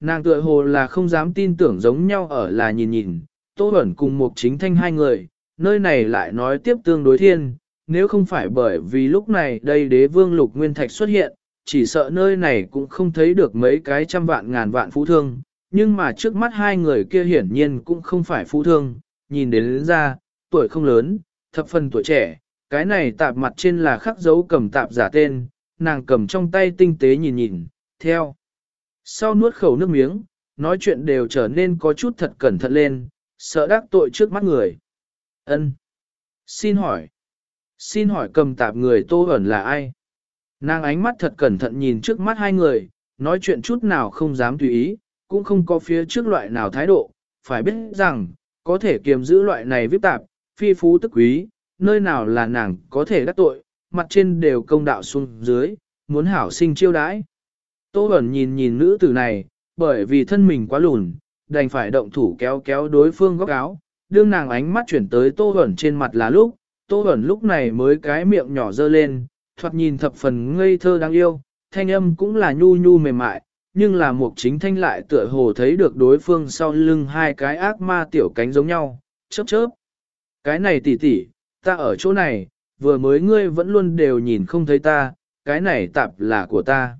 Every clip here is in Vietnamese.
Nàng tựa hồ là không dám tin tưởng giống nhau ở là nhìn nhìn, Tô Bẩn cùng mục chính thanh hai người, nơi này lại nói tiếp tương đối thiên, nếu không phải bởi vì lúc này đây đế vương lục nguyên thạch xuất hiện, chỉ sợ nơi này cũng không thấy được mấy cái trăm vạn ngàn vạn phú thương, nhưng mà trước mắt hai người kia hiển nhiên cũng không phải phú thương, nhìn đến, đến ra, tuổi không lớn, thập phần tuổi trẻ, cái này tạp mặt trên là khắc dấu cầm tạp giả tên, nàng cầm trong tay tinh tế nhìn nhìn, theo. Sau nuốt khẩu nước miếng, nói chuyện đều trở nên có chút thật cẩn thận lên, sợ đắc tội trước mắt người. Ân, Xin hỏi. Xin hỏi cầm tạp người tô ẩn là ai? Nàng ánh mắt thật cẩn thận nhìn trước mắt hai người, nói chuyện chút nào không dám tùy ý, cũng không có phía trước loại nào thái độ, phải biết rằng, có thể kiềm giữ loại này viết tạp, phi phú tức quý, nơi nào là nàng có thể đắc tội, mặt trên đều công đạo xuống dưới, muốn hảo sinh chiêu đãi. Tô Bẩn nhìn nhìn nữ tử này, bởi vì thân mình quá lùn, đành phải động thủ kéo kéo đối phương góc áo, đương nàng ánh mắt chuyển tới Tô Bẩn trên mặt là lúc, Tô Bẩn lúc này mới cái miệng nhỏ dơ lên, thoạt nhìn thập phần ngây thơ đáng yêu, thanh âm cũng là nhu nhu mềm mại, nhưng là một chính thanh lại tựa hồ thấy được đối phương sau lưng hai cái ác ma tiểu cánh giống nhau, chớp chớp. Cái này tỷ tỷ, ta ở chỗ này, vừa mới ngươi vẫn luôn đều nhìn không thấy ta, cái này tạp là của ta.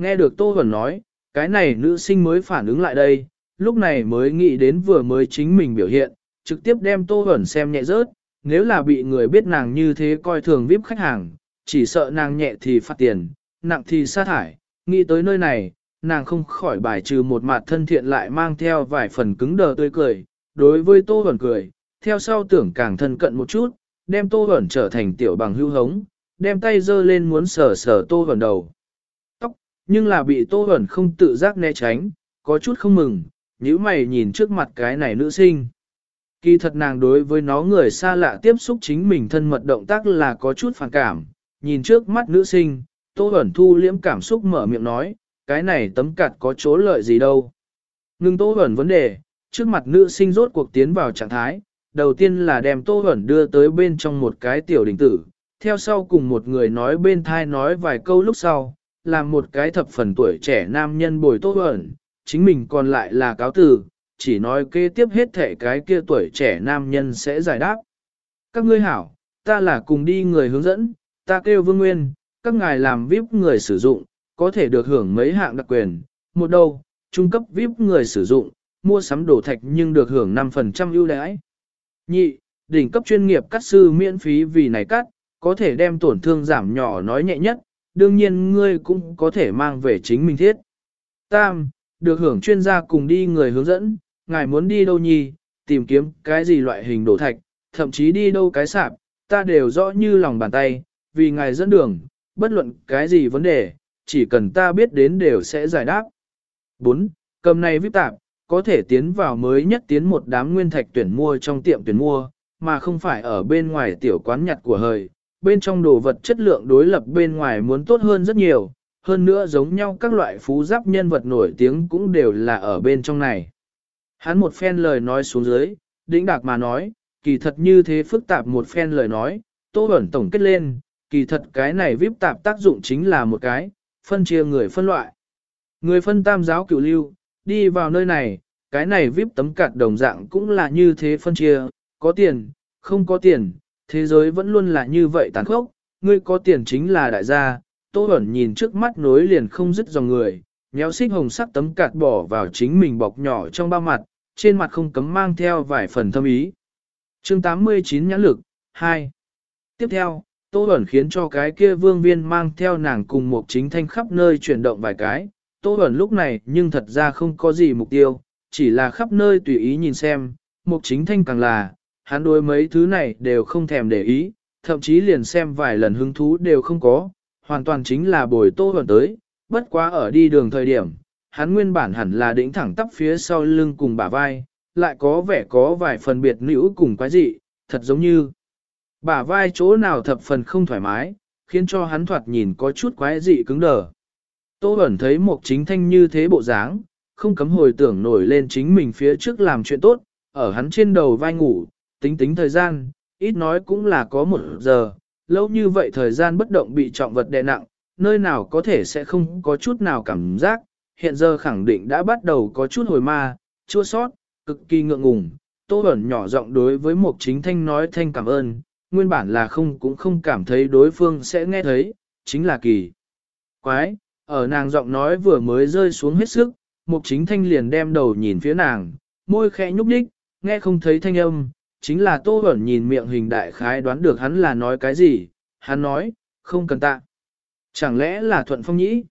Nghe được Tô Huẩn nói, cái này nữ sinh mới phản ứng lại đây, lúc này mới nghĩ đến vừa mới chính mình biểu hiện, trực tiếp đem Tô Huẩn xem nhẹ rớt, nếu là bị người biết nàng như thế coi thường VIP khách hàng, chỉ sợ nàng nhẹ thì phạt tiền, nặng thì sa thải, nghĩ tới nơi này, nàng không khỏi bài trừ một mặt thân thiện lại mang theo vài phần cứng đờ tươi cười, đối với Tô Huẩn cười, theo sau tưởng càng thân cận một chút, đem Tô Huẩn trở thành tiểu bằng hưu hống, đem tay dơ lên muốn sờ sờ Tô Huẩn đầu. Nhưng là bị Tô Huẩn không tự giác né tránh, có chút không mừng, nhíu mày nhìn trước mặt cái này nữ sinh. Kỳ thật nàng đối với nó người xa lạ tiếp xúc chính mình thân mật động tác là có chút phản cảm, nhìn trước mắt nữ sinh, Tô Huẩn thu liễm cảm xúc mở miệng nói, cái này tấm cặt có chỗ lợi gì đâu. Ngưng Tô Huẩn vấn đề, trước mặt nữ sinh rốt cuộc tiến vào trạng thái, đầu tiên là đem Tô Huẩn đưa tới bên trong một cái tiểu đình tử, theo sau cùng một người nói bên thai nói vài câu lúc sau, làm một cái thập phần tuổi trẻ nam nhân bồi tốt ẩn chính mình còn lại là cáo tử, chỉ nói kế tiếp hết thể cái kia tuổi trẻ nam nhân sẽ giải đáp. Các ngươi hảo, ta là cùng đi người hướng dẫn, ta kêu Vương Nguyên, các ngài làm VIP người sử dụng, có thể được hưởng mấy hạng đặc quyền, một đầu, trung cấp VIP người sử dụng, mua sắm đồ thạch nhưng được hưởng 5% ưu đãi. Nhị, đỉnh cấp chuyên nghiệp cắt sư miễn phí vì này cắt, có thể đem tổn thương giảm nhỏ nói nhẹ nhất, đương nhiên ngươi cũng có thể mang về chính mình thiết. Tam, được hưởng chuyên gia cùng đi người hướng dẫn, ngài muốn đi đâu nhi, tìm kiếm cái gì loại hình đồ thạch, thậm chí đi đâu cái sạp, ta đều rõ như lòng bàn tay, vì ngài dẫn đường, bất luận cái gì vấn đề, chỉ cần ta biết đến đều sẽ giải đáp. 4. Cầm này vip tạp, có thể tiến vào mới nhất tiến một đám nguyên thạch tuyển mua trong tiệm tuyển mua, mà không phải ở bên ngoài tiểu quán nhặt của hời. Bên trong đồ vật chất lượng đối lập bên ngoài muốn tốt hơn rất nhiều, hơn nữa giống nhau các loại phú giáp nhân vật nổi tiếng cũng đều là ở bên trong này. Hắn một phen lời nói xuống dưới, đĩnh đạc mà nói, kỳ thật như thế phức tạp một phen lời nói, tô ẩn tổng kết lên, kỳ thật cái này vip tạp tác dụng chính là một cái, phân chia người phân loại. Người phân tam giáo cửu lưu, đi vào nơi này, cái này vip tấm cạt đồng dạng cũng là như thế phân chia, có tiền, không có tiền, thế giới vẫn luôn là như vậy tàn khốc, người có tiền chính là đại gia, Tô Bẩn nhìn trước mắt nối liền không dứt dòng người, nhéo xích hồng sắc tấm cạt bỏ vào chính mình bọc nhỏ trong bao mặt, trên mặt không cấm mang theo vài phần thâm ý. chương 89 nhãn lực, 2. Tiếp theo, Tô Bẩn khiến cho cái kia vương viên mang theo nàng cùng một chính thanh khắp nơi chuyển động vài cái. Tô Bẩn lúc này nhưng thật ra không có gì mục tiêu, chỉ là khắp nơi tùy ý nhìn xem, một chính thanh càng là, hắn đối mấy thứ này đều không thèm để ý, thậm chí liền xem vài lần hứng thú đều không có, hoàn toàn chính là bồi Tô Bẩn tới, bất quá ở đi đường thời điểm, hắn nguyên bản hẳn là đỉnh thẳng tắp phía sau lưng cùng bả vai, lại có vẻ có vài phần biệt nữ cùng quái dị, thật giống như bả vai chỗ nào thập phần không thoải mái, khiến cho hắn thoạt nhìn có chút quái dị cứng đờ. Tô Bẩn thấy một chính thanh như thế bộ dáng, không cấm hồi tưởng nổi lên chính mình phía trước làm chuyện tốt, ở hắn trên đầu vai ngủ, tính tính thời gian, ít nói cũng là có một giờ, lâu như vậy thời gian bất động bị trọng vật đè nặng, nơi nào có thể sẽ không có chút nào cảm giác, hiện giờ khẳng định đã bắt đầu có chút hồi ma, chua sót, cực kỳ ngượng ngùng. Tô Bẩn nhỏ giọng đối với Mục Chính Thanh nói thanh cảm ơn, nguyên bản là không cũng không cảm thấy đối phương sẽ nghe thấy, chính là kỳ. Quái, ở nàng giọng nói vừa mới rơi xuống hết sức, Mục Chính Thanh liền đem đầu nhìn phía nàng, môi khẽ nhúc nhích, nghe không thấy thanh âm, chính là Tô Bẩn nhìn miệng hình đại khái đoán được hắn là nói cái gì, hắn nói, không cần tạ. Chẳng lẽ là thuận phong nhĩ?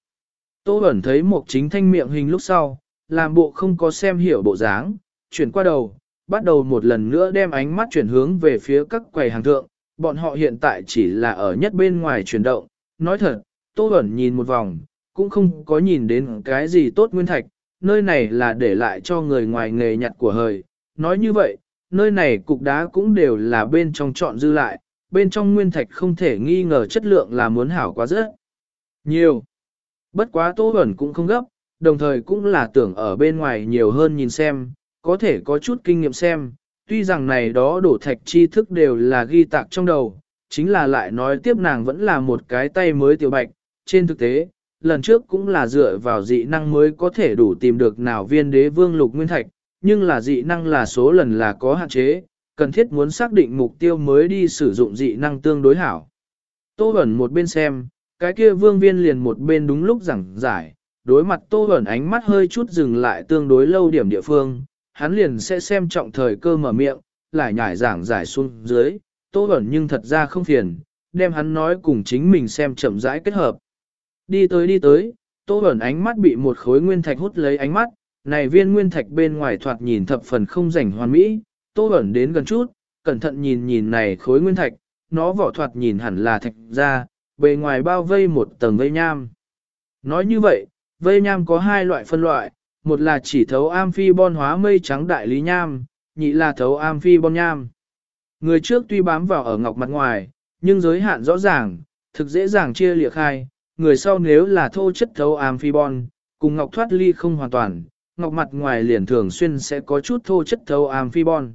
Tô Bẩn thấy một chính thanh miệng hình lúc sau, làm bộ không có xem hiểu bộ dáng, chuyển qua đầu, bắt đầu một lần nữa đem ánh mắt chuyển hướng về phía các quầy hàng thượng, bọn họ hiện tại chỉ là ở nhất bên ngoài chuyển động. Nói thật, Tô Bẩn nhìn một vòng, cũng không có nhìn đến cái gì tốt nguyên thạch, nơi này là để lại cho người ngoài nghề nhặt của hời. Nói như vậy, nơi này cục đá cũng đều là bên trong chọn dư lại, bên trong nguyên thạch không thể nghi ngờ chất lượng là muốn hảo quá rất nhiều. Bất quá Tô Bẩn cũng không gấp, đồng thời cũng là tưởng ở bên ngoài nhiều hơn nhìn xem, có thể có chút kinh nghiệm xem, tuy rằng này đó đổ thạch tri thức đều là ghi tạc trong đầu, chính là lại nói tiếp nàng vẫn là một cái tay mới tiểu bạch, trên thực tế, lần trước cũng là dựa vào dị năng mới có thể đủ tìm được nào viên đế vương lục nguyên thạch, nhưng là dị năng là số lần là có hạn chế, cần thiết muốn xác định mục tiêu mới đi sử dụng dị năng tương đối hảo. Tô Bẩn một bên xem, cái kia vương viên liền một bên đúng lúc giảng giải, đối mặt Tô Bẩn ánh mắt hơi chút dừng lại tương đối lâu điểm địa phương, hắn liền sẽ xem trọng thời cơ mở miệng, lại nhải giảng giải xuống dưới, Tô Bẩn nhưng thật ra không phiền, đem hắn nói cùng chính mình xem chậm rãi kết hợp. Đi tới đi tới, Tô Bẩn ánh mắt bị một khối nguyên thạch hút lấy ánh mắt, này viên nguyên thạch bên ngoài thoạt nhìn thập phần không rảnh hoàn mỹ, Tô ẩn đến gần chút, cẩn thận nhìn nhìn này khối nguyên thạch, nó vỏ thoạt nhìn hẳn là thạch ra, bề ngoài bao vây một tầng vây nham. Nói như vậy, vây nham có hai loại phân loại, một là chỉ thấu amphibon hóa mây trắng đại lý nham, nhị là thấu amphibon nham. Người trước tuy bám vào ở ngọc mặt ngoài, nhưng giới hạn rõ ràng, thực dễ dàng chia liệt khai, người sau nếu là thô chất thấu amphibon, cùng ngọc thoát ly không hoàn toàn, ngọc mặt ngoài liền thường xuyên sẽ có chút thô chất thấu amphibon.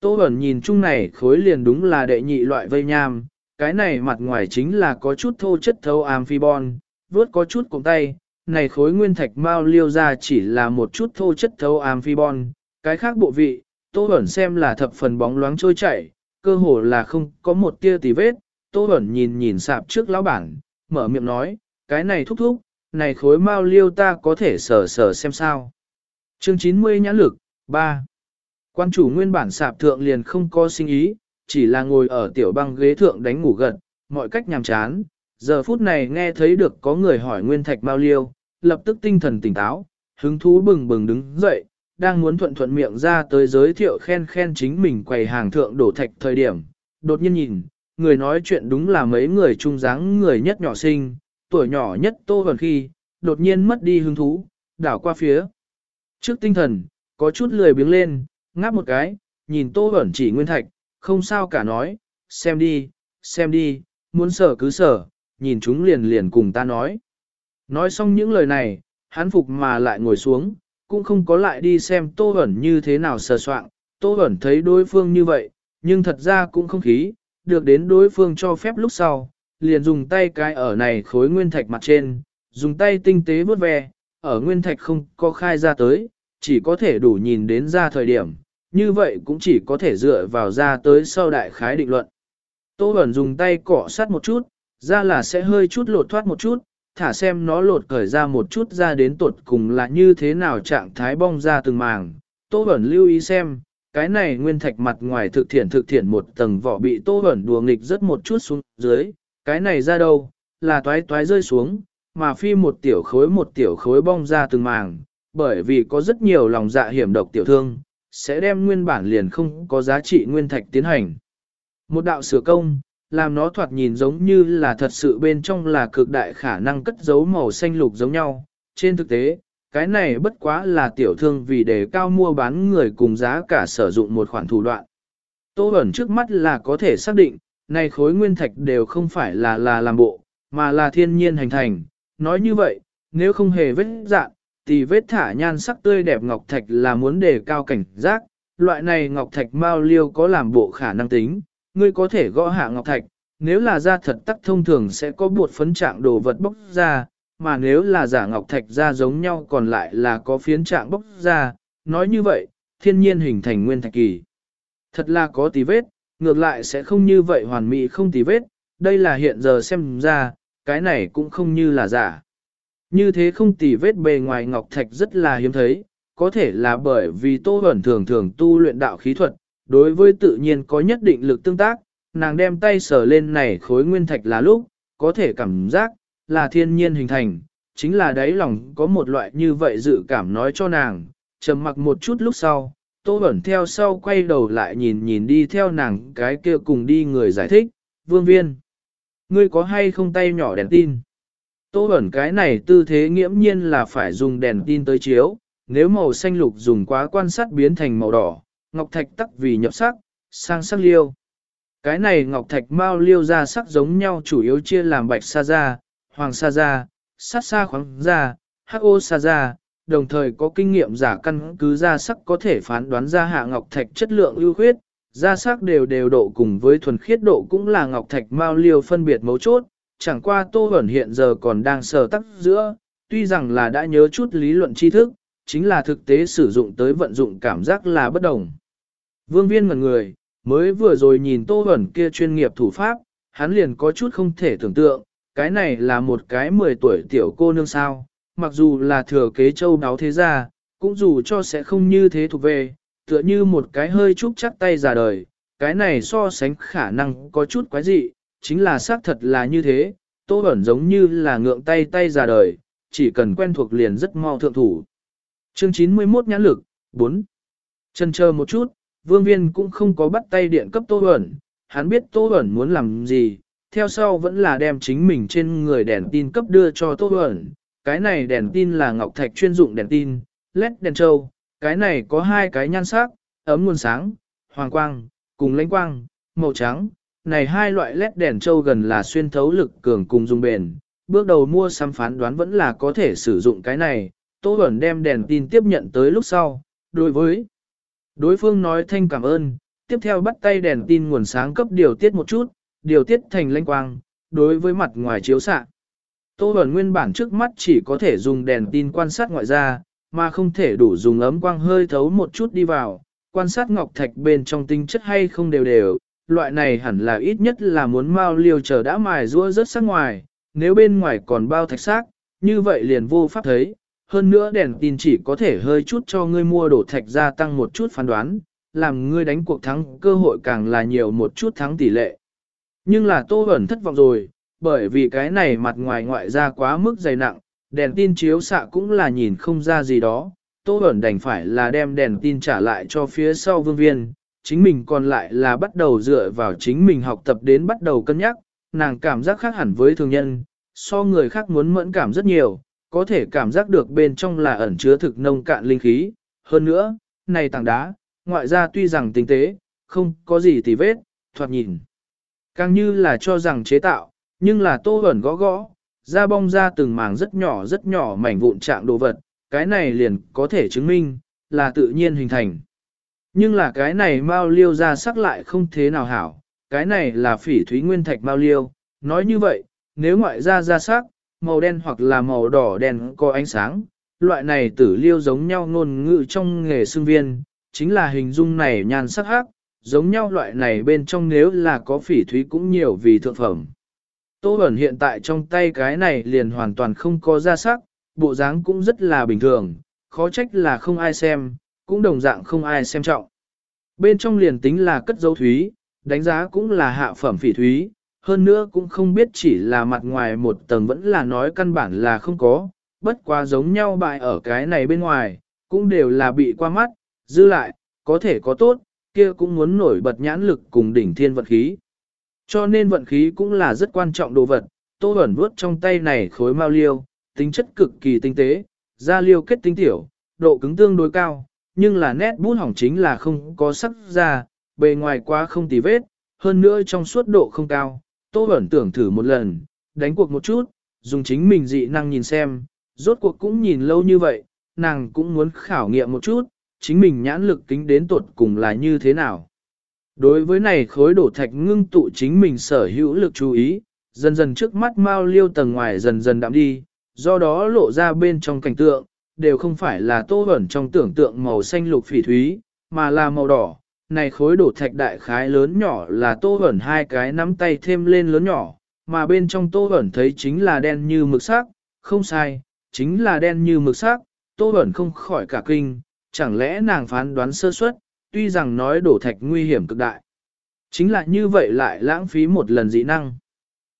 Tô Bẩn nhìn chung này khối liền đúng là đệ nhị loại vây nham, cái này mặt ngoài chính là có chút thô chất thấu amphibon, vớt có chút cùng tay, này khối nguyên thạch mau liêu ra chỉ là một chút thô chất thấu amphibon, cái khác bộ vị, Tô Bẩn xem là thập phần bóng loáng trôi chảy, cơ hồ là không có một tia tì vết, Tô Bẩn nhìn nhìn sạp trước lão bản, mở miệng nói, cái này thúc thúc, này khối mau liêu ta có thể sờ sờ xem sao. Chương 90 nhãn lực, 3. Quan chủ nguyên bản sạp thượng liền không có sinh ý, chỉ là ngồi ở tiểu băng ghế thượng đánh ngủ gật, mọi cách nhàm chán. Giờ phút này nghe thấy được có người hỏi nguyên thạch bao liêu, lập tức tinh thần tỉnh táo, hứng thú bừng bừng đứng dậy, đang muốn thuận thuận miệng ra tới giới thiệu khen khen chính mình quầy hàng thượng đổ thạch thời điểm. Đột nhiên nhìn, người nói chuyện đúng là mấy người trung dáng người nhất nhỏ sinh, tuổi nhỏ nhất tô vần khi, đột nhiên mất đi hứng thú, đảo qua phía. Trước tinh thần, có chút lười biếng lên, ngáp một cái, nhìn tô ẩn chỉ nguyên thạch, không sao cả nói, xem đi, xem đi, muốn sở cứ sở, nhìn chúng liền liền cùng ta nói. Nói xong những lời này, hắn phục mà lại ngồi xuống, cũng không có lại đi xem tô ẩn như thế nào sờ soạn, tô ẩn thấy đối phương như vậy, nhưng thật ra cũng không khí, được đến đối phương cho phép lúc sau, liền dùng tay cái ở này khối nguyên thạch mặt trên, dùng tay tinh tế vuốt ve, ở nguyên thạch không có khai ra tới, chỉ có thể đủ nhìn đến ra thời điểm, như vậy cũng chỉ có thể dựa vào ra tới sau đại khái định luận. Tô Bẩn dùng tay cọ sát một chút, ra là sẽ hơi chút lột thoát một chút, thả xem nó lột cởi ra một chút ra đến tột cùng là như thế nào trạng thái bong ra từng màng. Tô Bẩn lưu ý xem, cái này nguyên thạch mặt ngoài thực thiện thực thiện một tầng vỏ bị Tô Bẩn đùa nghịch rất một chút xuống dưới, cái này ra đâu, là toái toái rơi xuống, mà phi một tiểu khối một tiểu khối bong ra từng màng, bởi vì có rất nhiều lòng dạ hiểm độc tiểu thương, sẽ đem nguyên bản liền không có giá trị nguyên thạch tiến hành. Một đạo sửa công, làm nó thoạt nhìn giống như là thật sự bên trong là cực đại khả năng cất giấu màu xanh lục giống nhau. Trên thực tế, cái này bất quá là tiểu thương vì để cao mua bán người cùng giá cả sử dụng một khoản thủ đoạn. Tô ẩn trước mắt là có thể xác định, này khối nguyên thạch đều không phải là là làm bộ, mà là thiên nhiên hành thành. Nói như vậy, nếu không hề vết dạng, thì vết thả nhan sắc tươi đẹp ngọc thạch là muốn đề cao cảnh giác, loại này ngọc thạch mao liêu có làm bộ khả năng tính, ngươi có thể gõ hạ ngọc thạch, nếu là da thật tắc thông thường sẽ có bột phấn trạng đồ vật bốc ra, mà nếu là giả ngọc thạch ra giống nhau còn lại là có phiến trạng bốc ra, nói như vậy, thiên nhiên hình thành nguyên thạch kỳ. Thật là có tí vết, ngược lại sẽ không như vậy hoàn mỹ không tí vết, đây là hiện giờ xem ra, cái này cũng không như là giả. Như thế không tỉ vết bề ngoài ngọc thạch rất là hiếm thấy, có thể là bởi vì Tô Bẩn thường thường tu luyện đạo khí thuật, đối với tự nhiên có nhất định lực tương tác, nàng đem tay sờ lên này khối nguyên thạch là lúc, có thể cảm giác, là thiên nhiên hình thành, chính là đáy lòng có một loại như vậy dự cảm nói cho nàng, trầm mặc một chút lúc sau, Tô Bẩn theo sau quay đầu lại nhìn nhìn đi theo nàng cái kia cùng đi người giải thích, vương viên. Ngươi có hay không tay nhỏ đèn tin? Tô ẩn cái này tư thế nghiễm nhiên là phải dùng đèn tin tới chiếu, nếu màu xanh lục dùng quá quan sát biến thành màu đỏ, ngọc thạch tắc vì nhập sắc, sang sắc liêu. Cái này ngọc thạch mau liêu ra sắc giống nhau chủ yếu chia làm bạch sa da, hoàng sa da, sát sa khoáng da, hắc ô sa da, đồng thời có kinh nghiệm giả căn cứ ra sắc có thể phán đoán ra hạ ngọc thạch chất lượng ưu khuyết, ra sắc đều đều độ cùng với thuần khiết độ cũng là ngọc thạch mau liêu phân biệt mấu chốt, chẳng qua Tô Bẩn hiện giờ còn đang sờ tắc giữa, tuy rằng là đã nhớ chút lý luận tri thức, chính là thực tế sử dụng tới vận dụng cảm giác là bất đồng. Vương viên ngần người, mới vừa rồi nhìn Tô Bẩn kia chuyên nghiệp thủ pháp, hắn liền có chút không thể tưởng tượng, cái này là một cái 10 tuổi tiểu cô nương sao, mặc dù là thừa kế châu đáo thế gia, cũng dù cho sẽ không như thế thuộc về, tựa như một cái hơi chút chắc tay già đời, cái này so sánh khả năng có chút quái dị, chính là xác thật là như thế, Tô Bẩn giống như là ngượng tay tay già đời, chỉ cần quen thuộc liền rất mau thượng thủ. Chương 91 nhãn lực, 4. Chân chờ một chút, vương viên cũng không có bắt tay điện cấp Tô Bẩn, hắn biết Tô Bẩn muốn làm gì, theo sau vẫn là đem chính mình trên người đèn tin cấp đưa cho Tô Bẩn. Cái này đèn tin là ngọc thạch chuyên dụng đèn tin, led đèn trâu, cái này có hai cái nhan sắc, ấm nguồn sáng, hoàng quang, cùng lãnh quang, màu trắng, này hai loại led đèn trâu gần là xuyên thấu lực cường cùng dùng bền, bước đầu mua sắm phán đoán vẫn là có thể sử dụng cái này, Tô Bẩn đem đèn tin tiếp nhận tới lúc sau, đối với đối phương nói thanh cảm ơn, tiếp theo bắt tay đèn tin nguồn sáng cấp điều tiết một chút, điều tiết thành lanh quang, đối với mặt ngoài chiếu xạ. Tô Bẩn nguyên bản trước mắt chỉ có thể dùng đèn tin quan sát ngoại ra, mà không thể đủ dùng ấm quang hơi thấu một chút đi vào, quan sát ngọc thạch bên trong tinh chất hay không đều đều, loại này hẳn là ít nhất là muốn mau liều chờ đã mài rua rất sắc ngoài, nếu bên ngoài còn bao thạch xác, như vậy liền vô pháp thấy. Hơn nữa đèn tin chỉ có thể hơi chút cho ngươi mua đổ thạch gia tăng một chút phán đoán, làm ngươi đánh cuộc thắng cơ hội càng là nhiều một chút thắng tỷ lệ. Nhưng là tô ẩn thất vọng rồi, bởi vì cái này mặt ngoài ngoại ra quá mức dày nặng, đèn tin chiếu xạ cũng là nhìn không ra gì đó. Tô ẩn đành phải là đem đèn tin trả lại cho phía sau vương viên, chính mình còn lại là bắt đầu dựa vào chính mình học tập đến bắt đầu cân nhắc, nàng cảm giác khác hẳn với thường nhân, so người khác muốn mẫn cảm rất nhiều, có thể cảm giác được bên trong là ẩn chứa thực nông cạn linh khí. Hơn nữa, này tảng đá, ngoại ra tuy rằng tinh tế, không có gì tì vết, thoạt nhìn. Càng như là cho rằng chế tạo, nhưng là tô ẩn gõ gõ, ra bong ra từng mảng rất nhỏ rất nhỏ mảnh vụn trạng đồ vật, cái này liền có thể chứng minh, là tự nhiên hình thành. Nhưng là cái này mao liêu ra sắc lại không thế nào hảo, cái này là phỉ thúy nguyên thạch mao liêu. Nói như vậy, nếu ngoại ra ra sắc, màu đen hoặc là màu đỏ đen có ánh sáng, loại này tử liêu giống nhau ngôn ngữ trong nghề xương viên, chính là hình dung này nhan sắc hắc, giống nhau loại này bên trong nếu là có phỉ thúy cũng nhiều vì thượng phẩm. Tô Bẩn hiện tại trong tay cái này liền hoàn toàn không có ra sắc, bộ dáng cũng rất là bình thường, khó trách là không ai xem, cũng đồng dạng không ai xem trọng. Bên trong liền tính là cất dấu thúy, đánh giá cũng là hạ phẩm phỉ thúy, hơn nữa cũng không biết chỉ là mặt ngoài một tầng vẫn là nói căn bản là không có, bất quá giống nhau bại ở cái này bên ngoài, cũng đều là bị qua mắt, dư lại, có thể có tốt, kia cũng muốn nổi bật nhãn lực cùng đỉnh thiên vận khí. Cho nên vận khí cũng là rất quan trọng đồ vật, tô ẩn vuốt trong tay này khối mao liêu, tính chất cực kỳ tinh tế, da liêu kết tinh tiểu, độ cứng tương đối cao, nhưng là nét bút hỏng chính là không có sắc ra, bề ngoài quá không tì vết, hơn nữa trong suốt độ không cao. Tô Bẩn tưởng thử một lần, đánh cuộc một chút, dùng chính mình dị năng nhìn xem, rốt cuộc cũng nhìn lâu như vậy, nàng cũng muốn khảo nghiệm một chút, chính mình nhãn lực kính đến tột cùng là như thế nào. Đối với này khối đổ thạch ngưng tụ chính mình sở hữu lực chú ý, dần dần trước mắt mau liêu tầng ngoài dần dần đạm đi, do đó lộ ra bên trong cảnh tượng, đều không phải là tô ẩn trong tưởng tượng màu xanh lục phỉ thúy, mà là màu đỏ. Này khối đổ thạch đại khái lớn nhỏ là tô ẩn hai cái nắm tay thêm lên lớn nhỏ, mà bên trong tô ẩn thấy chính là đen như mực sắc, không sai, chính là đen như mực sắc, tô ẩn không khỏi cả kinh, chẳng lẽ nàng phán đoán sơ suất, tuy rằng nói đổ thạch nguy hiểm cực đại. Chính là như vậy lại lãng phí một lần dị năng.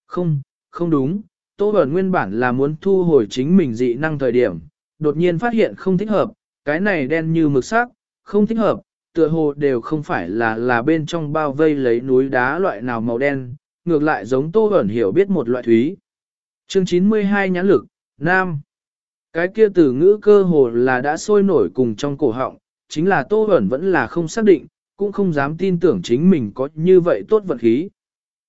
Không, không đúng, Tô Bẩn nguyên bản là muốn thu hồi chính mình dị năng thời điểm, đột nhiên phát hiện không thích hợp, cái này đen như mực sắc, không thích hợp, tựa hồ đều không phải là là bên trong bao vây lấy núi đá loại nào màu đen, ngược lại giống Tô Bẩn hiểu biết một loại thúy. Chương 92 nhãn lực, Nam. Cái kia từ ngữ cơ hồ là đã sôi nổi cùng trong cổ họng, chính là Tô Bẩn vẫn là không xác định, cũng không dám tin tưởng chính mình có như vậy tốt vận khí.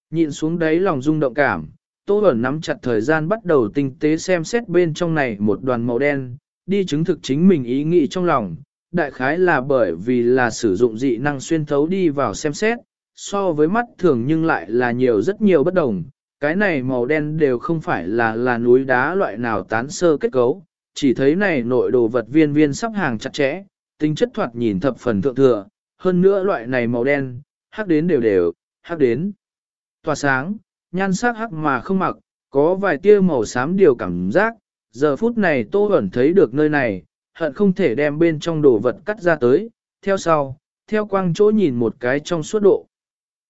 Nhìn xuống đáy lòng rung động cảm, Tô Bẩn nắm chặt thời gian bắt đầu tinh tế xem xét bên trong này một đoàn màu đen, đi chứng thực chính mình ý nghĩ trong lòng. Đại khái là bởi vì là sử dụng dị năng xuyên thấu đi vào xem xét, so với mắt thường nhưng lại là nhiều rất nhiều bất đồng. Cái này màu đen đều không phải là là núi đá loại nào tán sơ kết cấu, chỉ thấy này nội đồ vật viên viên sắp hàng chặt chẽ, tính chất thoạt nhìn thập phần thượng thừa, hơn nữa loại này màu đen, hắc đến đều đều, hắc đến. Tỏa sáng, nhan sắc hắc mà không mặc, có vài tia màu xám điều cảm giác, giờ phút này Tô Bẩn thấy được nơi này, hận không thể đem bên trong đồ vật cắt ra tới, theo sau, theo quang chỗ nhìn một cái trong suốt độ.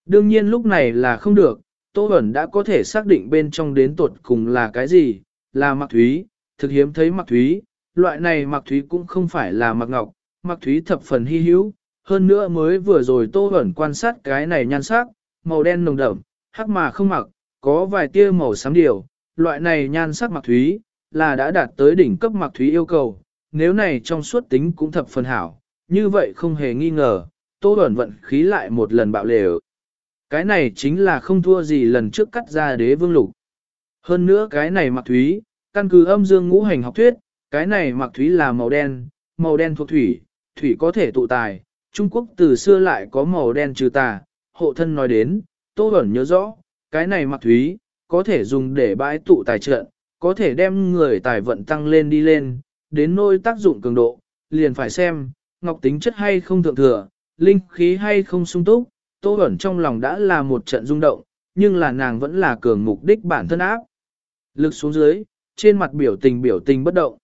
Đương nhiên lúc này là không được, Tô Bẩn đã có thể xác định bên trong đến tuột cùng là cái gì, là mặc thúy, thực hiếm thấy mặc thúy, loại này mặc thúy cũng không phải là mặc ngọc, mặc thúy thập phần hy hữu, hơn nữa mới vừa rồi Tô Bẩn quan sát cái này nhan sắc, màu đen nồng đậm, hắc mà không mặc, có vài tia màu xám điều, loại này nhan sắc mặc thúy, là đã đạt tới đỉnh cấp mặc thúy yêu cầu, nếu này trong suốt tính cũng thập phần hảo, như vậy không hề nghi ngờ, Tô Bẩn vận khí lại một lần bạo lều. Cái này chính là không thua gì lần trước cắt ra đế vương lục. Hơn nữa cái này mặc thúy, căn cứ âm dương ngũ hành học thuyết, cái này mặc thúy là màu đen, màu đen thuộc thủy, thủy có thể tụ tài, Trung Quốc từ xưa lại có màu đen trừ tà, hộ thân nói đến, Tô Bẩn nhớ rõ, cái này mặc thúy, có thể dùng để bãi tụ tài trận, có thể đem người tài vận tăng lên đi lên, đến nôi tác dụng cường độ, liền phải xem, ngọc tính chất hay không thượng thừa, linh khí hay không sung túc, Tô ẩn trong lòng đã là một trận rung động, nhưng là nàng vẫn là cường mục đích bản thân áp. Lực xuống dưới, trên mặt biểu tình biểu tình bất động.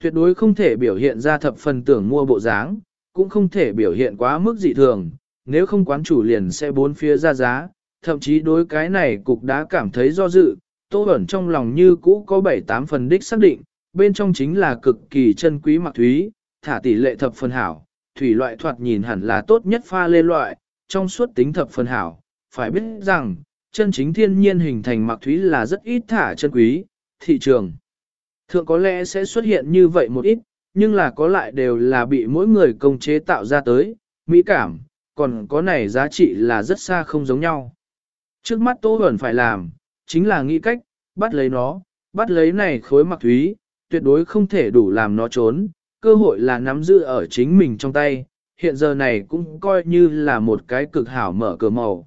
Tuyệt đối không thể biểu hiện ra thập phần tưởng mua bộ dáng, cũng không thể biểu hiện quá mức dị thường, nếu không quán chủ liền sẽ bốn phía ra giá, thậm chí đối cái này cục đã cảm thấy do dự, tô Bẩn trong lòng như cũ có 7-8 phần đích xác định, bên trong chính là cực kỳ chân quý mặc thúy, thả tỷ lệ thập phần hảo, thủy loại thoạt nhìn hẳn là tốt nhất pha lê loại, trong suốt tính thập phần hảo, phải biết rằng, chân chính thiên nhiên hình thành mặc thúy là rất ít thả chân quý, thị trường. Thượng có lẽ sẽ xuất hiện như vậy một ít, nhưng là có lại đều là bị mỗi người công chế tạo ra tới, mỹ cảm, còn có này giá trị là rất xa không giống nhau. Trước mắt Tô Bẩn phải làm, chính là nghĩ cách, bắt lấy nó, bắt lấy này khối mặc thúy, tuyệt đối không thể đủ làm nó trốn, cơ hội là nắm giữ ở chính mình trong tay, hiện giờ này cũng coi như là một cái cực hảo mở cửa màu.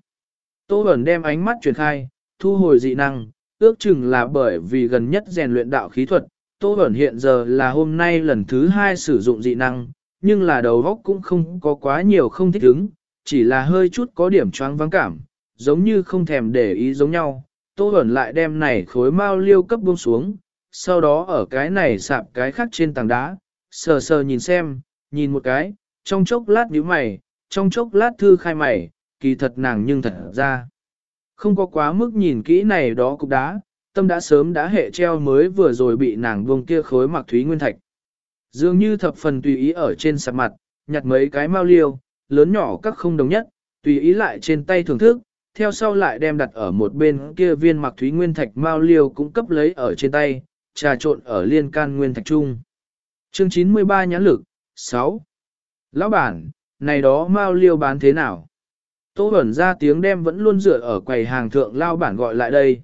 Tô Bẩn đem ánh mắt truyền khai, thu hồi dị năng, ước chừng là bởi vì gần nhất rèn luyện đạo khí thuật, Tô Bẩn hiện giờ là hôm nay lần thứ hai sử dụng dị năng, nhưng là đầu óc cũng không có quá nhiều không thích ứng, chỉ là hơi chút có điểm choáng vắng cảm, giống như không thèm để ý giống nhau. Tô Bẩn lại đem này khối mau liêu cấp buông xuống, sau đó ở cái này sạp cái khác trên tảng đá, sờ sờ nhìn xem, nhìn một cái, trong chốc lát nhíu mày, trong chốc lát thư khai mày, kỳ thật nàng nhưng thật ra. Không có quá mức nhìn kỹ này đó cục đá, tâm đã sớm đã hệ treo mới vừa rồi bị nàng buông kia khối mặc thúy nguyên thạch. Dường như thập phần tùy ý ở trên sạp mặt, nhặt mấy cái mau liêu, lớn nhỏ các không đồng nhất, tùy ý lại trên tay thưởng thức, theo sau lại đem đặt ở một bên kia viên mặc thúy nguyên thạch mao liêu cũng cấp lấy ở trên tay, trà trộn ở liên can nguyên thạch trung. Chương 93 nhãn lực, 6. Lão bản, này đó mao liêu bán thế nào? Tô Bẩn ra tiếng đem vẫn luôn dựa ở quầy hàng thượng lao bản gọi lại đây.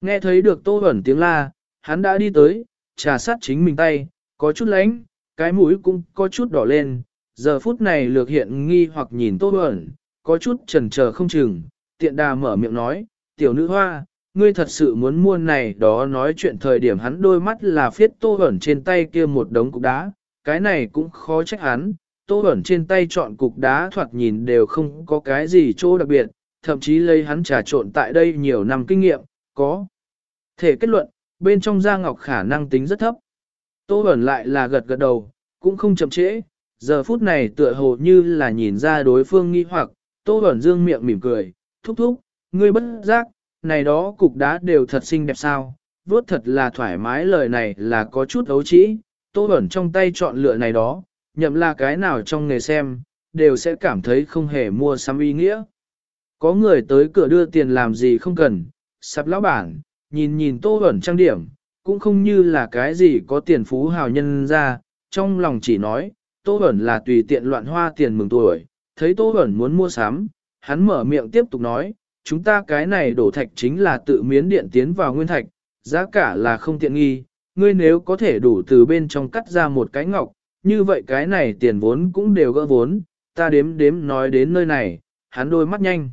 Nghe thấy được Tô Bẩn tiếng la, hắn đã đi tới, trà sát chính mình tay, có chút lánh, cái mũi cũng có chút đỏ lên, giờ phút này lược hiện nghi hoặc nhìn Tô Bẩn, có chút chần chờ không chừng, tiện đà mở miệng nói, tiểu nữ hoa, ngươi thật sự muốn mua này đó nói chuyện thời điểm hắn đôi mắt là phiết tô ẩn trên tay kia một đống cục đá, cái này cũng khó trách hắn, tô ẩn trên tay chọn cục đá thoạt nhìn đều không có cái gì chỗ đặc biệt, thậm chí lấy hắn trà trộn tại đây nhiều năm kinh nghiệm, có thể kết luận, bên trong da ngọc khả năng tính rất thấp. Tô ẩn lại là gật gật đầu, cũng không chậm trễ, giờ phút này tựa hồ như là nhìn ra đối phương nghi hoặc, tô ẩn dương miệng mỉm cười, thúc thúc, ngươi bất giác, này đó cục đá đều thật xinh đẹp sao, vốt thật là thoải mái lời này là có chút ấu trĩ, tô ẩn trong tay chọn lựa này đó, nhậm là cái nào trong nghề xem, đều sẽ cảm thấy không hề mua sắm ý nghĩa. Có người tới cửa đưa tiền làm gì không cần, sắp lão bản, nhìn nhìn tô ẩn trang điểm, cũng không như là cái gì có tiền phú hào nhân ra, trong lòng chỉ nói, tô ẩn là tùy tiện loạn hoa tiền mừng tuổi, thấy tô ẩn muốn mua sắm, hắn mở miệng tiếp tục nói, chúng ta cái này đổ thạch chính là tự miến điện tiến vào nguyên thạch, giá cả là không tiện nghi, ngươi nếu có thể đủ từ bên trong cắt ra một cái ngọc, như vậy cái này tiền vốn cũng đều gỡ vốn, ta đếm đếm nói đến nơi này, hắn đôi mắt nhanh.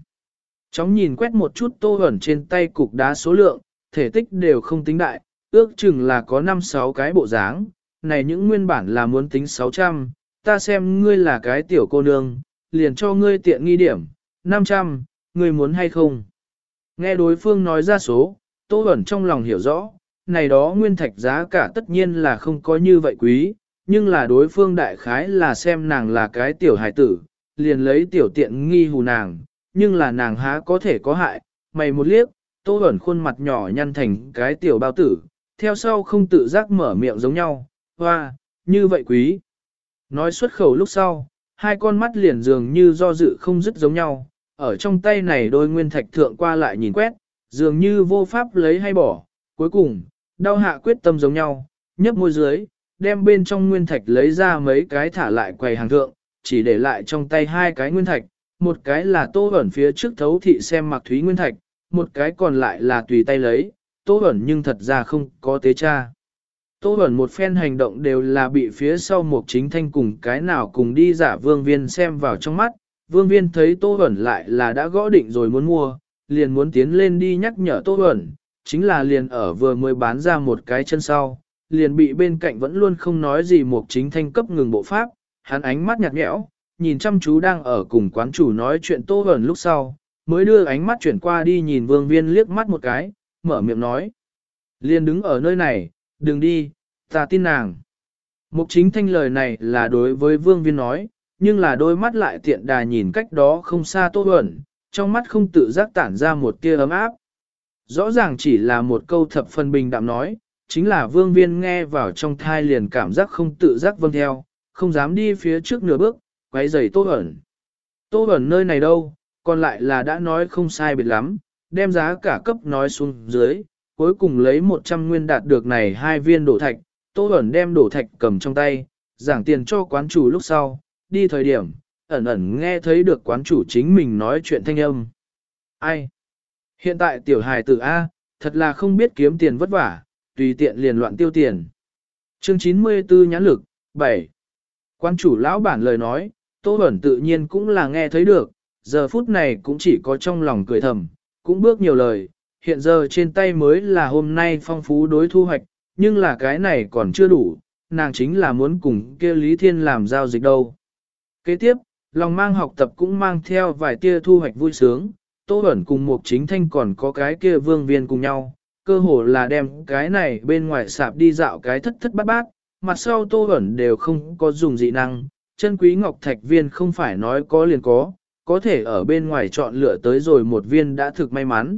Chóng nhìn quét một chút tô ẩn trên tay cục đá số lượng, thể tích đều không tính đại, ước chừng là có 5-6 cái bộ dáng, này những nguyên bản là muốn tính 600, ta xem ngươi là cái tiểu cô nương, liền cho ngươi tiện nghi điểm, 500, người muốn hay không? Nghe đối phương nói ra số, Tô Bẩn trong lòng hiểu rõ, này đó nguyên thạch giá cả tất nhiên là không có như vậy quý, nhưng là đối phương đại khái là xem nàng là cái tiểu hài tử, liền lấy tiểu tiện nghi hù nàng, nhưng là nàng há có thể có hại, mày một liếc, Tô Bẩn khuôn mặt nhỏ nhăn thành cái tiểu bao tử, theo sau không tự giác mở miệng giống nhau, hoa, như vậy quý. Nói xuất khẩu lúc sau, hai con mắt liền dường như do dự không dứt giống nhau, ở trong tay này đôi nguyên thạch thượng qua lại nhìn quét, dường như vô pháp lấy hay bỏ, cuối cùng, đau hạ quyết tâm giống nhau, nhấp môi dưới, đem bên trong nguyên thạch lấy ra mấy cái thả lại quầy hàng thượng, chỉ để lại trong tay hai cái nguyên thạch, một cái là tô ẩn phía trước thấu thị xem mặc thúy nguyên thạch, một cái còn lại là tùy tay lấy, tô ẩn nhưng thật ra không có tế cha. Tô ẩn một phen hành động đều là bị phía sau một chính thanh cùng cái nào cùng đi giả vương viên xem vào trong mắt, vương viên thấy tô ẩn lại là đã gõ định rồi muốn mua, liền muốn tiến lên đi nhắc nhở tô ẩn, chính là liền ở vừa mới bán ra một cái chân sau, liền bị bên cạnh vẫn luôn không nói gì một chính thanh cấp ngừng bộ pháp, hắn ánh mắt nhạt nhẽo, nhìn chăm chú đang ở cùng quán chủ nói chuyện tô ẩn lúc sau, mới đưa ánh mắt chuyển qua đi nhìn vương viên liếc mắt một cái, mở miệng nói. Liền đứng ở nơi này, đừng đi, ta tin nàng. Mục chính thanh lời này là đối với vương viên nói, nhưng là đôi mắt lại tiện đà nhìn cách đó không xa tô ẩn, trong mắt không tự giác tản ra một tia ấm áp. Rõ ràng chỉ là một câu thập phần bình đạm nói, chính là vương viên nghe vào trong thai liền cảm giác không tự giác vâng theo, không dám đi phía trước nửa bước, quay giày tô ẩn. Tô ẩn nơi này đâu, còn lại là đã nói không sai biệt lắm, đem giá cả cấp nói xuống dưới, cuối cùng lấy 100 nguyên đạt được này hai viên đổ thạch, tô ẩn đem đổ thạch cầm trong tay, giảng tiền cho quán chủ lúc sau, đi thời điểm, ẩn ẩn nghe thấy được quán chủ chính mình nói chuyện thanh âm. Ai? Hiện tại tiểu hài tử A, thật là không biết kiếm tiền vất vả, tùy tiện liền loạn tiêu tiền. Chương 94 nhãn lực, 7. Quán chủ lão bản lời nói, Tô Bẩn tự nhiên cũng là nghe thấy được, giờ phút này cũng chỉ có trong lòng cười thầm, cũng bước nhiều lời, hiện giờ trên tay mới là hôm nay phong phú đối thu hoạch, nhưng là cái này còn chưa đủ, nàng chính là muốn cùng kia Lý Thiên làm giao dịch đâu. Kế tiếp, lòng mang học tập cũng mang theo vài tia thu hoạch vui sướng, Tô Bẩn cùng Mục chính thanh còn có cái kia vương viên cùng nhau, cơ hồ là đem cái này bên ngoài sạp đi dạo cái thất thất bát bát, mặt sau Tô Bẩn đều không có dùng dị năng, chân quý ngọc thạch viên không phải nói có liền có, có thể ở bên ngoài chọn lựa tới rồi một viên đã thực may mắn.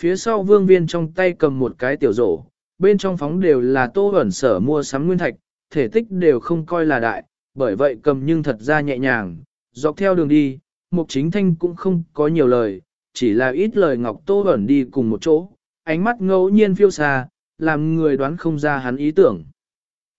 Phía sau vương viên trong tay cầm một cái tiểu rổ, bên trong phóng đều là Tô Bẩn sở mua sắm nguyên thạch, thể tích đều không coi là đại, bởi vậy cầm nhưng thật ra nhẹ nhàng, dọc theo đường đi, Mục Chính Thanh cũng không có nhiều lời, chỉ là ít lời Ngọc Tô ẩn đi cùng một chỗ, ánh mắt ngẫu nhiên phiêu xa, làm người đoán không ra hắn ý tưởng.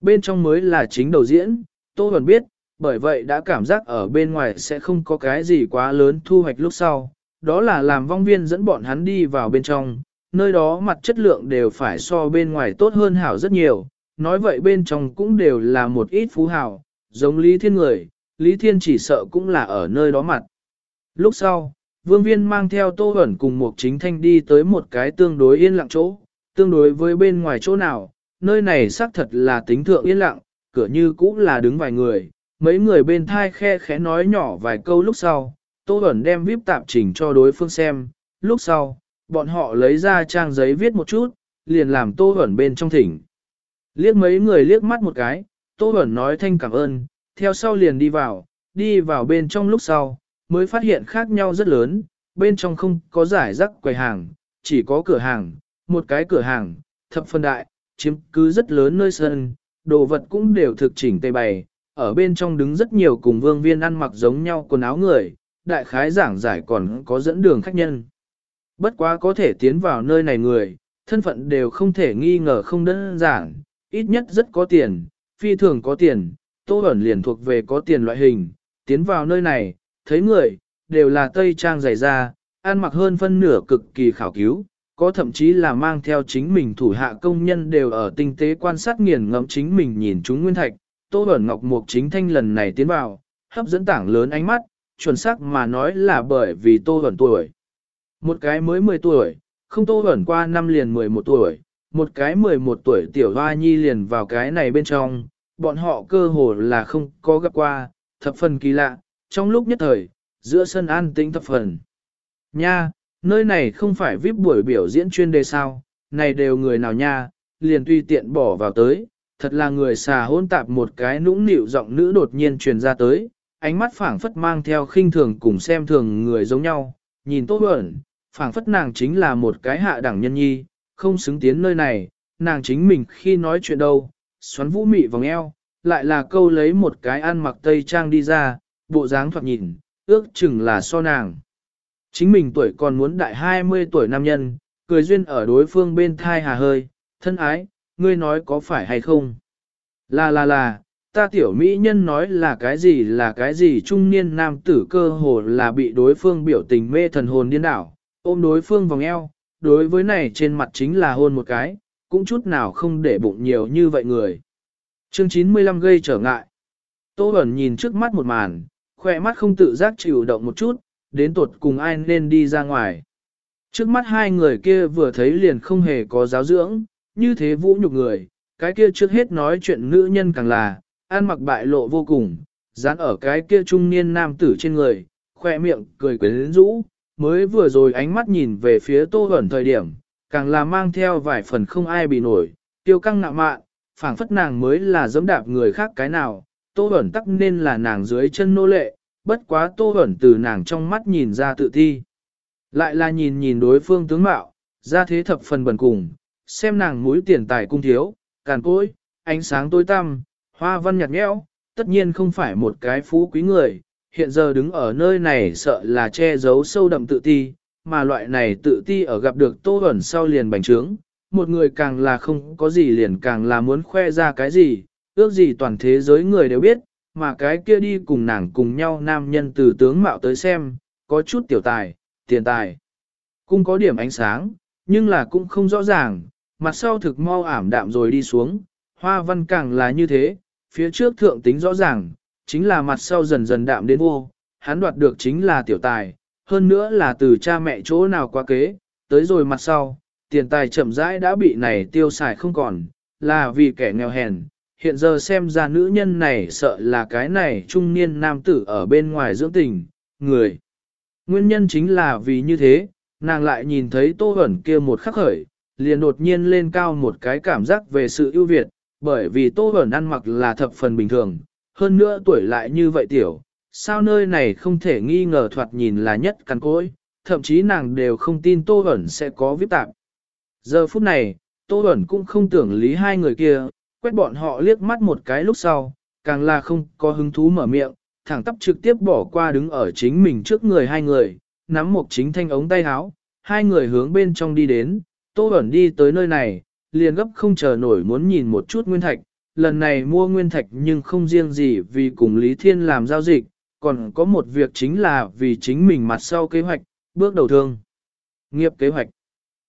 Bên trong mới là chính đầu diễn, Tô ẩn biết, bởi vậy đã cảm giác ở bên ngoài sẽ không có cái gì quá lớn thu hoạch lúc sau, đó là làm vong viên dẫn bọn hắn đi vào bên trong, nơi đó mặt chất lượng đều phải so bên ngoài tốt hơn hảo rất nhiều, nói vậy bên trong cũng đều là một ít phú hảo, giống Lý Thiên người, Lý Thiên chỉ sợ cũng là ở nơi đó mặt. Lúc sau, Vương Viên mang theo Tô Hẩn cùng một chính thanh đi tới một cái tương đối yên lặng chỗ, tương đối với bên ngoài chỗ nào, nơi này xác thật là tính thượng yên lặng, cửa như cũ là đứng vài người, mấy người bên thai khe khẽ nói nhỏ vài câu lúc sau, Tô Hẩn đem vip tạp trình cho đối phương xem, lúc sau, bọn họ lấy ra trang giấy viết một chút, liền làm Tô Hẩn bên trong thỉnh. Liếc mấy người liếc mắt một cái, Tô Bẩn nói thanh cảm ơn, theo sau liền đi vào, đi vào bên trong lúc sau, mới phát hiện khác nhau rất lớn, bên trong không có giải rắc quầy hàng, chỉ có cửa hàng, một cái cửa hàng, thập phân đại, chiếm cứ rất lớn nơi sân, đồ vật cũng đều thực chỉnh tề bày, ở bên trong đứng rất nhiều cùng vương viên ăn mặc giống nhau quần áo người, đại khái giảng giải còn có dẫn đường khách nhân. Bất quá có thể tiến vào nơi này người, thân phận đều không thể nghi ngờ không đơn giản, ít nhất rất có tiền, phi thường có tiền, tô ẩn liền thuộc về có tiền loại hình, tiến vào nơi này, thấy người, đều là tây trang dày da, ăn mặc hơn phân nửa cực kỳ khảo cứu, có thậm chí là mang theo chính mình thủ hạ công nhân đều ở tinh tế quan sát nghiền ngẫm chính mình nhìn chúng nguyên thạch, Tô Bẩn Ngọc Mục chính thanh lần này tiến vào, hấp dẫn tảng lớn ánh mắt, chuẩn xác mà nói là bởi vì Tô Bẩn tuổi. Một cái mới 10 tuổi, không Tô Bẩn qua năm liền 11 tuổi, một cái 11 tuổi tiểu hoa nhi liền vào cái này bên trong, bọn họ cơ hồ là không có gặp qua, thập phần kỳ lạ, trong lúc nhất thời, giữa sân an tĩnh thập phần. Nha, nơi này không phải VIP buổi biểu diễn chuyên đề sao, này đều người nào nha, liền tùy tiện bỏ vào tới, thật là người xà hôn tạp một cái nũng nịu giọng nữ đột nhiên truyền ra tới, ánh mắt phảng phất mang theo khinh thường cùng xem thường người giống nhau, nhìn tốt ẩn, phảng phất nàng chính là một cái hạ đẳng nhân nhi, không xứng tiến nơi này, nàng chính mình khi nói chuyện đâu, xoắn vũ mị vòng eo, lại là câu lấy một cái ăn mặc tây trang đi ra, bộ dáng thoạt nhìn, ước chừng là so nàng. Chính mình tuổi còn muốn đại 20 tuổi nam nhân, cười duyên ở đối phương bên thai hà hơi, thân ái, ngươi nói có phải hay không? Là là là, ta tiểu mỹ nhân nói là cái gì là cái gì trung niên nam tử cơ hồ là bị đối phương biểu tình mê thần hồn điên đảo, ôm đối phương vòng eo, đối với này trên mặt chính là hôn một cái, cũng chút nào không để bụng nhiều như vậy người. Chương 95 gây trở ngại. Tô Bẩn nhìn trước mắt một màn, khỏe mắt không tự giác chịu động một chút, đến tột cùng ai nên đi ra ngoài. Trước mắt hai người kia vừa thấy liền không hề có giáo dưỡng, như thế vũ nhục người, cái kia trước hết nói chuyện nữ nhân càng là, ăn mặc bại lộ vô cùng, dán ở cái kia trung niên nam tử trên người, khoe miệng cười quyến rũ, mới vừa rồi ánh mắt nhìn về phía tô ẩn thời điểm, càng là mang theo vài phần không ai bị nổi, tiêu căng nạo mạn, phảng phất nàng mới là giống đạp người khác cái nào, tô ẩn tắc nên là nàng dưới chân nô lệ, bất quá tô ẩn từ nàng trong mắt nhìn ra tự thi. Lại là nhìn nhìn đối phương tướng mạo, ra thế thập phần bẩn cùng, xem nàng mũi tiền tài cung thiếu, càn cối, ánh sáng tối tăm, hoa văn nhạt nhẽo, tất nhiên không phải một cái phú quý người, hiện giờ đứng ở nơi này sợ là che giấu sâu đậm tự ti, mà loại này tự ti ở gặp được tô ẩn sau liền bành trướng, một người càng là không có gì liền càng là muốn khoe ra cái gì, ước gì toàn thế giới người đều biết, mà cái kia đi cùng nàng cùng nhau nam nhân từ tướng mạo tới xem, có chút tiểu tài, tiền tài. Cũng có điểm ánh sáng, nhưng là cũng không rõ ràng, mặt sau thực mau ảm đạm rồi đi xuống, hoa văn càng là như thế, phía trước thượng tính rõ ràng, chính là mặt sau dần dần đạm đến vô, hắn đoạt được chính là tiểu tài, hơn nữa là từ cha mẹ chỗ nào qua kế, tới rồi mặt sau, tiền tài chậm rãi đã bị này tiêu xài không còn, là vì kẻ nghèo hèn. Hiện giờ xem ra nữ nhân này sợ là cái này trung niên nam tử ở bên ngoài dưỡng tình, người. Nguyên nhân chính là vì như thế, nàng lại nhìn thấy tô ẩn kia một khắc khởi, liền đột nhiên lên cao một cái cảm giác về sự ưu việt, bởi vì tô ẩn ăn mặc là thập phần bình thường, hơn nữa tuổi lại như vậy tiểu, sao nơi này không thể nghi ngờ thoạt nhìn là nhất cắn cối, thậm chí nàng đều không tin tô ẩn sẽ có viết tạp. Giờ phút này, tô ẩn cũng không tưởng lý hai người kia, quét bọn họ liếc mắt một cái lúc sau, càng là không có hứng thú mở miệng, thẳng tắp trực tiếp bỏ qua đứng ở chính mình trước người hai người, nắm một chính thanh ống tay áo, hai người hướng bên trong đi đến, Tô Bẩn đi tới nơi này, liền gấp không chờ nổi muốn nhìn một chút nguyên thạch, lần này mua nguyên thạch nhưng không riêng gì vì cùng Lý Thiên làm giao dịch, còn có một việc chính là vì chính mình mặt sau kế hoạch, bước đầu thương. Nghiệp kế hoạch.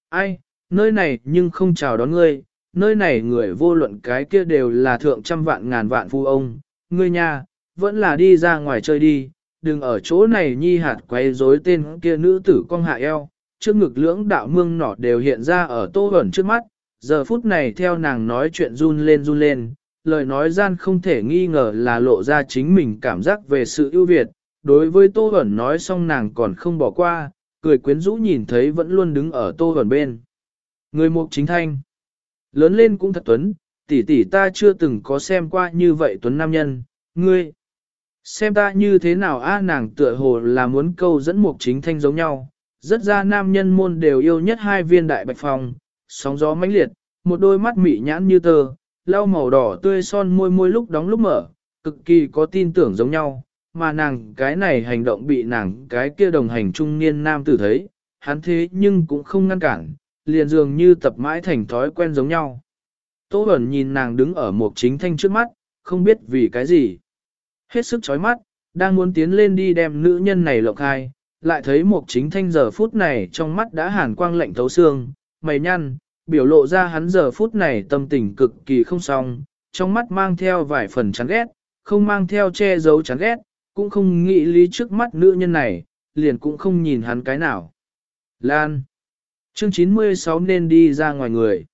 Ai, nơi này nhưng không chào đón ngươi, nơi này người vô luận cái kia đều là thượng trăm vạn ngàn vạn phu ông, ngươi nha, vẫn là đi ra ngoài chơi đi, đừng ở chỗ này nhi hạt quay rối tên kia nữ tử con hạ eo, trước ngực lưỡng đạo mương nỏ đều hiện ra ở tô ẩn trước mắt, giờ phút này theo nàng nói chuyện run lên run lên, lời nói gian không thể nghi ngờ là lộ ra chính mình cảm giác về sự ưu việt, đối với tô hẩn nói xong nàng còn không bỏ qua, cười quyến rũ nhìn thấy vẫn luôn đứng ở tô hẩn bên. Người mục chính thanh, lớn lên cũng thật tuấn, tỷ tỷ ta chưa từng có xem qua như vậy tuấn nam nhân, ngươi. Xem ta như thế nào a nàng tựa hồ là muốn câu dẫn mục chính thanh giống nhau, rất ra nam nhân môn đều yêu nhất hai viên đại bạch phong, sóng gió mãnh liệt, một đôi mắt mị nhãn như tơ, lau màu đỏ tươi son môi môi lúc đóng lúc mở, cực kỳ có tin tưởng giống nhau, mà nàng cái này hành động bị nàng cái kia đồng hành trung niên nam tử thấy, hắn thế nhưng cũng không ngăn cản, liền dường như tập mãi thành thói quen giống nhau. Tô Bẩn nhìn nàng đứng ở một chính thanh trước mắt, không biết vì cái gì. Hết sức chói mắt, đang muốn tiến lên đi đem nữ nhân này lộng khai, lại thấy một chính thanh giờ phút này trong mắt đã hàn quang lạnh thấu xương, mày nhăn, biểu lộ ra hắn giờ phút này tâm tình cực kỳ không xong, trong mắt mang theo vài phần chán ghét, không mang theo che giấu chán ghét, cũng không nghĩ lý trước mắt nữ nhân này, liền cũng không nhìn hắn cái nào. Lan. Chương 96 nên đi ra ngoài người.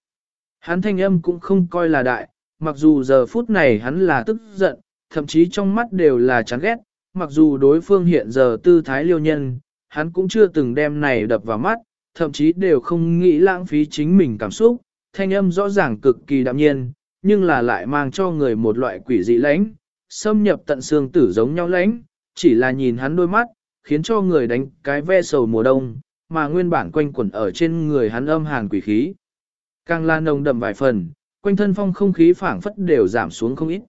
Hắn thanh âm cũng không coi là đại, mặc dù giờ phút này hắn là tức giận, thậm chí trong mắt đều là chán ghét, mặc dù đối phương hiện giờ tư thái liêu nhân, hắn cũng chưa từng đem này đập vào mắt, thậm chí đều không nghĩ lãng phí chính mình cảm xúc, thanh âm rõ ràng cực kỳ đạm nhiên, nhưng là lại mang cho người một loại quỷ dị lãnh, xâm nhập tận xương tử giống nhau lãnh, chỉ là nhìn hắn đôi mắt, khiến cho người đánh cái ve sầu mùa đông, mà nguyên bản quanh quẩn ở trên người hắn âm hàn quỷ khí. Càng là nồng đậm vài phần, quanh thân phong không khí phảng phất đều giảm xuống không ít.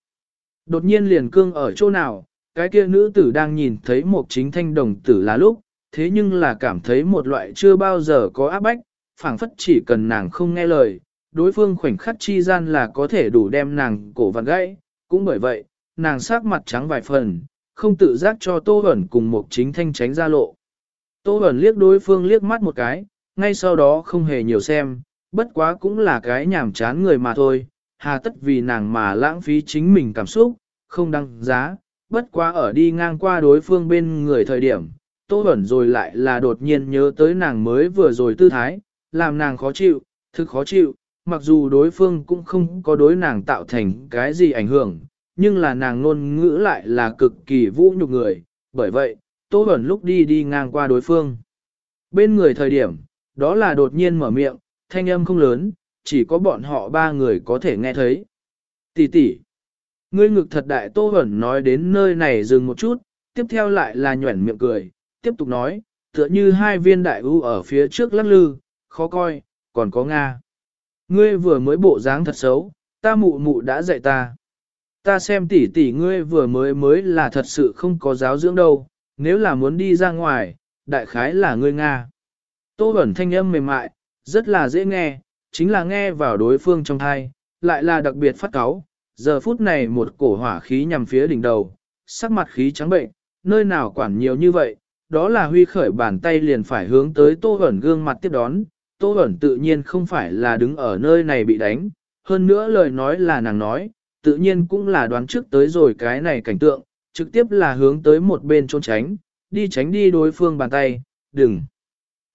Đột nhiên liền cương ở chỗ nào, cái kia nữ tử đang nhìn thấy một chính thanh đồng tử là lúc, thế nhưng là cảm thấy một loại chưa bao giờ có áp bách, phảng phất chỉ cần nàng không nghe lời, đối phương khoảnh khắc chi gian là có thể đủ đem nàng cổ vặn gãy, cũng bởi vậy, nàng sắc mặt trắng vài phần, không tự giác cho Tô hẩn cùng một chính thanh tránh ra lộ. Tô hẩn liếc đối phương liếc mắt một cái, ngay sau đó không hề nhiều xem, bất quá cũng là cái nhảm chán người mà thôi, hà tất vì nàng mà lãng phí chính mình cảm xúc, không đăng giá, bất quá ở đi ngang qua đối phương bên người thời điểm, Tô Bẩn rồi lại là đột nhiên nhớ tới nàng mới vừa rồi tư thái, làm nàng khó chịu, thực khó chịu, mặc dù đối phương cũng không có đối nàng tạo thành cái gì ảnh hưởng, nhưng là nàng ngôn ngữ lại là cực kỳ vũ nhục người, bởi vậy, Tô Bẩn lúc đi đi ngang qua đối phương. Bên người thời điểm, đó là đột nhiên mở miệng, thanh âm không lớn, chỉ có bọn họ ba người có thể nghe thấy. Tỷ tỷ, ngươi ngực thật đại Tô Bẩn nói đến nơi này dừng một chút, tiếp theo lại là nhuẩn miệng cười, tiếp tục nói, tựa như hai viên đại ưu ở phía trước lắc lư, khó coi, còn có Nga. Ngươi vừa mới bộ dáng thật xấu, ta mụ mụ đã dạy ta. Ta xem tỷ tỷ ngươi vừa mới mới là thật sự không có giáo dưỡng đâu, nếu là muốn đi ra ngoài, đại khái là ngươi Nga. Tô ẩn thanh âm mềm mại, rất là dễ nghe, chính là nghe vào đối phương trong thai, lại là đặc biệt phát cáu. Giờ phút này một cổ hỏa khí nhằm phía đỉnh đầu, sắc mặt khí trắng bệnh, nơi nào quản nhiều như vậy, đó là huy khởi bàn tay liền phải hướng tới Tô ẩn gương mặt tiếp đón. Tô ẩn tự nhiên không phải là đứng ở nơi này bị đánh, hơn nữa lời nói là nàng nói, tự nhiên cũng là đoán trước tới rồi cái này cảnh tượng, trực tiếp là hướng tới một bên trốn tránh, đi tránh đi đối phương bàn tay, đừng.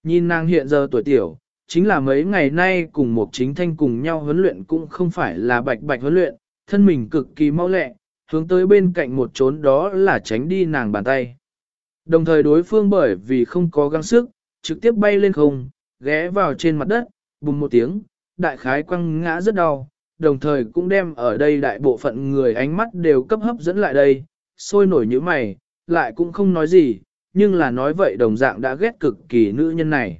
Nhìn nàng hiện giờ tuổi tiểu, chính là mấy ngày nay cùng một chính thanh cùng nhau huấn luyện cũng không phải là bạch bạch huấn luyện, thân mình cực kỳ mau lẹ, hướng tới bên cạnh một trốn đó là tránh đi nàng bàn tay. Đồng thời đối phương bởi vì không có găng sức, trực tiếp bay lên không, ghé vào trên mặt đất, bùng một tiếng, đại khái quăng ngã rất đau, đồng thời cũng đem ở đây đại bộ phận người ánh mắt đều cấp hấp dẫn lại đây, sôi nổi như mày, lại cũng không nói gì, nhưng là nói vậy đồng dạng đã ghét cực kỳ nữ nhân này.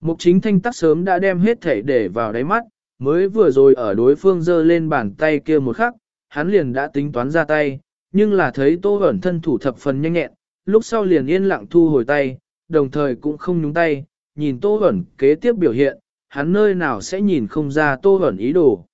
Mục chính thanh tắc sớm đã đem hết thể để vào đáy mắt, mới vừa rồi ở đối phương giơ lên bàn tay kia một khắc, hắn liền đã tính toán ra tay, nhưng là thấy tô ẩn thân thủ thập phần nhanh nhẹn, lúc sau liền yên lặng thu hồi tay, đồng thời cũng không nhúng tay, nhìn tô hẩn kế tiếp biểu hiện, hắn nơi nào sẽ nhìn không ra tô hẩn ý đồ.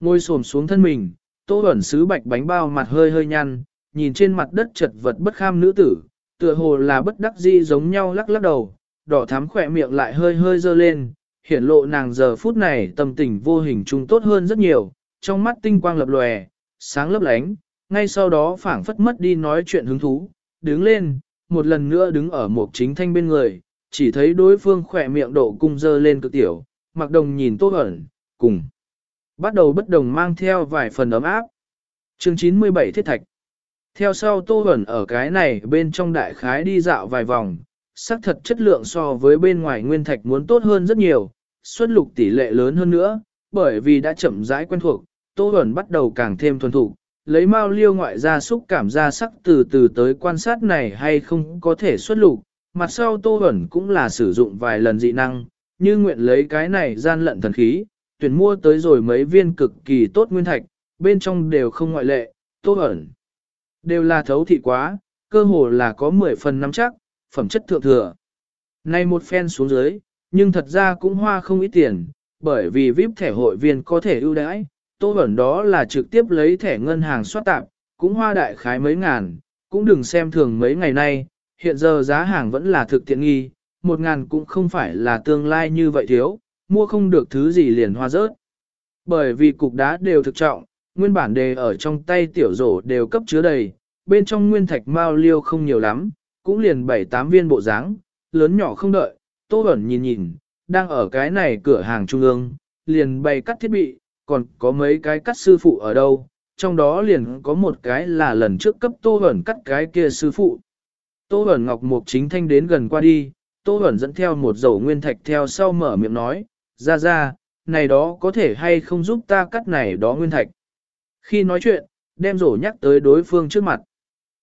Ngồi xổm xuống thân mình, tô hẩn sứ bạch bánh bao mặt hơi hơi nhăn, nhìn trên mặt đất chật vật bất kham nữ tử, tựa hồ là bất đắc dĩ giống nhau lắc lắc đầu, đỏ thắm khỏe miệng lại hơi hơi dơ lên, hiển lộ nàng giờ phút này tâm tình vô hình trung tốt hơn rất nhiều, trong mắt tinh quang lập lòe, sáng lấp lánh, ngay sau đó phảng phất mất đi nói chuyện hứng thú, đứng lên, một lần nữa đứng ở một chính thanh bên người, chỉ thấy đối phương khỏe miệng độ cung dơ lên cực tiểu, mặc đồng nhìn tô ẩn, cùng. Bắt đầu bất đồng mang theo vài phần ấm áp. chương 97 thiết thạch. Theo sau tô hẩn ở cái này bên trong đại khái đi dạo vài vòng, xác thật chất lượng so với bên ngoài nguyên thạch muốn tốt hơn rất nhiều, xuất lục tỷ lệ lớn hơn nữa, bởi vì đã chậm rãi quen thuộc, tô hẩn bắt đầu càng thêm thuần thục, lấy mao liêu ngoại ra xúc cảm ra sắc từ từ tới quan sát này hay không có thể xuất lục, mặt sau tô ẩn cũng là sử dụng vài lần dị năng, như nguyện lấy cái này gian lận thần khí, tuyển mua tới rồi mấy viên cực kỳ tốt nguyên thạch, bên trong đều không ngoại lệ, tô ẩn. Đều là thấu thị quá, cơ hồ là có 10 phần nắm chắc, phẩm chất thượng thừa. Nay một phen xuống dưới, nhưng thật ra cũng hoa không ít tiền, bởi vì VIP thẻ hội viên có thể ưu đãi, tô Bẩn đó là trực tiếp lấy thẻ ngân hàng soát tạp, cũng hoa đại khái mấy ngàn, cũng đừng xem thường mấy ngày nay, hiện giờ giá hàng vẫn là thực tiện nghi, một ngàn cũng không phải là tương lai như vậy thiếu, mua không được thứ gì liền hoa rớt. Bởi vì cục đá đều thực trọng, nguyên bản đề ở trong tay tiểu rổ đều cấp chứa đầy, bên trong nguyên thạch mao liêu không nhiều lắm, cũng liền 7-8 viên bộ dáng, lớn nhỏ không đợi, Tô Bẩn nhìn nhìn, đang ở cái này cửa hàng trung ương, liền bày cắt thiết bị, còn có mấy cái cắt sư phụ ở đâu, trong đó liền có một cái là lần trước cấp Tô Bẩn cắt cái kia sư phụ. Tô Bẩn Ngọc Mục chính thanh đến gần qua đi, Tô Bẩn dẫn theo một dầu nguyên thạch theo sau mở miệng nói, ra ra, này đó có thể hay không giúp ta cắt này đó nguyên thạch. Khi nói chuyện, đem rổ nhắc tới đối phương trước mặt.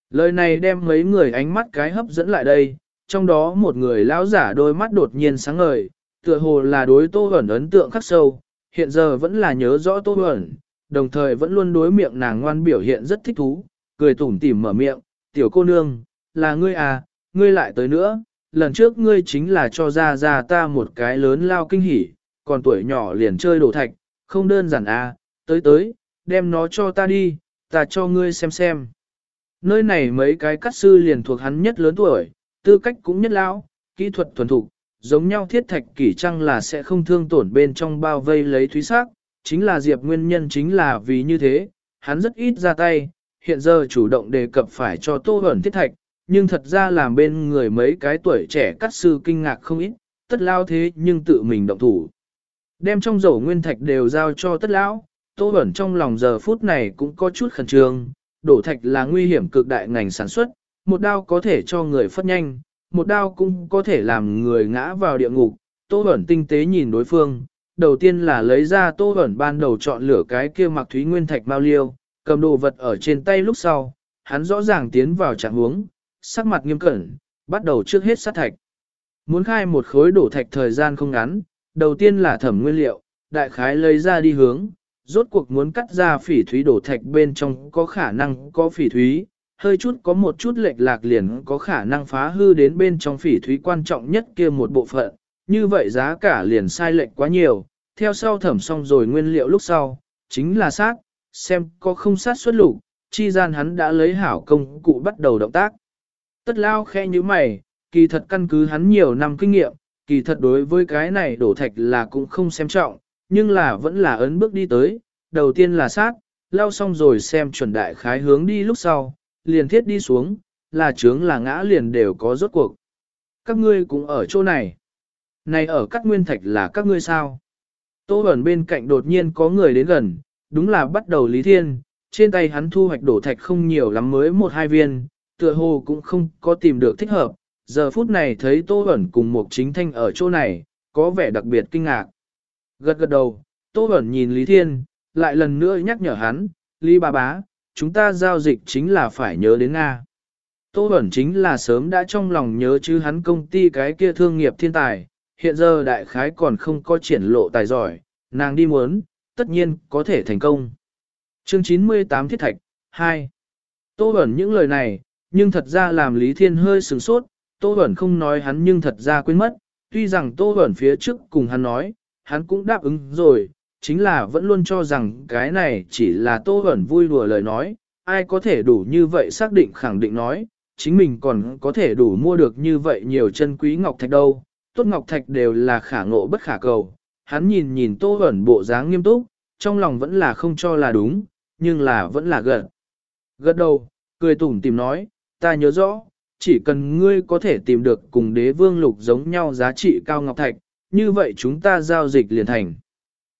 Lời này đem mấy người ánh mắt cái hấp dẫn lại đây, trong đó một người lão giả đôi mắt đột nhiên sáng ngời, tựa hồ là đối Tô Bẩn ấn tượng khắc sâu, hiện giờ vẫn là nhớ rõ Tô Huẩn, đồng thời vẫn luôn đối miệng nàng ngoan biểu hiện rất thích thú, cười tủm tỉm mở miệng, tiểu cô nương, là ngươi à, ngươi lại tới nữa, lần trước ngươi chính là cho ra ra ta một cái lớn lao kinh hỉ, còn tuổi nhỏ liền chơi đồ thạch, không đơn giản à, tới tới, đem nó cho ta đi, ta cho ngươi xem xem. Nơi này mấy cái cắt sư liền thuộc hắn nhất lớn tuổi, tư cách cũng nhất lão, kỹ thuật thuần thục, giống nhau thiết thạch kỷ trăng là sẽ không thương tổn bên trong bao vây lấy thúy sắc, chính là Diệp nguyên nhân chính là vì như thế, hắn rất ít ra tay, hiện giờ chủ động đề cập phải cho tô ẩn thiết thạch, nhưng thật ra làm bên người mấy cái tuổi trẻ cắt sư kinh ngạc không ít, tất lao thế nhưng tự mình động thủ. Đem trong dầu nguyên thạch đều giao cho tất lão, tô ẩn trong lòng giờ phút này cũng có chút khẩn trương, đổ thạch là nguy hiểm cực đại ngành sản xuất, một đao có thể cho người phất nhanh, một đao cũng có thể làm người ngã vào địa ngục. Tô bẩn tinh tế nhìn đối phương, đầu tiên là lấy ra tô bẩn ban đầu chọn lửa cái kia mặc thúy nguyên thạch mao liêu, cầm đồ vật ở trên tay lúc sau, hắn rõ ràng tiến vào trạng huống, sắc mặt nghiêm cẩn, bắt đầu trước hết sát thạch. Muốn khai một khối đổ thạch thời gian không ngắn, đầu tiên là thẩm nguyên liệu, đại khái lấy ra đi hướng, rốt cuộc muốn cắt ra phỉ thúy đổ thạch bên trong có khả năng có phỉ thúy, hơi chút có một chút lệch lạc liền có khả năng phá hư đến bên trong phỉ thúy quan trọng nhất kia một bộ phận, như vậy giá cả liền sai lệch quá nhiều, theo sau thẩm xong rồi nguyên liệu lúc sau, chính là sát, xem có không sát xuất lục, chi gian hắn đã lấy hảo công cụ bắt đầu động tác. Tất lao khe như mày, kỳ thật căn cứ hắn nhiều năm kinh nghiệm, kỳ thật đối với cái này đổ thạch là cũng không xem trọng, nhưng là vẫn là ấn bước đi tới, đầu tiên là sát, lao xong rồi xem chuẩn đại khái hướng đi lúc sau, liền thiết đi xuống, là trướng là ngã liền đều có rốt cuộc. Các ngươi cũng ở chỗ này. Này ở các nguyên thạch là các ngươi sao? Tô ẩn bên cạnh đột nhiên có người đến gần, đúng là bắt đầu Lý Thiên, trên tay hắn thu hoạch đổ thạch không nhiều lắm mới một hai viên, tựa hồ cũng không có tìm được thích hợp, giờ phút này thấy Tô ẩn cùng một chính thanh ở chỗ này, có vẻ đặc biệt kinh ngạc. Gật gật đầu, Tô ẩn nhìn Lý Thiên, lại lần nữa nhắc nhở hắn, Lý bà bá, chúng ta giao dịch chính là phải nhớ đến Nga. Tô Bẩn chính là sớm đã trong lòng nhớ chứ hắn công ty cái kia thương nghiệp thiên tài, hiện giờ đại khái còn không có triển lộ tài giỏi, nàng đi muốn, tất nhiên có thể thành công. Chương 98 Thiết Thạch 2 Tô Bẩn những lời này, nhưng thật ra làm Lý Thiên hơi sửng sốt, Tô Bẩn không nói hắn nhưng thật ra quên mất, tuy rằng Tô Bẩn phía trước cùng hắn nói, hắn cũng đáp ứng rồi, chính là vẫn luôn cho rằng cái này chỉ là tô ẩn vui đùa lời nói, ai có thể đủ như vậy xác định khẳng định nói, chính mình còn có thể đủ mua được như vậy nhiều chân quý ngọc thạch đâu, tốt ngọc thạch đều là khả ngộ bất khả cầu. Hắn nhìn nhìn tô ẩn bộ dáng nghiêm túc, trong lòng vẫn là không cho là đúng, nhưng là vẫn là gật. Gật đầu, cười tủm tìm nói, ta nhớ rõ, chỉ cần ngươi có thể tìm được cùng đế vương lục giống nhau giá trị cao ngọc thạch, như vậy chúng ta giao dịch liền thành.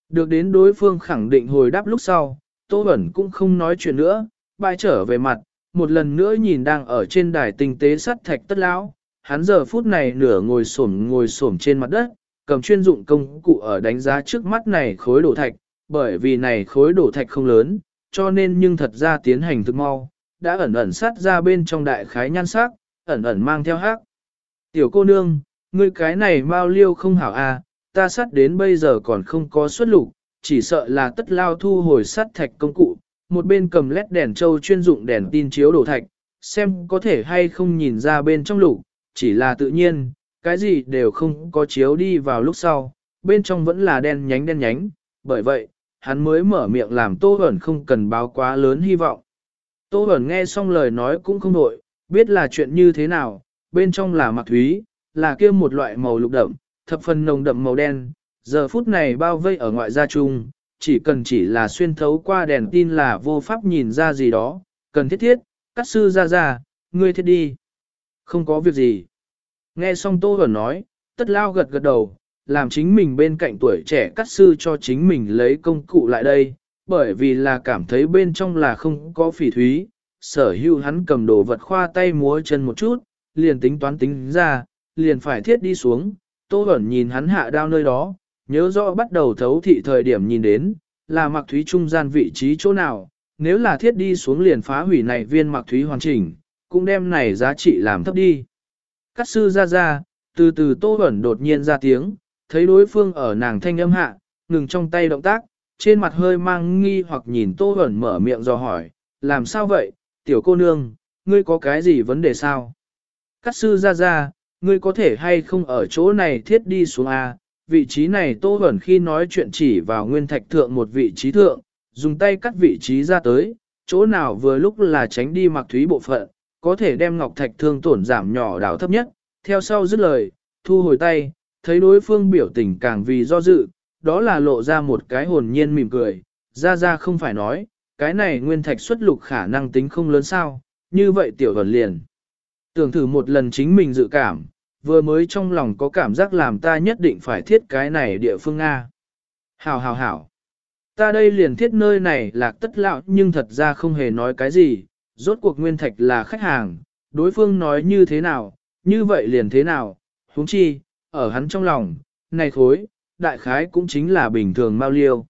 Được đến đối phương khẳng định hồi đáp lúc sau, Tô Bẩn cũng không nói chuyện nữa, bay trở về mặt, một lần nữa nhìn đang ở trên đài tinh tế sắt thạch tất lão, hắn giờ phút này nửa ngồi xổm ngồi xổm trên mặt đất, cầm chuyên dụng công cụ ở đánh giá trước mắt này khối đổ thạch, bởi vì này khối đổ thạch không lớn, cho nên nhưng thật ra tiến hành thực mau, đã ẩn ẩn sát ra bên trong đại khái nhan sắc, ẩn ẩn mang theo hát. Tiểu cô nương, ngươi cái này mau liêu không hảo à, ta sát đến bây giờ còn không có xuất lục, chỉ sợ là tất lao thu hồi sắt thạch công cụ, một bên cầm lét đèn trâu chuyên dụng đèn tin chiếu đổ thạch, xem có thể hay không nhìn ra bên trong lục, chỉ là tự nhiên, cái gì đều không có chiếu đi vào lúc sau, bên trong vẫn là đen nhánh đen nhánh, bởi vậy, hắn mới mở miệng làm Tô Bẩn không cần báo quá lớn hy vọng. Tô Bẩn nghe xong lời nói cũng không đổi, biết là chuyện như thế nào, bên trong là mặc thúy, là kia một loại màu lục đậm, thập phần nồng đậm màu đen, giờ phút này bao vây ở ngoại gia chung, chỉ cần chỉ là xuyên thấu qua đèn tin là vô pháp nhìn ra gì đó, cần thiết thiết, cắt sư ra ra, ngươi thiết đi. Không có việc gì. Nghe xong Tô Bẩn nói, tất lao gật gật đầu, làm chính mình bên cạnh tuổi trẻ cắt sư cho chính mình lấy công cụ lại đây, bởi vì là cảm thấy bên trong là không có phỉ thúy, sở hữu hắn cầm đồ vật khoa tay múa chân một chút, liền tính toán tính ra, liền phải thiết đi xuống, Tô Bẩn nhìn hắn hạ đao nơi đó, nhớ rõ bắt đầu thấu thị thời điểm nhìn đến, là mặc thúy trung gian vị trí chỗ nào, nếu là thiết đi xuống liền phá hủy này viên mặc thúy hoàn chỉnh, cũng đem này giá trị làm thấp đi. Cắt sư ra ra, từ từ Tô Bẩn đột nhiên ra tiếng, thấy đối phương ở nàng thanh âm hạ, ngừng trong tay động tác, trên mặt hơi mang nghi hoặc nhìn Tô Bẩn mở miệng do hỏi, làm sao vậy, tiểu cô nương, ngươi có cái gì vấn đề sao? Cắt sư ra ra, ngươi có thể hay không ở chỗ này thiết đi xuống A, vị trí này Tô Bẩn khi nói chuyện chỉ vào nguyên thạch thượng một vị trí thượng, dùng tay cắt vị trí ra tới, chỗ nào vừa lúc là tránh đi mặc thúy bộ phận, có thể đem ngọc thạch thương tổn giảm nhỏ đảo thấp nhất, theo sau dứt lời, thu hồi tay, thấy đối phương biểu tình càng vì do dự, đó là lộ ra một cái hồn nhiên mỉm cười, ra ra không phải nói, cái này nguyên thạch xuất lục khả năng tính không lớn sao, như vậy tiểu vần liền. Tưởng thử một lần chính mình dự cảm, vừa mới trong lòng có cảm giác làm ta nhất định phải thiết cái này địa phương Nga. Hảo hảo hảo. Ta đây liền thiết nơi này lạc tất lão nhưng thật ra không hề nói cái gì, rốt cuộc nguyên thạch là khách hàng, đối phương nói như thế nào, như vậy liền thế nào, huống chi, ở hắn trong lòng, này thối, đại khái cũng chính là bình thường mau liêu.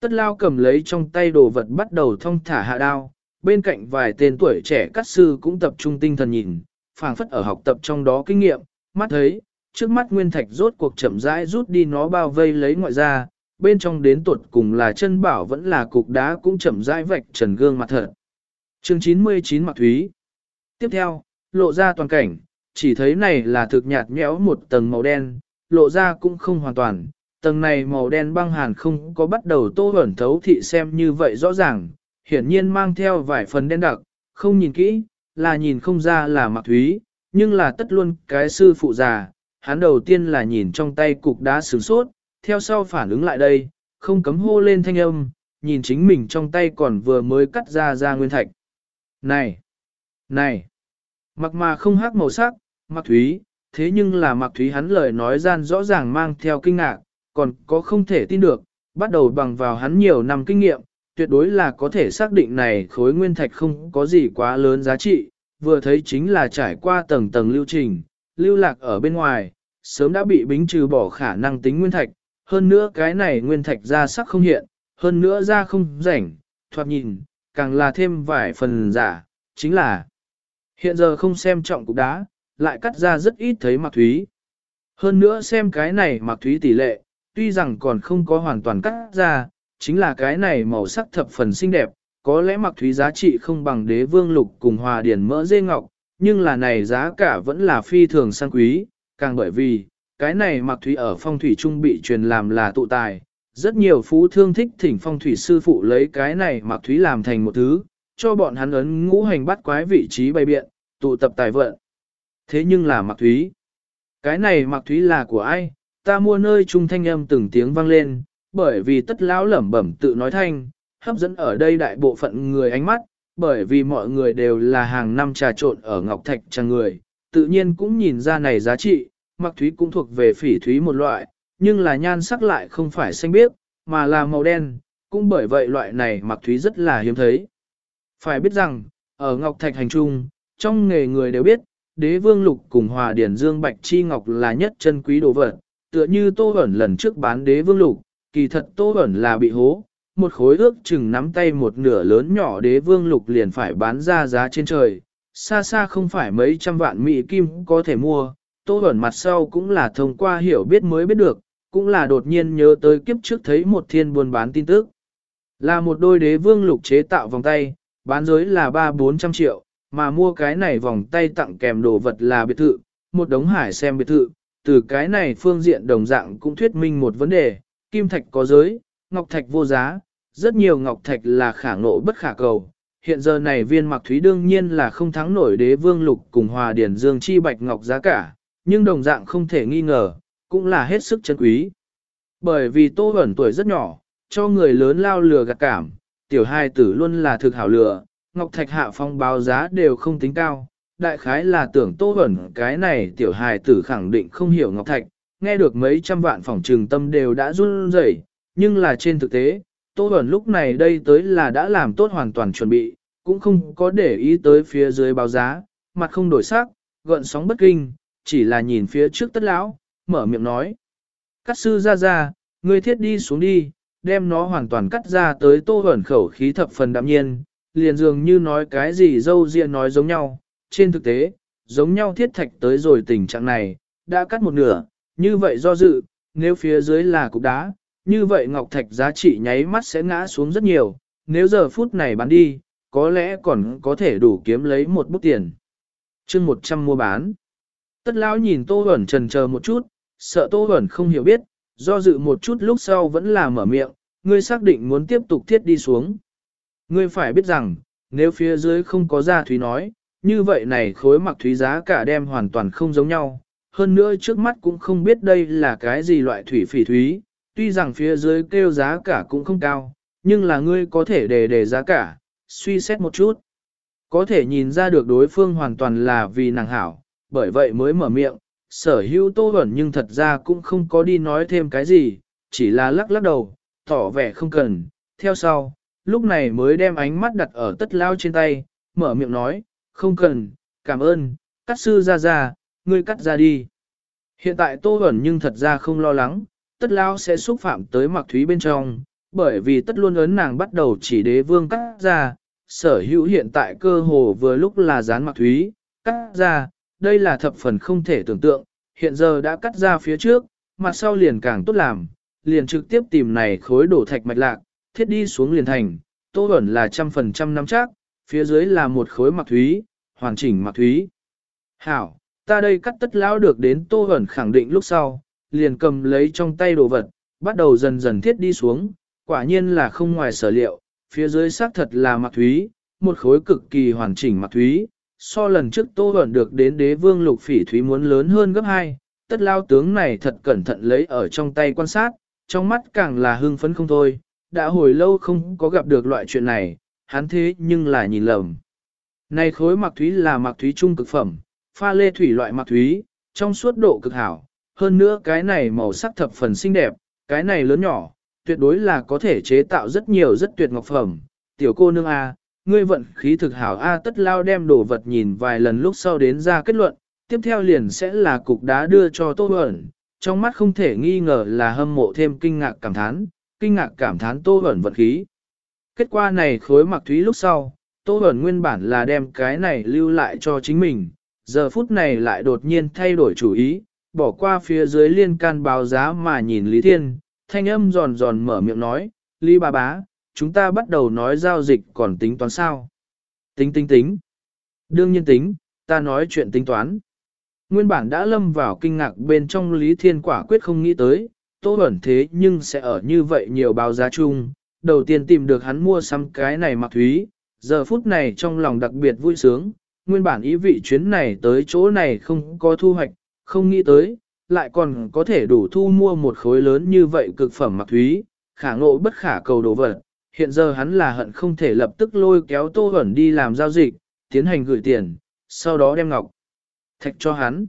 Tất lao cầm lấy trong tay đồ vật bắt đầu thong thả hạ đao, bên cạnh vài tên tuổi trẻ cắt sư cũng tập trung tinh thần nhìn, phảng phất ở học tập trong đó kinh nghiệm, mắt thấy, trước mắt nguyên thạch rốt cuộc chậm rãi rút đi nó bao vây lấy ngoại ra, bên trong đến tuột cùng là chân bảo vẫn là cục đá cũng chậm rãi vạch trần gương mặt thật. Chương 99 Mạc Thúy Tiếp theo, lộ ra toàn cảnh, chỉ thấy này là thực nhạt nhẽo một tầng màu đen, lộ ra cũng không hoàn toàn. Tầng này màu đen băng hàn không có bắt đầu tô ẩn thấu thị xem như vậy rõ ràng, hiển nhiên mang theo vài phần đen đặc, không nhìn kỹ, là nhìn không ra là Mạc Thúy, nhưng là tất luôn cái sư phụ già, hắn đầu tiên là nhìn trong tay cục đá sướng sốt, theo sau phản ứng lại đây, không cấm hô lên thanh âm, nhìn chính mình trong tay còn vừa mới cắt ra ra nguyên thạch. Này! Này! Mặc mà không hắc màu sắc, mặc thúy, thế nhưng là mặc thúy hắn lời nói gian rõ ràng mang theo kinh ngạc, còn có không thể tin được, bắt đầu bằng vào hắn nhiều năm kinh nghiệm, tuyệt đối là có thể xác định này khối nguyên thạch không có gì quá lớn giá trị, vừa thấy chính là trải qua tầng tầng lưu trình, lưu lạc ở bên ngoài, sớm đã bị bính trừ bỏ khả năng tính nguyên thạch, hơn nữa cái này nguyên thạch ra sắc không hiện, hơn nữa ra không rảnh, thoạt nhìn, càng là thêm vài phần giả, chính là hiện giờ không xem trọng cục đá, lại cắt ra rất ít thấy mặc thúy. Hơn nữa xem cái này mặc thúy tỷ lệ, tuy rằng còn không có hoàn toàn cắt ra, chính là cái này màu sắc thập phần xinh đẹp, có lẽ mặc thúy giá trị không bằng đế vương lục cùng hòa điển mỡ dê ngọc, nhưng là này giá cả vẫn là phi thường sang quý, càng bởi vì, cái này mặc thúy ở phong thủy trung bị truyền làm là tụ tài. Rất nhiều phú thương thích thỉnh phong thủy sư phụ lấy cái này mặc thúy làm thành một thứ, cho bọn hắn ấn ngũ hành bắt quái vị trí bày biện, tụ tập tài vận. Thế nhưng là mặc thúy. Cái này mặc thúy là của ai? Ta mua nơi trung thanh âm từng tiếng vang lên, bởi vì tất lão lẩm bẩm tự nói thanh, hấp dẫn ở đây đại bộ phận người ánh mắt, bởi vì mọi người đều là hàng năm trà trộn ở Ngọc Thạch trang người, tự nhiên cũng nhìn ra này giá trị, mặc thúy cũng thuộc về phỉ thúy một loại, nhưng là nhan sắc lại không phải xanh biếc, mà là màu đen, cũng bởi vậy loại này mặc thúy rất là hiếm thấy. Phải biết rằng, ở Ngọc Thạch hành trung, trong nghề người đều biết, đế vương lục cùng hòa điển dương bạch chi ngọc là nhất chân quý đồ vật, tựa như tô ẩn lần trước bán đế vương lục, kỳ thật tô ẩn là bị hố, một khối ước chừng nắm tay một nửa lớn nhỏ đế vương lục liền phải bán ra giá trên trời, xa xa không phải mấy trăm vạn mỹ kim có thể mua, tô ẩn mặt sau cũng là thông qua hiểu biết mới biết được, cũng là đột nhiên nhớ tới kiếp trước thấy một thiên buôn bán tin tức. Là một đôi đế vương lục chế tạo vòng tay, bán giới là 3-400 triệu, mà mua cái này vòng tay tặng kèm đồ vật là biệt thự, một đống hải xem biệt thự, từ cái này phương diện đồng dạng cũng thuyết minh một vấn đề, kim thạch có giới, ngọc thạch vô giá, rất nhiều ngọc thạch là khả ngộ bất khả cầu. Hiện giờ này viên mặc thúy đương nhiên là không thắng nổi đế vương lục cùng hòa điển dương chi bạch ngọc giá cả, nhưng đồng dạng không thể nghi ngờ, cũng là hết sức chân quý. Bởi vì tô ẩn tuổi rất nhỏ, cho người lớn lao lừa gạt cảm, tiểu hai tử luôn là thực hảo lừa, ngọc thạch hạ phong báo giá đều không tính cao. Đại khái là tưởng tô ẩn cái này tiểu hài tử khẳng định không hiểu ngọc thạch, nghe được mấy trăm vạn phòng trừng tâm đều đã run rẩy, nhưng là trên thực tế, Tô Bẩn lúc này đây tới là đã làm tốt hoàn toàn chuẩn bị, cũng không có để ý tới phía dưới báo giá, mặt không đổi sắc, gợn sóng bất kinh, chỉ là nhìn phía trước tất lão, mở miệng nói. Cắt sư ra ra, ngươi thiết đi xuống đi, đem nó hoàn toàn cắt ra tới Tô Bẩn khẩu khí thập phần đạm nhiên, liền dường như nói cái gì dâu riêng nói giống nhau, trên thực tế, giống nhau thiết thạch tới rồi tình trạng này, đã cắt một nửa, như vậy do dự, nếu phía dưới là cục đá, như vậy ngọc thạch giá trị nháy mắt sẽ ngã xuống rất nhiều, nếu giờ phút này bán đi, có lẽ còn có thể đủ kiếm lấy một bút tiền. chương 100 mua bán. Tất lão nhìn Tô Huẩn trần chờ một chút, sợ Tô Huẩn không hiểu biết, do dự một chút lúc sau vẫn là mở miệng, ngươi xác định muốn tiếp tục thiết đi xuống. Ngươi phải biết rằng, nếu phía dưới không có gia thúy nói, như vậy này khối mặc thúy giá cả đem hoàn toàn không giống nhau. Hơn nữa trước mắt cũng không biết đây là cái gì loại thủy phỉ thúy, tuy rằng phía dưới kêu giá cả cũng không cao, nhưng là ngươi có thể đề đề giá cả, suy xét một chút. Có thể nhìn ra được đối phương hoàn toàn là vì nàng hảo, bởi vậy mới mở miệng, sở hữu tô ẩn nhưng thật ra cũng không có đi nói thêm cái gì, chỉ là lắc lắc đầu, tỏ vẻ không cần, theo sau, lúc này mới đem ánh mắt đặt ở tất lao trên tay, mở miệng nói, không cần, cảm ơn, cắt sư ra ra, ngươi cắt ra đi. Hiện tại tô Huẩn nhưng thật ra không lo lắng, tất lao sẽ xúc phạm tới mặc thúy bên trong, bởi vì tất luôn ấn nàng bắt đầu chỉ đế vương cắt ra, sở hữu hiện tại cơ hồ vừa lúc là dán mặc thúy, cắt ra, đây là thập phần không thể tưởng tượng, hiện giờ đã cắt ra phía trước, mặt sau liền càng tốt làm, liền trực tiếp tìm này khối đổ thạch mạch lạc, thiết đi xuống liền thành, tô ẩn là trăm phần trăm nắm chắc, phía dưới là một khối mặc thúy, hoàn chỉnh mặc thúy. Hảo, ta đây cắt tất lão được đến tô hẩn khẳng định lúc sau, liền cầm lấy trong tay đồ vật, bắt đầu dần dần thiết đi xuống, quả nhiên là không ngoài sở liệu, phía dưới xác thật là mặc thúy, một khối cực kỳ hoàn chỉnh mặc thúy, so lần trước tô hẩn được đến đế vương lục phỉ thúy muốn lớn hơn gấp hai, tất lao tướng này thật cẩn thận lấy ở trong tay quan sát, trong mắt càng là hưng phấn không thôi, đã hồi lâu không có gặp được loại chuyện này, hắn thế nhưng là nhìn lầm. Này khối mặc thúy là mặc thúy trung cực phẩm, pha lê thủy loại mặc thúy, trong suốt độ cực hảo, hơn nữa cái này màu sắc thập phần xinh đẹp, cái này lớn nhỏ, tuyệt đối là có thể chế tạo rất nhiều rất tuyệt ngọc phẩm. Tiểu cô nương A, ngươi vận khí thực hảo A tất lao đem đồ vật nhìn vài lần lúc sau đến ra kết luận, tiếp theo liền sẽ là cục đá đưa cho Tô Bẩn, trong mắt không thể nghi ngờ là hâm mộ thêm kinh ngạc cảm thán, kinh ngạc cảm thán Tô Bẩn vận khí. Kết quả này khối mặc thúy lúc sau, Tô Bẩn nguyên bản là đem cái này lưu lại cho chính mình, giờ phút này lại đột nhiên thay đổi chủ ý, bỏ qua phía dưới liên can báo giá mà nhìn Lý Thiên, thanh âm giòn giòn mở miệng nói, Lý bà bá, chúng ta bắt đầu nói giao dịch còn tính toán sao? Tính tính tính. Đương nhiên tính, ta nói chuyện tính toán. Nguyên bản đã lâm vào kinh ngạc bên trong Lý Thiên quả quyết không nghĩ tới, tô ẩn thế nhưng sẽ ở như vậy nhiều báo giá chung. Đầu tiên tìm được hắn mua xăm cái này mặc thúy, giờ phút này trong lòng đặc biệt vui sướng, nguyên bản ý vị chuyến này tới chỗ này không có thu hoạch, không nghĩ tới, lại còn có thể đủ thu mua một khối lớn như vậy cực phẩm mặc thúy, khả ngộ bất khả cầu đồ vật. hiện giờ hắn là hận không thể lập tức lôi kéo Tô Huẩn đi làm giao dịch, tiến hành gửi tiền, sau đó đem ngọc thạch cho hắn.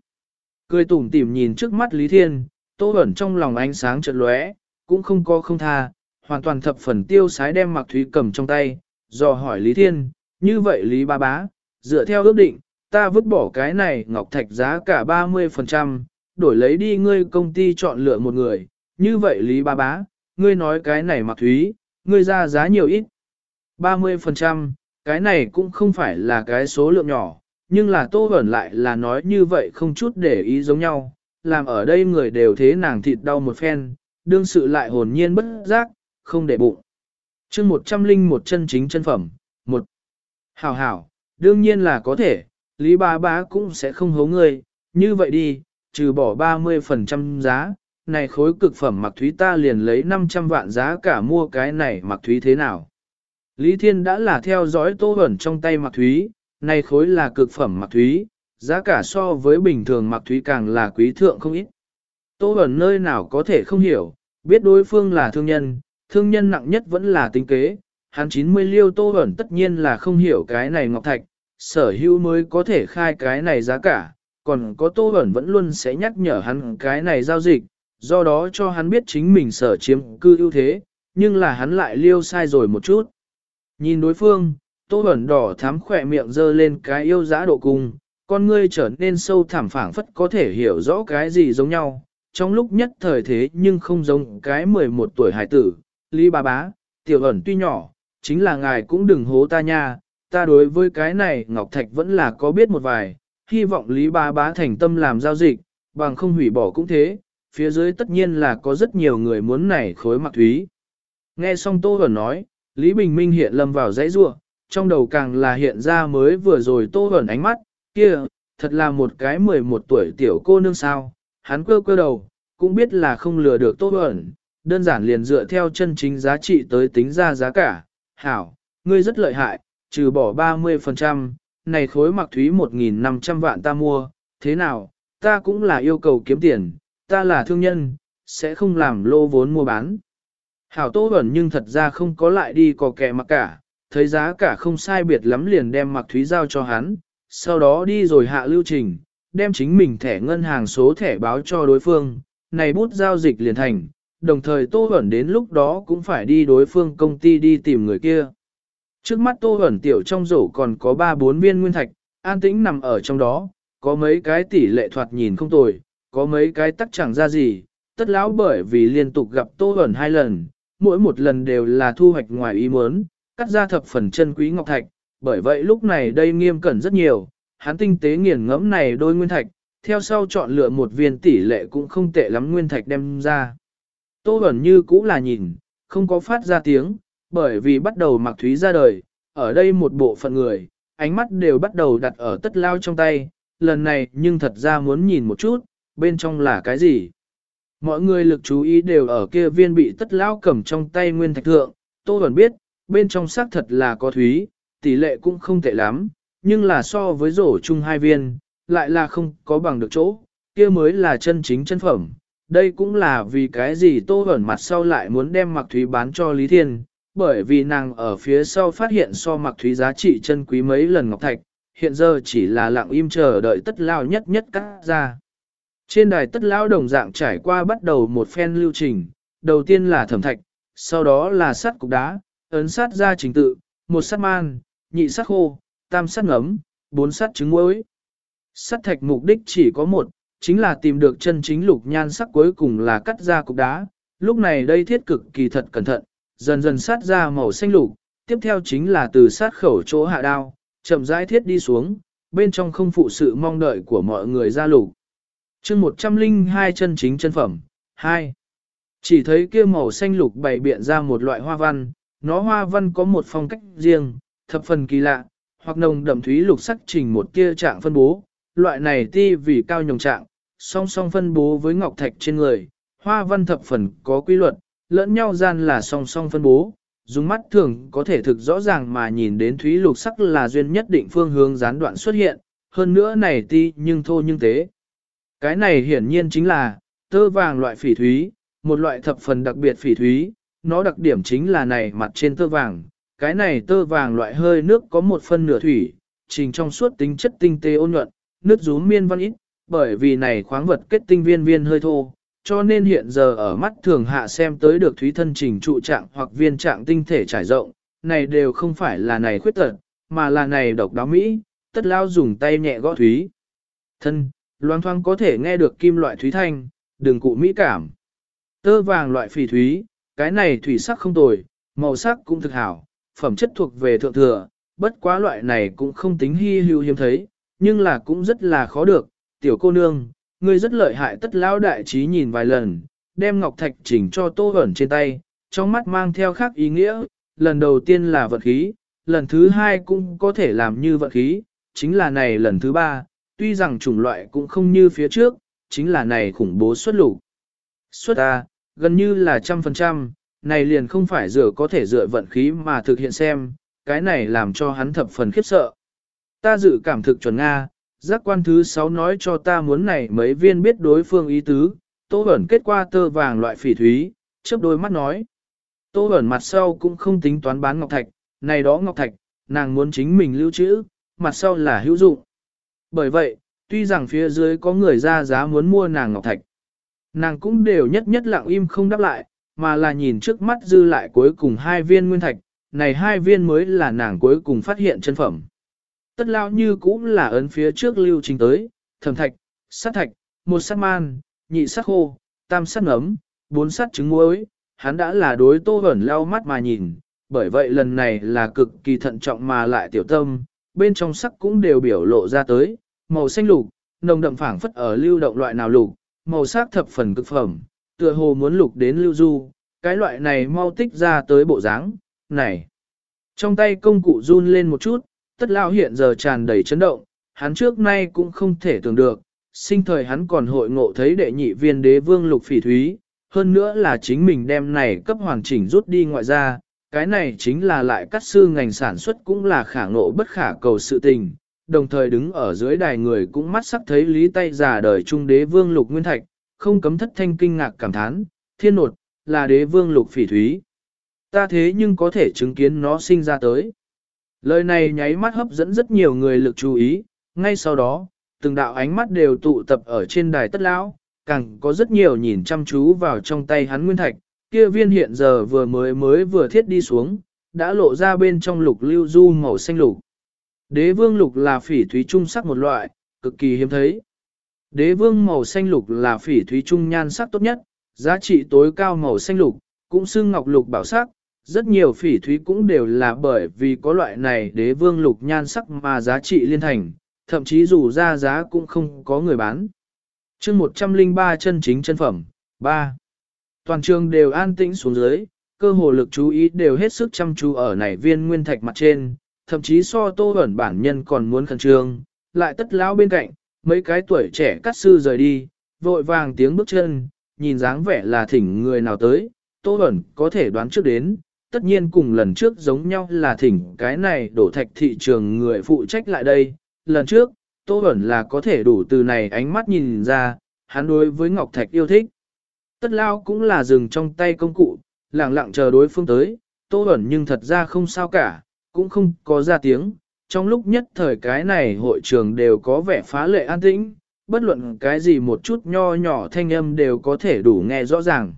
Cười tủm tỉm nhìn trước mắt Lý Thiên, Tô Huẩn trong lòng ánh sáng chợt lóe, cũng không có không tha, hoàn toàn thập phần tiêu sái đem mặc Thúy cầm trong tay, dò hỏi Lý Thiên, như vậy Lý Ba Bá, dựa theo ước định, ta vứt bỏ cái này ngọc thạch giá cả 30%, đổi lấy đi ngươi công ty chọn lựa một người, như vậy Lý Ba Bá, ngươi nói cái này mặc Thúy, ngươi ra giá nhiều ít. 30%, cái này cũng không phải là cái số lượng nhỏ, nhưng là Tô Bẩn lại là nói như vậy không chút để ý giống nhau, làm ở đây người đều thế nàng thịt đau một phen, đương sự lại hồn nhiên bất giác, không để bụng. chương một trăm linh một chân chính chân phẩm, một Hảo hảo, đương nhiên là có thể, Lý Bá Bá cũng sẽ không hố ngươi, như vậy đi, trừ bỏ 30% giá, này khối cực phẩm mặc thúy ta liền lấy 500 vạn giá cả mua cái này mặc thúy thế nào. Lý Thiên đã là theo dõi tô ẩn trong tay mặc thúy, này khối là cực phẩm mặc thúy, giá cả so với bình thường mặc thúy càng là quý thượng không ít. Tô ẩn nơi nào có thể không hiểu, biết đối phương là thương nhân, thương nhân nặng nhất vẫn là tính kế, hắn 90 liêu tô ẩn tất nhiên là không hiểu cái này ngọc thạch, sở hữu mới có thể khai cái này giá cả, còn có tô ẩn vẫn luôn sẽ nhắc nhở hắn cái này giao dịch, do đó cho hắn biết chính mình sở chiếm cư ưu thế, nhưng là hắn lại liêu sai rồi một chút. Nhìn đối phương, tô ẩn đỏ thắm khỏe miệng dơ lên cái yêu giá độ cung, con ngươi trở nên sâu thẳm phảng phất có thể hiểu rõ cái gì giống nhau, trong lúc nhất thời thế nhưng không giống cái 11 tuổi hải tử, Lý bà bá, tiểu ẩn tuy nhỏ, chính là ngài cũng đừng hố ta nha, ta đối với cái này Ngọc Thạch vẫn là có biết một vài, hy vọng Lý ba bá thành tâm làm giao dịch, bằng không hủy bỏ cũng thế, phía dưới tất nhiên là có rất nhiều người muốn này khối mặc thúy. Nghe xong Tô Hẩn nói, Lý Bình Minh hiện lâm vào dãy rua, trong đầu càng là hiện ra mới vừa rồi Tô Hẩn ánh mắt, kia, thật là một cái 11 tuổi tiểu cô nương sao, hắn quơ quơ đầu, cũng biết là không lừa được Tô Hẩn, đơn giản liền dựa theo chân chính giá trị tới tính ra giá cả, hảo, ngươi rất lợi hại, trừ bỏ 30%, này khối mặc thúy 1.500 vạn ta mua, thế nào, ta cũng là yêu cầu kiếm tiền, ta là thương nhân, sẽ không làm lô vốn mua bán. Hảo Tô Bẩn nhưng thật ra không có lại đi có kẻ mặc cả, thấy giá cả không sai biệt lắm liền đem mặc thúy giao cho hắn, sau đó đi rồi hạ lưu trình, đem chính mình thẻ ngân hàng số thẻ báo cho đối phương, này bút giao dịch liền thành, đồng thời Tô hẩn đến lúc đó cũng phải đi đối phương công ty đi tìm người kia. Trước mắt Tô hẩn tiểu trong rổ còn có 3-4 viên nguyên thạch, an tĩnh nằm ở trong đó, có mấy cái tỷ lệ thoạt nhìn không tồi, có mấy cái tắc chẳng ra gì, tất lão bởi vì liên tục gặp Tô hẩn hai lần, mỗi một lần đều là thu hoạch ngoài ý muốn, cắt ra thập phần chân quý ngọc thạch, bởi vậy lúc này đây nghiêm cẩn rất nhiều, hắn tinh tế nghiền ngẫm này đôi nguyên thạch, theo sau chọn lựa một viên tỷ lệ cũng không tệ lắm nguyên thạch đem ra. Tô Bẩn như cũng là nhìn, không có phát ra tiếng, bởi vì bắt đầu mặc thúy ra đời, ở đây một bộ phận người, ánh mắt đều bắt đầu đặt ở tất lao trong tay, lần này nhưng thật ra muốn nhìn một chút, bên trong là cái gì. Mọi người lực chú ý đều ở kia viên bị tất lao cầm trong tay nguyên thạch thượng, Tô Bẩn biết, bên trong xác thật là có thúy, tỷ lệ cũng không tệ lắm, nhưng là so với rổ chung hai viên, lại là không có bằng được chỗ, kia mới là chân chính chân phẩm. Đây cũng là vì cái gì Tô ẩn mặt sau lại muốn đem mặc thúy bán cho Lý Thiên, bởi vì nàng ở phía sau phát hiện so mặc thúy giá trị chân quý mấy lần ngọc thạch, hiện giờ chỉ là lặng im chờ đợi tất lao nhất nhất cắt ra. Trên đài tất lao đồng dạng trải qua bắt đầu một phen lưu trình, đầu tiên là thẩm thạch, sau đó là sắt cục đá, ấn sát ra trình tự, một sắt man, nhị sắt khô, tam sắt ngấm, bốn sắt trứng muối. Sắt thạch mục đích chỉ có một, chính là tìm được chân chính lục nhan sắc cuối cùng là cắt ra cục đá. Lúc này đây thiết cực kỳ thật cẩn thận, dần dần sát ra màu xanh lục, tiếp theo chính là từ sát khẩu chỗ hạ đao, chậm rãi thiết đi xuống, bên trong không phụ sự mong đợi của mọi người ra lục. chương 102 chân chính chân phẩm, 2. Chỉ thấy kia màu xanh lục bày biện ra một loại hoa văn, nó hoa văn có một phong cách riêng, thập phần kỳ lạ, hoặc nồng đậm thúy lục sắc trình một kia trạng phân bố, loại này ti vì cao nhồng trạng, song song phân bố với ngọc thạch trên người, hoa văn thập phần có quy luật, lẫn nhau gian là song song phân bố, dùng mắt thường có thể thực rõ ràng mà nhìn đến thúy lục sắc là duyên nhất định phương hướng gián đoạn xuất hiện, hơn nữa này ti nhưng thô nhưng tế. Cái này hiển nhiên chính là tơ vàng loại phỉ thúy, một loại thập phần đặc biệt phỉ thúy, nó đặc điểm chính là này mặt trên tơ vàng, cái này tơ vàng loại hơi nước có một phân nửa thủy, trình trong suốt tính chất tinh tế ôn nhuận, nước rúm miên văn ít, bởi vì này khoáng vật kết tinh viên viên hơi thô, cho nên hiện giờ ở mắt thường hạ xem tới được thúy thân trình trụ trạng hoặc viên trạng tinh thể trải rộng, này đều không phải là này khuyết tật, mà là này độc đáo Mỹ, tất lao dùng tay nhẹ gõ thúy. Thân, loang thoang có thể nghe được kim loại thúy thanh, đừng cụ mỹ cảm. Tơ vàng loại phỉ thúy, cái này thủy sắc không tồi, màu sắc cũng thực hảo, phẩm chất thuộc về thượng thừa, bất quá loại này cũng không tính hy hữu hiếm thấy, nhưng là cũng rất là khó được. Tiểu cô nương, ngươi rất lợi hại tất lão đại trí nhìn vài lần, đem ngọc thạch chỉnh cho tô ẩn trên tay, trong mắt mang theo khác ý nghĩa, lần đầu tiên là vận khí, lần thứ hai cũng có thể làm như vận khí, chính là này lần thứ ba, tuy rằng chủng loại cũng không như phía trước, chính là này khủng bố xuất lục. Xuất A, gần như là trăm phần trăm, này liền không phải dựa có thể dựa vận khí mà thực hiện xem, cái này làm cho hắn thập phần khiếp sợ. Ta dự cảm thực chuẩn Nga, giác quan thứ sáu nói cho ta muốn này mấy viên biết đối phương ý tứ, tô ẩn kết qua tơ vàng loại phỉ thúy, chớp đôi mắt nói. Tô ẩn mặt sau cũng không tính toán bán ngọc thạch, này đó ngọc thạch, nàng muốn chính mình lưu trữ, mặt sau là hữu dụng. Bởi vậy, tuy rằng phía dưới có người ra giá muốn mua nàng ngọc thạch, nàng cũng đều nhất nhất lặng im không đáp lại, mà là nhìn trước mắt dư lại cuối cùng hai viên nguyên thạch, này hai viên mới là nàng cuối cùng phát hiện chân phẩm. Tất lao như cũng là ấn phía trước lưu trình tới, thẩm thạch, sát thạch, một sát man, nhị sát khô, tam sát ngấm, bốn sát trứng muối, hắn đã là đối tô hẩn lao mắt mà nhìn, bởi vậy lần này là cực kỳ thận trọng mà lại tiểu tâm, bên trong sắc cũng đều biểu lộ ra tới, màu xanh lục, nồng đậm phảng phất ở lưu động loại nào lục, màu sắc thập phần cực phẩm, tựa hồ muốn lục đến lưu du, cái loại này mau tích ra tới bộ dáng, này. Trong tay công cụ run lên một chút, tất lao hiện giờ tràn đầy chấn động, hắn trước nay cũng không thể tưởng được, sinh thời hắn còn hội ngộ thấy đệ nhị viên đế vương lục phỉ thúy, hơn nữa là chính mình đem này cấp hoàn chỉnh rút đi ngoại ra, cái này chính là lại cắt sư ngành sản xuất cũng là khả ngộ bất khả cầu sự tình, đồng thời đứng ở dưới đài người cũng mắt sắc thấy lý tay giả đời trung đế vương lục nguyên thạch, không cấm thất thanh kinh ngạc cảm thán, thiên nột, là đế vương lục phỉ thúy. Ta thế nhưng có thể chứng kiến nó sinh ra tới. Lời này nháy mắt hấp dẫn rất nhiều người lực chú ý, ngay sau đó, từng đạo ánh mắt đều tụ tập ở trên đài tất lão, càng có rất nhiều nhìn chăm chú vào trong tay hắn nguyên thạch, kia viên hiện giờ vừa mới mới vừa thiết đi xuống, đã lộ ra bên trong lục lưu du màu xanh lục. Đế vương lục là phỉ thúy trung sắc một loại, cực kỳ hiếm thấy. Đế vương màu xanh lục là phỉ thúy trung nhan sắc tốt nhất, giá trị tối cao màu xanh lục, cũng xương ngọc lục bảo sắc, rất nhiều phỉ thúy cũng đều là bởi vì có loại này đế vương lục nhan sắc mà giá trị liên thành, thậm chí dù ra giá cũng không có người bán. chương 103 chân chính chân phẩm, 3. Toàn trường đều an tĩnh xuống dưới, cơ hồ lực chú ý đều hết sức chăm chú ở nảy viên nguyên thạch mặt trên, thậm chí so tô ẩn bản nhân còn muốn khẩn trương, lại tất lão bên cạnh, mấy cái tuổi trẻ cắt sư rời đi, vội vàng tiếng bước chân, nhìn dáng vẻ là thỉnh người nào tới, tô ẩn có thể đoán trước đến, tất nhiên cùng lần trước giống nhau là thỉnh cái này đổ thạch thị trường người phụ trách lại đây, lần trước, tô Bẩn là có thể đủ từ này ánh mắt nhìn ra, hắn đối với Ngọc Thạch yêu thích. Tất lao cũng là dừng trong tay công cụ, lặng lặng chờ đối phương tới, tô Bẩn nhưng thật ra không sao cả, cũng không có ra tiếng. Trong lúc nhất thời cái này hội trường đều có vẻ phá lệ an tĩnh, bất luận cái gì một chút nho nhỏ thanh âm đều có thể đủ nghe rõ ràng.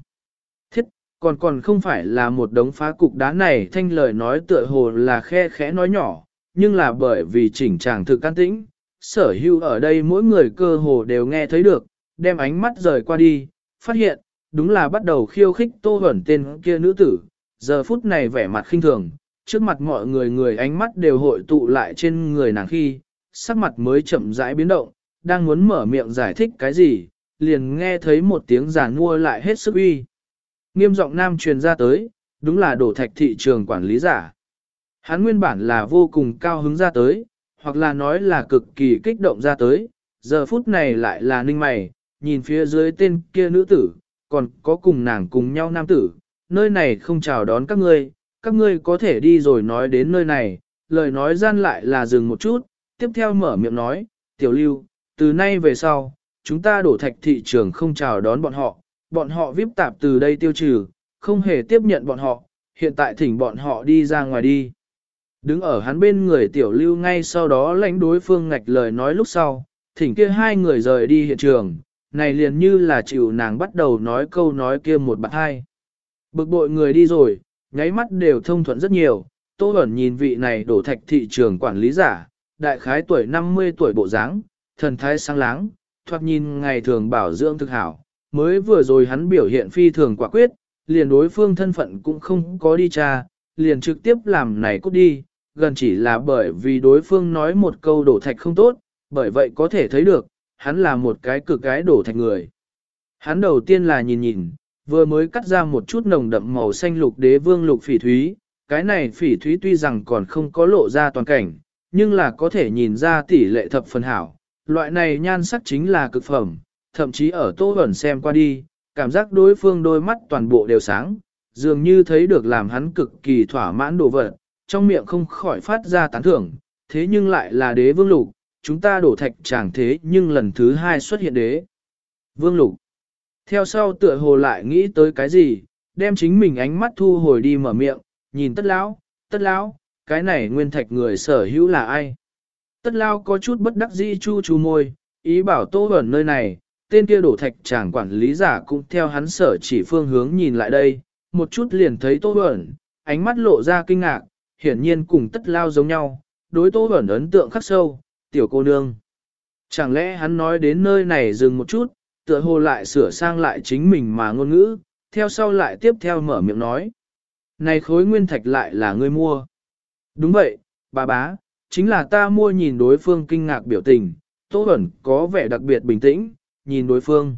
Còn còn không phải là một đống phá cục đá này thanh lời nói tựa hồ là khe khẽ nói nhỏ, nhưng là bởi vì chỉnh tràng thực can tĩnh, sở hữu ở đây mỗi người cơ hồ đều nghe thấy được, đem ánh mắt rời qua đi, phát hiện, đúng là bắt đầu khiêu khích tô hẩn tên kia nữ tử, giờ phút này vẻ mặt khinh thường, trước mặt mọi người người ánh mắt đều hội tụ lại trên người nàng khi, sắc mặt mới chậm rãi biến động, đang muốn mở miệng giải thích cái gì, liền nghe thấy một tiếng giàn mua lại hết sức uy. Nghiêm giọng nam truyền ra tới, đúng là đổ thạch thị trường quản lý giả. Hắn nguyên bản là vô cùng cao hứng ra tới, hoặc là nói là cực kỳ kích động ra tới, giờ phút này lại là ninh mày, nhìn phía dưới tên kia nữ tử, còn có cùng nàng cùng nhau nam tử, nơi này không chào đón các ngươi, các ngươi có thể đi rồi nói đến nơi này, lời nói gian lại là dừng một chút, tiếp theo mở miệng nói, tiểu lưu, từ nay về sau, chúng ta đổ thạch thị trường không chào đón bọn họ, bọn họ vip tạp từ đây tiêu trừ, không hề tiếp nhận bọn họ, hiện tại thỉnh bọn họ đi ra ngoài đi. Đứng ở hắn bên người tiểu lưu ngay sau đó lãnh đối phương ngạch lời nói lúc sau, thỉnh kia hai người rời đi hiện trường, này liền như là chịu nàng bắt đầu nói câu nói kia một bạn hai. Bực bội người đi rồi, nháy mắt đều thông thuận rất nhiều, Tô Bẩn nhìn vị này đổ thạch thị trường quản lý giả, đại khái tuổi 50 tuổi bộ dáng, thần thái sáng láng, thoạt nhìn ngày thường bảo dưỡng thực hảo, mới vừa rồi hắn biểu hiện phi thường quả quyết, liền đối phương thân phận cũng không có đi tra, liền trực tiếp làm này cút đi, gần chỉ là bởi vì đối phương nói một câu đổ thạch không tốt, bởi vậy có thể thấy được, hắn là một cái cực cái đổ thạch người. Hắn đầu tiên là nhìn nhìn, vừa mới cắt ra một chút nồng đậm màu xanh lục đế vương lục phỉ thúy, cái này phỉ thúy tuy rằng còn không có lộ ra toàn cảnh, nhưng là có thể nhìn ra tỷ lệ thập phần hảo. Loại này nhan sắc chính là cực phẩm, thậm chí ở tô Huẩn xem qua đi, cảm giác đối phương đôi mắt toàn bộ đều sáng, dường như thấy được làm hắn cực kỳ thỏa mãn đồ vật, trong miệng không khỏi phát ra tán thưởng, thế nhưng lại là đế vương lục, chúng ta đổ thạch chẳng thế nhưng lần thứ hai xuất hiện đế. Vương lục. Theo sau tựa hồ lại nghĩ tới cái gì, đem chính mình ánh mắt thu hồi đi mở miệng, nhìn tất lão, tất lão, cái này nguyên thạch người sở hữu là ai? Tất lão có chút bất đắc dĩ chu chu môi, ý bảo tô ẩn nơi này, tên kia đổ thạch chàng quản lý giả cũng theo hắn sở chỉ phương hướng nhìn lại đây, một chút liền thấy tô Bẩn, ánh mắt lộ ra kinh ngạc, hiển nhiên cùng tất lao giống nhau, đối tô Bẩn ấn tượng khắc sâu, tiểu cô nương. Chẳng lẽ hắn nói đến nơi này dừng một chút, tựa hồ lại sửa sang lại chính mình mà ngôn ngữ, theo sau lại tiếp theo mở miệng nói. Này khối nguyên thạch lại là ngươi mua. Đúng vậy, bà bá, chính là ta mua nhìn đối phương kinh ngạc biểu tình, Tô Bẩn có vẻ đặc biệt bình tĩnh, nhìn đối phương.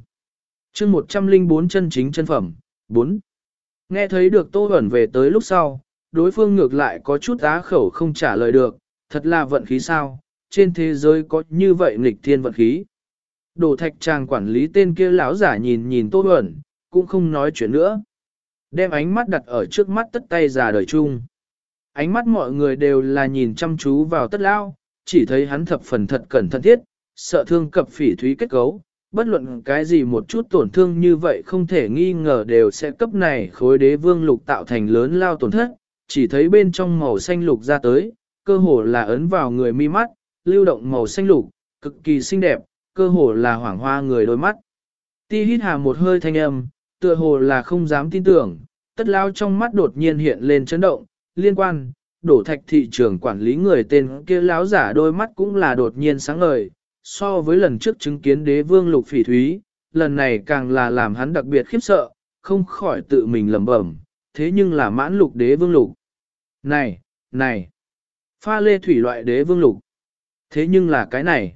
chương 104 chân chính chân phẩm, 4. Nghe thấy được Tô Bẩn về tới lúc sau, đối phương ngược lại có chút á khẩu không trả lời được, thật là vận khí sao, trên thế giới có như vậy nghịch thiên vận khí. Đồ thạch trang quản lý tên kia lão giả nhìn nhìn Tô Bẩn, cũng không nói chuyện nữa. Đem ánh mắt đặt ở trước mắt tất tay già đời chung. Ánh mắt mọi người đều là nhìn chăm chú vào tất lao, chỉ thấy hắn thập phần thật cẩn thận thiết, sợ thương cập phỉ thúy kết cấu. Bất luận cái gì một chút tổn thương như vậy không thể nghi ngờ đều sẽ cấp này khối đế vương lục tạo thành lớn lao tổn thất, chỉ thấy bên trong màu xanh lục ra tới, cơ hồ là ấn vào người mi mắt, lưu động màu xanh lục, cực kỳ xinh đẹp, cơ hồ là hoảng hoa người đôi mắt. Ti hít hà một hơi thanh âm, tựa hồ là không dám tin tưởng, tất lao trong mắt đột nhiên hiện lên chấn động, liên quan, đổ thạch thị trường quản lý người tên kia láo giả đôi mắt cũng là đột nhiên sáng ngời, so với lần trước chứng kiến đế vương lục phỉ thúy, lần này càng là làm hắn đặc biệt khiếp sợ, không khỏi tự mình lẩm bẩm, thế nhưng là mãn lục đế vương lục. Này, này, pha lê thủy loại đế vương lục. Thế nhưng là cái này.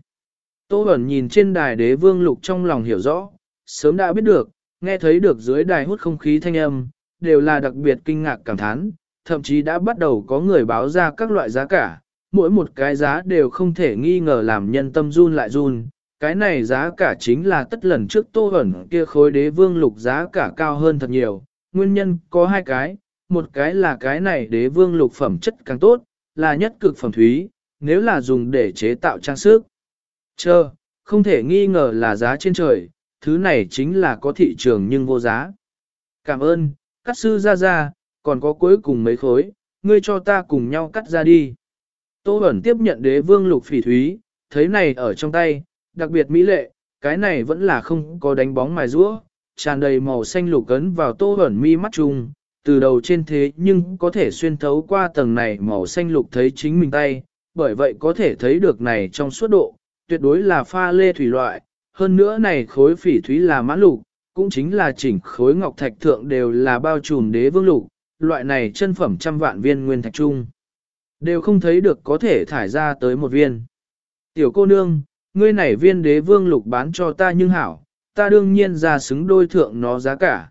Tô Bẩn nhìn trên đài đế vương lục trong lòng hiểu rõ, sớm đã biết được, nghe thấy được dưới đài hút không khí thanh âm, đều là đặc biệt kinh ngạc cảm thán, thậm chí đã bắt đầu có người báo ra các loại giá cả, mỗi một cái giá đều không thể nghi ngờ làm nhân tâm run lại run. Cái này giá cả chính là tất lần trước tô ẩn kia khối đế vương lục giá cả cao hơn thật nhiều, nguyên nhân có hai cái, một cái là cái này đế vương lục phẩm chất càng tốt, là nhất cực phẩm thúy, nếu là dùng để chế tạo trang sức. Chờ, không thể nghi ngờ là giá trên trời, thứ này chính là có thị trường nhưng vô giá. Cảm ơn, cắt sư ra ra, còn có cuối cùng mấy khối, ngươi cho ta cùng nhau cắt ra đi. Tô Bẩn tiếp nhận đế vương lục phỉ thúy, thấy này ở trong tay, đặc biệt mỹ lệ, cái này vẫn là không có đánh bóng mài rũa, tràn đầy màu xanh lục cấn vào Tô Bẩn mi mắt trùng, từ đầu trên thế nhưng có thể xuyên thấu qua tầng này màu xanh lục thấy chính mình tay, bởi vậy có thể thấy được này trong suốt độ, tuyệt đối là pha lê thủy loại, hơn nữa này khối phỉ thúy là mãn lục, cũng chính là chỉnh khối ngọc thạch thượng đều là bao trùm đế vương lục, loại này chân phẩm trăm vạn viên nguyên thạch trung. Đều không thấy được có thể thải ra tới một viên. Tiểu cô nương, ngươi này viên đế vương lục bán cho ta nhưng hảo, ta đương nhiên ra xứng đôi thượng nó giá cả.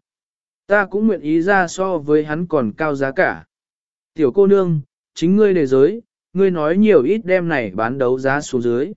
Ta cũng nguyện ý ra so với hắn còn cao giá cả. Tiểu cô nương, chính ngươi đề giới, ngươi nói nhiều ít đem này bán đấu giá xuống dưới.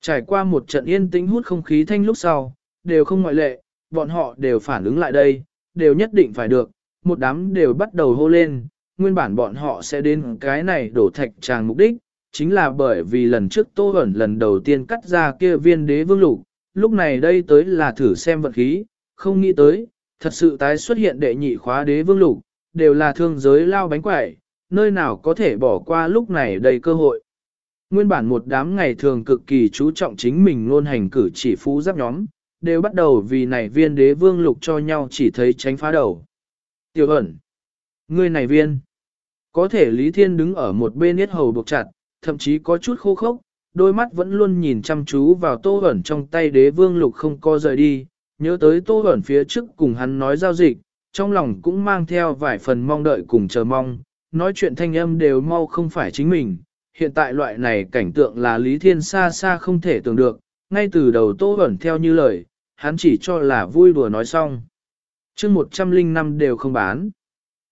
Trải qua một trận yên tĩnh hút không khí thanh lúc sau, đều không ngoại lệ, bọn họ đều phản ứng lại đây, đều nhất định phải được, một đám đều bắt đầu hô lên, nguyên bản bọn họ sẽ đến cái này đổ thạch tràng mục đích, chính là bởi vì lần trước Tô Hẩn lần đầu tiên cắt ra kia viên đế vương lục, lúc này đây tới là thử xem vận khí, không nghĩ tới, Thật sự tái xuất hiện đệ nhị khóa đế vương lục, đều là thương giới lao bánh quẩy, nơi nào có thể bỏ qua lúc này đầy cơ hội. Nguyên bản một đám ngày thường cực kỳ chú trọng chính mình luôn hành cử chỉ phú giáp nhóm, đều bắt đầu vì này viên đế vương lục cho nhau chỉ thấy tránh phá đầu. Tiểu ẩn, người này viên, có thể Lý Thiên đứng ở một bên yết hầu buộc chặt, thậm chí có chút khô khốc, đôi mắt vẫn luôn nhìn chăm chú vào tô ẩn trong tay đế vương lục không co rời đi, nhớ tới tô ẩn phía trước cùng hắn nói giao dịch, trong lòng cũng mang theo vài phần mong đợi cùng chờ mong, nói chuyện thanh âm đều mau không phải chính mình. Hiện tại loại này cảnh tượng là Lý Thiên xa xa không thể tưởng được, ngay từ đầu tô ẩn theo như lời, hắn chỉ cho là vui đùa nói xong. chương 105 đều không bán.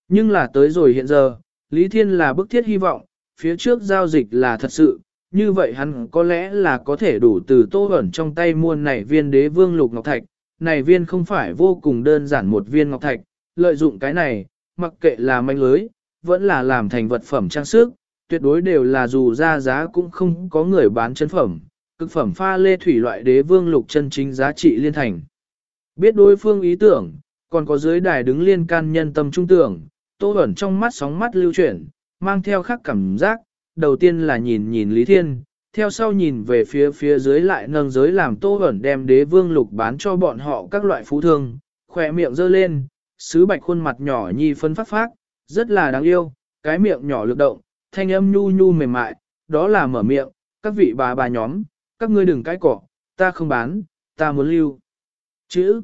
Nhưng là tới rồi hiện giờ, Lý Thiên là bức thiết hy vọng, phía trước giao dịch là thật sự, như vậy hắn có lẽ là có thể đủ từ tô ẩn trong tay mua này viên đế vương lục ngọc thạch, này viên không phải vô cùng đơn giản một viên ngọc thạch, lợi dụng cái này, mặc kệ là manh lưới, vẫn là làm thành vật phẩm trang sức, tuyệt đối đều là dù ra giá cũng không có người bán chân phẩm, cực phẩm pha lê thủy loại đế vương lục chân chính giá trị liên thành. Biết đối phương ý tưởng, còn có dưới đài đứng liên can nhân tâm trung tưởng, tô Bẩn trong mắt sóng mắt lưu chuyển, mang theo khắc cảm giác, đầu tiên là nhìn nhìn Lý Thiên, theo sau nhìn về phía phía dưới lại nâng giới làm tô Bẩn đem đế vương lục bán cho bọn họ các loại phú thương, khỏe miệng dơ lên, sứ bạch khuôn mặt nhỏ nhi phân phát phát, rất là đáng yêu, cái miệng nhỏ lực động, thanh âm nhu nhu mềm mại, đó là mở miệng, các vị bà bà nhóm, các ngươi đừng cái cỏ, ta không bán, ta muốn lưu. Chữ.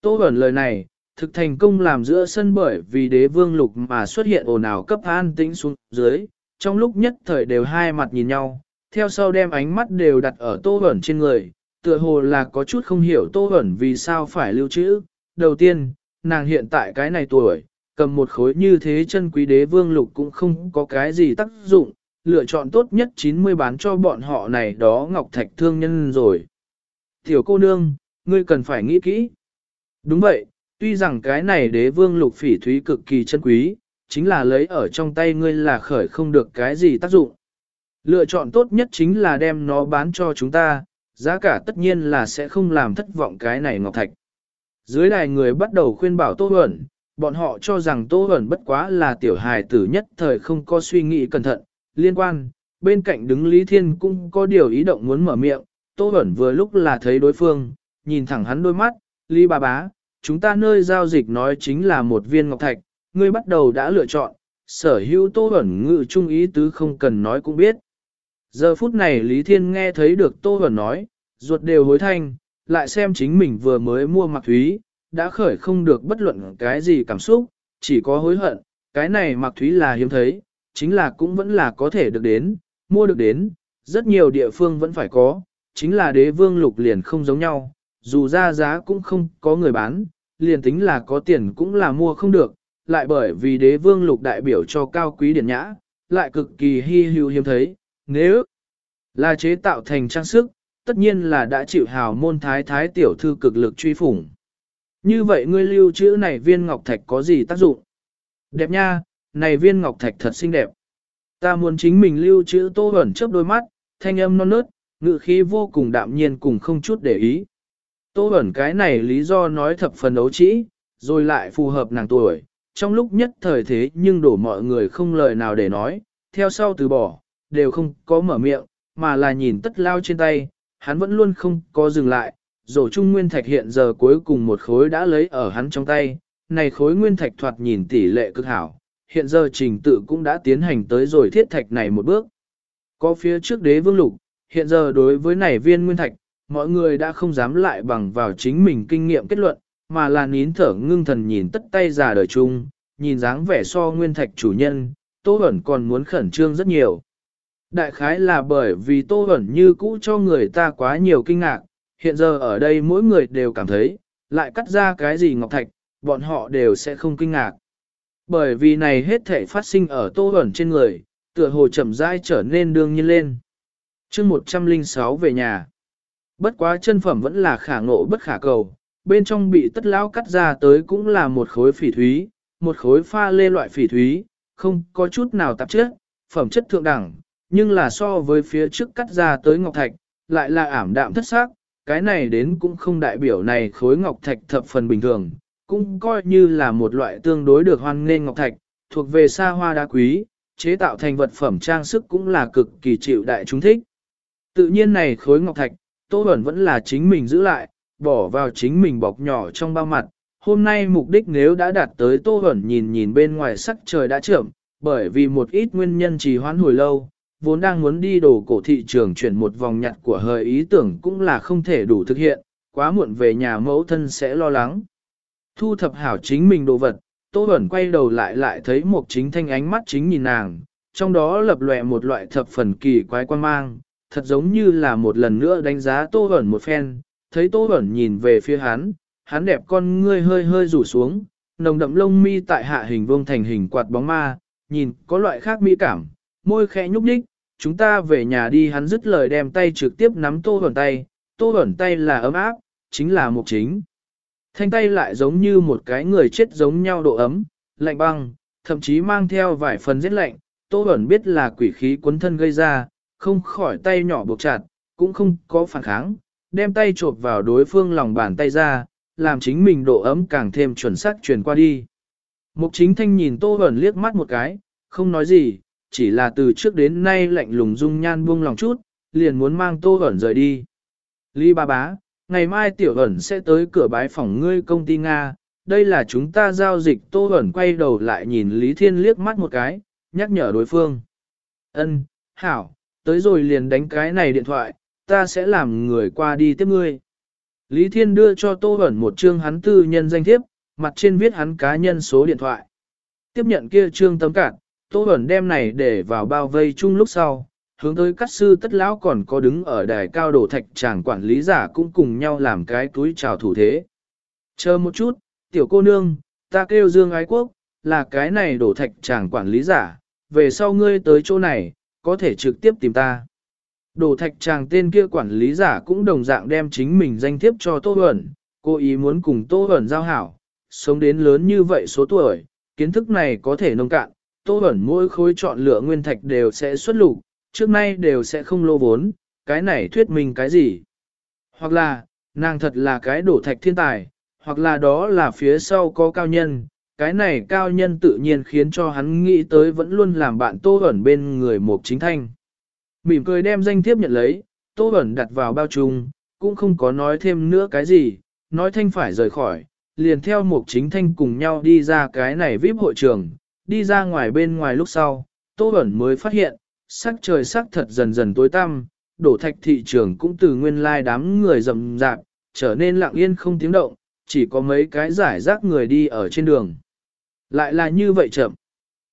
Tô Bẩn lời này, thực thành công làm giữa sân bởi vì đế vương lục mà xuất hiện ồn ào cấp an tĩnh xuống dưới, trong lúc nhất thời đều hai mặt nhìn nhau, theo sau đem ánh mắt đều đặt ở tô ẩn trên người, tựa hồ là có chút không hiểu tô ẩn vì sao phải lưu trữ. Đầu tiên, nàng hiện tại cái này tuổi, cầm một khối như thế chân quý đế vương lục cũng không có cái gì tác dụng, lựa chọn tốt nhất 90 bán cho bọn họ này đó ngọc thạch thương nhân rồi. Tiểu cô nương, ngươi cần phải nghĩ kỹ. Đúng vậy, tuy rằng cái này đế vương lục phỉ thúy cực kỳ chân quý, chính là lấy ở trong tay ngươi là khởi không được cái gì tác dụng. Lựa chọn tốt nhất chính là đem nó bán cho chúng ta, giá cả tất nhiên là sẽ không làm thất vọng cái này ngọc thạch. Dưới đài người bắt đầu khuyên bảo Tô Huẩn, bọn họ cho rằng Tô Huẩn bất quá là tiểu hài tử nhất thời không có suy nghĩ cẩn thận, liên quan, bên cạnh đứng Lý Thiên cũng có điều ý động muốn mở miệng, Tô Huẩn vừa lúc là thấy đối phương, nhìn thẳng hắn đôi mắt, Lý bà bá, chúng ta nơi giao dịch nói chính là một viên ngọc thạch, ngươi bắt đầu đã lựa chọn, sở hữu Tô ẩn ngự trung ý tứ không cần nói cũng biết. Giờ phút này Lý Thiên nghe thấy được Tô ẩn nói, ruột đều hối thanh, lại xem chính mình vừa mới mua mặc thúy, đã khởi không được bất luận cái gì cảm xúc, chỉ có hối hận, cái này mặc thúy là hiếm thấy, chính là cũng vẫn là có thể được đến, mua được đến, rất nhiều địa phương vẫn phải có, chính là đế vương lục liền không giống nhau, dù ra giá cũng không có người bán, liền tính là có tiền cũng là mua không được, lại bởi vì đế vương lục đại biểu cho cao quý điển nhã, lại cực kỳ hy hữu hiếm thấy, nếu là chế tạo thành trang sức, tất nhiên là đã chịu hào môn thái thái tiểu thư cực lực truy phủng. Như vậy ngươi lưu trữ này viên ngọc thạch có gì tác dụng? Đẹp nha, này viên ngọc thạch thật xinh đẹp. Ta muốn chính mình lưu trữ tô ẩn chớp đôi mắt, thanh âm non nớt, ngự khí vô cùng đạm nhiên cùng không chút để ý. Tô ẩn cái này lý do nói thập phần đấu trĩ, rồi lại phù hợp nàng tuổi, trong lúc nhất thời thế nhưng đổ mọi người không lời nào để nói, theo sau từ bỏ, đều không có mở miệng, mà là nhìn tất lao trên tay, hắn vẫn luôn không có dừng lại, rổ trung nguyên thạch hiện giờ cuối cùng một khối đã lấy ở hắn trong tay, này khối nguyên thạch thoạt nhìn tỷ lệ cực hảo, hiện giờ trình tự cũng đã tiến hành tới rồi thiết thạch này một bước. Có phía trước đế vương lục, hiện giờ đối với này viên nguyên thạch, mọi người đã không dám lại bằng vào chính mình kinh nghiệm kết luận, mà là nín thở ngưng thần nhìn tất tay già đời chung, nhìn dáng vẻ so nguyên thạch chủ nhân, Tô Bẩn còn muốn khẩn trương rất nhiều. Đại khái là bởi vì Tô Bẩn như cũ cho người ta quá nhiều kinh ngạc, hiện giờ ở đây mỗi người đều cảm thấy, lại cắt ra cái gì ngọc thạch, bọn họ đều sẽ không kinh ngạc. Bởi vì này hết thể phát sinh ở Tô Bẩn trên người, tựa hồ chậm rãi trở nên đương nhiên lên. chương 106 về nhà. Bất quá chân phẩm vẫn là khả ngộ bất khả cầu, bên trong bị tất lão cắt ra tới cũng là một khối phỉ thúy, một khối pha lê loại phỉ thúy, không có chút nào tạp chất, phẩm chất thượng đẳng, nhưng là so với phía trước cắt ra tới ngọc thạch, lại là ảm đạm thất xác, cái này đến cũng không đại biểu này khối ngọc thạch thập phần bình thường, cũng coi như là một loại tương đối được hoan nghênh ngọc thạch, thuộc về xa hoa đá quý, chế tạo thành vật phẩm trang sức cũng là cực kỳ chịu đại chúng thích. Tự nhiên này khối ngọc thạch, Tô Bẩn vẫn là chính mình giữ lại, bỏ vào chính mình bọc nhỏ trong bao mặt. Hôm nay mục đích nếu đã đạt tới Tô Bẩn nhìn nhìn bên ngoài sắc trời đã trưởng, bởi vì một ít nguyên nhân trì hoãn hồi lâu, vốn đang muốn đi đồ cổ thị trường chuyển một vòng nhặt của hơi ý tưởng cũng là không thể đủ thực hiện, quá muộn về nhà mẫu thân sẽ lo lắng. Thu thập hảo chính mình đồ vật, Tô Bẩn quay đầu lại lại thấy một chính thanh ánh mắt chính nhìn nàng, trong đó lập lòe một loại thập phần kỳ quái quan mang, thật giống như là một lần nữa đánh giá Tô Bẩn một phen, thấy Tô Bẩn nhìn về phía hắn, hắn đẹp con ngươi hơi hơi rủ xuống, nồng đậm lông mi tại hạ hình vuông thành hình quạt bóng ma, nhìn có loại khác mỹ cảm, môi khẽ nhúc nhích, chúng ta về nhà đi hắn dứt lời đem tay trực tiếp nắm Tô Bẩn tay, Tô Bẩn tay là ấm áp, chính là mục chính. Thanh tay lại giống như một cái người chết giống nhau độ ấm, lạnh băng, thậm chí mang theo vài phần giết lạnh, Tô Bẩn biết là quỷ khí cuốn thân gây ra, không khỏi tay nhỏ buộc chặt, cũng không có phản kháng, đem tay chộp vào đối phương lòng bàn tay ra, làm chính mình độ ấm càng thêm chuẩn xác truyền qua đi. Mục chính thanh nhìn Tô Bẩn liếc mắt một cái, không nói gì, chỉ là từ trước đến nay lạnh lùng dung nhan buông lòng chút, liền muốn mang Tô Bẩn rời đi. Lý ba bá, ngày mai tiểu ẩn sẽ tới cửa bái phòng ngươi công ty Nga, đây là chúng ta giao dịch Tô ẩn quay đầu lại nhìn Lý Thiên liếc mắt một cái, nhắc nhở đối phương. Ân, hảo, tới rồi liền đánh cái này điện thoại, ta sẽ làm người qua đi tiếp ngươi. Lý Thiên đưa cho Tô Bẩn một chương hắn tư nhân danh thiếp, mặt trên viết hắn cá nhân số điện thoại. Tiếp nhận kia trương tấm cản, Tô Bẩn đem này để vào bao vây chung lúc sau, hướng tới các sư tất lão còn có đứng ở đài cao đổ thạch chàng quản lý giả cũng cùng nhau làm cái túi chào thủ thế. Chờ một chút, tiểu cô nương, ta kêu Dương Ái Quốc, là cái này đổ thạch chàng quản lý giả, về sau ngươi tới chỗ này, có thể trực tiếp tìm ta. Đổ thạch chàng tên kia quản lý giả cũng đồng dạng đem chính mình danh thiếp cho Tô Huẩn, cô ý muốn cùng Tô Huẩn giao hảo, sống đến lớn như vậy số tuổi, kiến thức này có thể nông cạn, Tô Huẩn mỗi khối chọn lựa nguyên thạch đều sẽ xuất lục, trước nay đều sẽ không lô vốn, cái này thuyết minh cái gì? Hoặc là, nàng thật là cái đổ thạch thiên tài, hoặc là đó là phía sau có cao nhân, cái này cao nhân tự nhiên khiến cho hắn nghĩ tới vẫn luôn làm bạn Tô Bẩn bên người mục chính thanh. Mỉm cười đem danh thiếp nhận lấy, Tô Bẩn đặt vào bao trùng, cũng không có nói thêm nữa cái gì, nói thanh phải rời khỏi, liền theo mục chính thanh cùng nhau đi ra cái này VIP hội trường, đi ra ngoài bên ngoài lúc sau, Tô Bẩn mới phát hiện, sắc trời sắc thật dần dần tối tăm, đổ thạch thị trường cũng từ nguyên lai đám người rầm rạp, trở nên lặng yên không tiếng động, chỉ có mấy cái giải rác người đi ở trên đường. Lại là như vậy chậm.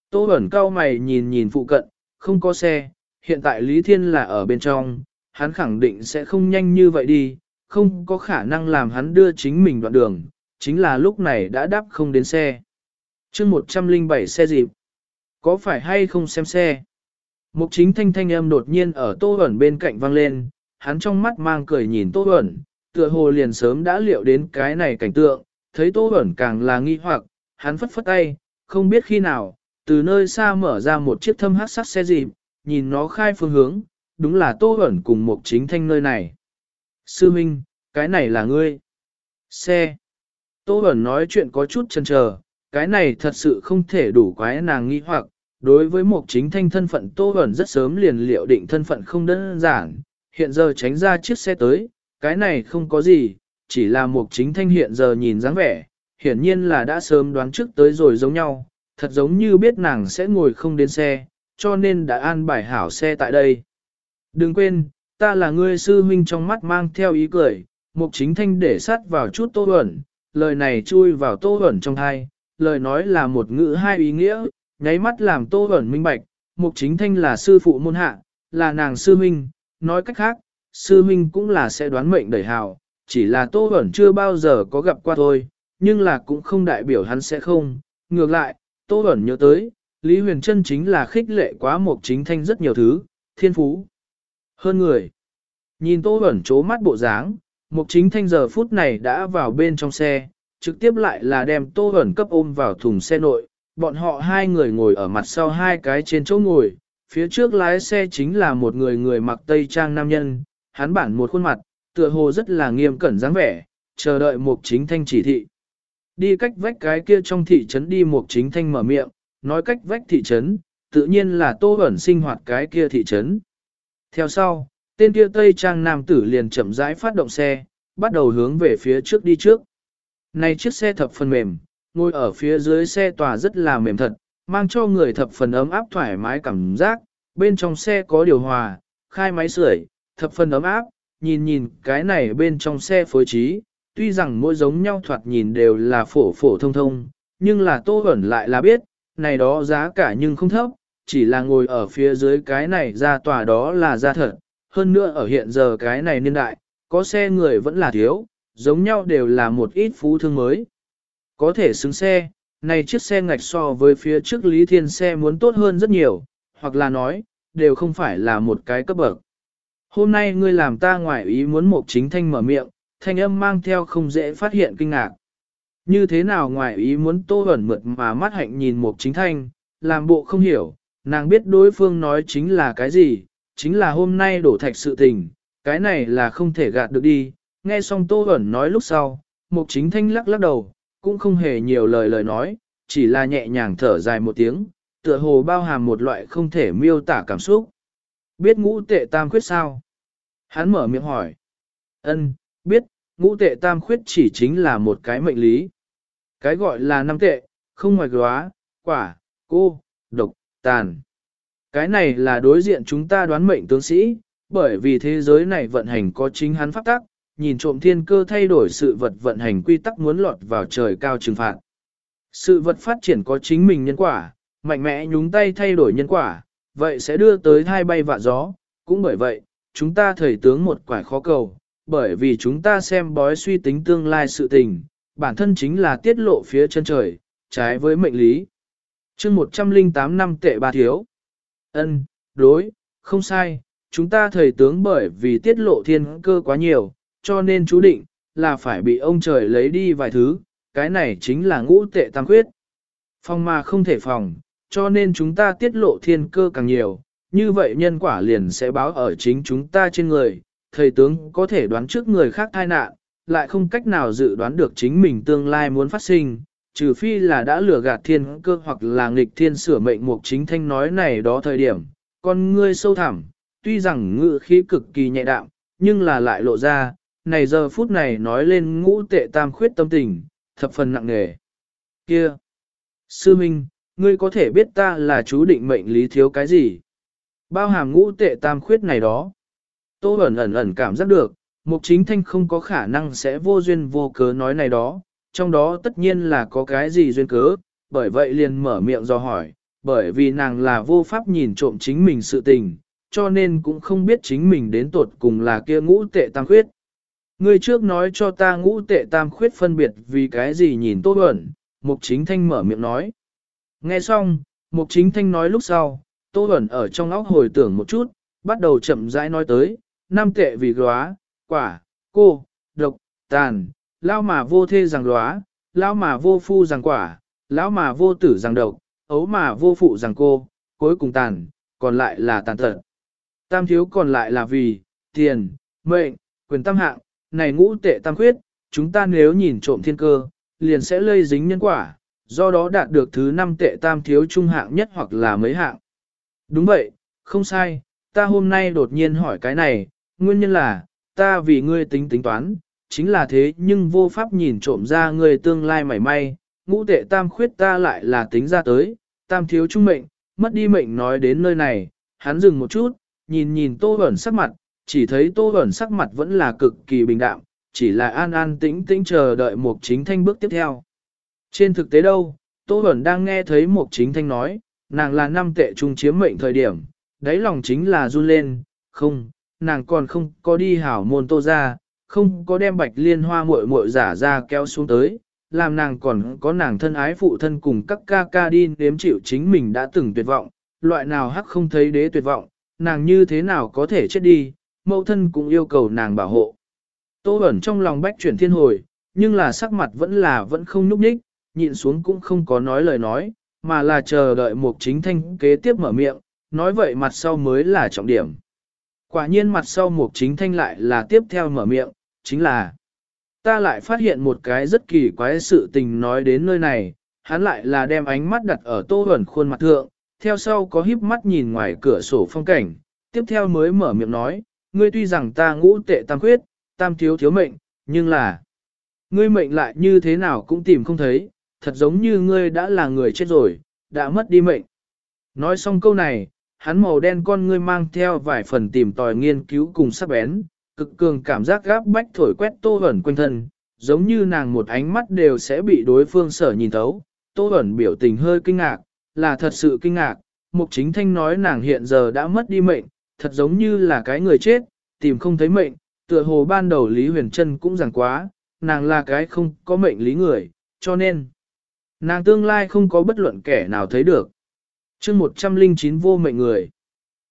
Tô ẩn cao mày nhìn nhìn phụ cận, không có xe, hiện tại Lý Thiên là ở bên trong, hắn khẳng định sẽ không nhanh như vậy đi, không có khả năng làm hắn đưa chính mình đoạn đường, chính là lúc này đã đáp không đến xe. chương 107 xe dịp, có phải hay không xem xe? Mục chính thanh thanh âm đột nhiên ở tô ẩn bên cạnh vang lên, hắn trong mắt mang cười nhìn tô ẩn, tựa hồ liền sớm đã liệu đến cái này cảnh tượng, thấy tô ẩn càng là nghi hoặc, hắn phất phất tay, không biết khi nào, từ nơi xa mở ra một chiếc thâm hát sắt xe dịp, nhìn nó khai phương hướng, đúng là tô ẩn cùng một chính thanh nơi này. Sư Minh, cái này là ngươi. Xe. Tô ẩn nói chuyện có chút chần chờ, cái này thật sự không thể đủ quái nàng nghi hoặc, Đối với một chính thanh thân phận Tô Huẩn rất sớm liền liệu định thân phận không đơn giản, hiện giờ tránh ra chiếc xe tới, cái này không có gì, chỉ là một chính thanh hiện giờ nhìn dáng vẻ, hiển nhiên là đã sớm đoán trước tới rồi giống nhau, thật giống như biết nàng sẽ ngồi không đến xe, cho nên đã an bài hảo xe tại đây. Đừng quên, ta là ngươi sư huynh trong mắt mang theo ý cười, mục chính thanh để sát vào chút tô ẩn, lời này chui vào tô ẩn trong hai, lời nói là một ngữ hai ý nghĩa, nháy mắt làm tô ẩn minh bạch, mục chính thanh là sư phụ môn hạ, là nàng sư huynh. nói cách khác, sư huynh cũng là sẽ đoán mệnh đẩy hào, chỉ là tô ẩn chưa bao giờ có gặp qua thôi, nhưng là cũng không đại biểu hắn sẽ không, ngược lại, tô Bẩn nhớ tới, Lý Huyền Trân chính là khích lệ quá mục chính thanh rất nhiều thứ, thiên phú, hơn người. Nhìn tô Bẩn chố mắt bộ dáng, mục chính thanh giờ phút này đã vào bên trong xe, trực tiếp lại là đem tô Bẩn cấp ôm vào thùng xe nội, bọn họ hai người ngồi ở mặt sau hai cái trên chỗ ngồi, phía trước lái xe chính là một người người mặc tây trang nam nhân, hắn bản một khuôn mặt, tựa hồ rất là nghiêm cẩn dáng vẻ, chờ đợi mục chính thanh chỉ thị. Đi cách vách cái kia trong thị trấn đi một chính thanh mở miệng, nói cách vách thị trấn, tự nhiên là tô ẩn sinh hoạt cái kia thị trấn. Theo sau, tên kia Tây Trang Nam tử liền chậm rãi phát động xe, bắt đầu hướng về phía trước đi trước. Này chiếc xe thập phần mềm, ngồi ở phía dưới xe tòa rất là mềm thật, mang cho người thập phần ấm áp thoải mái cảm giác, bên trong xe có điều hòa, khai máy sưởi, thập phần ấm áp, nhìn nhìn cái này bên trong xe phối trí, tuy rằng mỗi giống nhau thoạt nhìn đều là phổ phổ thông thông, nhưng là tô ẩn lại là biết, này đó giá cả nhưng không thấp, chỉ là ngồi ở phía dưới cái này ra tòa đó là ra thật, hơn nữa ở hiện giờ cái này niên đại, có xe người vẫn là thiếu, giống nhau đều là một ít phú thương mới. Có thể xứng xe, này chiếc xe ngạch so với phía trước Lý Thiên xe muốn tốt hơn rất nhiều, hoặc là nói, đều không phải là một cái cấp bậc. Hôm nay ngươi làm ta ngoại ý muốn một chính thanh mở miệng, thanh âm mang theo không dễ phát hiện kinh ngạc. Như thế nào ngoại ý muốn tô ẩn mượt mà mắt hạnh nhìn một chính thanh, làm bộ không hiểu, nàng biết đối phương nói chính là cái gì, chính là hôm nay đổ thạch sự tình, cái này là không thể gạt được đi. Nghe xong tô ẩn nói lúc sau, một chính thanh lắc lắc đầu, cũng không hề nhiều lời lời nói, chỉ là nhẹ nhàng thở dài một tiếng, tựa hồ bao hàm một loại không thể miêu tả cảm xúc. Biết ngũ tệ tam khuyết sao? Hắn mở miệng hỏi. Ân, biết, ngũ tệ tam khuyết chỉ chính là một cái mệnh lý. Cái gọi là năm tệ, không ngoài góa, quả, cô, độc, tàn. Cái này là đối diện chúng ta đoán mệnh tướng sĩ, bởi vì thế giới này vận hành có chính hắn pháp tắc, nhìn trộm thiên cơ thay đổi sự vật vận hành quy tắc muốn lọt vào trời cao trừng phạt. Sự vật phát triển có chính mình nhân quả, mạnh mẽ nhúng tay thay đổi nhân quả, vậy sẽ đưa tới thai bay vạ gió, cũng bởi vậy, chúng ta thời tướng một quả khó cầu, bởi vì chúng ta xem bói suy tính tương lai sự tình, bản thân chính là tiết lộ phía chân trời, trái với mệnh lý. chương 108 năm tệ ba thiếu. ân đối, không sai, chúng ta thời tướng bởi vì tiết lộ thiên cơ quá nhiều, cho nên chú định, là phải bị ông trời lấy đi vài thứ, cái này chính là ngũ tệ tam khuyết. Phòng mà không thể phòng, cho nên chúng ta tiết lộ thiên cơ càng nhiều, như vậy nhân quả liền sẽ báo ở chính chúng ta trên người, thầy tướng có thể đoán trước người khác tai nạn, lại không cách nào dự đoán được chính mình tương lai muốn phát sinh, trừ phi là đã lừa gạt thiên cơ hoặc là nghịch thiên sửa mệnh mục chính thanh nói này đó thời điểm, con ngươi sâu thẳm, tuy rằng ngự khí cực kỳ nhẹ đạm, nhưng là lại lộ ra, này giờ phút này nói lên ngũ tệ tam khuyết tâm tình, thập phần nặng nề. Kia! Sư Minh, ngươi có thể biết ta là chú định mệnh lý thiếu cái gì? Bao hàm ngũ tệ tam khuyết này đó. Tô ẩn ẩn ẩn cảm giác được, mục chính thanh không có khả năng sẽ vô duyên vô cớ nói này đó, trong đó tất nhiên là có cái gì duyên cớ, bởi vậy liền mở miệng do hỏi, bởi vì nàng là vô pháp nhìn trộm chính mình sự tình, cho nên cũng không biết chính mình đến tột cùng là kia ngũ tệ tam khuyết. người trước nói cho ta ngũ tệ tam khuyết phân biệt vì cái gì nhìn tô ẩn, mục chính thanh mở miệng nói. Nghe xong, mục chính thanh nói lúc sau, tô ẩn ở trong óc hồi tưởng một chút, bắt đầu chậm rãi nói tới, năm tệ vì góa, quả, cô, độc, tàn, lao mà vô thê rằng góa, lao mà vô phu rằng quả, lão mà vô tử rằng độc, ấu mà vô phụ rằng cô, cuối cùng tàn, còn lại là tàn tật. Tam thiếu còn lại là vì, tiền, mệnh, quyền tam hạng, này ngũ tệ tam khuyết, chúng ta nếu nhìn trộm thiên cơ, liền sẽ lây dính nhân quả, do đó đạt được thứ năm tệ tam thiếu trung hạng nhất hoặc là mấy hạng. Đúng vậy, không sai, ta hôm nay đột nhiên hỏi cái này, nguyên nhân là, ta vì ngươi tính tính toán, chính là thế nhưng vô pháp nhìn trộm ra ngươi tương lai mảy may, ngũ tệ tam khuyết ta lại là tính ra tới, tam thiếu trung mệnh, mất đi mệnh nói đến nơi này, hắn dừng một chút, nhìn nhìn tô ẩn sắc mặt, chỉ thấy tô ẩn sắc mặt vẫn là cực kỳ bình đạm, chỉ là an an tĩnh tĩnh chờ đợi một chính thanh bước tiếp theo. Trên thực tế đâu, tô ẩn đang nghe thấy một chính thanh nói, nàng là năm tệ trung chiếm mệnh thời điểm, đáy lòng chính là run lên, không, nàng còn không có đi hảo môn tô ra, không có đem bạch liên hoa muội muội giả ra kéo xuống tới, làm nàng còn có nàng thân ái phụ thân cùng các ca ca đi nếm chịu chính mình đã từng tuyệt vọng, loại nào hắc không thấy đế tuyệt vọng, nàng như thế nào có thể chết đi, mẫu thân cũng yêu cầu nàng bảo hộ. Tô ẩn trong lòng bách chuyển thiên hồi, nhưng là sắc mặt vẫn là vẫn không núp ních, nhịn xuống cũng không có nói lời nói, mà là chờ đợi một chính thanh kế tiếp mở miệng, nói vậy mặt sau mới là trọng điểm. Quả nhiên mặt sau một chính thanh lại là tiếp theo mở miệng, chính là Ta lại phát hiện một cái rất kỳ quái sự tình nói đến nơi này, hắn lại là đem ánh mắt đặt ở tô ẩn khuôn mặt thượng, theo sau có híp mắt nhìn ngoài cửa sổ phong cảnh, tiếp theo mới mở miệng nói, ngươi tuy rằng ta ngũ tệ tam khuyết, tam thiếu thiếu mệnh, nhưng là, ngươi mệnh lại như thế nào cũng tìm không thấy, thật giống như ngươi đã là người chết rồi, đã mất đi mệnh. Nói xong câu này, hắn màu đen con ngươi mang theo vài phần tìm tòi nghiên cứu cùng sắc bén, cực cường cảm giác gáp bách thổi quét tô ẩn quanh thân, giống như nàng một ánh mắt đều sẽ bị đối phương sở nhìn thấu. Tô ẩn biểu tình hơi kinh ngạc, là thật sự kinh ngạc, Mục Chính Thanh nói nàng hiện giờ đã mất đi mệnh, thật giống như là cái người chết, tìm không thấy mệnh, tựa hồ ban đầu Lý Huyền Trân cũng rằng quá, nàng là cái không có mệnh lý người, cho nên nàng tương lai không có bất luận kẻ nào thấy được chương 109 vô mệnh người.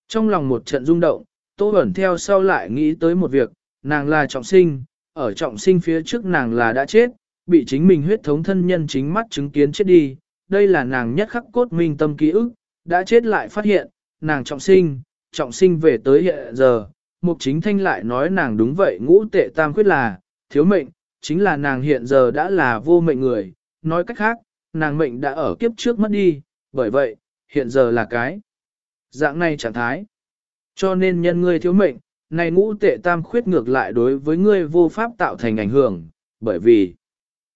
Trong lòng một trận rung động, Tô Bẩn theo sau lại nghĩ tới một việc, nàng là trọng sinh, ở trọng sinh phía trước nàng là đã chết, bị chính mình huyết thống thân nhân chính mắt chứng kiến chết đi, đây là nàng nhất khắc cốt minh tâm ký ức, đã chết lại phát hiện, nàng trọng sinh, trọng sinh về tới hiện giờ, mục chính thanh lại nói nàng đúng vậy ngũ tệ tam quyết là, thiếu mệnh, chính là nàng hiện giờ đã là vô mệnh người, nói cách khác, nàng mệnh đã ở kiếp trước mất đi, bởi vậy, hiện giờ là cái dạng này trạng thái. Cho nên nhân ngươi thiếu mệnh, này ngũ tệ tam khuyết ngược lại đối với ngươi vô pháp tạo thành ảnh hưởng, bởi vì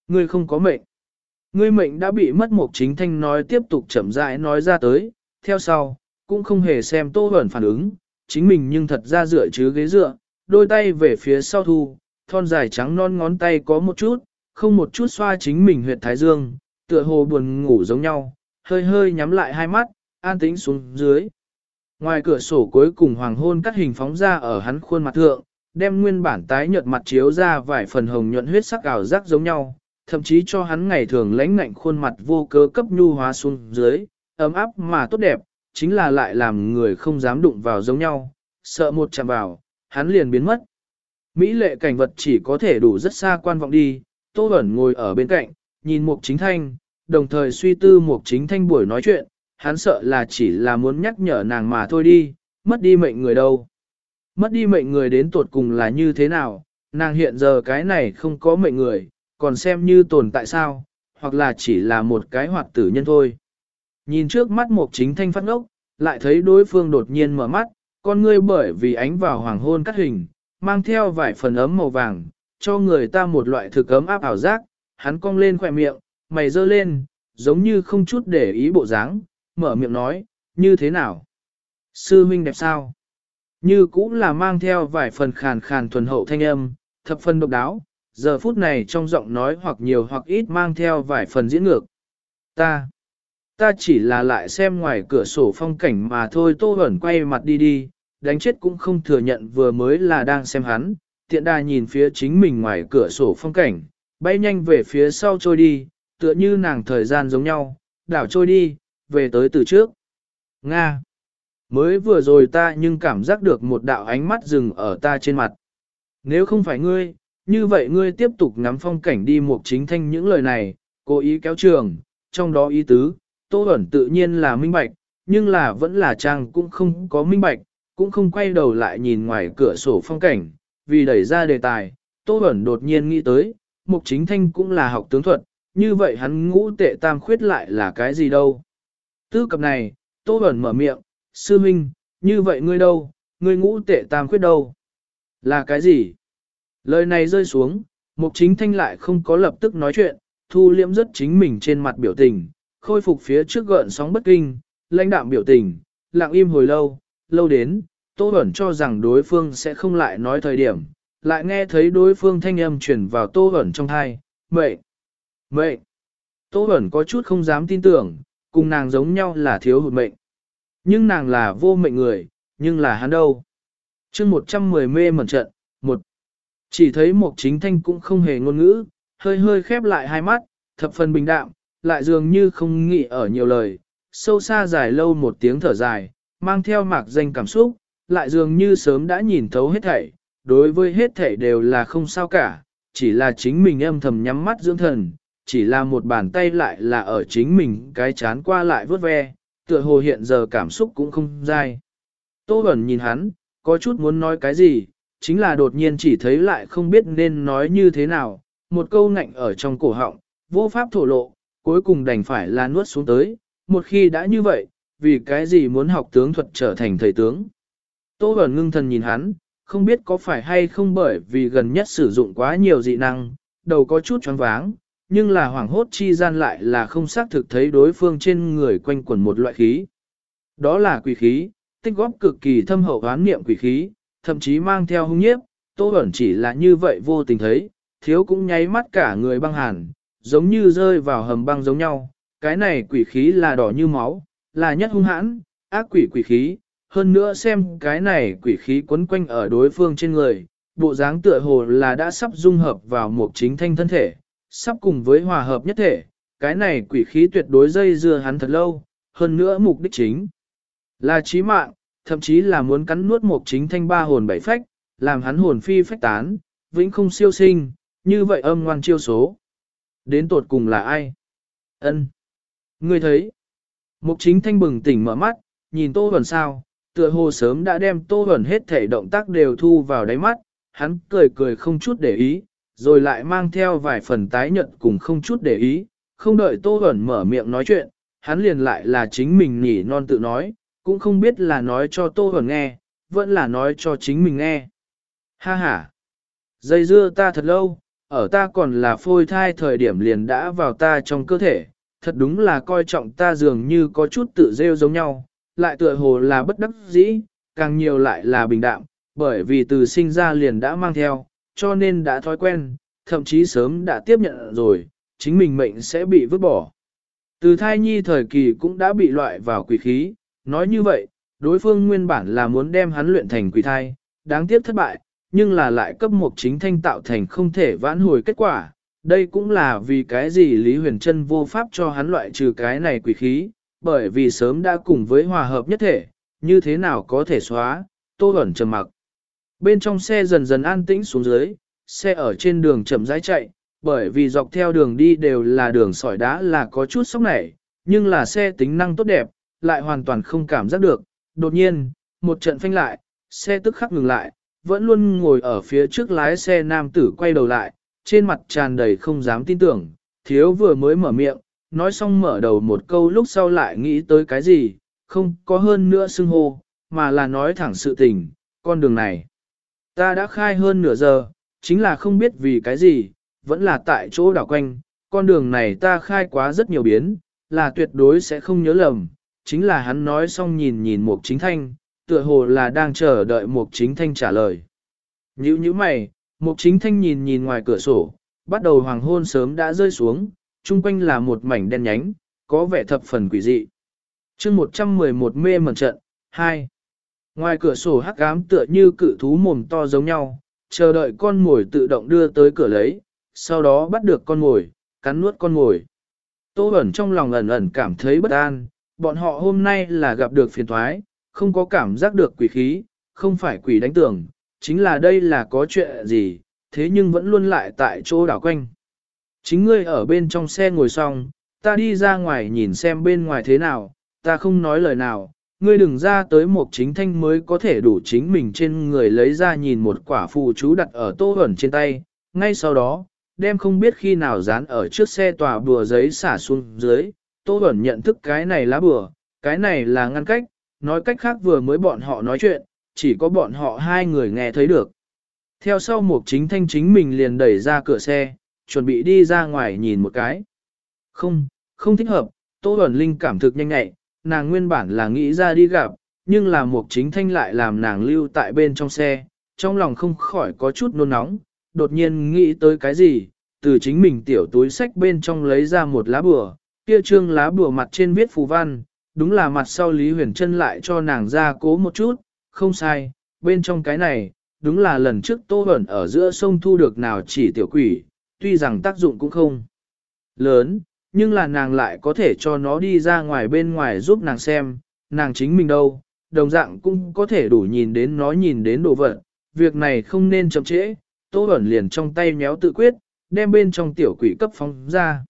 ngươi không có mệnh. Ngươi mệnh đã bị mất một chính thanh nói tiếp tục chậm rãi nói ra tới, theo sau, cũng không hề xem tô hẩn phản ứng, chính mình nhưng thật ra dựa chứ ghế dựa, đôi tay về phía sau thu, thon dài trắng non ngón tay có một chút, không một chút xoa chính mình huyệt thái dương, tựa hồ buồn ngủ giống nhau, hơi hơi nhắm lại hai mắt, an tĩnh xuống dưới. Ngoài cửa sổ cuối cùng hoàng hôn cắt hình phóng ra ở hắn khuôn mặt thượng, đem nguyên bản tái nhợt mặt chiếu ra vài phần hồng nhuận huyết sắc ảo giác giống nhau, thậm chí cho hắn ngày thường lãnh ngạnh khuôn mặt vô cớ cấp nhu hóa xuống dưới, ấm áp mà tốt đẹp, chính là lại làm người không dám đụng vào giống nhau, sợ một chạm vào, hắn liền biến mất. Mỹ lệ cảnh vật chỉ có thể đủ rất xa quan vọng đi, Tô Bẩn ngồi ở bên cạnh, nhìn Mục Chính Thanh, đồng thời suy tư Mục Chính Thanh buổi nói chuyện, hắn sợ là chỉ là muốn nhắc nhở nàng mà thôi đi, mất đi mệnh người đâu. Mất đi mệnh người đến tột cùng là như thế nào, nàng hiện giờ cái này không có mệnh người, còn xem như tồn tại sao, hoặc là chỉ là một cái hoạt tử nhân thôi. Nhìn trước mắt một chính thanh phát ngốc, lại thấy đối phương đột nhiên mở mắt, con ngươi bởi vì ánh vào hoàng hôn cắt hình, mang theo vài phần ấm màu vàng, cho người ta một loại thực ấm áp ảo giác, hắn cong lên khỏe miệng, mày dơ lên, giống như không chút để ý bộ dáng, mở miệng nói, như thế nào? Sư huynh đẹp sao? Như cũng là mang theo vài phần khàn khàn thuần hậu thanh âm, thập phần độc đáo, giờ phút này trong giọng nói hoặc nhiều hoặc ít mang theo vài phần diễn ngược. Ta, ta chỉ là lại xem ngoài cửa sổ phong cảnh mà thôi tô ẩn quay mặt đi đi, đánh chết cũng không thừa nhận vừa mới là đang xem hắn, tiện đà nhìn phía chính mình ngoài cửa sổ phong cảnh, bay nhanh về phía sau trôi đi, tựa như nàng thời gian giống nhau, đảo trôi đi, về tới từ trước. Nga. Mới vừa rồi ta nhưng cảm giác được một đạo ánh mắt dừng ở ta trên mặt. Nếu không phải ngươi, như vậy ngươi tiếp tục ngắm phong cảnh đi một chính thanh những lời này, cố ý kéo trường, trong đó ý tứ, Tô ẩn tự nhiên là minh bạch, nhưng là vẫn là trang cũng không có minh bạch, cũng không quay đầu lại nhìn ngoài cửa sổ phong cảnh, vì đẩy ra đề tài, Tô ẩn đột nhiên nghĩ tới, mục chính thanh cũng là học tướng thuật, như vậy hắn ngũ tệ tam khuyết lại là cái gì đâu. Tư cập này, Tô Bẩn mở miệng, sư minh, như vậy ngươi đâu, ngươi ngũ tệ tam khuyết đâu? Là cái gì? Lời này rơi xuống, mục chính thanh lại không có lập tức nói chuyện, thu liễm rất chính mình trên mặt biểu tình, khôi phục phía trước gợn sóng bất kinh, lãnh đạm biểu tình, lặng im hồi lâu, lâu đến, Tô Bẩn cho rằng đối phương sẽ không lại nói thời điểm, lại nghe thấy đối phương thanh âm chuyển vào Tô Bẩn trong thai, mệnh, mệnh. Tô Bẩn có chút không dám tin tưởng, cùng nàng giống nhau là thiếu hụt mệnh. Nhưng nàng là vô mệnh người, nhưng là hắn đâu. chương 110 mê mẩn trận, một Chỉ thấy một chính thanh cũng không hề ngôn ngữ, hơi hơi khép lại hai mắt, thập phần bình đạm, lại dường như không nghĩ ở nhiều lời, sâu xa dài lâu một tiếng thở dài, mang theo mạc danh cảm xúc, lại dường như sớm đã nhìn thấu hết thảy, đối với hết thảy đều là không sao cả, chỉ là chính mình âm thầm nhắm mắt dưỡng thần, chỉ là một bàn tay lại là ở chính mình cái chán qua lại vớt ve, tựa hồ hiện giờ cảm xúc cũng không dai. Tô Bẩn nhìn hắn, có chút muốn nói cái gì, chính là đột nhiên chỉ thấy lại không biết nên nói như thế nào, một câu ngạnh ở trong cổ họng, vô pháp thổ lộ, cuối cùng đành phải là nuốt xuống tới, một khi đã như vậy, vì cái gì muốn học tướng thuật trở thành thầy tướng. Tô Bẩn ngưng thần nhìn hắn, không biết có phải hay không bởi vì gần nhất sử dụng quá nhiều dị năng, đầu có chút choáng váng, nhưng là hoảng hốt chi gian lại là không xác thực thấy đối phương trên người quanh quẩn một loại khí. Đó là quỷ khí, tích góp cực kỳ thâm hậu hoán niệm quỷ khí, thậm chí mang theo hung nhiếp, Tô Bẩn chỉ là như vậy vô tình thấy, thiếu cũng nháy mắt cả người băng hàn, giống như rơi vào hầm băng giống nhau, cái này quỷ khí là đỏ như máu, là nhất hung hãn, ác quỷ quỷ khí, hơn nữa xem cái này quỷ khí quấn quanh ở đối phương trên người, bộ dáng tựa hồ là đã sắp dung hợp vào một chính thanh thân thể, sắp cùng với hòa hợp nhất thể, cái này quỷ khí tuyệt đối dây dưa hắn thật lâu, hơn nữa mục đích chính là chí mạng, thậm chí là muốn cắn nuốt một chính thanh ba hồn bảy phách, làm hắn hồn phi phách tán, vĩnh không siêu sinh, như vậy âm ngoan chiêu số. Đến tột cùng là ai? Ân, Ngươi thấy? Mục chính thanh bừng tỉnh mở mắt, nhìn Tô vẩn sao, tựa hồ sớm đã đem Tô vẩn hết thể động tác đều thu vào đáy mắt, hắn cười cười không chút để ý, rồi lại mang theo vài phần tái nhận cùng không chút để ý, không đợi Tô Huẩn mở miệng nói chuyện, hắn liền lại là chính mình nhỉ non tự nói, cũng không biết là nói cho Tô Huẩn nghe, vẫn là nói cho chính mình nghe. Ha ha! Dây dưa ta thật lâu, ở ta còn là phôi thai thời điểm liền đã vào ta trong cơ thể, thật đúng là coi trọng ta dường như có chút tự rêu giống nhau, lại tựa hồ là bất đắc dĩ, càng nhiều lại là bình đạm, bởi vì từ sinh ra liền đã mang theo, cho nên đã thói quen, thậm chí sớm đã tiếp nhận rồi, chính mình mệnh sẽ bị vứt bỏ. Từ thai nhi thời kỳ cũng đã bị loại vào quỷ khí, nói như vậy, đối phương nguyên bản là muốn đem hắn luyện thành quỷ thai, đáng tiếc thất bại, nhưng là lại cấp một chính thanh tạo thành không thể vãn hồi kết quả. Đây cũng là vì cái gì Lý Huyền Trân vô pháp cho hắn loại trừ cái này quỷ khí, bởi vì sớm đã cùng với hòa hợp nhất thể, như thế nào có thể xóa, tô ẩn trầm mặc. Bên trong xe dần dần an tĩnh xuống dưới, xe ở trên đường chậm rãi chạy, bởi vì dọc theo đường đi đều là đường sỏi đá là có chút sốc nảy, nhưng là xe tính năng tốt đẹp, lại hoàn toàn không cảm giác được. Đột nhiên, một trận phanh lại, xe tức khắc ngừng lại, vẫn luôn ngồi ở phía trước lái xe nam tử quay đầu lại, trên mặt tràn đầy không dám tin tưởng, thiếu vừa mới mở miệng, nói xong mở đầu một câu lúc sau lại nghĩ tới cái gì, không có hơn nữa xưng hô, mà là nói thẳng sự tình, con đường này. Ta đã khai hơn nửa giờ, chính là không biết vì cái gì, vẫn là tại chỗ đảo quanh, con đường này ta khai quá rất nhiều biến, là tuyệt đối sẽ không nhớ lầm, chính là hắn nói xong nhìn nhìn Mục Chính Thanh, tựa hồ là đang chờ đợi Mục Chính Thanh trả lời. Nhữ như mày, Mục Chính Thanh nhìn nhìn ngoài cửa sổ, bắt đầu hoàng hôn sớm đã rơi xuống, chung quanh là một mảnh đen nhánh, có vẻ thập phần quỷ dị. chương 111 mê mẩn trận, 2. Ngoài cửa sổ hắc ám tựa như cự thú mồm to giống nhau, chờ đợi con mồi tự động đưa tới cửa lấy, sau đó bắt được con mồi, cắn nuốt con mồi. Tô ẩn trong lòng ẩn ẩn cảm thấy bất an, bọn họ hôm nay là gặp được phiền thoái, không có cảm giác được quỷ khí, không phải quỷ đánh tưởng, chính là đây là có chuyện gì, thế nhưng vẫn luôn lại tại chỗ đảo quanh. Chính ngươi ở bên trong xe ngồi xong, ta đi ra ngoài nhìn xem bên ngoài thế nào, ta không nói lời nào, ngươi đừng ra tới một chính thanh mới có thể đủ chính mình trên người lấy ra nhìn một quả phù chú đặt ở tô ẩn trên tay, ngay sau đó, đem không biết khi nào dán ở trước xe tòa bùa giấy xả xuống dưới, tô ẩn nhận thức cái này lá bùa, cái này là ngăn cách, nói cách khác vừa mới bọn họ nói chuyện, chỉ có bọn họ hai người nghe thấy được. Theo sau một chính thanh chính mình liền đẩy ra cửa xe, chuẩn bị đi ra ngoài nhìn một cái. Không, không thích hợp, Tô Bẩn Linh cảm thực nhanh nhẹ, nàng nguyên bản là nghĩ ra đi gặp, nhưng là một chính thanh lại làm nàng lưu tại bên trong xe, trong lòng không khỏi có chút nôn nóng, đột nhiên nghĩ tới cái gì, từ chính mình tiểu túi sách bên trong lấy ra một lá bùa, kia trương lá bùa mặt trên viết phù văn, đúng là mặt sau Lý Huyền Trân lại cho nàng ra cố một chút, không sai, bên trong cái này, đúng là lần trước Tô ẩn ở giữa sông thu được nào chỉ tiểu quỷ, tuy rằng tác dụng cũng không lớn, nhưng là nàng lại có thể cho nó đi ra ngoài bên ngoài giúp nàng xem, nàng chính mình đâu, đồng dạng cũng có thể đủ nhìn đến nó nhìn đến đồ vật, việc này không nên chậm trễ, Tô Bẩn liền trong tay méo tự quyết, đem bên trong tiểu quỷ cấp phóng ra.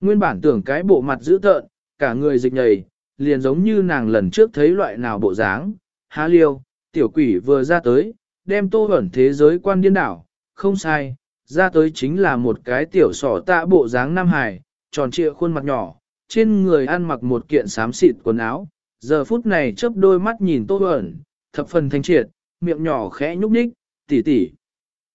Nguyên bản tưởng cái bộ mặt dữ tợn, cả người dịch nhầy, liền giống như nàng lần trước thấy loại nào bộ dáng, há liêu, tiểu quỷ vừa ra tới, đem Tô Bẩn thế giới quan điên đảo, không sai, ra tới chính là một cái tiểu sỏ tạ bộ dáng Nam Hải, tròn trịa khuôn mặt nhỏ, trên người ăn mặc một kiện xám xịt quần áo, giờ phút này chớp đôi mắt nhìn Tô Bẩn, thập phần thanh triệt, miệng nhỏ khẽ nhúc nhích, tỉ tỉ.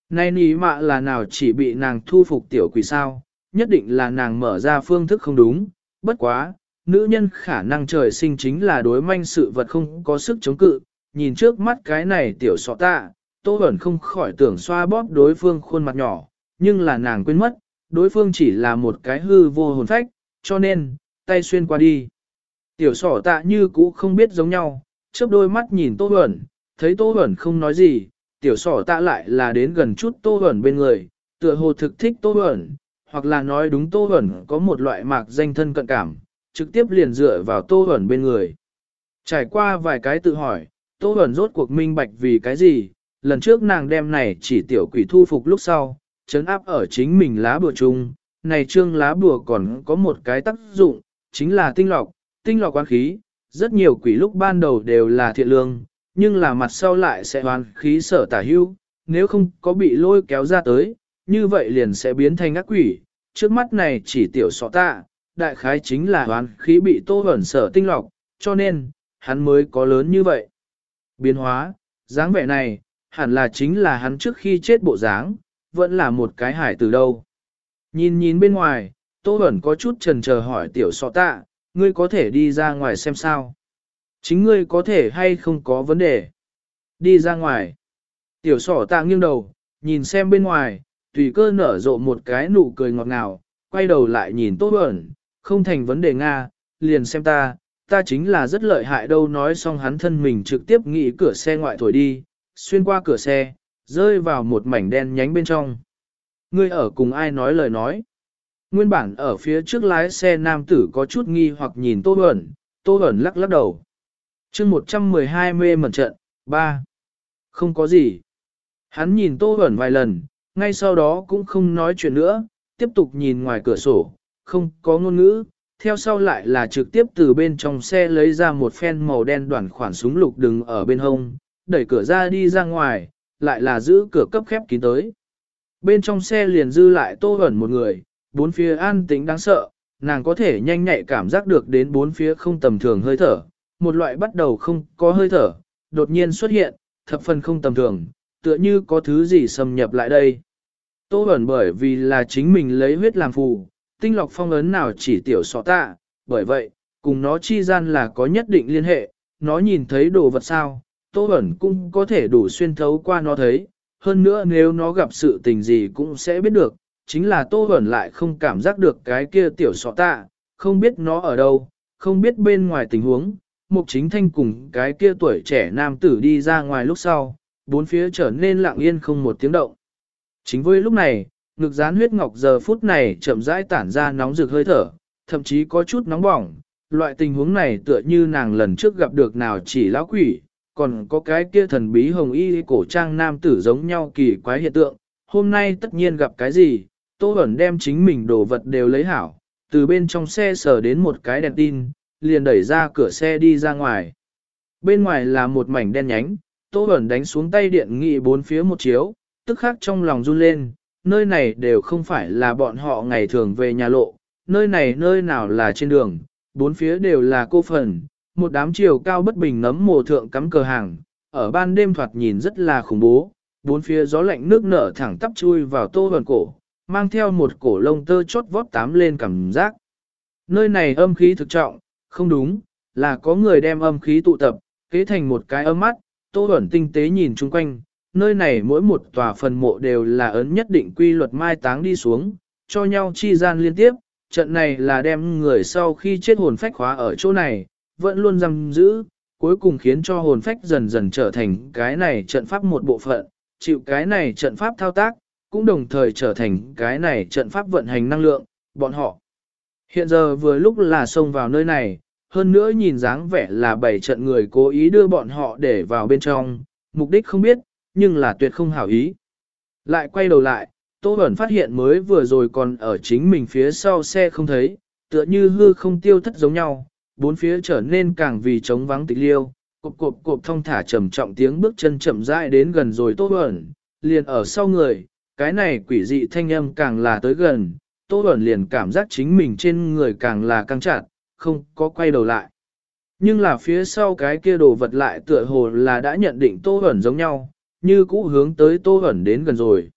nay ní mạ là nào chỉ bị nàng thu phục tiểu quỷ sao, nhất định là nàng mở ra phương thức không đúng, bất quá, nữ nhân khả năng trời sinh chính là đối manh sự vật không có sức chống cự, nhìn trước mắt cái này tiểu sọ tạ, Tô Bẩn không khỏi tưởng xoa bóp đối phương khuôn mặt nhỏ, nhưng là nàng quên mất, đối phương chỉ là một cái hư vô hồn phách, cho nên, tay xuyên qua đi. Tiểu sỏ tạ như cũ không biết giống nhau, chớp đôi mắt nhìn Tô Huẩn, thấy Tô Huẩn không nói gì, tiểu sỏ tạ lại là đến gần chút Tô Huẩn bên người, tựa hồ thực thích Tô Huẩn, hoặc là nói đúng Tô Huẩn có một loại mạc danh thân cận cảm, trực tiếp liền dựa vào Tô Huẩn bên người. Trải qua vài cái tự hỏi, Tô Huẩn rốt cuộc minh bạch vì cái gì, lần trước nàng đem này chỉ tiểu quỷ thu phục lúc sau, chấn áp ở chính mình lá bùa chung, này trương lá bùa còn có một cái tác dụng, chính là tinh lọc, tinh lọc quán khí, rất nhiều quỷ lúc ban đầu đều là thiện lương, nhưng là mặt sau lại sẽ hoàn khí sở tả hưu, nếu không có bị lôi kéo ra tới, như vậy liền sẽ biến thành ác quỷ, trước mắt này chỉ tiểu sọ tạ, đại khái chính là hoàn khí bị tô ẩn sở tinh lọc, cho nên, hắn mới có lớn như vậy. Biến hóa, dáng vẻ này, hẳn là chính là hắn trước khi chết bộ dáng, vẫn là một cái hải từ đâu. Nhìn nhìn bên ngoài, Tô Bẩn có chút trần chờ hỏi tiểu sọ tạ, ngươi có thể đi ra ngoài xem sao. Chính ngươi có thể hay không có vấn đề. Đi ra ngoài. Tiểu sỏ tạ nghiêng đầu, nhìn xem bên ngoài, tùy cơ nở rộ một cái nụ cười ngọt ngào, quay đầu lại nhìn Tô Bẩn, không thành vấn đề Nga, liền xem ta, ta chính là rất lợi hại đâu nói xong hắn thân mình trực tiếp nghĩ cửa xe ngoại thổi đi, xuyên qua cửa xe, rơi vào một mảnh đen nhánh bên trong. Ngươi ở cùng ai nói lời nói? Nguyên bản ở phía trước lái xe nam tử có chút nghi hoặc nhìn Tô Bẩn, Tô Bẩn lắc lắc đầu. chương 112 mê mẩn trận, 3. Không có gì. Hắn nhìn Tô Bẩn vài lần, ngay sau đó cũng không nói chuyện nữa, tiếp tục nhìn ngoài cửa sổ, không có ngôn ngữ, theo sau lại là trực tiếp từ bên trong xe lấy ra một phen màu đen đoạn khoản súng lục đừng ở bên hông, đẩy cửa ra đi ra ngoài, lại là giữ cửa cấp khép kín tới. Bên trong xe liền dư lại tô ẩn một người, bốn phía an tĩnh đáng sợ, nàng có thể nhanh nhạy cảm giác được đến bốn phía không tầm thường hơi thở, một loại bắt đầu không có hơi thở, đột nhiên xuất hiện, thập phần không tầm thường, tựa như có thứ gì xâm nhập lại đây. Tô ẩn bởi vì là chính mình lấy huyết làm phù, tinh lọc phong ấn nào chỉ tiểu sọ tạ, bởi vậy, cùng nó chi gian là có nhất định liên hệ, nó nhìn thấy đồ vật sao, Tô Bẩn cũng có thể đủ xuyên thấu qua nó thấy, hơn nữa nếu nó gặp sự tình gì cũng sẽ biết được, chính là Tô Bẩn lại không cảm giác được cái kia tiểu sọ tạ, không biết nó ở đâu, không biết bên ngoài tình huống, mục chính thanh cùng cái kia tuổi trẻ nam tử đi ra ngoài lúc sau, bốn phía trở nên lặng yên không một tiếng động. Chính với lúc này, ngực dán huyết ngọc giờ phút này chậm rãi tản ra nóng rực hơi thở, thậm chí có chút nóng bỏng, loại tình huống này tựa như nàng lần trước gặp được nào chỉ lão quỷ, còn có cái kia thần bí hồng y cổ trang nam tử giống nhau kỳ quái hiện tượng, hôm nay tất nhiên gặp cái gì, Tô Bẩn đem chính mình đồ vật đều lấy hảo, từ bên trong xe sờ đến một cái đèn tin, liền đẩy ra cửa xe đi ra ngoài. Bên ngoài là một mảnh đen nhánh, Tô Bẩn đánh xuống tay điện nghị bốn phía một chiếu, tức khắc trong lòng run lên, nơi này đều không phải là bọn họ ngày thường về nhà lộ, nơi này nơi nào là trên đường, bốn phía đều là cô phần, một đám chiều cao bất bình nấm mồ thượng cắm cờ hàng, ở ban đêm thoạt nhìn rất là khủng bố, bốn phía gió lạnh nước nở thẳng tắp chui vào tô vần cổ, mang theo một cổ lông tơ chốt vót tám lên cảm giác. Nơi này âm khí thực trọng, không đúng, là có người đem âm khí tụ tập, kế thành một cái âm mắt, tô vẩn tinh tế nhìn chung quanh, nơi này mỗi một tòa phần mộ đều là ấn nhất định quy luật mai táng đi xuống, cho nhau chi gian liên tiếp, trận này là đem người sau khi chết hồn phách khóa ở chỗ này, vẫn luôn giam giữ, cuối cùng khiến cho hồn phách dần dần trở thành cái này trận pháp một bộ phận, chịu cái này trận pháp thao tác, cũng đồng thời trở thành cái này trận pháp vận hành năng lượng, bọn họ. Hiện giờ vừa lúc là xông vào nơi này, hơn nữa nhìn dáng vẻ là bảy trận người cố ý đưa bọn họ để vào bên trong, mục đích không biết, nhưng là tuyệt không hảo ý. Lại quay đầu lại, Tô Bẩn phát hiện mới vừa rồi còn ở chính mình phía sau xe không thấy, tựa như hư không tiêu thất giống nhau, bốn phía trở nên càng vì trống vắng tịch liêu, cộp cộp cộp thông thả trầm trọng tiếng bước chân chậm rãi đến gần rồi Tô Bẩn, liền ở sau người, cái này quỷ dị thanh âm càng là tới gần, Tô Bẩn liền cảm giác chính mình trên người càng là căng chặt, không có quay đầu lại. Nhưng là phía sau cái kia đồ vật lại tựa hồ là đã nhận định Tô Bẩn giống nhau, như cũ hướng tới Tô Bẩn đến gần rồi.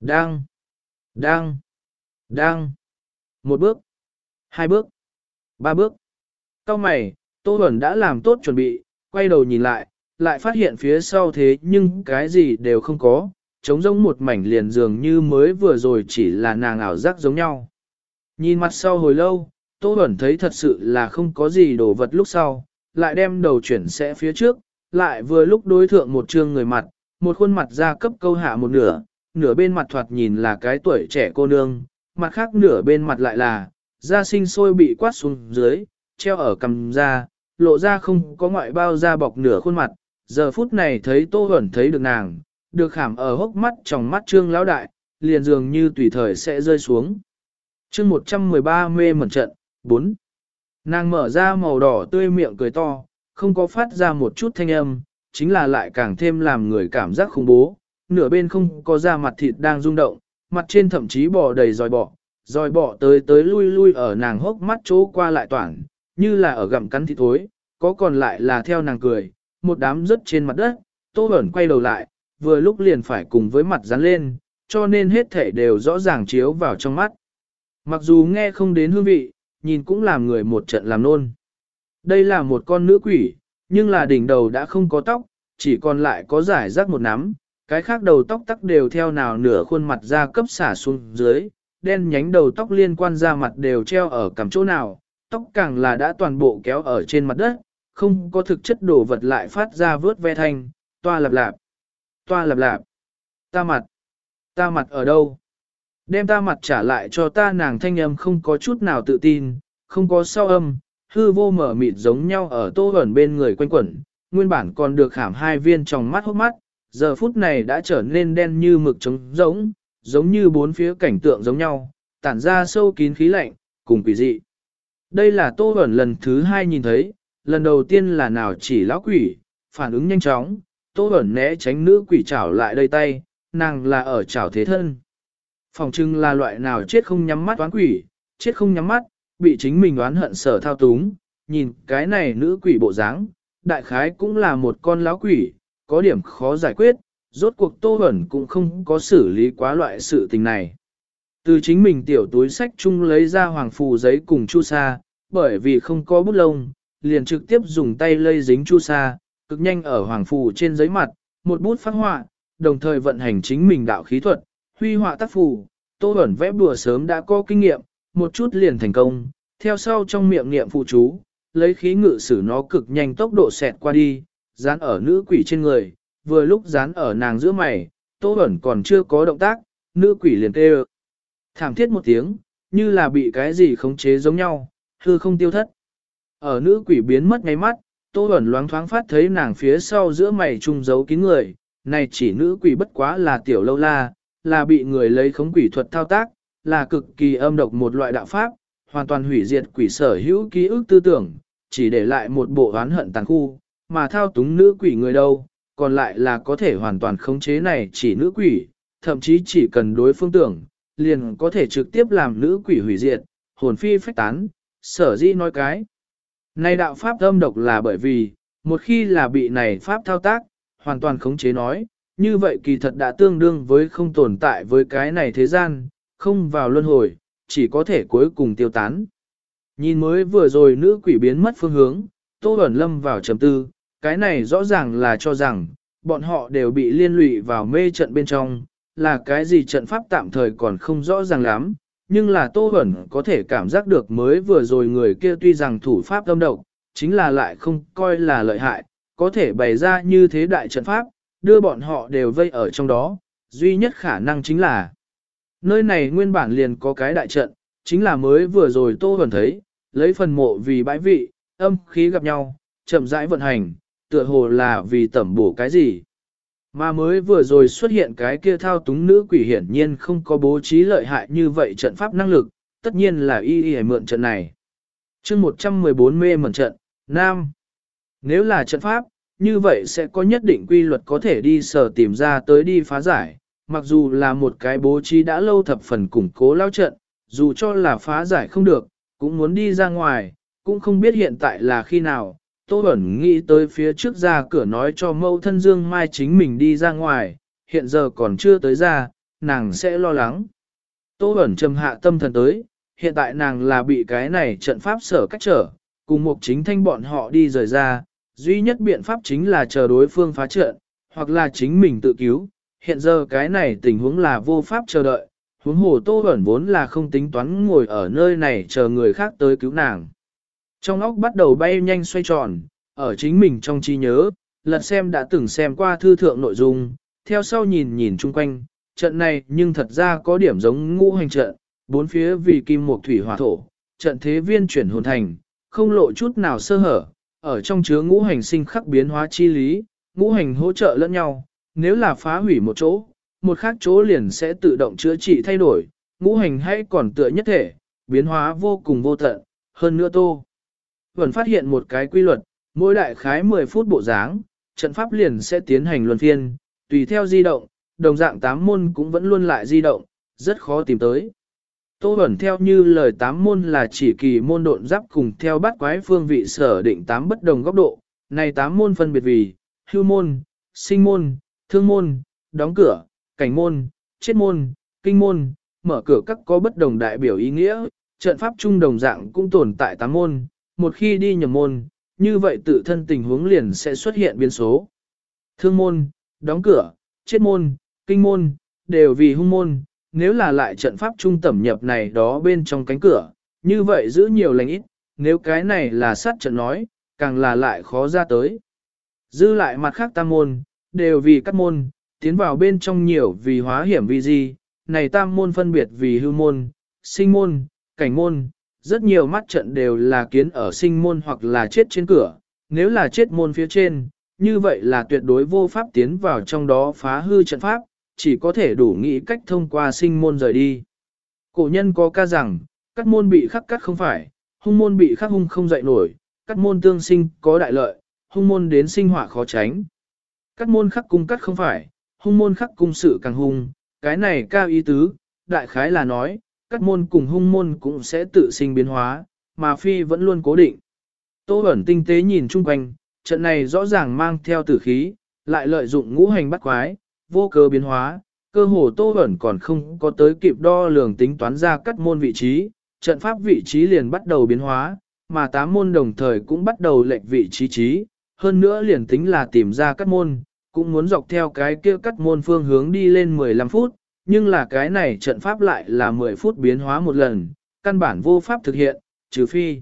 Đang, đang, đang. Một bước, hai bước, ba bước. Cao mày, Tô Bẩn đã làm tốt chuẩn bị, quay đầu nhìn lại, lại phát hiện phía sau thế nhưng cái gì đều không có, trống rỗng một mảnh liền dường như mới vừa rồi chỉ là nàng ảo giác giống nhau. Nhìn mặt sau hồi lâu, Tô Bẩn thấy thật sự là không có gì đồ vật lúc sau, lại đem đầu chuyển sẽ phía trước, lại vừa lúc đối thượng một trương người mặt, một khuôn mặt ra cấp câu hạ một nửa, nửa bên mặt thoạt nhìn là cái tuổi trẻ cô nương, mặt khác nửa bên mặt lại là, da sinh sôi bị quát xuống dưới, treo ở cầm da, lộ ra không có ngoại bao da bọc nửa khuôn mặt, giờ phút này thấy Tô Huẩn thấy được nàng, được khảm ở hốc mắt trong mắt trương lão đại, liền dường như tùy thời sẽ rơi xuống. chương 113 mê mẩn trận, 4. Nàng mở ra màu đỏ tươi miệng cười to, không có phát ra một chút thanh âm, chính là lại càng thêm làm người cảm giác khủng bố. Nửa bên không có da mặt thịt đang rung động, mặt trên thậm chí bò đầy dòi bọ, dòi bọ tới tới lui lui ở nàng hốc mắt chỗ qua lại toàn, như là ở gặm cắn thịt thối, có còn lại là theo nàng cười, một đám rớt trên mặt đất, tô ẩn quay đầu lại, vừa lúc liền phải cùng với mặt dán lên, cho nên hết thể đều rõ ràng chiếu vào trong mắt. Mặc dù nghe không đến hương vị, nhìn cũng làm người một trận làm nôn. Đây là một con nữ quỷ, nhưng là đỉnh đầu đã không có tóc, chỉ còn lại có giải rác một nắm, cái khác đầu tóc tắc đều theo nào nửa khuôn mặt ra cấp xả xuống dưới, đen nhánh đầu tóc liên quan ra mặt đều treo ở cằm chỗ nào, tóc càng là đã toàn bộ kéo ở trên mặt đất, không có thực chất đồ vật lại phát ra vớt ve thanh, toa lạp lạp, toa lạp lạp, ta mặt, ta mặt ở đâu? Đem ta mặt trả lại cho ta nàng thanh âm không có chút nào tự tin, không có sao âm, hư vô mở mịt giống nhau ở tô ẩn bên người quanh quẩn, nguyên bản còn được khảm hai viên trong mắt hốc mắt, giờ phút này đã trở nên đen như mực trống giống, giống như bốn phía cảnh tượng giống nhau, tản ra sâu kín khí lạnh, cùng quỷ dị. Đây là tô ẩn lần thứ hai nhìn thấy, lần đầu tiên là nào chỉ lão quỷ, phản ứng nhanh chóng, tô ẩn né tránh nữ quỷ chảo lại đây tay, nàng là ở chảo thế thân. Phòng trưng là loại nào chết không nhắm mắt oán quỷ, chết không nhắm mắt, bị chính mình oán hận sở thao túng, nhìn cái này nữ quỷ bộ dáng, đại khái cũng là một con lão quỷ, có điểm khó giải quyết, rốt cuộc tô ẩn cũng không có xử lý quá loại sự tình này. Từ chính mình tiểu túi sách chung lấy ra hoàng phù giấy cùng chu sa, bởi vì không có bút lông, liền trực tiếp dùng tay lây dính chu sa, cực nhanh ở hoàng phù trên giấy mặt, một bút phát họa, đồng thời vận hành chính mình đạo khí thuật, huy họa tác phù, tô ẩn vẽ bùa sớm đã có kinh nghiệm, một chút liền thành công, theo sau trong miệng niệm phụ chú, lấy khí ngự sử nó cực nhanh tốc độ xẹt qua đi, dán ở nữ quỷ trên người, vừa lúc dán ở nàng giữa mày, tô ẩn còn chưa có động tác, nữ quỷ liền kêu. Thảm thiết một tiếng, như là bị cái gì khống chế giống nhau, hư không tiêu thất. Ở nữ quỷ biến mất ngay mắt, tô Bẩn loáng thoáng phát thấy nàng phía sau giữa mày trung giấu kín người, này chỉ nữ quỷ bất quá là tiểu lâu la, là bị người lấy khống quỷ thuật thao tác, là cực kỳ âm độc một loại đạo pháp, hoàn toàn hủy diệt quỷ sở hữu ký ức tư tưởng, chỉ để lại một bộ oán hận tàn khu, mà thao túng nữ quỷ người đâu, còn lại là có thể hoàn toàn khống chế này chỉ nữ quỷ, thậm chí chỉ cần đối phương tưởng, liền có thể trực tiếp làm nữ quỷ hủy diệt, hồn phi phách tán, sở di nói cái. Này đạo pháp âm độc là bởi vì, một khi là bị này pháp thao tác, hoàn toàn khống chế nói, như vậy kỳ thật đã tương đương với không tồn tại với cái này thế gian, không vào luân hồi, chỉ có thể cuối cùng tiêu tán. Nhìn mới vừa rồi nữ quỷ biến mất phương hướng, Tô Bẩn Lâm vào trầm tư, cái này rõ ràng là cho rằng, bọn họ đều bị liên lụy vào mê trận bên trong, là cái gì trận pháp tạm thời còn không rõ ràng lắm, nhưng là Tô Bẩn có thể cảm giác được mới vừa rồi người kia tuy rằng thủ pháp âm độc, chính là lại không coi là lợi hại, có thể bày ra như thế đại trận pháp, đưa bọn họ đều vây ở trong đó, duy nhất khả năng chính là nơi này nguyên bản liền có cái đại trận, chính là mới vừa rồi Tô Bẩn thấy, lấy phần mộ vì bãi vị, âm khí gặp nhau, chậm rãi vận hành, tựa hồ là vì tẩm bổ cái gì. Mà mới vừa rồi xuất hiện cái kia thao túng nữ quỷ hiển nhiên không có bố trí lợi hại như vậy trận pháp năng lực, tất nhiên là y y mượn trận này. chương 114 mê mẩn trận, Nam. Nếu là trận pháp, như vậy sẽ có nhất định quy luật có thể đi sở tìm ra tới đi phá giải, mặc dù là một cái bố trí đã lâu thập phần củng cố lao trận, dù cho là phá giải không được, cũng muốn đi ra ngoài, cũng không biết hiện tại là khi nào. Tô Bẩn nghĩ tới phía trước ra cửa nói cho mâu thân Dương Mai chính mình đi ra ngoài, hiện giờ còn chưa tới ra, nàng sẽ lo lắng. Tô Bẩn trầm hạ tâm thần tới, hiện tại nàng là bị cái này trận pháp sở cách trở, cùng một chính thanh bọn họ đi rời ra, duy nhất biện pháp chính là chờ đối phương phá trận, hoặc là chính mình tự cứu. Hiện giờ cái này tình huống là vô pháp chờ đợi, huống hồ Tô Bẩn vốn là không tính toán ngồi ở nơi này chờ người khác tới cứu nàng. Trong óc bắt đầu bay nhanh xoay tròn, ở chính mình trong trí nhớ, lật xem đã từng xem qua thư thượng nội dung, theo sau nhìn nhìn chung quanh, trận này nhưng thật ra có điểm giống ngũ hành trận, bốn phía vì kim mộc thủy hỏa thổ, trận thế viên chuyển hồn thành, không lộ chút nào sơ hở, ở trong chứa ngũ hành sinh khắc biến hóa chi lý, ngũ hành hỗ trợ lẫn nhau, nếu là phá hủy một chỗ, một khác chỗ liền sẽ tự động chữa trị thay đổi, ngũ hành hay còn tựa nhất thể, biến hóa vô cùng vô tận, hơn nữa tô. Vẫn phát hiện một cái quy luật, mỗi đại khái 10 phút bộ dáng, trận pháp liền sẽ tiến hành luân phiên, tùy theo di động, đồng dạng tám môn cũng vẫn luôn lại di động, rất khó tìm tới. Tô Bẩn theo như lời tám môn là chỉ kỳ môn độn giáp cùng theo bắt quái phương vị sở định tám bất đồng góc độ, này tám môn phân biệt vì, hưu môn, sinh môn, thương môn, đóng cửa, cảnh môn, chết môn, kinh môn, mở cửa các có bất đồng đại biểu ý nghĩa, trận pháp chung đồng dạng cũng tồn tại tám môn, một khi đi nhầm môn, như vậy tự thân tình huống liền sẽ xuất hiện biến số. Thương môn, đóng cửa, chết môn, kinh môn, đều vì hung môn, nếu là lại trận pháp trung tẩm nhập này đó bên trong cánh cửa, như vậy giữ nhiều lành ít, nếu cái này là sát trận nói, càng là lại khó ra tới. Dư lại mặt khác tam môn, đều vì các môn, tiến vào bên trong nhiều vì hóa hiểm vì gì, này tam môn phân biệt vì hư môn, sinh môn, cảnh môn, rất nhiều mắt trận đều là kiến ở sinh môn hoặc là chết trên cửa, nếu là chết môn phía trên, như vậy là tuyệt đối vô pháp tiến vào trong đó phá hư trận pháp, chỉ có thể đủ nghĩ cách thông qua sinh môn rời đi. Cổ nhân có ca rằng, các môn bị khắc cắt không phải, hung môn bị khắc hung không dậy nổi, các môn tương sinh có đại lợi, hung môn đến sinh họa khó tránh. Các môn khắc cung cắt không phải, hung môn khắc cung sự càng hung, cái này cao ý tứ, đại khái là nói, các môn cùng hung môn cũng sẽ tự sinh biến hóa, mà phi vẫn luôn cố định. Tô ẩn tinh tế nhìn chung quanh, trận này rõ ràng mang theo tử khí, lại lợi dụng ngũ hành bắt quái, vô cơ biến hóa, cơ hồ Tô ẩn còn không có tới kịp đo lường tính toán ra cắt môn vị trí, trận pháp vị trí liền bắt đầu biến hóa, mà tám môn đồng thời cũng bắt đầu lệch vị trí trí, hơn nữa liền tính là tìm ra cắt môn, cũng muốn dọc theo cái kia cắt môn phương hướng đi lên 15 phút, nhưng là cái này trận pháp lại là 10 phút biến hóa một lần, căn bản vô pháp thực hiện, trừ phi.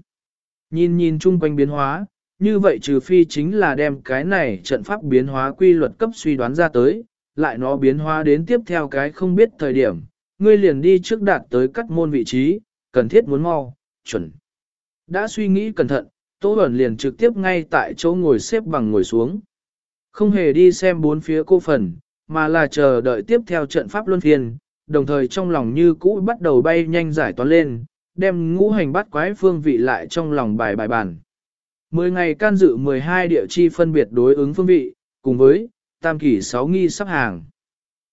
Nhìn nhìn chung quanh biến hóa, như vậy trừ phi chính là đem cái này trận pháp biến hóa quy luật cấp suy đoán ra tới, lại nó biến hóa đến tiếp theo cái không biết thời điểm, ngươi liền đi trước đạt tới cắt môn vị trí, cần thiết muốn mau, chuẩn. Đã suy nghĩ cẩn thận, Tô Bẩn liền trực tiếp ngay tại chỗ ngồi xếp bằng ngồi xuống. Không hề đi xem bốn phía cô phần, mà là chờ đợi tiếp theo trận pháp luân phiên, đồng thời trong lòng như cũ bắt đầu bay nhanh giải toán lên, đem ngũ hành bắt quái phương vị lại trong lòng bài bài bản. Mười ngày can dự 12 địa chi phân biệt đối ứng phương vị, cùng với tam kỷ 6 nghi sắp hàng.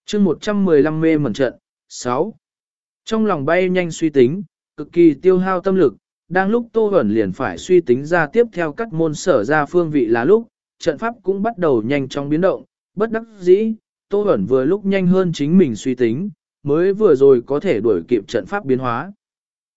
chương 115 mê mẩn trận, 6. Trong lòng bay nhanh suy tính, cực kỳ tiêu hao tâm lực, đang lúc Tô Huẩn liền phải suy tính ra tiếp theo các môn sở ra phương vị là lúc, trận pháp cũng bắt đầu nhanh chóng biến động, bất đắc dĩ, Tô Bẩn vừa lúc nhanh hơn chính mình suy tính, mới vừa rồi có thể đuổi kịp trận pháp biến hóa.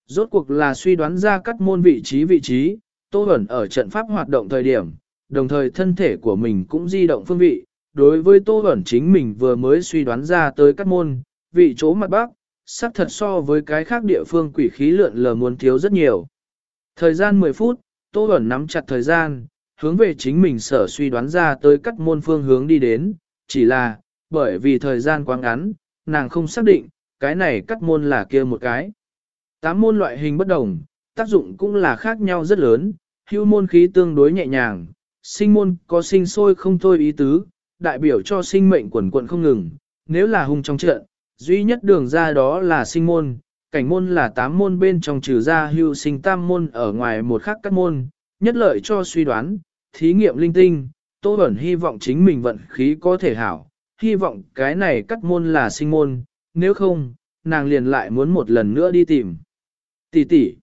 Rốt cuộc là suy đoán ra các môn vị trí vị trí, Tô Bẩn ở trận pháp hoạt động thời điểm, đồng thời thân thể của mình cũng di động phương vị, đối với Tô Bẩn chính mình vừa mới suy đoán ra tới các môn, vị chỗ mặt bắc, sắc thật so với cái khác địa phương quỷ khí lượn lờ muốn thiếu rất nhiều. Thời gian 10 phút, Tô Bẩn nắm chặt thời gian, hướng về chính mình sở suy đoán ra tới các môn phương hướng đi đến, chỉ là, bởi vì thời gian quá ngắn, nàng không xác định, cái này cắt môn là kia một cái. Tám môn loại hình bất đồng, tác dụng cũng là khác nhau rất lớn, hưu môn khí tương đối nhẹ nhàng, sinh môn có sinh sôi không thôi ý tứ, đại biểu cho sinh mệnh quần quận không ngừng, nếu là hung trong trận, duy nhất đường ra đó là sinh môn, cảnh môn là tám môn bên trong trừ ra hưu sinh tam môn ở ngoài một khắc các môn, nhất lợi cho suy đoán, thí nghiệm linh tinh, Tô Bẩn hy vọng chính mình vận khí có thể hảo, hy vọng cái này cắt môn là sinh môn, nếu không, nàng liền lại muốn một lần nữa đi tìm. Tỷ tỷ,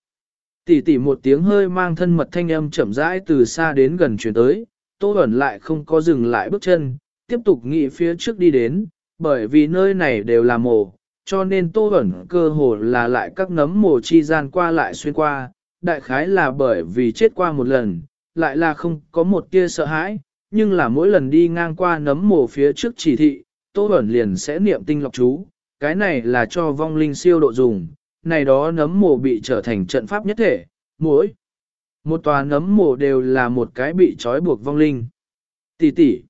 tỷ tỷ một tiếng hơi mang thân mật thanh âm chậm rãi từ xa đến gần chuyển tới, Tô ẩn lại không có dừng lại bước chân, tiếp tục nghĩ phía trước đi đến, bởi vì nơi này đều là mồ, cho nên Tô ẩn cơ hồ là lại các nấm mồ chi gian qua lại xuyên qua, đại khái là bởi vì chết qua một lần, lại là không có một tia sợ hãi, nhưng là mỗi lần đi ngang qua nấm mồ phía trước chỉ thị, Tô Bẩn liền sẽ niệm tinh lọc chú, cái này là cho vong linh siêu độ dùng, này đó nấm mồ bị trở thành trận pháp nhất thể, mỗi một tòa nấm mồ đều là một cái bị trói buộc vong linh. Tỷ tỷ,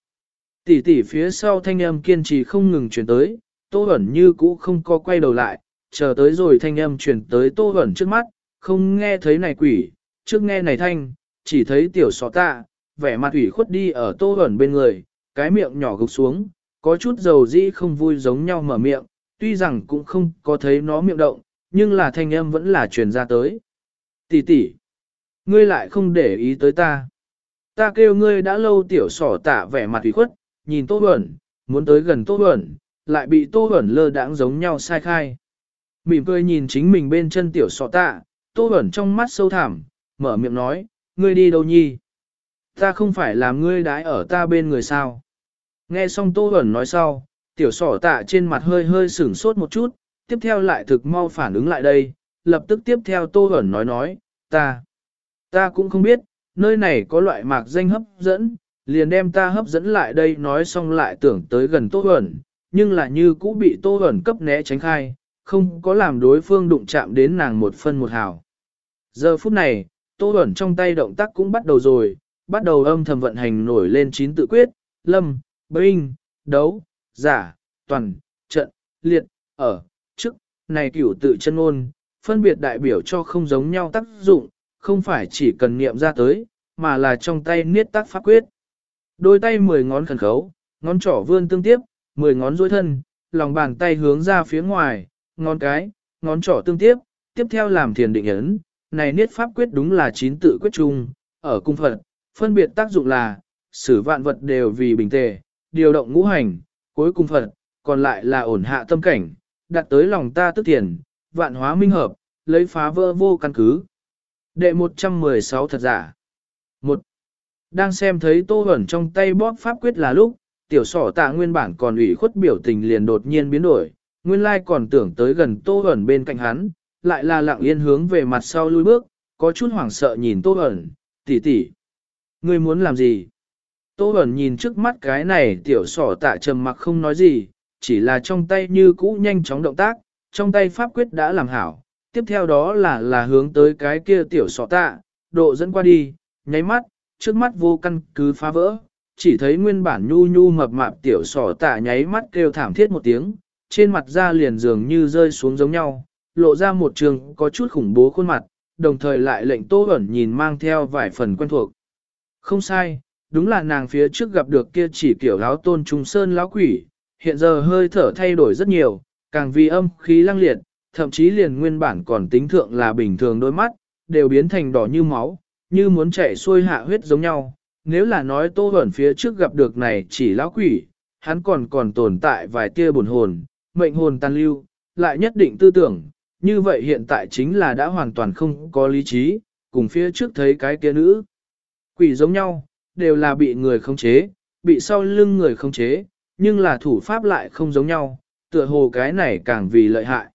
tỷ tỷ phía sau thanh âm kiên trì không ngừng chuyển tới, Tô Bẩn như cũ không có quay đầu lại, chờ tới rồi thanh âm chuyển tới Tô Bẩn trước mắt, không nghe thấy này quỷ, trước nghe này thanh, chỉ thấy tiểu sọ tạ, vẻ mặt ủy khuất đi ở Tô ẩn bên người, cái miệng nhỏ gục xuống, có chút dầu dĩ không vui giống nhau mở miệng, tuy rằng cũng không có thấy nó miệng động, nhưng là thanh âm vẫn là truyền ra tới. Tỷ tỷ, ngươi lại không để ý tới ta. Ta kêu ngươi đã lâu tiểu sỏ tạ vẻ mặt ủy khuất, nhìn Tô ẩn, muốn tới gần Tô ẩn, lại bị Tô ẩn lơ đãng giống nhau sai khai. Mỉm cười nhìn chính mình bên chân tiểu sọ tạ, Tô ẩn trong mắt sâu thẳm, mở miệng nói, ngươi đi đâu nhi? Ta không phải làm ngươi đái ở ta bên người sao? Nghe xong Tô Huẩn nói sau, tiểu sỏ tạ trên mặt hơi hơi sửng sốt một chút, tiếp theo lại thực mau phản ứng lại đây, lập tức tiếp theo Tô Huẩn nói nói, ta, ta cũng không biết, nơi này có loại mạc danh hấp dẫn, liền đem ta hấp dẫn lại đây nói xong lại tưởng tới gần Tô Huẩn, nhưng là như cũ bị Tô Huẩn cấp né tránh khai, không có làm đối phương đụng chạm đến nàng một phân một hào. Giờ phút này, Tô Huẩn trong tay động tác cũng bắt đầu rồi, bắt đầu âm thầm vận hành nổi lên chín tự quyết, lâm, binh, đấu, giả, toàn, trận, liệt, ở, trước, này cửu tự chân ngôn, phân biệt đại biểu cho không giống nhau tác dụng, không phải chỉ cần niệm ra tới, mà là trong tay niết tác pháp quyết. Đôi tay mười ngón khẩn khấu, ngón trỏ vươn tương tiếp, mười ngón duỗi thân, lòng bàn tay hướng ra phía ngoài, ngón cái, ngón trỏ tương tiếp, tiếp theo làm thiền định ấn. Này niết pháp quyết đúng là chín tự quyết chung, ở cung Phật, phân biệt tác dụng là, sử vạn vật đều vì bình tề, điều động ngũ hành, cuối cùng Phật, còn lại là ổn hạ tâm cảnh, đặt tới lòng ta tức tiền, vạn hóa minh hợp, lấy phá vỡ vô căn cứ. Đệ 116 thật giả. một Đang xem thấy tô ẩn trong tay bóp pháp quyết là lúc, tiểu sỏ tạ nguyên bản còn ủy khuất biểu tình liền đột nhiên biến đổi, nguyên lai còn tưởng tới gần tô ẩn bên cạnh hắn, lại là lặng yên hướng về mặt sau lui bước, có chút hoảng sợ nhìn tô ẩn, tỷ tỷ, Ngươi muốn làm gì? Tô ẩn nhìn trước mắt cái này tiểu sỏ tạ trầm mặc không nói gì, chỉ là trong tay như cũ nhanh chóng động tác, trong tay pháp quyết đã làm hảo, tiếp theo đó là là hướng tới cái kia tiểu sọ tạ, độ dẫn qua đi, nháy mắt, trước mắt vô căn cứ phá vỡ, chỉ thấy nguyên bản nhu nhu mập mạp tiểu sọ tạ nháy mắt kêu thảm thiết một tiếng, trên mặt da liền dường như rơi xuống giống nhau, lộ ra một trường có chút khủng bố khuôn mặt, đồng thời lại lệnh tô ẩn nhìn mang theo vài phần quen thuộc. Không sai, đúng là nàng phía trước gặp được kia chỉ kiểu lão tôn trung sơn lão quỷ, hiện giờ hơi thở thay đổi rất nhiều, càng vì âm khí lăng liệt, thậm chí liền nguyên bản còn tính thượng là bình thường đôi mắt, đều biến thành đỏ như máu, như muốn chạy xuôi hạ huyết giống nhau. Nếu là nói tô ẩn phía trước gặp được này chỉ lão quỷ, hắn còn còn tồn tại vài tia buồn hồn, mệnh hồn tan lưu, lại nhất định tư tưởng, như vậy hiện tại chính là đã hoàn toàn không có lý trí, cùng phía trước thấy cái kia nữ. Quỷ giống nhau, đều là bị người khống chế, bị sau lưng người khống chế, nhưng là thủ pháp lại không giống nhau, tựa hồ cái này càng vì lợi hại.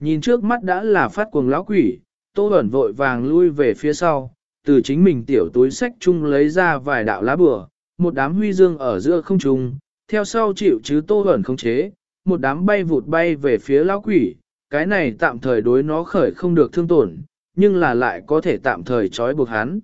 Nhìn trước mắt đã là phát cuồng lão quỷ, tô ẩn vội vàng lui về phía sau, từ chính mình tiểu túi sách chung lấy ra vài đạo lá bừa, một đám huy dương ở giữa không trung, theo sau chịu chứ tô ẩn khống chế, một đám bay vụt bay về phía lão quỷ, cái này tạm thời đối nó khởi không được thương tổn, nhưng là lại có thể tạm thời trói buộc hắn.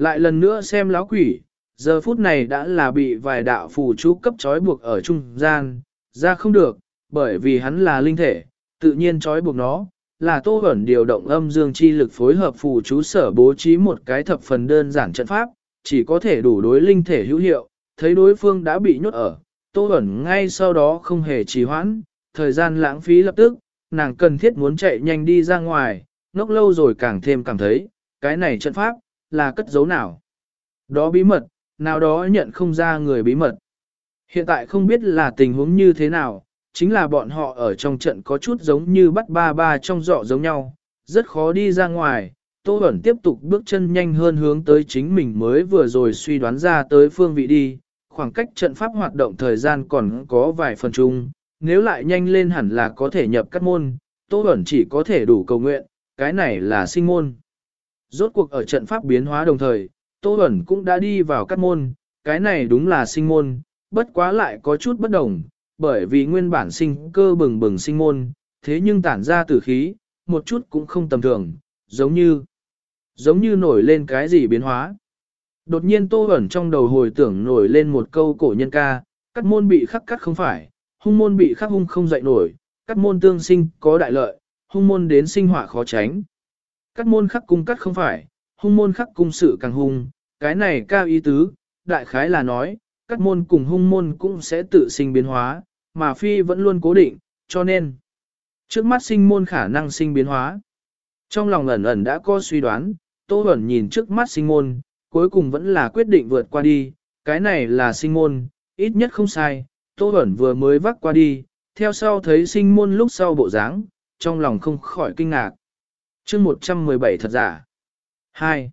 Lại lần nữa xem lão quỷ, giờ phút này đã là bị vài đạo phù chú cấp trói buộc ở trung gian, ra không được, bởi vì hắn là linh thể, tự nhiên trói buộc nó, là tô ẩn điều động âm dương chi lực phối hợp phù chú sở bố trí một cái thập phần đơn giản trận pháp, chỉ có thể đủ đối linh thể hữu hiệu, thấy đối phương đã bị nhốt ở, tô ẩn ngay sau đó không hề trì hoãn, thời gian lãng phí lập tức, nàng cần thiết muốn chạy nhanh đi ra ngoài, ngốc lâu rồi càng thêm cảm thấy, cái này trận pháp, là cất giấu nào. Đó bí mật, nào đó nhận không ra người bí mật. Hiện tại không biết là tình huống như thế nào, chính là bọn họ ở trong trận có chút giống như bắt ba ba trong dọ giống nhau, rất khó đi ra ngoài. Tô Bẩn tiếp tục bước chân nhanh hơn hướng tới chính mình mới vừa rồi suy đoán ra tới phương vị đi, khoảng cách trận pháp hoạt động thời gian còn có vài phần chung, nếu lại nhanh lên hẳn là có thể nhập các môn, Tô Bẩn chỉ có thể đủ cầu nguyện, cái này là sinh môn. Rốt cuộc ở trận pháp biến hóa đồng thời, Tô Bẩn cũng đã đi vào các môn, cái này đúng là sinh môn, bất quá lại có chút bất đồng, bởi vì nguyên bản sinh cơ bừng bừng sinh môn, thế nhưng tản ra tử khí, một chút cũng không tầm thường, giống như, giống như nổi lên cái gì biến hóa. Đột nhiên Tô Bẩn trong đầu hồi tưởng nổi lên một câu cổ nhân ca, cắt môn bị khắc cắt không phải, hung môn bị khắc hung không dậy nổi, cắt môn tương sinh có đại lợi, hung môn đến sinh họa khó tránh. Các môn khắc cung cắt không phải, hung môn khắc cung sự càng hung, cái này cao ý tứ, đại khái là nói, các môn cùng hung môn cũng sẽ tự sinh biến hóa, mà phi vẫn luôn cố định, cho nên, trước mắt sinh môn khả năng sinh biến hóa. Trong lòng ẩn ẩn đã có suy đoán, Tô hẩn nhìn trước mắt sinh môn, cuối cùng vẫn là quyết định vượt qua đi, cái này là sinh môn, ít nhất không sai, Tô hẩn vừa mới vác qua đi, theo sau thấy sinh môn lúc sau bộ dáng, trong lòng không khỏi kinh ngạc chương 117 thật giả. 2.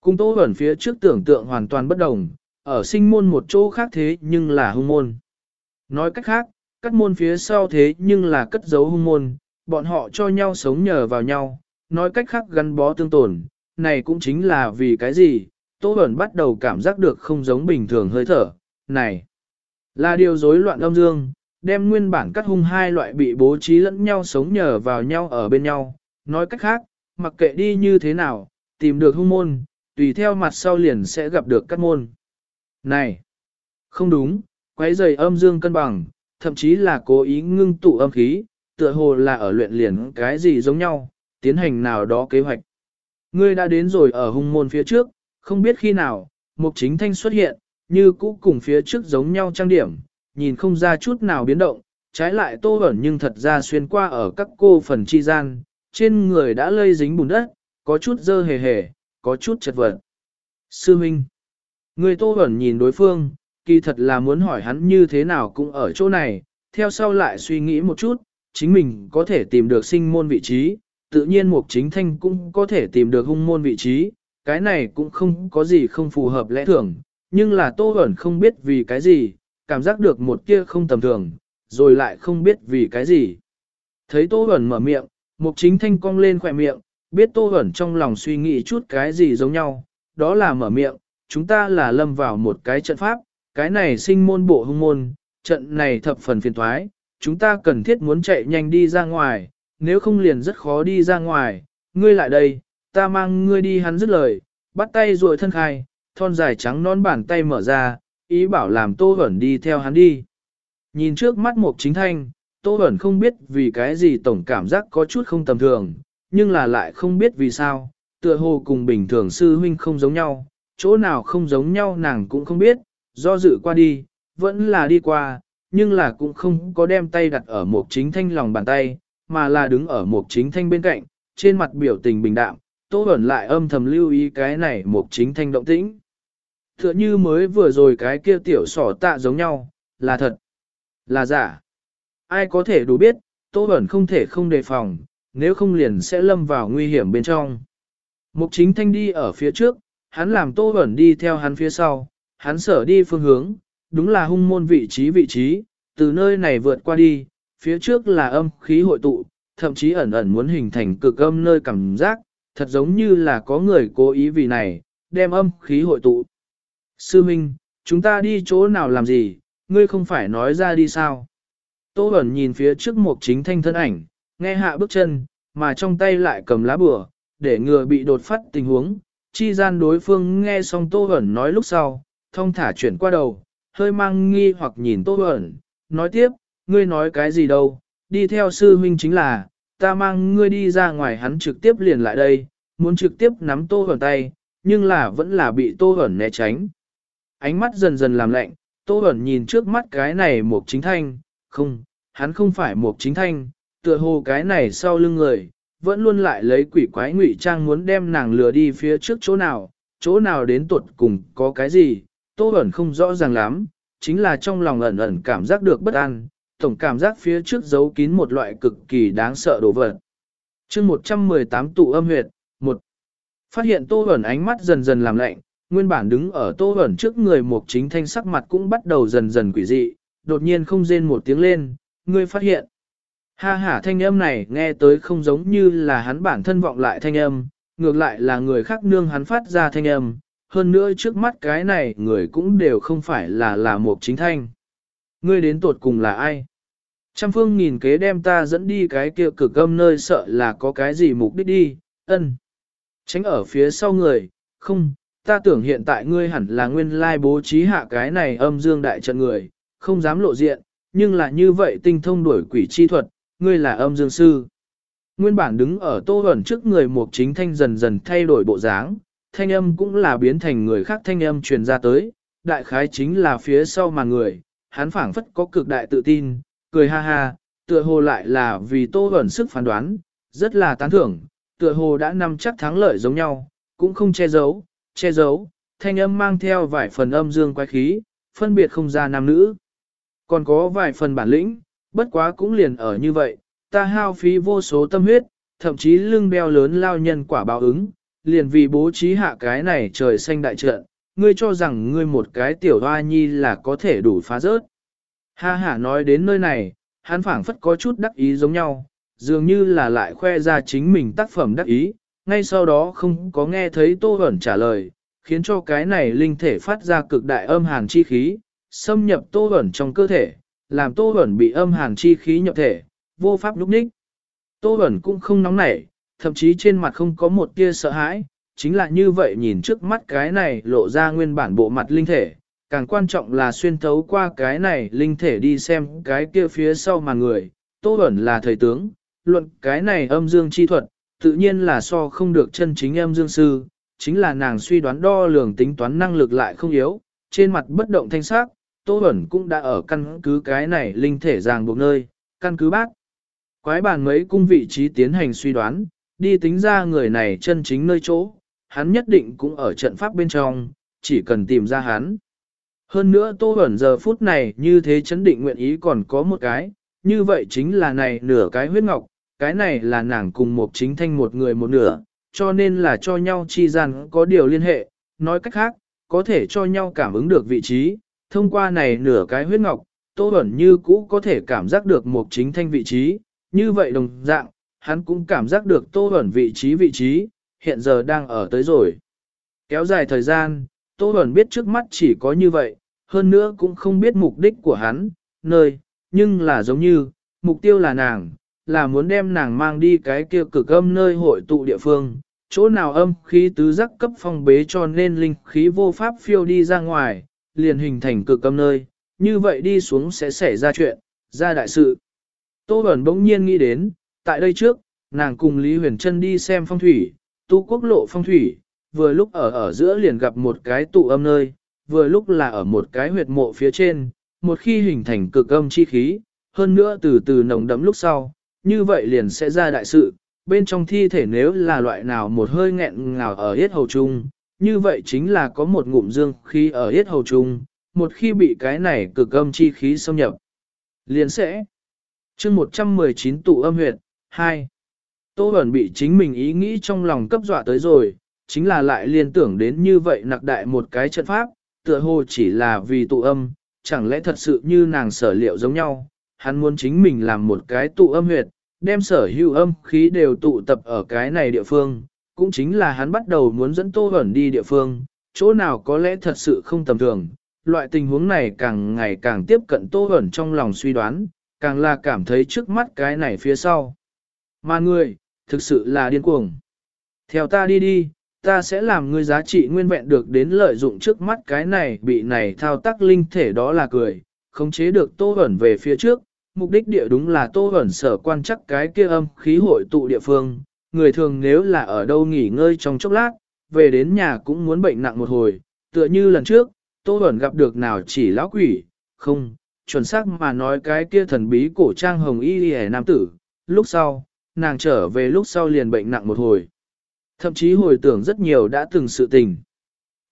Cung tố ẩn phía trước tưởng tượng hoàn toàn bất đồng, ở sinh môn một chỗ khác thế nhưng là hung môn. Nói cách khác, cắt môn phía sau thế nhưng là cất giấu hung môn, bọn họ cho nhau sống nhờ vào nhau, nói cách khác gắn bó tương tồn, này cũng chính là vì cái gì, Tô Bẩn bắt đầu cảm giác được không giống bình thường hơi thở, này là điều rối loạn âm dương, đem nguyên bản cắt hung hai loại bị bố trí lẫn nhau sống nhờ vào nhau ở bên nhau, nói cách khác, mặc kệ đi như thế nào, tìm được hung môn, tùy theo mặt sau liền sẽ gặp được cắt môn. Này, không đúng, quấy rầy âm dương cân bằng, thậm chí là cố ý ngưng tụ âm khí, tựa hồ là ở luyện liền cái gì giống nhau, tiến hành nào đó kế hoạch. Ngươi đã đến rồi ở hung môn phía trước, không biết khi nào, mục chính thanh xuất hiện, như cũ cùng phía trước giống nhau trang điểm, nhìn không ra chút nào biến động, trái lại tô ẩn nhưng thật ra xuyên qua ở các cô phần chi gian, trên người đã lây dính bùn đất, có chút dơ hề hề, có chút chật vật. Sư Minh, người tô Bẩn nhìn đối phương, kỳ thật là muốn hỏi hắn như thế nào cũng ở chỗ này, theo sau lại suy nghĩ một chút, chính mình có thể tìm được sinh môn vị trí, tự nhiên mục chính thanh cũng có thể tìm được hung môn vị trí, cái này cũng không có gì không phù hợp lẽ thường, nhưng là tô Bẩn không biết vì cái gì, cảm giác được một kia không tầm thường, rồi lại không biết vì cái gì. Thấy tô Bẩn mở miệng, mục chính thanh cong lên khỏe miệng, biết tô ẩn trong lòng suy nghĩ chút cái gì giống nhau, đó là mở miệng, chúng ta là lâm vào một cái trận pháp, cái này sinh môn bộ hung môn, trận này thập phần phiền thoái, chúng ta cần thiết muốn chạy nhanh đi ra ngoài, nếu không liền rất khó đi ra ngoài, ngươi lại đây, ta mang ngươi đi hắn dứt lời, bắt tay rồi thân khai, thon dài trắng non bàn tay mở ra, ý bảo làm Tô ẩn đi theo hắn đi. Nhìn trước mắt một chính thanh, Tô Bẩn không biết vì cái gì tổng cảm giác có chút không tầm thường, nhưng là lại không biết vì sao, tựa hồ cùng bình thường sư huynh không giống nhau, chỗ nào không giống nhau nàng cũng không biết, do dự qua đi, vẫn là đi qua, nhưng là cũng không có đem tay đặt ở một chính thanh lòng bàn tay, mà là đứng ở một chính thanh bên cạnh, trên mặt biểu tình bình đạm, Tô Bẩn lại âm thầm lưu ý cái này một chính thanh động tĩnh. Tựa như mới vừa rồi cái kia tiểu sỏ tạ giống nhau, là thật, là giả. Ai có thể đủ biết, Tô Bẩn không thể không đề phòng, nếu không liền sẽ lâm vào nguy hiểm bên trong. Mục chính thanh đi ở phía trước, hắn làm Tô Bẩn đi theo hắn phía sau, hắn sở đi phương hướng, đúng là hung môn vị trí vị trí, từ nơi này vượt qua đi, phía trước là âm khí hội tụ, thậm chí ẩn ẩn muốn hình thành cực âm nơi cảm giác, thật giống như là có người cố ý vì này, đem âm khí hội tụ. Sư Minh, chúng ta đi chỗ nào làm gì, ngươi không phải nói ra đi sao? Tô Bẩn nhìn phía trước một chính thanh thân ảnh, nghe hạ bước chân, mà trong tay lại cầm lá bừa, để ngừa bị đột phát tình huống. Chi gian đối phương nghe xong Tô Bẩn nói lúc sau, thông thả chuyển qua đầu, hơi mang nghi hoặc nhìn Tô Bẩn, nói tiếp, ngươi nói cái gì đâu, đi theo sư huynh chính là, ta mang ngươi đi ra ngoài hắn trực tiếp liền lại đây, muốn trực tiếp nắm tô Bẩn tay, nhưng là vẫn là bị tô Bẩn né tránh. Ánh mắt dần dần làm lạnh, tô Bẩn nhìn trước mắt cái này một chính thanh, không, hắn không phải một chính thanh, tựa hồ cái này sau lưng người, vẫn luôn lại lấy quỷ quái ngụy trang muốn đem nàng lừa đi phía trước chỗ nào, chỗ nào đến tuột cùng có cái gì, tô ẩn không rõ ràng lắm, chính là trong lòng ẩn ẩn cảm giác được bất an, tổng cảm giác phía trước giấu kín một loại cực kỳ đáng sợ đồ vật. chương 118 tụ âm huyệt, một Phát hiện Tô ẩn ánh mắt dần dần làm lạnh, nguyên bản đứng ở Tô ẩn trước người một chính thanh sắc mặt cũng bắt đầu dần dần quỷ dị, đột nhiên không rên một tiếng lên, ngươi phát hiện. Ha ha thanh âm này nghe tới không giống như là hắn bản thân vọng lại thanh âm, ngược lại là người khác nương hắn phát ra thanh âm, hơn nữa trước mắt cái này người cũng đều không phải là là một chính thanh. Ngươi đến tuột cùng là ai? Trăm phương nghìn kế đem ta dẫn đi cái kia cực âm nơi sợ là có cái gì mục đích đi, ân. Tránh ở phía sau người, không, ta tưởng hiện tại ngươi hẳn là nguyên lai bố trí hạ cái này âm dương đại trận người, không dám lộ diện, nhưng là như vậy tinh thông đuổi quỷ chi thuật, ngươi là âm dương sư. Nguyên bản đứng ở tô ẩn trước người một chính thanh dần dần thay đổi bộ dáng, thanh âm cũng là biến thành người khác thanh âm truyền ra tới, đại khái chính là phía sau mà người, hắn phảng phất có cực đại tự tin, cười ha ha, tựa hồ lại là vì tô ẩn sức phán đoán, rất là tán thưởng, tựa hồ đã nắm chắc thắng lợi giống nhau, cũng không che giấu, che giấu, thanh âm mang theo vài phần âm dương quái khí, phân biệt không ra nam nữ. Còn có vài phần bản lĩnh, bất quá cũng liền ở như vậy, ta hao phí vô số tâm huyết, thậm chí lưng beo lớn lao nhân quả báo ứng, liền vì bố trí hạ cái này trời xanh đại trận, ngươi cho rằng ngươi một cái tiểu hoa nhi là có thể đủ phá rớt. Ha ha nói đến nơi này, hắn phảng phất có chút đắc ý giống nhau, dường như là lại khoe ra chính mình tác phẩm đắc ý, ngay sau đó không có nghe thấy Tô Huẩn trả lời, khiến cho cái này linh thể phát ra cực đại âm hàn chi khí, xâm nhập Tô ẩn trong cơ thể, làm Tô ẩn bị âm hàn chi khí nhập thể, vô pháp lúc ních. Tô ẩn cũng không nóng nảy, thậm chí trên mặt không có một tia sợ hãi, chính là như vậy nhìn trước mắt cái này lộ ra nguyên bản bộ mặt linh thể, càng quan trọng là xuyên thấu qua cái này linh thể đi xem cái kia phía sau mà người, Tô Huẩn là thầy tướng, luận cái này âm dương chi thuật, tự nhiên là so không được chân chính âm dương sư, chính là nàng suy đoán đo lường tính toán năng lực lại không yếu, trên mặt bất động thanh sắc, Tô Bẩn cũng đã ở căn cứ cái này linh thể ràng buộc nơi, căn cứ bác. Quái bàn mấy cung vị trí tiến hành suy đoán, đi tính ra người này chân chính nơi chỗ, hắn nhất định cũng ở trận pháp bên trong, chỉ cần tìm ra hắn. Hơn nữa Tô Bẩn giờ phút này như thế chấn định nguyện ý còn có một cái, như vậy chính là này nửa cái huyết ngọc, cái này là nàng cùng một chính thanh một người một nửa, cho nên là cho nhau chi gian có điều liên hệ, nói cách khác, có thể cho nhau cảm ứng được vị trí, thông qua này nửa cái huyết ngọc, Tô Bẩn như cũ có thể cảm giác được một chính thanh vị trí, như vậy đồng dạng, hắn cũng cảm giác được Tô Bẩn vị trí vị trí, hiện giờ đang ở tới rồi. Kéo dài thời gian, Tô Bẩn biết trước mắt chỉ có như vậy, hơn nữa cũng không biết mục đích của hắn, nơi, nhưng là giống như, mục tiêu là nàng, là muốn đem nàng mang đi cái kia cực âm nơi hội tụ địa phương, chỗ nào âm khí tứ giác cấp phong bế cho nên linh khí vô pháp phiêu đi ra ngoài, liền hình thành cực âm nơi, như vậy đi xuống sẽ xảy ra chuyện, ra đại sự. Tô Bẩn bỗng nhiên nghĩ đến, tại đây trước, nàng cùng Lý Huyền Trân đi xem phong thủy, tu quốc lộ phong thủy, vừa lúc ở ở giữa liền gặp một cái tụ âm nơi, vừa lúc là ở một cái huyệt mộ phía trên, một khi hình thành cực âm chi khí, hơn nữa từ từ nồng đấm lúc sau, như vậy liền sẽ ra đại sự, bên trong thi thể nếu là loại nào một hơi nghẹn ngào ở hết hầu chung, như vậy chính là có một ngụm dương khí ở yết hầu trung, một khi bị cái này cực âm chi khí xâm nhập, liền sẽ chương 119 tụ âm huyệt, 2. Tô Bẩn bị chính mình ý nghĩ trong lòng cấp dọa tới rồi, chính là lại liên tưởng đến như vậy nặc đại một cái trận pháp, tựa hồ chỉ là vì tụ âm, chẳng lẽ thật sự như nàng sở liệu giống nhau, hắn muốn chính mình làm một cái tụ âm huyệt, đem sở hữu âm khí đều tụ tập ở cái này địa phương, cũng chính là hắn bắt đầu muốn dẫn Tô Bẩn đi địa phương, chỗ nào có lẽ thật sự không tầm thường. Loại tình huống này càng ngày càng tiếp cận Tô Bẩn trong lòng suy đoán, càng là cảm thấy trước mắt cái này phía sau. Mà người, thực sự là điên cuồng. Theo ta đi đi, ta sẽ làm ngươi giá trị nguyên vẹn được đến lợi dụng trước mắt cái này bị này thao tác linh thể đó là cười, khống chế được Tô Bẩn về phía trước, mục đích địa đúng là tô ẩn sở quan chắc cái kia âm khí hội tụ địa phương, người thường nếu là ở đâu nghỉ ngơi trong chốc lát, về đến nhà cũng muốn bệnh nặng một hồi, tựa như lần trước, tô Bẩn gặp được nào chỉ lão quỷ, không, chuẩn xác mà nói cái kia thần bí cổ trang hồng y y nam tử, lúc sau, nàng trở về lúc sau liền bệnh nặng một hồi. Thậm chí hồi tưởng rất nhiều đã từng sự tình.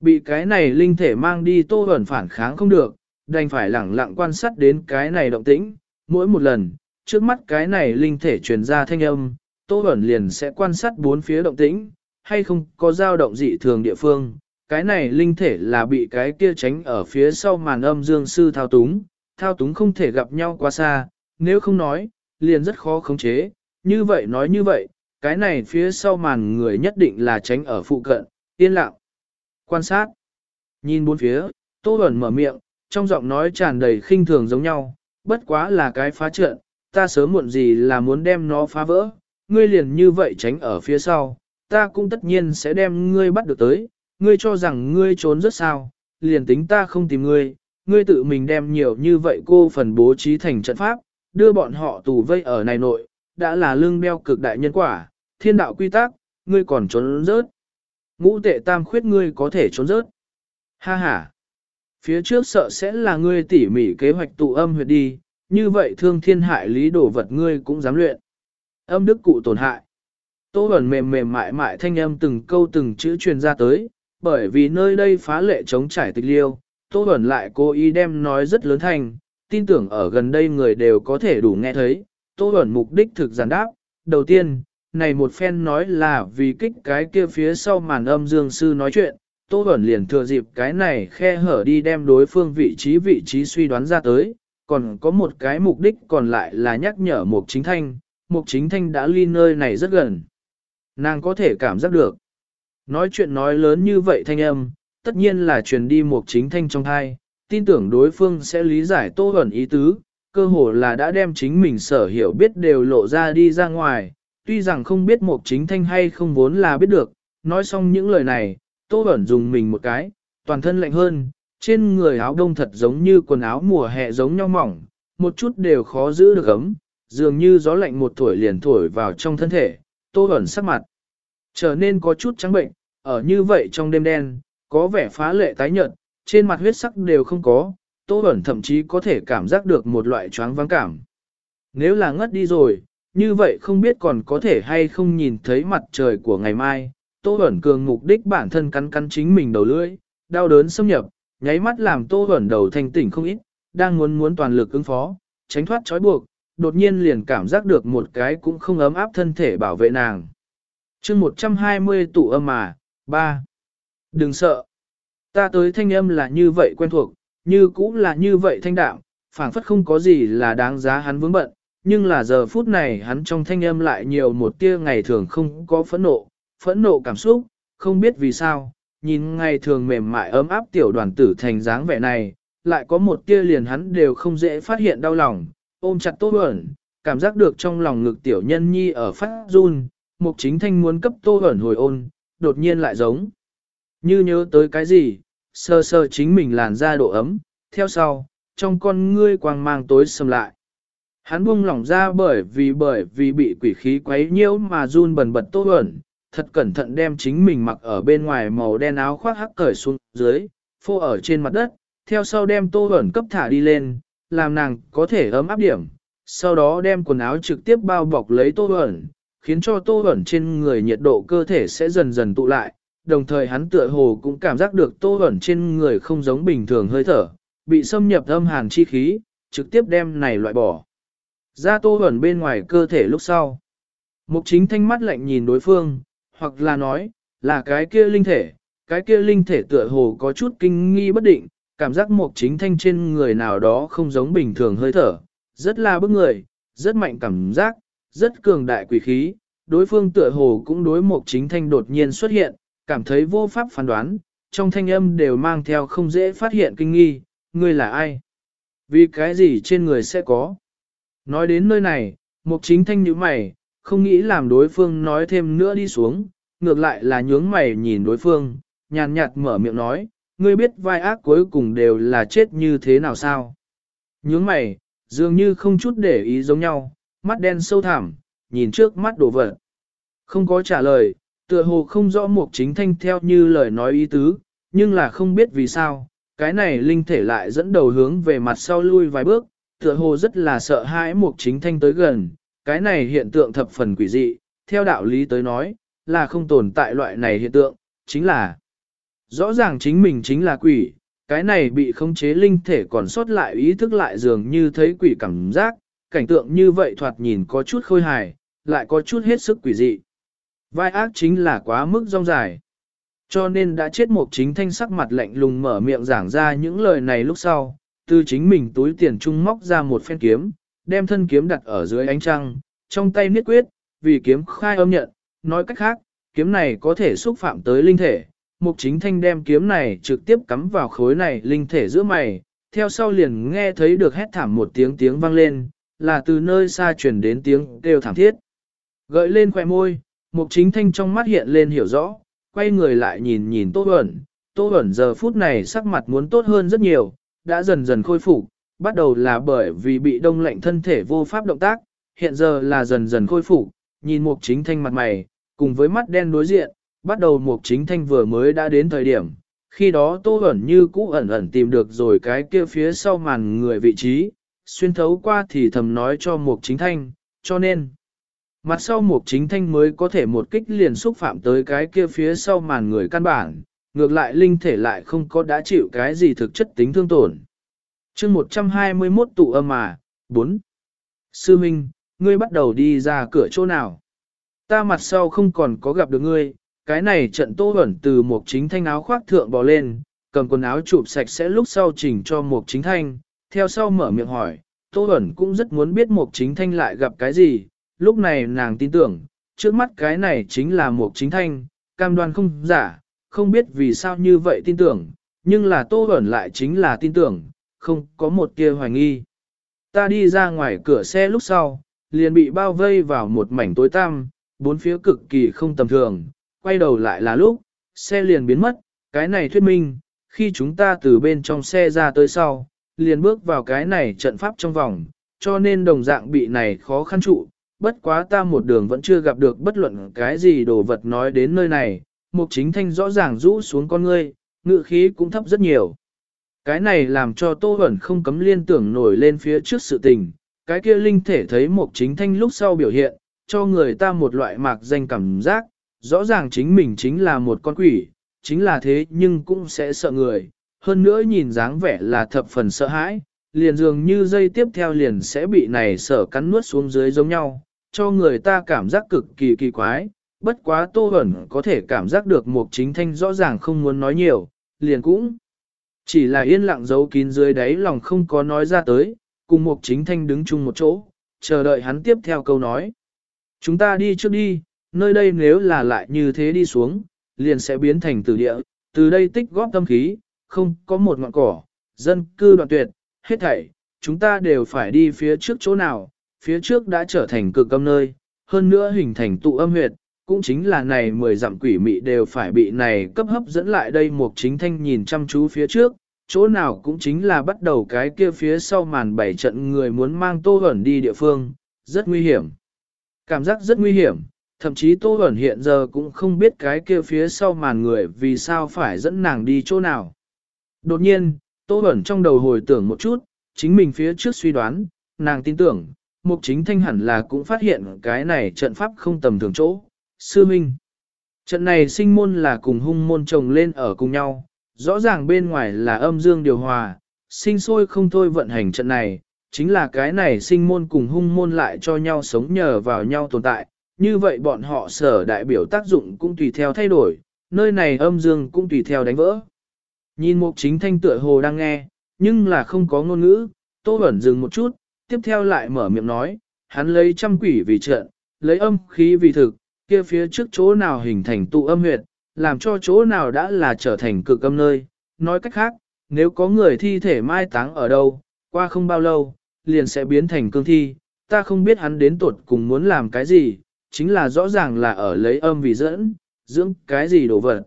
Bị cái này linh thể mang đi tô Bẩn phản kháng không được, đành phải lẳng lặng quan sát đến cái này động tĩnh, mỗi một lần, trước mắt cái này linh thể truyền ra thanh âm, Tô Bẩn liền sẽ quan sát bốn phía động tĩnh, hay không có dao động dị thường địa phương. Cái này linh thể là bị cái kia tránh ở phía sau màn âm dương sư thao túng, thao túng không thể gặp nhau quá xa, nếu không nói, liền rất khó khống chế. Như vậy nói như vậy, cái này phía sau màn người nhất định là tránh ở phụ cận, yên lặng. Quan sát, nhìn bốn phía, Tô Bẩn mở miệng, trong giọng nói tràn đầy khinh thường giống nhau, bất quá là cái phá trận, ta sớm muộn gì là muốn đem nó phá vỡ, ngươi liền như vậy tránh ở phía sau, ta cũng tất nhiên sẽ đem ngươi bắt được tới, ngươi cho rằng ngươi trốn rất sao, liền tính ta không tìm ngươi, ngươi tự mình đem nhiều như vậy cô phần bố trí thành trận pháp, đưa bọn họ tù vây ở này nội, đã là lương đeo cực đại nhân quả, thiên đạo quy tắc, ngươi còn trốn rớt. Ngũ tệ tam khuyết ngươi có thể trốn rớt. Ha ha. Phía trước sợ sẽ là ngươi tỉ mỉ kế hoạch tụ âm huyệt đi, như vậy thương thiên hại lý đổ vật ngươi cũng dám luyện. Âm đức cụ tổn hại. Tô ẩn mềm mềm mại mại thanh âm từng câu từng chữ truyền ra tới, bởi vì nơi đây phá lệ chống trải tịch liêu, Tô ẩn lại cố ý đem nói rất lớn thành, tin tưởng ở gần đây người đều có thể đủ nghe thấy. Tô ẩn mục đích thực giản đáp, đầu tiên, này một phen nói là vì kích cái kia phía sau màn âm dương sư nói chuyện, Tô ẩn liền thừa dịp cái này khe hở đi đem đối phương vị trí vị trí suy đoán ra tới, còn có một cái mục đích còn lại là nhắc nhở Mục Chính Thanh, Mục Chính Thanh đã ly nơi này rất gần. Nàng có thể cảm giác được. Nói chuyện nói lớn như vậy thanh âm, tất nhiên là truyền đi Mục Chính Thanh trong thai, tin tưởng đối phương sẽ lý giải Tô ẩn ý tứ, cơ hồ là đã đem chính mình sở hiểu biết đều lộ ra đi ra ngoài, tuy rằng không biết Mục Chính Thanh hay không vốn là biết được, nói xong những lời này, Tô ẩn dùng mình một cái, toàn thân lạnh hơn, trên người áo đông thật giống như quần áo mùa hè giống nhau mỏng, một chút đều khó giữ được ấm, dường như gió lạnh một tuổi liền thổi vào trong thân thể, tô ẩn sắc mặt. Trở nên có chút trắng bệnh, ở như vậy trong đêm đen, có vẻ phá lệ tái nhợt, trên mặt huyết sắc đều không có, tô ẩn thậm chí có thể cảm giác được một loại choáng vắng cảm. Nếu là ngất đi rồi, như vậy không biết còn có thể hay không nhìn thấy mặt trời của ngày mai, tô ẩn cường mục đích bản thân cắn cắn chính mình đầu lưỡi, đau đớn xâm nhập, nháy mắt làm tô ẩn đầu thanh tỉnh không ít, đang muốn muốn toàn lực ứng phó, tránh thoát trói buộc, đột nhiên liền cảm giác được một cái cũng không ấm áp thân thể bảo vệ nàng. chương 120 tụ âm mà, 3. Đừng sợ. Ta tới thanh âm là như vậy quen thuộc, như cũng là như vậy thanh đạm, phảng phất không có gì là đáng giá hắn vướng bận, nhưng là giờ phút này hắn trong thanh âm lại nhiều một tia ngày thường không có phẫn nộ, phẫn nộ cảm xúc, không biết vì sao, nhìn ngày thường mềm mại ấm áp tiểu đoàn tử thành dáng vẻ này, lại có một tia liền hắn đều không dễ phát hiện đau lòng, ôm chặt Tô Bẩn, cảm giác được trong lòng ngực tiểu nhân nhi ở phát run, mục chính thanh muốn cấp Tô Bẩn hồi ôn, đột nhiên lại giống. Như nhớ tới cái gì, sơ sơ chính mình làn ra độ ấm, theo sau, trong con ngươi quang mang tối sầm lại. Hắn buông lỏng ra bởi vì bởi vì bị quỷ khí quấy nhiễu mà run bần bật Tô Bẩn, thật cẩn thận đem chính mình mặc ở bên ngoài màu đen áo khoác hắc cởi xuống dưới, phô ở trên mặt đất, theo sau đem tô ẩn cấp thả đi lên, làm nàng có thể ấm áp điểm, sau đó đem quần áo trực tiếp bao bọc lấy tô ẩn, khiến cho tô ẩn trên người nhiệt độ cơ thể sẽ dần dần tụ lại, đồng thời hắn tựa hồ cũng cảm giác được tô ẩn trên người không giống bình thường hơi thở, bị xâm nhập âm hàn chi khí, trực tiếp đem này loại bỏ. Ra tô ẩn bên ngoài cơ thể lúc sau. Mục chính thanh mắt lạnh nhìn đối phương, hoặc là nói, là cái kia linh thể, cái kia linh thể tựa hồ có chút kinh nghi bất định, cảm giác một chính thanh trên người nào đó không giống bình thường hơi thở, rất là bức người, rất mạnh cảm giác, rất cường đại quỷ khí, đối phương tựa hồ cũng đối một chính thanh đột nhiên xuất hiện, cảm thấy vô pháp phán đoán, trong thanh âm đều mang theo không dễ phát hiện kinh nghi, người là ai? Vì cái gì trên người sẽ có? Nói đến nơi này, một chính thanh như mày, không nghĩ làm đối phương nói thêm nữa đi xuống, ngược lại là nhướng mày nhìn đối phương, nhàn nhạt mở miệng nói, ngươi biết vai ác cuối cùng đều là chết như thế nào sao? Nhướng mày, dường như không chút để ý giống nhau, mắt đen sâu thẳm, nhìn trước mắt đổ vật. Không có trả lời, tựa hồ không rõ mục chính thanh theo như lời nói ý tứ, nhưng là không biết vì sao, cái này linh thể lại dẫn đầu hướng về mặt sau lui vài bước, tựa hồ rất là sợ hãi mục chính thanh tới gần, cái này hiện tượng thập phần quỷ dị, theo đạo lý tới nói, là không tồn tại loại này hiện tượng, chính là rõ ràng chính mình chính là quỷ, cái này bị khống chế linh thể còn sót lại ý thức lại dường như thấy quỷ cảm giác, cảnh tượng như vậy thoạt nhìn có chút khôi hài, lại có chút hết sức quỷ dị. Vai ác chính là quá mức rong dài. Cho nên đã chết một chính thanh sắc mặt lạnh lùng mở miệng giảng ra những lời này lúc sau, từ chính mình túi tiền trung móc ra một phen kiếm, đem thân kiếm đặt ở dưới ánh trăng, trong tay niết quyết, vì kiếm khai âm nhận, nói cách khác, kiếm này có thể xúc phạm tới linh thể. Mục chính thanh đem kiếm này trực tiếp cắm vào khối này linh thể giữa mày, theo sau liền nghe thấy được hét thảm một tiếng tiếng vang lên, là từ nơi xa truyền đến tiếng kêu thảm thiết. Gợi lên khỏe môi, mục chính thanh trong mắt hiện lên hiểu rõ, quay người lại nhìn nhìn Tô Bẩn. Tô Bẩn giờ phút này sắc mặt muốn tốt hơn rất nhiều, đã dần dần khôi phục, bắt đầu là bởi vì bị đông lạnh thân thể vô pháp động tác, hiện giờ là dần dần khôi phục, nhìn mục chính thanh mặt mày, cùng với mắt đen đối diện, bắt đầu mục chính thanh vừa mới đã đến thời điểm. Khi đó Tô ẩn như cũ ẩn ẩn tìm được rồi cái kia phía sau màn người vị trí, xuyên thấu qua thì thầm nói cho mục chính thanh, cho nên Mặt sau mục chính thanh mới có thể một kích liền xúc phạm tới cái kia phía sau màn người căn bản, ngược lại linh thể lại không có đã chịu cái gì thực chất tính thương tổn. chương 121 tụ âm mà, 4. Sư Minh, ngươi bắt đầu đi ra cửa chỗ nào? Ta mặt sau không còn có gặp được ngươi, cái này trận tô ẩn từ một chính thanh áo khoác thượng bò lên, cầm quần áo chụp sạch sẽ lúc sau chỉnh cho một chính thanh, theo sau mở miệng hỏi, tô ẩn cũng rất muốn biết một chính thanh lại gặp cái gì, lúc này nàng tin tưởng, trước mắt cái này chính là một chính thanh, cam đoan không giả, không biết vì sao như vậy tin tưởng, nhưng là tô ẩn lại chính là tin tưởng, không có một tia hoài nghi. Ta đi ra ngoài cửa xe lúc sau, liền bị bao vây vào một mảnh tối tăm, bốn phía cực kỳ không tầm thường, quay đầu lại là lúc, xe liền biến mất, cái này thuyết minh, khi chúng ta từ bên trong xe ra tới sau, liền bước vào cái này trận pháp trong vòng, cho nên đồng dạng bị này khó khăn trụ, bất quá ta một đường vẫn chưa gặp được bất luận cái gì đồ vật nói đến nơi này, mục chính thanh rõ ràng rũ xuống con ngươi, ngự khí cũng thấp rất nhiều. Cái này làm cho Tô Huẩn không cấm liên tưởng nổi lên phía trước sự tình, cái kia linh thể thấy mục chính thanh lúc sau biểu hiện, cho người ta một loại mạc danh cảm giác, rõ ràng chính mình chính là một con quỷ, chính là thế nhưng cũng sẽ sợ người, hơn nữa nhìn dáng vẻ là thập phần sợ hãi, liền dường như dây tiếp theo liền sẽ bị này sở cắn nuốt xuống dưới giống nhau, cho người ta cảm giác cực kỳ kỳ quái, bất quá Tô Hẩn có thể cảm giác được một chính thanh rõ ràng không muốn nói nhiều, liền cũng chỉ là yên lặng giấu kín dưới đáy lòng không có nói ra tới, cùng một chính thanh đứng chung một chỗ, chờ đợi hắn tiếp theo câu nói. Chúng ta đi trước đi, nơi đây nếu là lại như thế đi xuống, liền sẽ biến thành tử địa, từ đây tích góp tâm khí, không có một ngọn cỏ, dân cư đoạn tuyệt, hết thảy, chúng ta đều phải đi phía trước chỗ nào, phía trước đã trở thành cực âm nơi, hơn nữa hình thành tụ âm huyệt, cũng chính là này mười dặm quỷ mị đều phải bị này cấp hấp dẫn lại đây một chính thanh nhìn chăm chú phía trước, chỗ nào cũng chính là bắt đầu cái kia phía sau màn bảy trận người muốn mang tô ẩn đi địa phương, rất nguy hiểm. Cảm giác rất nguy hiểm, thậm chí tô ẩn hiện giờ cũng không biết cái kia phía sau màn người vì sao phải dẫn nàng đi chỗ nào. Đột nhiên, tô ẩn trong đầu hồi tưởng một chút, chính mình phía trước suy đoán, nàng tin tưởng, mục chính thanh hẳn là cũng phát hiện cái này trận pháp không tầm thường chỗ. Sư Minh Trận này sinh môn là cùng hung môn chồng lên ở cùng nhau, rõ ràng bên ngoài là âm dương điều hòa, sinh sôi không thôi vận hành trận này, chính là cái này sinh môn cùng hung môn lại cho nhau sống nhờ vào nhau tồn tại, như vậy bọn họ sở đại biểu tác dụng cũng tùy theo thay đổi, nơi này âm dương cũng tùy theo đánh vỡ. Nhìn mục chính thanh tựa hồ đang nghe, nhưng là không có ngôn ngữ, tô ẩn dừng một chút, tiếp theo lại mở miệng nói, hắn lấy trăm quỷ vì trận, lấy âm khí vì thực, kia phía trước chỗ nào hình thành tụ âm huyệt, làm cho chỗ nào đã là trở thành cực âm nơi. Nói cách khác, nếu có người thi thể mai táng ở đâu, qua không bao lâu, liền sẽ biến thành cương thi, ta không biết hắn đến tuột cùng muốn làm cái gì, chính là rõ ràng là ở lấy âm vì dẫn, dưỡng cái gì đồ vật.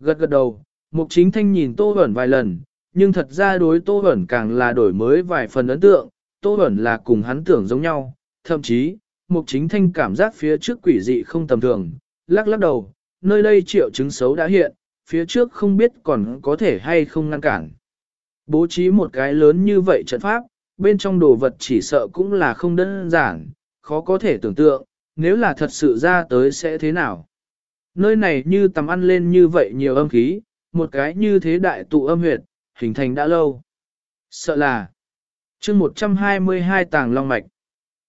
Gật gật đầu, mục chính thanh nhìn tô Bẩn vài lần, nhưng thật ra đối tô Bẩn càng là đổi mới vài phần ấn tượng, Tô Bẩn là cùng hắn tưởng giống nhau, thậm chí, Mục Chính Thanh cảm giác phía trước quỷ dị không tầm thường, lắc lắc đầu, nơi đây triệu chứng xấu đã hiện, phía trước không biết còn có thể hay không ngăn cản. Bố trí một cái lớn như vậy trận pháp, bên trong đồ vật chỉ sợ cũng là không đơn giản, khó có thể tưởng tượng, nếu là thật sự ra tới sẽ thế nào. Nơi này như tầm ăn lên như vậy nhiều âm khí, một cái như thế đại tụ âm huyệt, hình thành đã lâu. Sợ là chương 122 tàng long mạch.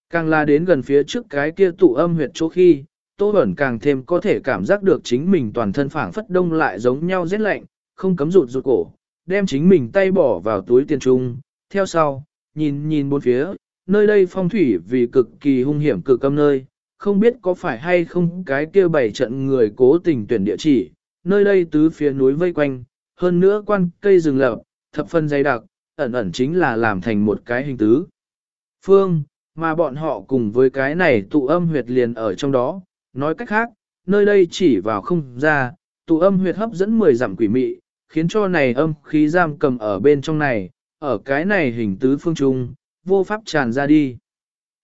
Càng là đến gần phía trước cái kia tụ âm huyệt chỗ khi, Tô Bẩn càng thêm có thể cảm giác được chính mình toàn thân phảng phất đông lại giống nhau rét lạnh, không cấm rụt rụt cổ, đem chính mình tay bỏ vào túi tiền trung, theo sau, nhìn nhìn bốn phía, nơi đây phong thủy vì cực kỳ hung hiểm cực âm nơi, không biết có phải hay không cái kia bảy trận người cố tình tuyển địa chỉ, nơi đây tứ phía núi vây quanh, hơn nữa quan cây rừng lập, thập phân dày đặc, ẩn ẩn chính là làm thành một cái hình tứ. Phương, mà bọn họ cùng với cái này tụ âm huyệt liền ở trong đó, nói cách khác, nơi đây chỉ vào không ra, tụ âm huyệt hấp dẫn 10 dặm quỷ mị, khiến cho này âm khí giam cầm ở bên trong này, ở cái này hình tứ phương trung, vô pháp tràn ra đi.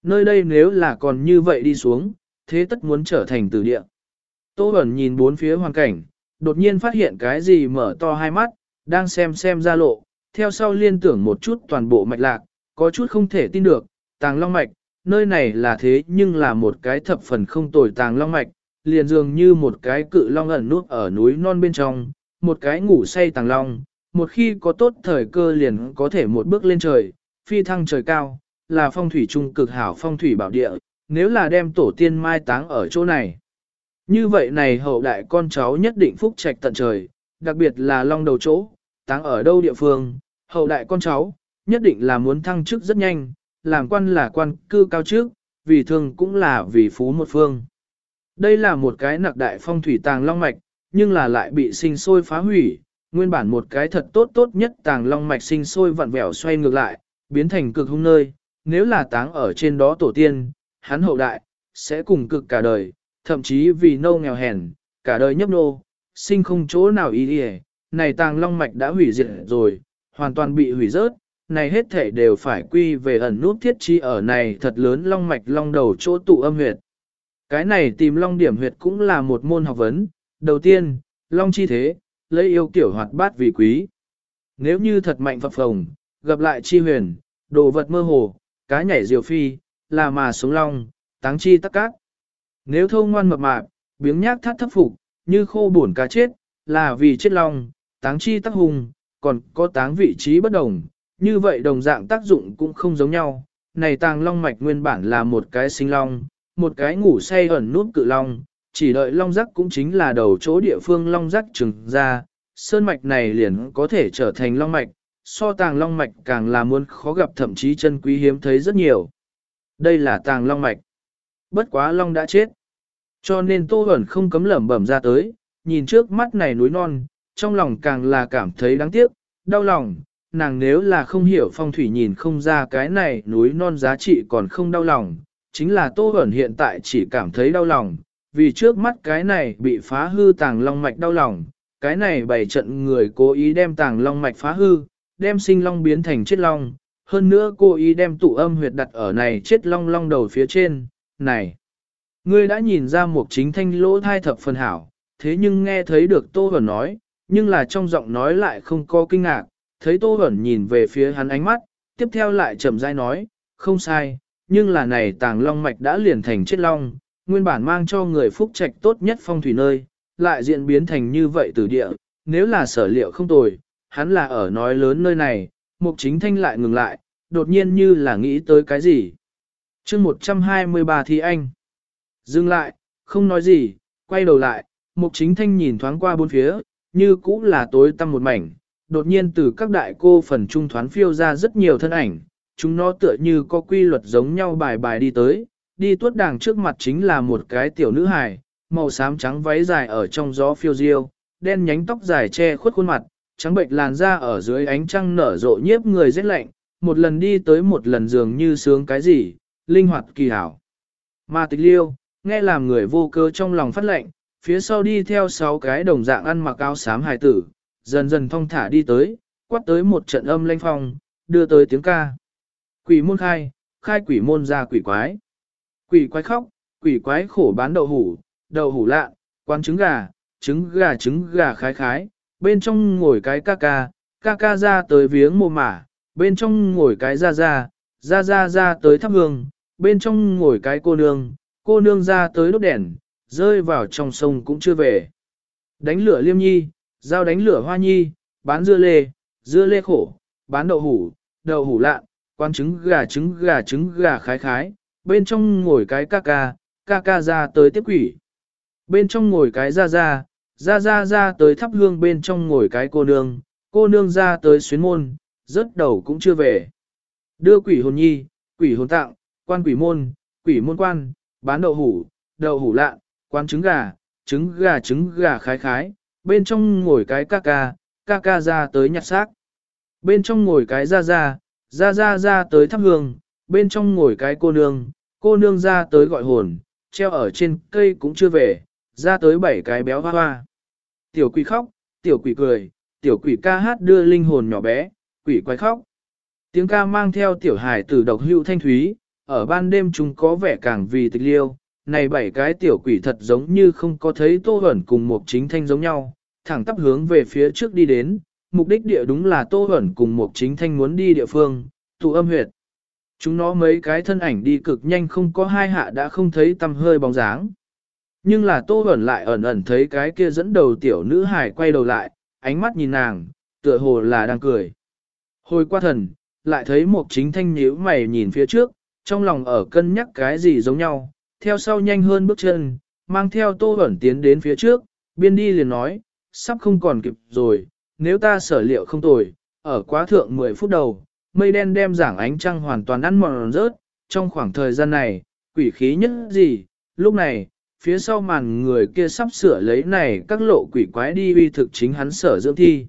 Nơi đây nếu là còn như vậy đi xuống, thế tất muốn trở thành tử địa. Tô Bẩn nhìn bốn phía hoàn cảnh, đột nhiên phát hiện cái gì mở to hai mắt, đang xem xem ra lộ, theo sau liên tưởng một chút toàn bộ mạch lạc, có chút không thể tin được, tàng long mạch, nơi này là thế nhưng là một cái thập phần không tồi tàng long mạch, liền dường như một cái cự long ẩn nút ở núi non bên trong, một cái ngủ say tàng long, một khi có tốt thời cơ liền có thể một bước lên trời, phi thăng trời cao, là phong thủy trung cực hảo phong thủy bảo địa, nếu là đem tổ tiên mai táng ở chỗ này. Như vậy này hậu đại con cháu nhất định phúc trạch tận trời, đặc biệt là long đầu chỗ, táng ở đâu địa phương, hậu đại con cháu, nhất định là muốn thăng chức rất nhanh, làm quan là quan cư cao trước, vì thương cũng là vì phú một phương. Đây là một cái nặc đại phong thủy tàng long mạch, nhưng là lại bị sinh sôi phá hủy, nguyên bản một cái thật tốt tốt nhất tàng long mạch sinh sôi vặn vẹo xoay ngược lại, biến thành cực hung nơi, nếu là táng ở trên đó tổ tiên, hắn hậu đại, sẽ cùng cực cả đời, thậm chí vì nâu nghèo hèn, cả đời nhấp nô, sinh không chỗ nào ý đi này tàng long mạch đã hủy diệt rồi, hoàn toàn bị hủy rớt, này hết thể đều phải quy về ẩn nút thiết chi ở này thật lớn long mạch long đầu chỗ tụ âm huyệt. Cái này tìm long điểm huyệt cũng là một môn học vấn, đầu tiên, long chi thế, lấy yêu kiểu hoạt bát vì quý. Nếu như thật mạnh phập phồng, gặp lại chi huyền, đồ vật mơ hồ, cá nhảy diều phi, là mà sống long, táng chi tắc cát. Nếu thâu ngoan mập mạp, biếng nhác thắt thấp phục, như khô buồn cá chết, là vì chết long, táng chi tắc hùng, còn có táng vị trí bất đồng, như vậy đồng dạng tác dụng cũng không giống nhau. Này tàng long mạch nguyên bản là một cái sinh long, một cái ngủ say ẩn nút cự long, chỉ đợi long rắc cũng chính là đầu chỗ địa phương long rắc trừng ra, sơn mạch này liền có thể trở thành long mạch, so tàng long mạch càng là muốn khó gặp thậm chí chân quý hiếm thấy rất nhiều. Đây là tàng long mạch. Bất quá long đã chết. Cho nên tô ẩn không cấm lẩm bẩm ra tới, nhìn trước mắt này núi non, trong lòng càng là cảm thấy đáng tiếc, đau lòng, nàng nếu là không hiểu phong thủy nhìn không ra cái này núi non giá trị còn không đau lòng, chính là Tô Bẩn hiện tại chỉ cảm thấy đau lòng, vì trước mắt cái này bị phá hư tàng long mạch đau lòng, cái này bày trận người cố ý đem tàng long mạch phá hư, đem sinh long biến thành chết long, hơn nữa cô ý đem tụ âm huyệt đặt ở này chết long long đầu phía trên, này. Ngươi đã nhìn ra một chính thanh lỗ thai thập phần hảo, thế nhưng nghe thấy được Tô Hẩn nói, nhưng là trong giọng nói lại không có kinh ngạc, thấy Tô Hẩn nhìn về phía hắn ánh mắt, tiếp theo lại chậm rãi nói, không sai, nhưng là này tàng long mạch đã liền thành chết long, nguyên bản mang cho người phúc trạch tốt nhất phong thủy nơi, lại diễn biến thành như vậy từ địa, nếu là sở liệu không tồi, hắn là ở nói lớn nơi này, mục chính thanh lại ngừng lại, đột nhiên như là nghĩ tới cái gì. chương 123 thì anh, dừng lại, không nói gì, quay đầu lại, mục chính thanh nhìn thoáng qua bốn phía, như cũ là tối tăm một mảnh, đột nhiên từ các đại cô phần trung thoán phiêu ra rất nhiều thân ảnh, chúng nó tựa như có quy luật giống nhau bài bài đi tới, đi tuốt đàng trước mặt chính là một cái tiểu nữ hài, màu xám trắng váy dài ở trong gió phiêu diêu, đen nhánh tóc dài che khuất khuôn mặt, trắng bệnh làn da ở dưới ánh trăng nở rộ nhiếp người rét lạnh, một lần đi tới một lần dường như sướng cái gì, linh hoạt kỳ hảo. Ma tịch liêu, nghe làm người vô cơ trong lòng phát lệnh, phía sau đi theo sáu cái đồng dạng ăn mặc áo xám hài tử, dần dần thong thả đi tới, quát tới một trận âm lanh phong, đưa tới tiếng ca. Quỷ môn khai, khai quỷ môn ra quỷ quái. Quỷ quái khóc, quỷ quái khổ bán đậu hủ, đậu hủ lạ, quán trứng gà, trứng gà trứng gà khái khái, bên trong ngồi cái ca ca, ca ca ra tới viếng mồ mả, bên trong ngồi cái ra ra, ra ra ra tới thắp hương, bên trong ngồi cái cô nương, cô nương ra tới đốt đèn, rơi vào trong sông cũng chưa về. Đánh lửa liêm nhi, giao đánh lửa hoa nhi, bán dưa lê, dưa lê khổ, bán đậu hủ, đậu hủ lạ, quan trứng gà trứng gà trứng gà khái khái, bên trong ngồi cái ca ca, ca ca ra tới tiếp quỷ. Bên trong ngồi cái ra ra, ra ra ra tới thắp hương bên trong ngồi cái cô nương, cô nương ra tới xuyến môn, rớt đầu cũng chưa về. Đưa quỷ hồn nhi, quỷ hồn tặng, quan quỷ môn, quỷ môn quan, bán đậu hủ, đậu hủ lạ, quan trứng gà, trứng gà trứng gà khái khái, bên trong ngồi cái ca ca, ca ca ra tới nhặt xác. Bên trong ngồi cái ra ra, ra ra ra tới thắp hương, bên trong ngồi cái cô nương, cô nương ra tới gọi hồn, treo ở trên cây cũng chưa về, ra tới bảy cái béo hoa hoa. Tiểu quỷ khóc, tiểu quỷ cười, tiểu quỷ ca hát đưa linh hồn nhỏ bé, quỷ quái khóc. Tiếng ca mang theo tiểu hải tử độc hữu thanh thúy, ở ban đêm chúng có vẻ càng vì tịch liêu, này bảy cái tiểu quỷ thật giống như không có thấy tô ẩn cùng một chính thanh giống nhau, thẳng tắp hướng về phía trước đi đến, mục đích địa đúng là tô ẩn cùng một chính thanh muốn đi địa phương, tụ âm huyệt. Chúng nó mấy cái thân ảnh đi cực nhanh không có hai hạ đã không thấy tăm hơi bóng dáng. Nhưng là tô ẩn lại ẩn ẩn thấy cái kia dẫn đầu tiểu nữ hải quay đầu lại, ánh mắt nhìn nàng, tựa hồ là đang cười. Hồi qua thần, lại thấy một chính thanh nhíu mày nhìn phía trước, trong lòng ở cân nhắc cái gì giống nhau, theo sau nhanh hơn bước chân, mang theo tô ẩn tiến đến phía trước, biên đi liền nói, sắp không còn kịp rồi, nếu ta sở liệu không tồi, ở quá thượng 10 phút đầu, mây đen đem giảng ánh trăng hoàn toàn ăn mòn rớt, trong khoảng thời gian này, quỷ khí nhất gì, lúc này, phía sau màn người kia sắp sửa lấy này các lộ quỷ quái đi uy thực chính hắn sở dưỡng thi.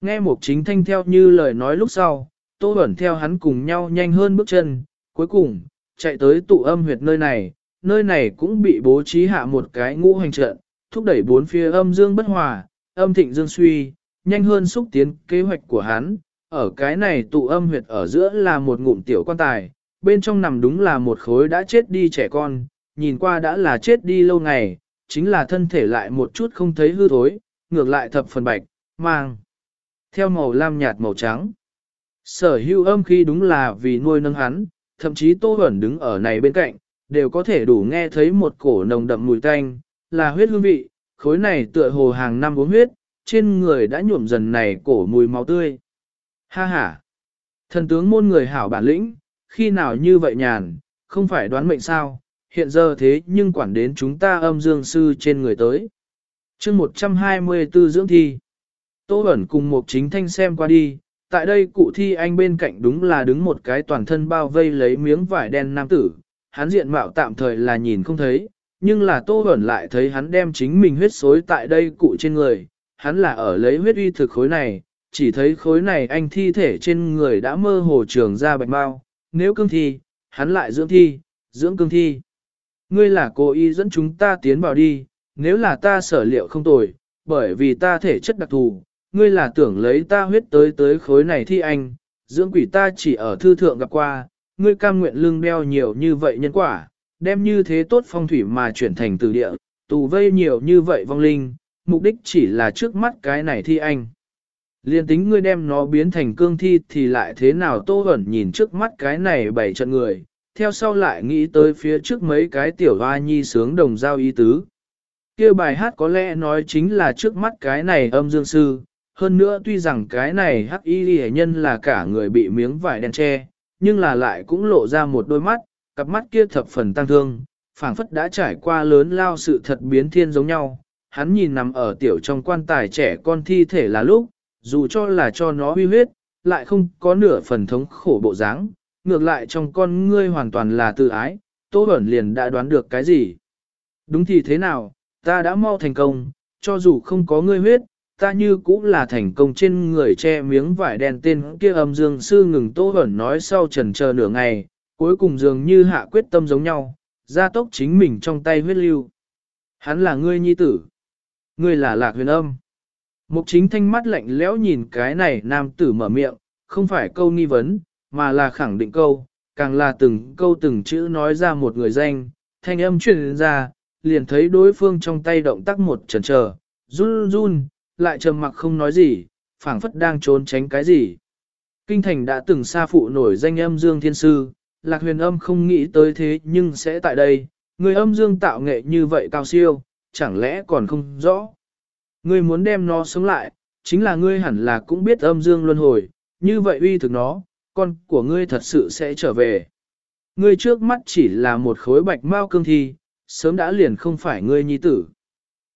Nghe một chính thanh theo như lời nói lúc sau, Tô ẩn theo hắn cùng nhau nhanh hơn bước chân, cuối cùng, chạy tới tụ âm huyệt nơi này, nơi này cũng bị bố trí hạ một cái ngũ hành trận, thúc đẩy bốn phía âm dương bất hòa, âm thịnh dương suy, nhanh hơn xúc tiến kế hoạch của hắn. Ở cái này tụ âm huyệt ở giữa là một ngụm tiểu quan tài, bên trong nằm đúng là một khối đã chết đi trẻ con, nhìn qua đã là chết đi lâu ngày, chính là thân thể lại một chút không thấy hư thối, ngược lại thập phần bạch, mang. Theo màu lam nhạt màu trắng. Sở hữu âm khi đúng là vì nuôi nâng hắn, thậm chí Tô Huẩn đứng ở này bên cạnh, đều có thể đủ nghe thấy một cổ nồng đậm mùi tanh, là huyết hương vị, khối này tựa hồ hàng năm uống huyết, trên người đã nhuộm dần này cổ mùi máu tươi. Ha ha! Thần tướng môn người hảo bản lĩnh, khi nào như vậy nhàn, không phải đoán mệnh sao, hiện giờ thế nhưng quản đến chúng ta âm dương sư trên người tới. chương 124 dưỡng thi. Tô Bẩn cùng một chính thanh xem qua đi, tại đây cụ thi anh bên cạnh đúng là đứng một cái toàn thân bao vây lấy miếng vải đen nam tử, hắn diện mạo tạm thời là nhìn không thấy, nhưng là Tô Bẩn lại thấy hắn đem chính mình huyết xối tại đây cụ trên người, hắn là ở lấy huyết uy thực khối này, chỉ thấy khối này anh thi thể trên người đã mơ hồ trường ra bạch mau, nếu cương thi, hắn lại dưỡng thi, dưỡng cương thi. Ngươi là cố ý dẫn chúng ta tiến vào đi, nếu là ta sở liệu không tồi, bởi vì ta thể chất đặc thù, ngươi là tưởng lấy ta huyết tới tới khối này thi anh, dưỡng quỷ ta chỉ ở thư thượng gặp qua, ngươi cam nguyện lưng đeo nhiều như vậy nhân quả, đem như thế tốt phong thủy mà chuyển thành từ địa, tù vây nhiều như vậy vong linh, mục đích chỉ là trước mắt cái này thi anh. Liên tính ngươi đem nó biến thành cương thi thì lại thế nào tô ẩn nhìn trước mắt cái này bảy trận người, theo sau lại nghĩ tới phía trước mấy cái tiểu hoa nhi sướng đồng giao ý tứ. kia bài hát có lẽ nói chính là trước mắt cái này âm dương sư, hơn nữa tuy rằng cái này hắc y hệ nhân là cả người bị miếng vải đen che, nhưng là lại cũng lộ ra một đôi mắt, cặp mắt kia thập phần tăng thương, phảng phất đã trải qua lớn lao sự thật biến thiên giống nhau. Hắn nhìn nằm ở tiểu trong quan tài trẻ con thi thể là lúc, dù cho là cho nó huy huyết, lại không có nửa phần thống khổ bộ dáng, ngược lại trong con ngươi hoàn toàn là tự ái, Tô Bẩn liền đã đoán được cái gì. Đúng thì thế nào, ta đã mau thành công, cho dù không có ngươi huyết, ta như cũng là thành công trên người che miếng vải đen tên kia âm dương sư ngừng Tô Bẩn nói sau trần chờ nửa ngày, cuối cùng dường như hạ quyết tâm giống nhau, ra tốc chính mình trong tay huyết lưu. Hắn là ngươi nhi tử. Ngươi là lạc huyền âm. Mục chính thanh mắt lạnh lẽo nhìn cái này nam tử mở miệng, không phải câu nghi vấn, mà là khẳng định câu, càng là từng câu từng chữ nói ra một người danh, thanh âm truyền ra, liền thấy đối phương trong tay động tác một chần chờ, run run, lại trầm mặc không nói gì, phảng phất đang trốn tránh cái gì. Kinh thành đã từng xa phụ nổi danh âm dương thiên sư, lạc huyền âm không nghĩ tới thế nhưng sẽ tại đây, người âm dương tạo nghệ như vậy cao siêu, chẳng lẽ còn không rõ. Người muốn đem nó sống lại, chính là ngươi hẳn là cũng biết âm dương luân hồi, như vậy uy thực nó, con của ngươi thật sự sẽ trở về. Ngươi trước mắt chỉ là một khối bạch mao cương thi, sớm đã liền không phải ngươi nhi tử.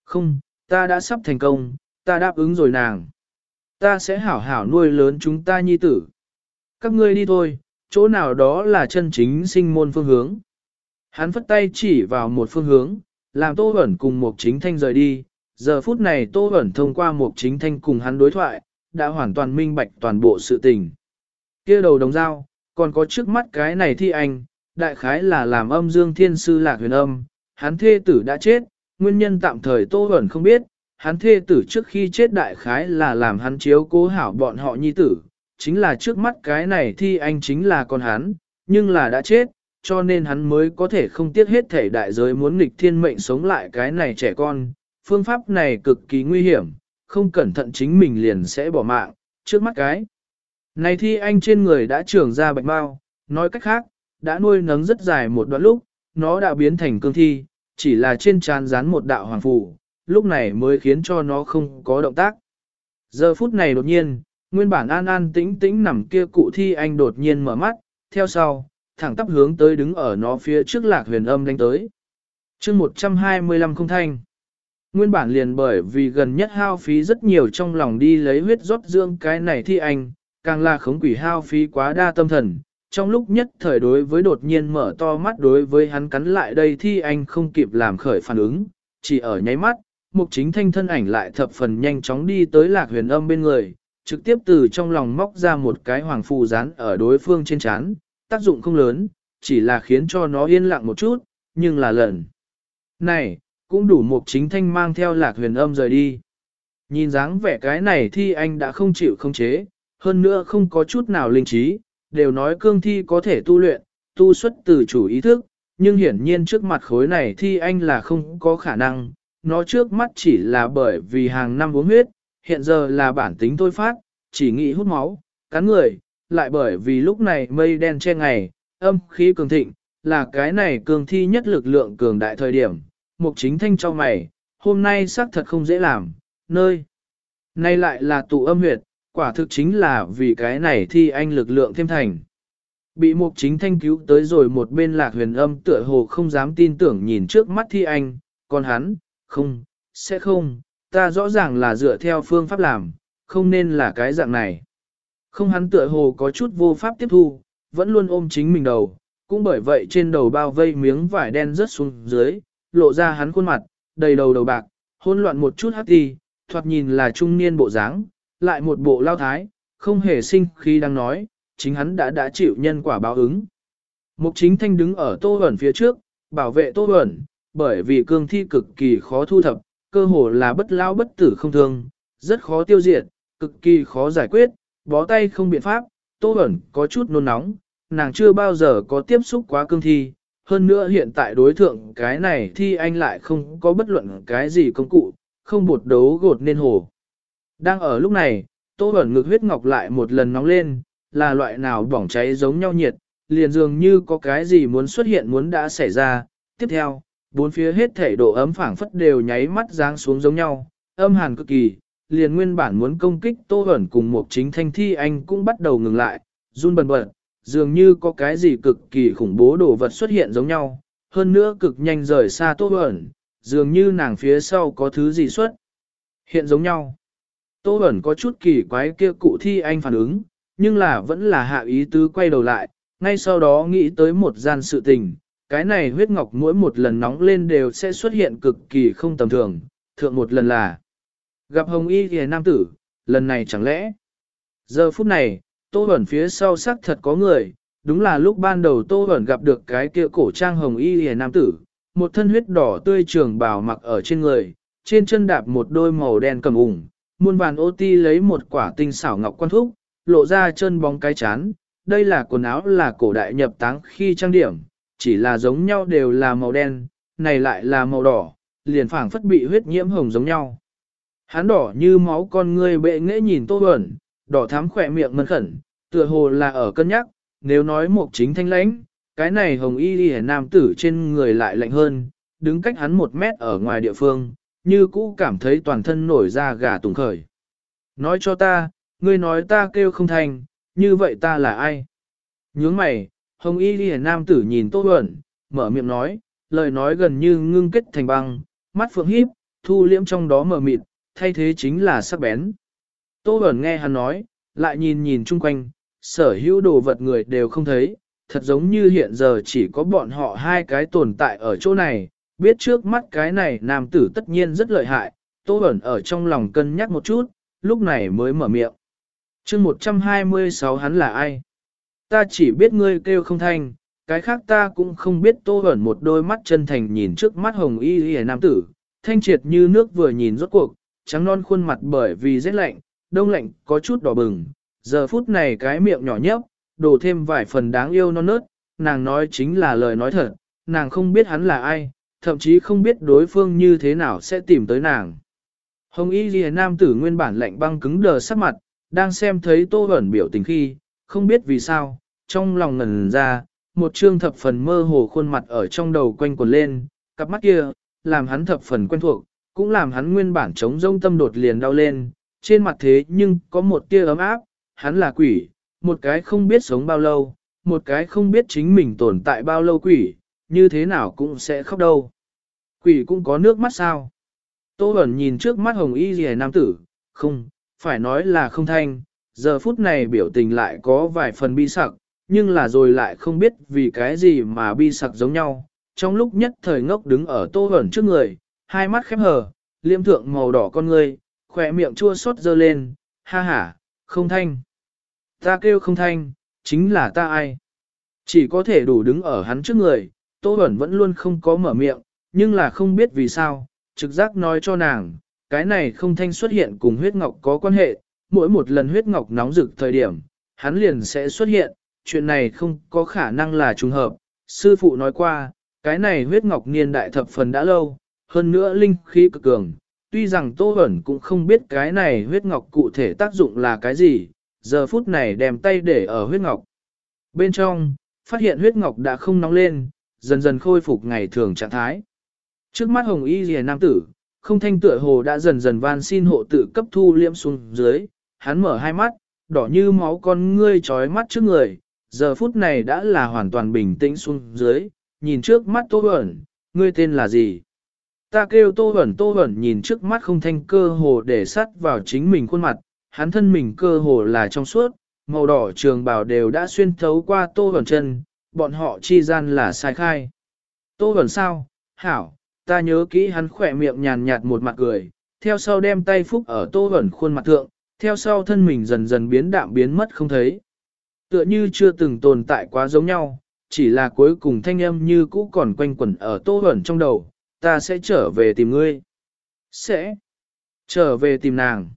Không, ta đã sắp thành công, ta đáp ứng rồi nàng. Ta sẽ hảo hảo nuôi lớn chúng ta nhi tử. Các ngươi đi thôi, chỗ nào đó là chân chính sinh môn phương hướng. Hắn phất tay chỉ vào một phương hướng, làm Tô Bẩn cùng một chính thanh rời đi. Giờ phút này Tô Bẩn thông qua một chính thanh cùng hắn đối thoại, đã hoàn toàn minh bạch toàn bộ sự tình kia đầu đồng dao, còn có trước mắt cái này thi anh, đại khái là làm âm dương thiên sư lạc huyền âm, hắn thê tử đã chết, nguyên nhân tạm thời Tô ẩn không biết, hắn thê tử trước khi chết đại khái là làm hắn chiếu cố hảo bọn họ nhi tử, chính là trước mắt cái này thi anh chính là con hắn, nhưng là đã chết, cho nên hắn mới có thể không tiếc hết thể đại giới muốn nghịch thiên mệnh sống lại cái này trẻ con. Phương pháp này cực kỳ nguy hiểm, không cẩn thận chính mình liền sẽ bỏ mạng, trước mắt cái. Này thi anh trên người đã trưởng ra bạch mau, nói cách khác, đã nuôi nấng rất dài một đoạn lúc, nó đã biến thành cương thi, chỉ là trên trán dán một đạo hoàng phủ, lúc này mới khiến cho nó không có động tác. Giờ phút này đột nhiên, nguyên bản an an tĩnh tĩnh nằm kia cụ thi anh đột nhiên mở mắt, theo sau, thẳng tắp hướng tới đứng ở nó phía trước lạc huyền âm đánh tới. chương 125 không thanh. Nguyên bản liền bởi vì gần nhất hao phí rất nhiều trong lòng đi lấy huyết rót dương cái này thi anh, càng là khống quỷ hao phí quá đa tâm thần. Trong lúc nhất thời đối với đột nhiên mở to mắt đối với hắn cắn lại đây thi anh không kịp làm khởi phản ứng, chỉ ở nháy mắt, mục chính thanh thân ảnh lại thập phần nhanh chóng đi tới lạc huyền âm bên người, trực tiếp từ trong lòng móc ra một cái hoàng phù dán ở đối phương trên chán, tác dụng không lớn, chỉ là khiến cho nó yên lặng một chút, nhưng là lần. Này, cũng đủ mục chính thanh mang theo lạc huyền âm rời đi. Nhìn dáng vẻ cái này thi anh đã không chịu không chế, hơn nữa không có chút nào linh trí, đều nói cương thi có thể tu luyện, tu xuất từ chủ ý thức, nhưng hiển nhiên trước mặt khối này thi anh là không có khả năng, nó trước mắt chỉ là bởi vì hàng năm uống huyết, hiện giờ là bản tính thôi phát, chỉ nghĩ hút máu, cắn người, lại bởi vì lúc này mây đen che ngày, âm khí cường thịnh, là cái này cường thi nhất lực lượng cường đại thời điểm, mục chính thanh cho mày, hôm nay xác thật không dễ làm, nơi. Nay lại là tụ âm huyệt, quả thực chính là vì cái này thi anh lực lượng thêm thành. Bị mục chính thanh cứu tới rồi một bên lạc huyền âm tựa hồ không dám tin tưởng nhìn trước mắt thi anh, còn hắn, không, sẽ không, ta rõ ràng là dựa theo phương pháp làm, không nên là cái dạng này. Không hắn tựa hồ có chút vô pháp tiếp thu, vẫn luôn ôm chính mình đầu, cũng bởi vậy trên đầu bao vây miếng vải đen rớt xuống dưới, lộ ra hắn khuôn mặt, đầy đầu đầu bạc, hỗn loạn một chút hắc đi, thoạt nhìn là trung niên bộ dáng, lại một bộ lao thái, không hề sinh khi đang nói, chính hắn đã đã chịu nhân quả báo ứng. Mục chính thanh đứng ở tô ẩn phía trước, bảo vệ tô ẩn, bởi vì cương thi cực kỳ khó thu thập, cơ hồ là bất lao bất tử không thương, rất khó tiêu diệt, cực kỳ khó giải quyết, bó tay không biện pháp, Tô ẩn có chút nôn nóng, nàng chưa bao giờ có tiếp xúc quá cương thi, hơn nữa hiện tại đối thượng cái này thi anh lại không có bất luận cái gì công cụ, không bột đấu gột nên hồ. Đang ở lúc này, Tô ẩn ngực huyết ngọc lại một lần nóng lên, là loại nào bỏng cháy giống nhau nhiệt, liền dường như có cái gì muốn xuất hiện muốn đã xảy ra. Tiếp theo, bốn phía hết thể độ ấm phảng phất đều nháy mắt giáng xuống giống nhau, âm hàn cực kỳ, liền nguyên bản muốn công kích Tô Hẩn cùng một chính thanh thi anh cũng bắt đầu ngừng lại, run bần bật, dường như có cái gì cực kỳ khủng bố đồ vật xuất hiện giống nhau, hơn nữa cực nhanh rời xa Tô Hẩn, dường như nàng phía sau có thứ gì xuất hiện giống nhau. Tô Bẩn có chút kỳ quái kia cụ thi anh phản ứng, nhưng là vẫn là hạ ý tứ quay đầu lại, ngay sau đó nghĩ tới một gian sự tình, cái này huyết ngọc mỗi một lần nóng lên đều sẽ xuất hiện cực kỳ không tầm thường, thượng một lần là Gặp hồng y thì nam tử, lần này chẳng lẽ. Giờ phút này, tô ẩn phía sau xác thật có người, đúng là lúc ban đầu tô ẩn gặp được cái kia cổ trang hồng y thì nam tử, một thân huyết đỏ tươi trường bào mặc ở trên người, trên chân đạp một đôi màu đen cầm ủng, muôn vàn ô ti lấy một quả tinh xảo ngọc quan thúc, lộ ra chân bóng cái chán. Đây là quần áo là cổ đại nhập táng khi trang điểm, chỉ là giống nhau đều là màu đen, này lại là màu đỏ, liền phảng phất bị huyết nhiễm hồng giống nhau. Hắn đỏ như máu con ngươi bệ nghệ nhìn tô ẩn, đỏ thắm khỏe miệng mân khẩn, tựa hồ là ở cân nhắc, nếu nói một chính thanh lãnh, cái này hồng y đi nam tử trên người lại lạnh hơn, đứng cách hắn một mét ở ngoài địa phương, như cũ cảm thấy toàn thân nổi ra gà tùng khởi. Nói cho ta, ngươi nói ta kêu không thành, như vậy ta là ai? Nhướng mày, hồng y ghi nam tử nhìn Tô Huẩn, mở miệng nói, lời nói gần như ngưng kết thành băng, mắt phượng híp, thu liễm trong đó mở mịt, thay thế chính là sắc bén. Tô Huẩn nghe hắn nói, lại nhìn nhìn chung quanh, sở hữu đồ vật người đều không thấy, thật giống như hiện giờ chỉ có bọn họ hai cái tồn tại ở chỗ này, biết trước mắt cái này nam tử tất nhiên rất lợi hại, Tô Bẩn ở trong lòng cân nhắc một chút, lúc này mới mở miệng. chương 126 hắn là ai? Ta chỉ biết ngươi kêu không thanh, cái khác ta cũng không biết Tô Bẩn một đôi mắt chân thành nhìn trước mắt hồng y y nam tử, thanh triệt như nước vừa nhìn rốt cuộc, trắng non khuôn mặt bởi vì rét lạnh, đông lạnh có chút đỏ bừng, giờ phút này cái miệng nhỏ nhấp, đổ thêm vài phần đáng yêu non nớt, nàng nói chính là lời nói thật, nàng không biết hắn là ai, thậm chí không biết đối phương như thế nào sẽ tìm tới nàng. Hồng y ghi nam tử nguyên bản lạnh băng cứng đờ sắc mặt, đang xem thấy tô ẩn biểu tình khi, không biết vì sao, trong lòng ngần ra, một trương thập phần mơ hồ khuôn mặt ở trong đầu quanh quần lên, cặp mắt kia, làm hắn thập phần quen thuộc, cũng làm hắn nguyên bản chống rông tâm đột liền đau lên, trên mặt thế nhưng có một tia ấm áp, hắn là quỷ, một cái không biết sống bao lâu, một cái không biết chính mình tồn tại bao lâu quỷ, như thế nào cũng sẽ khóc đâu. Quỷ cũng có nước mắt sao? Tô Bẩn nhìn trước mắt hồng y rìa nam tử, không, phải nói là không thanh, giờ phút này biểu tình lại có vài phần bi sặc, nhưng là rồi lại không biết vì cái gì mà bi sặc giống nhau. Trong lúc nhất thời ngốc đứng ở Tô Bẩn trước người, hai mắt khép hờ, liêm thượng màu đỏ con người, khỏe miệng chua xót dơ lên, ha ha, không thanh. Ta kêu không thanh, chính là ta ai. Chỉ có thể đủ đứng ở hắn trước người, Tô Bẩn vẫn luôn không có mở miệng, nhưng là không biết vì sao, trực giác nói cho nàng, cái này không thanh xuất hiện cùng huyết ngọc có quan hệ, mỗi một lần huyết ngọc nóng rực thời điểm, hắn liền sẽ xuất hiện, chuyện này không có khả năng là trùng hợp. Sư phụ nói qua, cái này huyết ngọc niên đại thập phần đã lâu, hơn nữa linh khí cực cường, tuy rằng Tô Bẩn cũng không biết cái này huyết ngọc cụ thể tác dụng là cái gì, giờ phút này đem tay để ở huyết ngọc. Bên trong, phát hiện huyết ngọc đã không nóng lên, dần dần khôi phục ngày thường trạng thái. Trước mắt hồng y rìa nam tử, không thanh tựa hồ đã dần dần van xin hộ tự cấp thu liễm xuống dưới, hắn mở hai mắt, đỏ như máu con ngươi trói mắt trước người, giờ phút này đã là hoàn toàn bình tĩnh xuống dưới, nhìn trước mắt tô ẩn, ngươi tên là gì? Ta kêu tô ẩn tô ẩn nhìn trước mắt không thanh cơ hồ để sắt vào chính mình khuôn mặt, hắn thân mình cơ hồ là trong suốt, màu đỏ trường bào đều đã xuyên thấu qua tô ẩn chân, bọn họ chi gian là sai khai. Tô ẩn sao? Hảo, ta nhớ kỹ hắn khỏe miệng nhàn nhạt một mặt cười, theo sau đem tay phúc ở tô ẩn khuôn mặt thượng, theo sau thân mình dần dần biến đạm biến mất không thấy. Tựa như chưa từng tồn tại quá giống nhau, chỉ là cuối cùng thanh âm như cũ còn quanh quẩn ở tô ẩn trong đầu, ta sẽ trở về tìm ngươi. Sẽ trở về tìm nàng.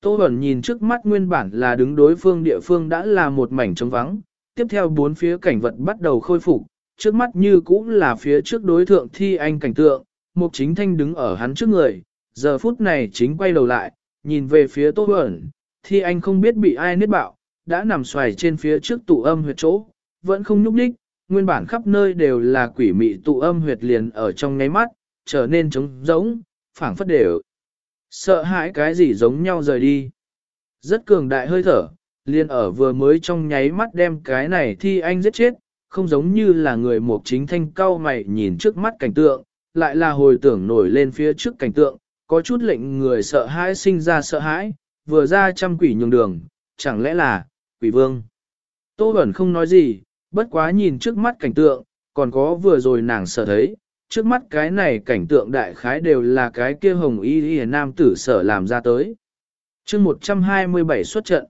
Tô ẩn nhìn trước mắt nguyên bản là đứng đối phương địa phương đã là một mảnh trống vắng, tiếp theo bốn phía cảnh vật bắt đầu khôi phục, trước mắt như cũ là phía trước đối thượng thi anh cảnh tượng, mục chính thanh đứng ở hắn trước người, giờ phút này chính quay đầu lại, nhìn về phía tô ẩn, thi anh không biết bị ai nết bạo, đã nằm xoài trên phía trước tụ âm huyệt chỗ, vẫn không nhúc nhích, nguyên bản khắp nơi đều là quỷ mị tụ âm huyệt liền ở trong ngáy mắt, trở nên trống rỗng, phảng phất đều. Sợ hãi cái gì giống nhau rời đi. Rất cường đại hơi thở, liền ở vừa mới trong nháy mắt đem cái này thi anh giết chết, không giống như là người mục chính thanh cao mày nhìn trước mắt cảnh tượng, lại là hồi tưởng nổi lên phía trước cảnh tượng, có chút lệnh người sợ hãi sinh ra sợ hãi, vừa ra trăm quỷ nhường đường, chẳng lẽ là, quỷ vương. Tô Bẩn không nói gì, bất quá nhìn trước mắt cảnh tượng, còn có vừa rồi nàng sợ thấy, trước mắt cái này cảnh tượng đại khái đều là cái kia hồng y y nam tử sở làm ra tới. chương 127 xuất trận,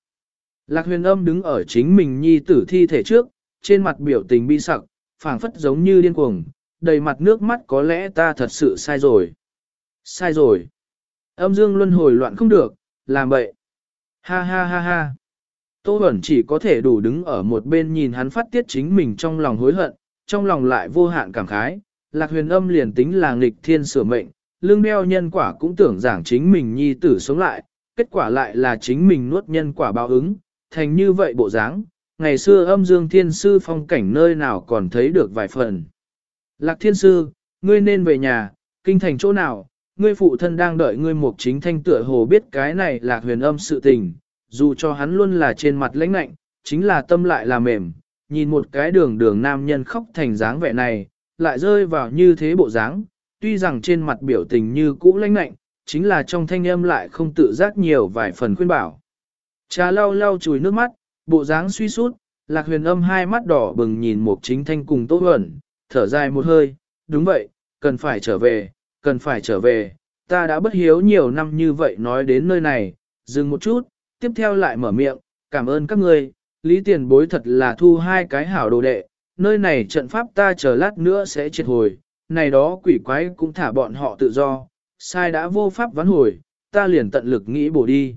Lạc huyền âm đứng ở chính mình nhi tử thi thể trước, trên mặt biểu tình bi sặc, phảng phất giống như điên cuồng, đầy mặt nước mắt có lẽ ta thật sự sai rồi. Sai rồi. Âm dương luân hồi loạn không được, làm bậy. Ha ha ha ha. Tô Bẩn chỉ có thể đủ đứng ở một bên nhìn hắn phát tiết chính mình trong lòng hối hận, trong lòng lại vô hạn cảm khái. Lạc huyền âm liền tính là nghịch thiên sửa mệnh, lương đeo nhân quả cũng tưởng giảng chính mình nhi tử sống lại, kết quả lại là chính mình nuốt nhân quả báo ứng, thành như vậy bộ dáng, ngày xưa âm dương thiên sư phong cảnh nơi nào còn thấy được vài phần. Lạc thiên sư, ngươi nên về nhà, kinh thành chỗ nào, ngươi phụ thân đang đợi ngươi mục chính thanh tựa hồ biết cái này là huyền âm sự tình, dù cho hắn luôn là trên mặt lãnh lạnh, chính là tâm lại là mềm, nhìn một cái đường đường nam nhân khóc thành dáng vẻ này, lại rơi vào như thế bộ dáng, tuy rằng trên mặt biểu tình như cũ lãnh lạnh, chính là trong thanh âm lại không tự giác nhiều vài phần khuyên bảo. Cha lau lau chùi nước mắt, bộ dáng suy sút, lạc huyền âm hai mắt đỏ bừng nhìn một chính thanh cùng tốt ẩn, thở dài một hơi, đúng vậy, cần phải trở về, cần phải trở về, ta đã bất hiếu nhiều năm như vậy nói đến nơi này, dừng một chút, tiếp theo lại mở miệng, cảm ơn các ngươi, lý tiền bối thật là thu hai cái hảo đồ đệ, nơi này trận pháp ta chờ lát nữa sẽ triệt hồi, này đó quỷ quái cũng thả bọn họ tự do, sai đã vô pháp vãn hồi, ta liền tận lực nghĩ bổ đi.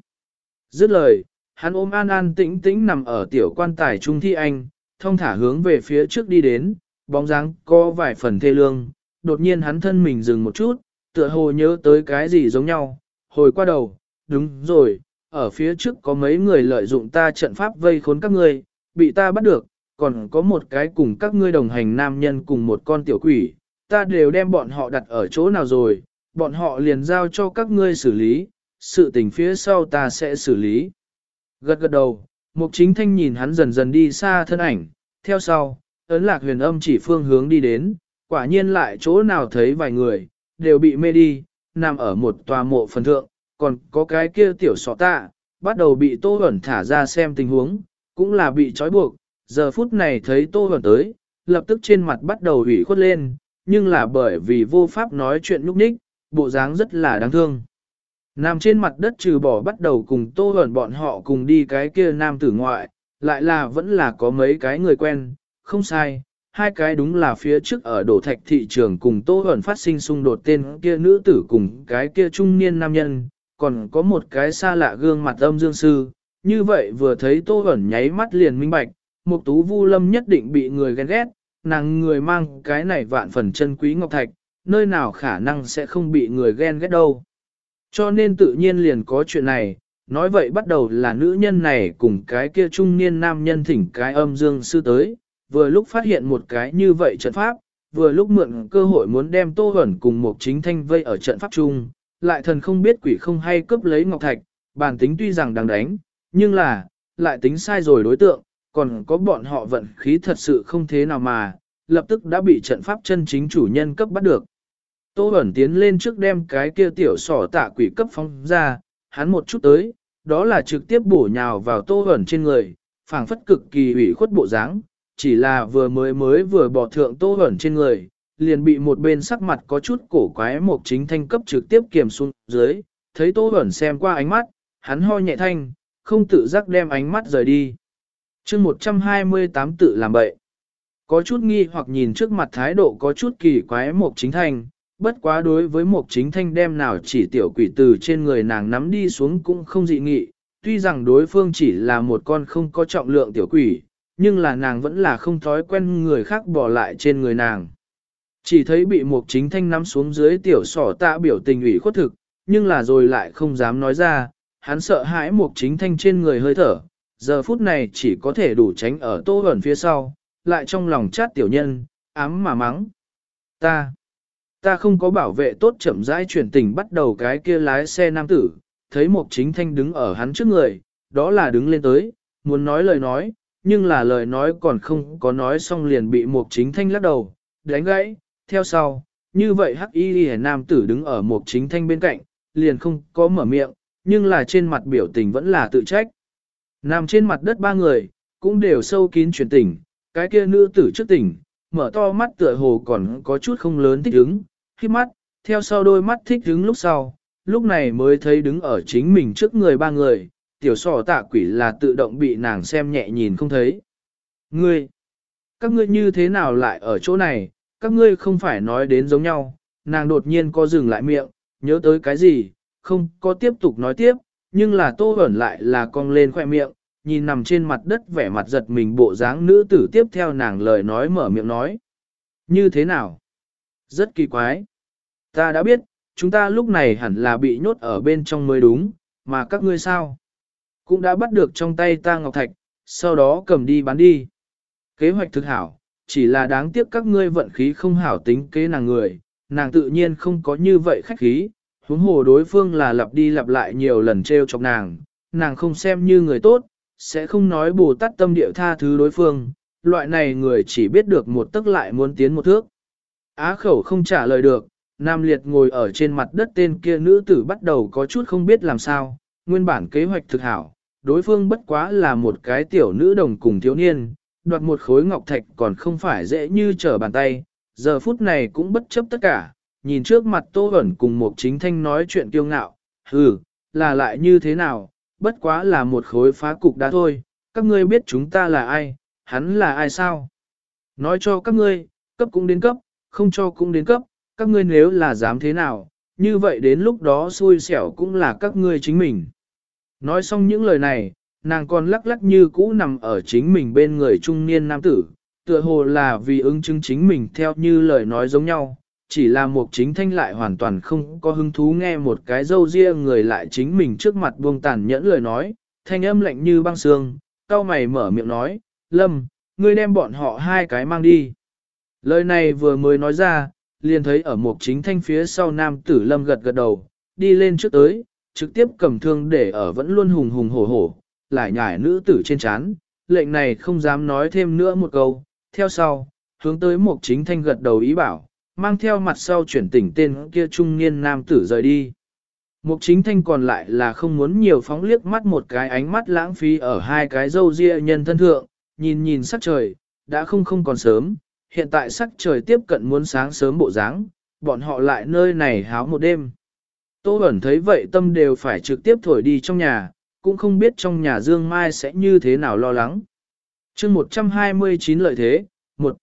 Dứt lời, hắn ôm an an tĩnh tĩnh nằm ở tiểu quan tài trung thi anh, thông thả hướng về phía trước đi đến, bóng dáng có vài phần thê lương, đột nhiên hắn thân mình dừng một chút, tựa hồ nhớ tới cái gì giống nhau, hồi qua đầu, đúng rồi, ở phía trước có mấy người lợi dụng ta trận pháp vây khốn các ngươi, bị ta bắt được, còn có một cái cùng các ngươi đồng hành nam nhân cùng một con tiểu quỷ, ta đều đem bọn họ đặt ở chỗ nào rồi, bọn họ liền giao cho các ngươi xử lý, sự tình phía sau ta sẽ xử lý. Gật gật đầu, mục chính thanh nhìn hắn dần dần đi xa thân ảnh, theo sau, ấn lạc huyền âm chỉ phương hướng đi đến, quả nhiên lại chỗ nào thấy vài người, đều bị mê đi, nằm ở một tòa mộ phần thượng, còn có cái kia tiểu sọ tạ, bắt đầu bị tô ẩn thả ra xem tình huống, cũng là bị trói buộc, giờ phút này thấy tô ẩn tới, lập tức trên mặt bắt đầu hủy khuất lên, nhưng là bởi vì vô pháp nói chuyện lúc ních, bộ dáng rất là đáng thương. Nằm trên mặt đất trừ bỏ bắt đầu cùng tô hẩn bọn họ cùng đi cái kia nam tử ngoại, lại là vẫn là có mấy cái người quen, không sai, hai cái đúng là phía trước ở đổ thạch thị trường cùng tô hẩn phát sinh xung đột tên kia nữ tử cùng cái kia trung niên nam nhân, còn có một cái xa lạ gương mặt âm dương sư, như vậy vừa thấy tô hẩn nháy mắt liền minh bạch, một tú vu lâm nhất định bị người ghen ghét, nàng người mang cái này vạn phần chân quý ngọc thạch, nơi nào khả năng sẽ không bị người ghen ghét đâu. Cho nên tự nhiên liền có chuyện này, nói vậy bắt đầu là nữ nhân này cùng cái kia trung niên nam nhân thỉnh cái âm dương sư tới, vừa lúc phát hiện một cái như vậy trận pháp, vừa lúc mượn cơ hội muốn đem tô ẩn cùng một chính thanh vây ở trận pháp chung, lại thần không biết quỷ không hay cướp lấy ngọc thạch, bản tính tuy rằng đang đánh, nhưng là, lại tính sai rồi đối tượng, còn có bọn họ vận khí thật sự không thế nào mà, lập tức đã bị trận pháp chân chính chủ nhân cấp bắt được. Tô Bẩn tiến lên trước đem cái kia tiểu sỏ tạ quỷ cấp phóng ra, hắn một chút tới, đó là trực tiếp bổ nhào vào Tô Bẩn trên người, phảng phất cực kỳ ủy khuất bộ dáng, chỉ là vừa mới mới vừa bỏ thượng Tô Bẩn trên người, liền bị một bên sắc mặt có chút cổ quái một chính thanh cấp trực tiếp kiềm xuống dưới, thấy Tô Bẩn xem qua ánh mắt, hắn ho nhẹ thanh, không tự giác đem ánh mắt rời đi. chương 128 tự làm bậy. Có chút nghi hoặc nhìn trước mặt thái độ có chút kỳ quái một chính thanh, bất quá đối với một chính thanh đem nào chỉ tiểu quỷ từ trên người nàng nắm đi xuống cũng không dị nghị, tuy rằng đối phương chỉ là một con không có trọng lượng tiểu quỷ, nhưng là nàng vẫn là không thói quen người khác bỏ lại trên người nàng. Chỉ thấy bị một chính thanh nắm xuống dưới tiểu sỏ tạ biểu tình ủy khuất thực, nhưng là rồi lại không dám nói ra, hắn sợ hãi một chính thanh trên người hơi thở, giờ phút này chỉ có thể đủ tránh ở tô ẩn phía sau, lại trong lòng chát tiểu nhân, ám mà mắng. Ta, ta không có bảo vệ tốt chậm rãi chuyển tình bắt đầu cái kia lái xe nam tử, thấy mục chính thanh đứng ở hắn trước người, đó là đứng lên tới, muốn nói lời nói, nhưng là lời nói còn không có nói xong liền bị mục chính thanh lắc đầu, đánh gãy, theo sau, như vậy hắc y nam tử đứng ở mục chính thanh bên cạnh, liền không có mở miệng, nhưng là trên mặt biểu tình vẫn là tự trách. Nằm trên mặt đất ba người, cũng đều sâu kín chuyển tình, cái kia nữ tử trước tình mở to mắt tựa hồ còn có chút không lớn thích ứng khi mắt, theo sau đôi mắt thích đứng lúc sau, lúc này mới thấy đứng ở chính mình trước người ba người, tiểu sỏ tạ quỷ là tự động bị nàng xem nhẹ nhìn không thấy. Ngươi, các ngươi như thế nào lại ở chỗ này, các ngươi không phải nói đến giống nhau, nàng đột nhiên có dừng lại miệng, nhớ tới cái gì, không có tiếp tục nói tiếp, nhưng là tô ẩn lại là cong lên khoe miệng, nhìn nằm trên mặt đất vẻ mặt giật mình bộ dáng nữ tử tiếp theo nàng lời nói mở miệng nói. Như thế nào? Rất kỳ quái. Ta đã biết, chúng ta lúc này hẳn là bị nhốt ở bên trong mới đúng, mà các ngươi sao? Cũng đã bắt được trong tay ta ngọc thạch, sau đó cầm đi bán đi. Kế hoạch thực hảo, chỉ là đáng tiếc các ngươi vận khí không hảo tính kế nàng người, nàng tự nhiên không có như vậy khách khí, huống hồ đối phương là lặp đi lặp lại nhiều lần trêu chọc nàng, nàng không xem như người tốt, sẽ không nói bù tát tâm địa tha thứ đối phương, loại này người chỉ biết được một tức lại muốn tiến một thước. Á khẩu không trả lời được, Nam Liệt ngồi ở trên mặt đất tên kia nữ tử bắt đầu có chút không biết làm sao, nguyên bản kế hoạch thực hảo, đối phương bất quá là một cái tiểu nữ đồng cùng thiếu niên, đoạt một khối ngọc thạch còn không phải dễ như trở bàn tay, giờ phút này cũng bất chấp tất cả, nhìn trước mặt Tô ẩn cùng một chính thanh nói chuyện kiêu ngạo, hừ, là lại như thế nào, bất quá là một khối phá cục đá thôi, các ngươi biết chúng ta là ai, hắn là ai sao? Nói cho các ngươi, cấp cũng đến cấp, không cho cũng đến cấp, các ngươi nếu là dám thế nào, như vậy đến lúc đó xui xẻo cũng là các ngươi chính mình. Nói xong những lời này, nàng còn lắc lắc như cũ nằm ở chính mình bên người trung niên nam tử, tựa hồ là vì ứng chứng chính mình theo như lời nói giống nhau, chỉ là một chính thanh lại hoàn toàn không có hứng thú nghe một cái dâu riêng người lại chính mình trước mặt buông tàn nhẫn lời nói, thanh âm lạnh như băng xương, cao mày mở miệng nói, Lâm, ngươi đem bọn họ hai cái mang đi. Lời này vừa mới nói ra, liền thấy ở một chính thanh phía sau nam tử Lâm gật gật đầu, đi lên trước tới, trực tiếp cầm thương để ở vẫn luôn hùng hùng hổ hổ, lại nhải nữ tử trên chán, lệnh này không dám nói thêm nữa một câu, theo sau, hướng tới một chính thanh gật đầu ý bảo, mang theo mặt sau chuyển tỉnh tên kia trung niên nam tử rời đi. Mục chính thanh còn lại là không muốn nhiều phóng liếc mắt một cái ánh mắt lãng phí ở hai cái dâu ria nhân thân thượng, nhìn nhìn sắc trời, đã không không còn sớm, hiện tại sắc trời tiếp cận muốn sáng sớm bộ dáng, bọn họ lại nơi này háo một đêm. Tô Bẩn thấy vậy tâm đều phải trực tiếp thổi đi trong nhà, cũng không biết trong nhà Dương Mai sẽ như thế nào lo lắng. chương 129 lợi thế, một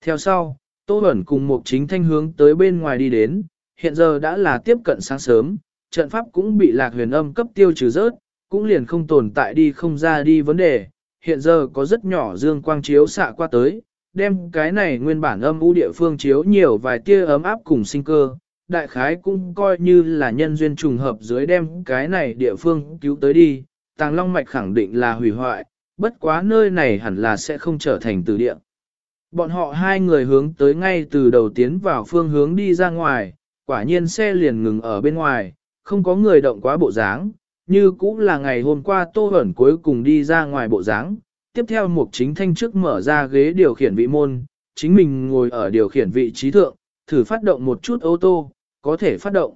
Theo sau, Tô Bẩn cùng một chính thanh hướng tới bên ngoài đi đến, hiện giờ đã là tiếp cận sáng sớm, trận pháp cũng bị lạc huyền âm cấp tiêu trừ rớt, cũng liền không tồn tại đi không ra đi vấn đề, hiện giờ có rất nhỏ dương quang chiếu xạ qua tới, đem cái này nguyên bản âm u địa phương chiếu nhiều vài tia ấm áp cùng sinh cơ, đại khái cũng coi như là nhân duyên trùng hợp dưới đem cái này địa phương cứu tới đi, tàng long mạch khẳng định là hủy hoại, bất quá nơi này hẳn là sẽ không trở thành từ địa. Bọn họ hai người hướng tới ngay từ đầu tiến vào phương hướng đi ra ngoài, quả nhiên xe liền ngừng ở bên ngoài, không có người động quá bộ dáng, như cũng là ngày hôm qua Tô Hẩn cuối cùng đi ra ngoài bộ dáng. Tiếp theo Mục Chính Thanh trước mở ra ghế điều khiển vị môn, chính mình ngồi ở điều khiển vị trí thượng, thử phát động một chút ô tô, có thể phát động.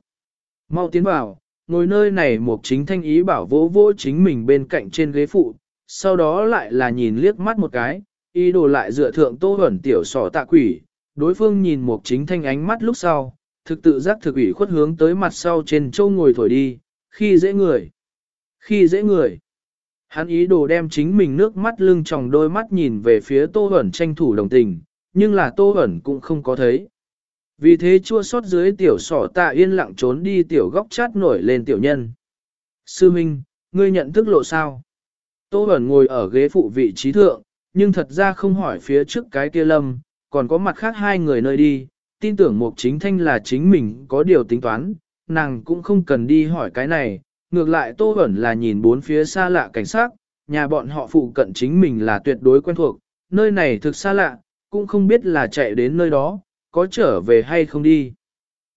Mau tiến vào, ngồi nơi này Mục Chính Thanh ý bảo vỗ vỗ chính mình bên cạnh trên ghế phụ, sau đó lại là nhìn liếc mắt một cái, ý đồ lại dựa thượng Tô Hẩn tiểu sỏ tạ quỷ, đối phương nhìn Mục Chính Thanh ánh mắt lúc sau, thực tự giác thực ủy khuất hướng tới mặt sau trên châu ngồi thổi đi, khi dễ người. Khi dễ người. Hắn ý đồ đem chính mình nước mắt lưng tròng đôi mắt nhìn về phía Tô Hẩn tranh thủ đồng tình, nhưng là Tô Hẩn cũng không có thấy. Vì thế chua sót dưới tiểu sỏ tạ yên lặng trốn đi tiểu góc chát nổi lên tiểu nhân. Sư Minh, ngươi nhận thức lộ sao? Tô Hẩn ngồi ở ghế phụ vị trí thượng, nhưng thật ra không hỏi phía trước cái kia lâm, còn có mặt khác hai người nơi đi, tin tưởng Mục Chính Thanh là chính mình có điều tính toán, nàng cũng không cần đi hỏi cái này, ngược lại Tô Bẩn là nhìn bốn phía xa lạ cảnh sát, nhà bọn họ phụ cận chính mình là tuyệt đối quen thuộc, nơi này thực xa lạ, cũng không biết là chạy đến nơi đó, có trở về hay không đi.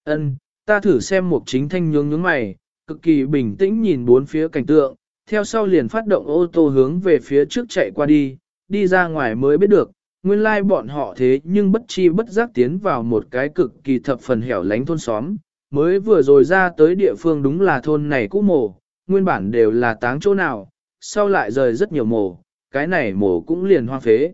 Ân, ta thử xem một Chính Thanh nhướng nhướng mày, cực kỳ bình tĩnh nhìn bốn phía cảnh tượng, theo sau liền phát động ô tô hướng về phía trước chạy qua đi, đi ra ngoài mới biết được, nguyên lai like bọn họ thế nhưng bất chi bất giác tiến vào một cái cực kỳ thập phần hẻo lánh thôn xóm, mới vừa rồi ra tới địa phương đúng là thôn này cũ mồ, nguyên bản đều là táng chỗ nào, sau lại rời rất nhiều mồ, cái này mồ cũng liền hoang phế.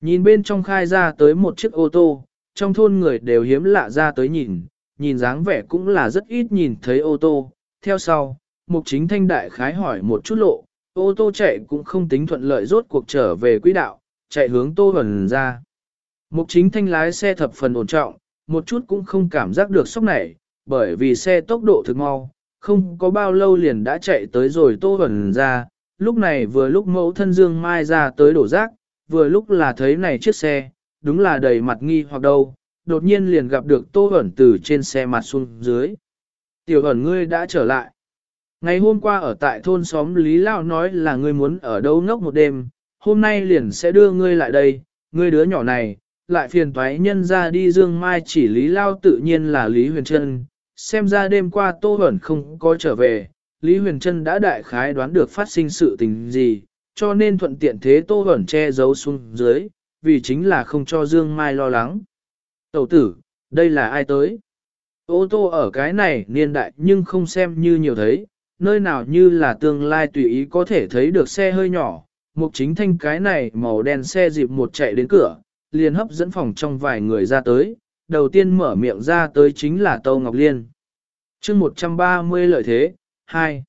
Nhìn bên trong khai ra tới một chiếc ô tô, trong thôn người đều hiếm lạ ra tới nhìn, nhìn dáng vẻ cũng là rất ít nhìn thấy ô tô. Theo sau, mục chính thanh đại khái hỏi một chút lộ, ô tô chạy cũng không tính thuận lợi rốt cuộc trở về quỹ đạo, chạy hướng Tô hần ra. Mục chính thanh lái xe thập phần ổn trọng, một chút cũng không cảm giác được sốc này, bởi vì xe tốc độ thực mau, không có bao lâu liền đã chạy tới rồi Tô Vẩn ra. Lúc này vừa lúc mẫu thân Dương Mai ra tới đổ rác, vừa lúc là thấy này chiếc xe, đúng là đầy mặt nghi hoặc đâu, đột nhiên liền gặp được Tô Vẩn từ trên xe mặt xuống dưới. Tiểu ẩn ngươi đã trở lại. Ngày hôm qua ở tại thôn xóm Lý Lão nói là ngươi muốn ở đâu ngốc một đêm, hôm nay liền sẽ đưa ngươi lại đây, ngươi đứa nhỏ này, lại phiền toái nhân ra đi dương mai chỉ Lý Lao tự nhiên là Lý Huyền Trân, xem ra đêm qua Tô Huẩn không có trở về, Lý Huyền Trân đã đại khái đoán được phát sinh sự tình gì, cho nên thuận tiện thế Tô Huẩn che giấu xuống dưới, vì chính là không cho Dương Mai lo lắng. Tẩu tử, đây là ai tới? Ô tô ở cái này niên đại nhưng không xem như nhiều thấy, nơi nào như là tương lai tùy ý có thể thấy được xe hơi nhỏ. Mục chính thanh cái này màu đen xe dịp một chạy đến cửa, liền hấp dẫn phòng trong vài người ra tới, đầu tiên mở miệng ra tới chính là Tâu Ngọc Liên. chương 130 lợi thế, 2.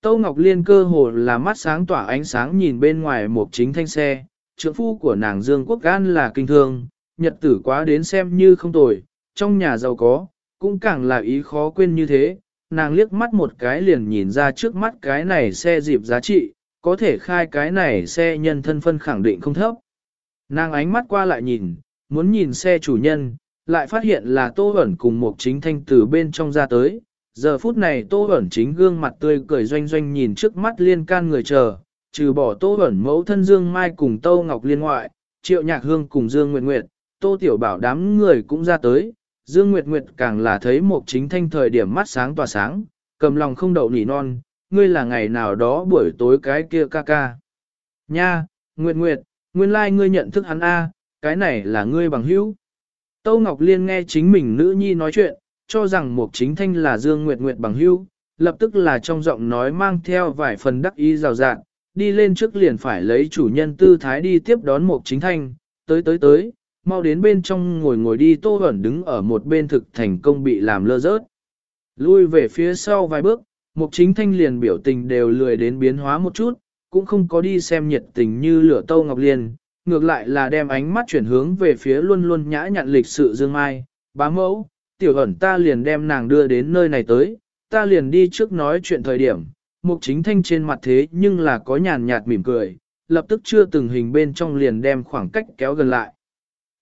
Tâu Ngọc Liên cơ hồ là mắt sáng tỏa ánh sáng nhìn bên ngoài một chính thanh xe, trưởng phu của nàng Dương Quốc Gan là kinh thương, nhật tử quá đến xem như không tồi, trong nhà giàu có, cũng càng là ý khó quên như thế, nàng liếc mắt một cái liền nhìn ra trước mắt cái này xe dịp giá trị, có thể khai cái này xe nhân thân phân khẳng định không thấp. Nàng ánh mắt qua lại nhìn, muốn nhìn xe chủ nhân, lại phát hiện là Tô Bẩn cùng một chính thanh từ bên trong ra tới. Giờ phút này Tô Bẩn chính gương mặt tươi cười doanh doanh nhìn trước mắt liên can người chờ, trừ bỏ Tô Bẩn mẫu thân Dương Mai cùng Tô Ngọc Liên ngoại, Triệu Nhạc Hương cùng Dương Nguyệt Nguyệt, Tô Tiểu Bảo đám người cũng ra tới. Dương Nguyệt Nguyệt càng là thấy một chính thanh thời điểm mắt sáng tỏa sáng, cầm lòng không đậu nỉ non, ngươi là ngày nào đó buổi tối cái kia ca ca. Nha, Nguyệt Nguyệt, nguyên lai like ngươi nhận thức hắn A, cái này là ngươi bằng hữu. Tâu Ngọc Liên nghe chính mình nữ nhi nói chuyện, cho rằng Mục Chính Thanh là Dương Nguyệt Nguyệt bằng hữu, lập tức là trong giọng nói mang theo vài phần đắc ý rào rạng, đi lên trước liền phải lấy chủ nhân tư thái đi tiếp đón Mục Chính Thanh, tới tới tới, mau đến bên trong ngồi ngồi đi Tô Hẩn đứng ở một bên thực thành công bị làm lơ rớt. Lui về phía sau vài bước, Mục Chính Thanh liền biểu tình đều lười đến biến hóa một chút, cũng không có đi xem nhiệt tình như lửa Tâu Ngọc Liên, ngược lại là đem ánh mắt chuyển hướng về phía luôn luôn nhã nhặn lịch sự Dương Mai, bá mẫu, tiểu ẩn ta liền đem nàng đưa đến nơi này tới, ta liền đi trước nói chuyện thời điểm, mục chính thanh trên mặt thế nhưng là có nhàn nhạt mỉm cười, lập tức chưa từng hình bên trong liền đem khoảng cách kéo gần lại.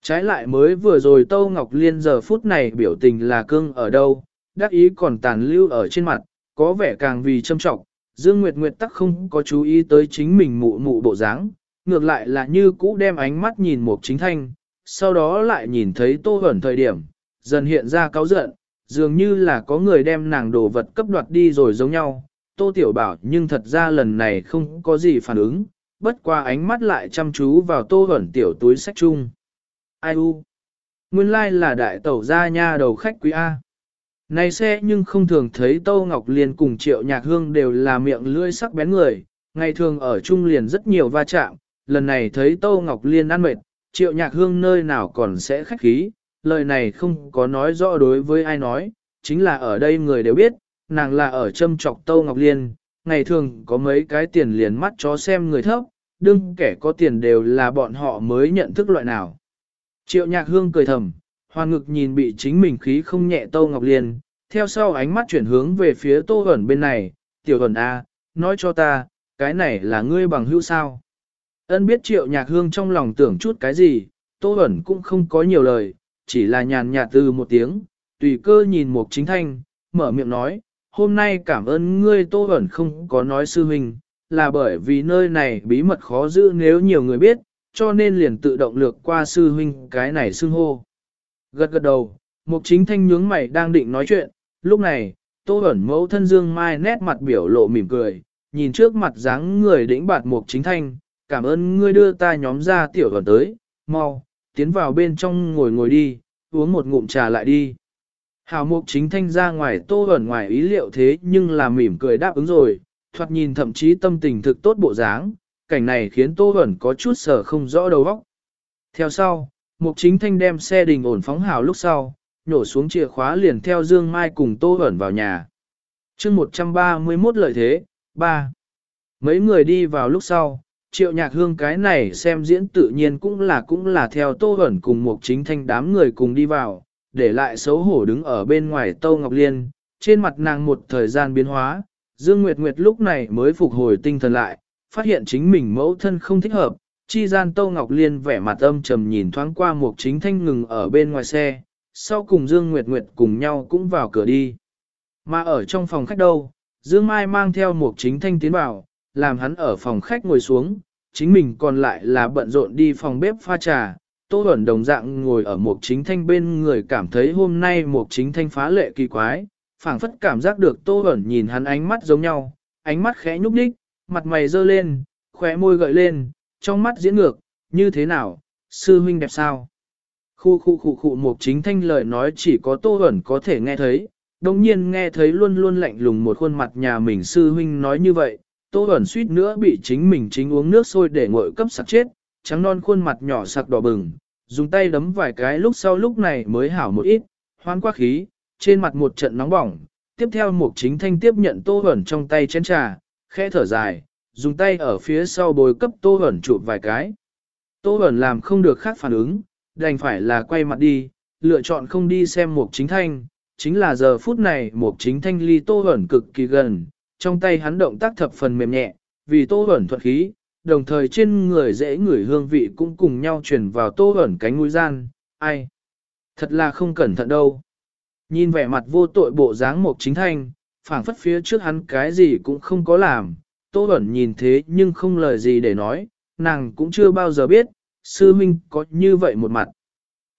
Trái lại mới vừa rồi Tâu Ngọc Liên giờ phút này biểu tình là cương ở đâu, đắc ý còn tàn lưu ở trên mặt, có vẻ càng vì châm trọng. Dương Nguyệt Nguyệt tắc không có chú ý tới chính mình mụ mụ bộ dáng, ngược lại là như cũ đem ánh mắt nhìn một chính thanh, sau đó lại nhìn thấy tô hẩn thời điểm, dần hiện ra cáu giận, dường như là có người đem nàng đồ vật cấp đoạt đi rồi giống nhau. Tô Tiểu Bảo nhưng thật ra lần này không có gì phản ứng, bất qua ánh mắt lại chăm chú vào tô hẩn tiểu túi sách chung. Ai u? Nguyên lai like là đại tẩu gia nha đầu khách quý A. Này xe nhưng không thường thấy Tô Ngọc Liên cùng Triệu Nhạc Hương đều là miệng lưỡi sắc bén người, ngày thường ở chung liền rất nhiều va chạm, lần này thấy Tô Ngọc Liên ăn mệt, triệu nhạc hương nơi nào còn sẽ khách khí, lời này không có nói rõ đối với ai nói, chính là ở đây người đều biết, nàng là ở châm trọc Tô Ngọc Liên, ngày thường có mấy cái tiền liền mắt chó xem người thấp, đương kẻ có tiền đều là bọn họ mới nhận thức loại nào. Triệu nhạc hương cười thầm, hoàn ngực nhìn bị chính mình khí không nhẹ Tô Ngọc Liên, theo sau ánh mắt chuyển hướng về phía Tô Huẩn bên này, tiểu Huẩn A, à, nói cho ta, cái này là ngươi bằng hữu sao. Ân biết triệu nhạc hương trong lòng tưởng chút cái gì, Tô Bẩn cũng không có nhiều lời, chỉ là nhàn nhạt từ một tiếng, tùy cơ nhìn một chính thanh, mở miệng nói, hôm nay cảm ơn ngươi Tô Bẩn không có nói sư huynh, là bởi vì nơi này bí mật khó giữ nếu nhiều người biết, cho nên liền tự động lược qua sư huynh cái này xưng hô. Gật gật đầu, mục chính thanh nhướng mày đang định nói chuyện, lúc này, Tô ẩn mẫu thân dương mai nét mặt biểu lộ mỉm cười, nhìn trước mặt dáng người đĩnh bạt mục chính thanh, cảm ơn ngươi đưa ta nhóm ra tiểu đoàn tới, mau, tiến vào bên trong ngồi ngồi đi, uống một ngụm trà lại đi. Hào mục chính thanh ra ngoài tô ẩn ngoài ý liệu thế nhưng là mỉm cười đáp ứng rồi, thoạt nhìn thậm chí tâm tình thực tốt bộ dáng, cảnh này khiến tô ẩn có chút sở không rõ đầu óc. Theo sau, mục chính thanh đem xe đình ổn phóng hào lúc sau, nhổ xuống chìa khóa liền theo Dương Mai cùng tô ẩn vào nhà. chương 131 lợi thế, 3. Mấy người đi vào lúc sau, triệu nhạc hương cái này xem diễn tự nhiên cũng là cũng là theo tô ẩn cùng Mục chính thanh đám người cùng đi vào, để lại xấu hổ đứng ở bên ngoài Tô Ngọc Liên, trên mặt nàng một thời gian biến hóa, Dương Nguyệt Nguyệt lúc này mới phục hồi tinh thần lại, phát hiện chính mình mẫu thân không thích hợp, chi gian Tô Ngọc Liên vẻ mặt âm trầm nhìn thoáng qua một chính thanh ngừng ở bên ngoài xe, sau cùng Dương Nguyệt Nguyệt cùng nhau cũng vào cửa đi. Mà ở trong phòng khách đâu, Dương Mai mang theo một chính thanh tiến vào, làm hắn ở phòng khách ngồi xuống, chính mình còn lại là bận rộn đi phòng bếp pha trà. Tô Huẩn đồng dạng ngồi ở một chính thanh bên người cảm thấy hôm nay một chính thanh phá lệ kỳ quái, phảng phất cảm giác được Tô Huẩn nhìn hắn ánh mắt giống nhau, ánh mắt khẽ nhúc nhích, mặt mày dơ lên, khóe môi gợi lên, trong mắt diễn ngược, như thế nào, sư huynh đẹp sao? Khu khu khu khu một chính thanh lời nói chỉ có Tô ẩn có thể nghe thấy, đồng nhiên nghe thấy luôn luôn lạnh lùng một khuôn mặt nhà mình sư huynh nói như vậy, Tô ẩn suýt nữa bị chính mình chính uống nước sôi để nguội cấp sặc chết, trắng non khuôn mặt nhỏ sặc đỏ bừng, dùng tay đấm vài cái lúc sau lúc này mới hảo một ít, hoan quá khí, trên mặt một trận nóng bỏng, tiếp theo một chính thanh tiếp nhận Tô ẩn trong tay chén trà, khẽ thở dài, dùng tay ở phía sau bồi cấp Tô hẩn chụp vài cái. Tô hẩn làm không được khác phản ứng, đành phải là quay mặt đi, lựa chọn không đi xem một chính thanh, chính là giờ phút này một chính thanh ly Tô hẩn cực kỳ gần, trong tay hắn động tác thập phần mềm nhẹ, vì Tô hẩn thuận khí, đồng thời trên người dễ ngửi hương vị cũng cùng nhau truyền vào Tô hẩn cánh mũi gian, ai? Thật là không cẩn thận đâu. Nhìn vẻ mặt vô tội bộ dáng một chính thanh, phảng phất phía trước hắn cái gì cũng không có làm, Tô Bẩn nhìn thế nhưng không lời gì để nói, nàng cũng chưa bao giờ biết, sư minh có như vậy một mặt.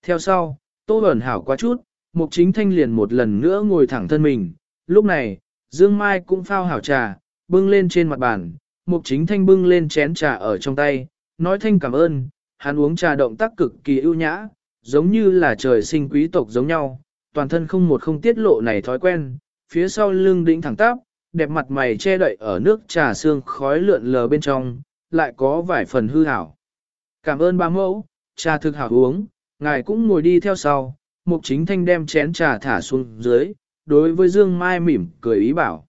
Theo sau, Tô Bẩn hảo quá chút, Mục Chính Thanh liền một lần nữa ngồi thẳng thân mình, lúc này, Dương Mai cũng phao hảo trà, bưng lên trên mặt bàn, Mục Chính Thanh bưng lên chén trà ở trong tay, nói thanh cảm ơn, hắn uống trà động tác cực kỳ ưu nhã, giống như là trời sinh quý tộc giống nhau, toàn thân không một không tiết lộ này thói quen, phía sau lưng đĩnh thẳng tắp, đẹp mặt mày che đậy ở nước trà xương khói lượn lờ bên trong, lại có vài phần hư hảo. Cảm ơn ba mẫu, trà thực hảo uống, ngài cũng ngồi đi theo sau, mục chính thanh đem chén trà thả xuống dưới, đối với Dương Mai mỉm cười ý bảo.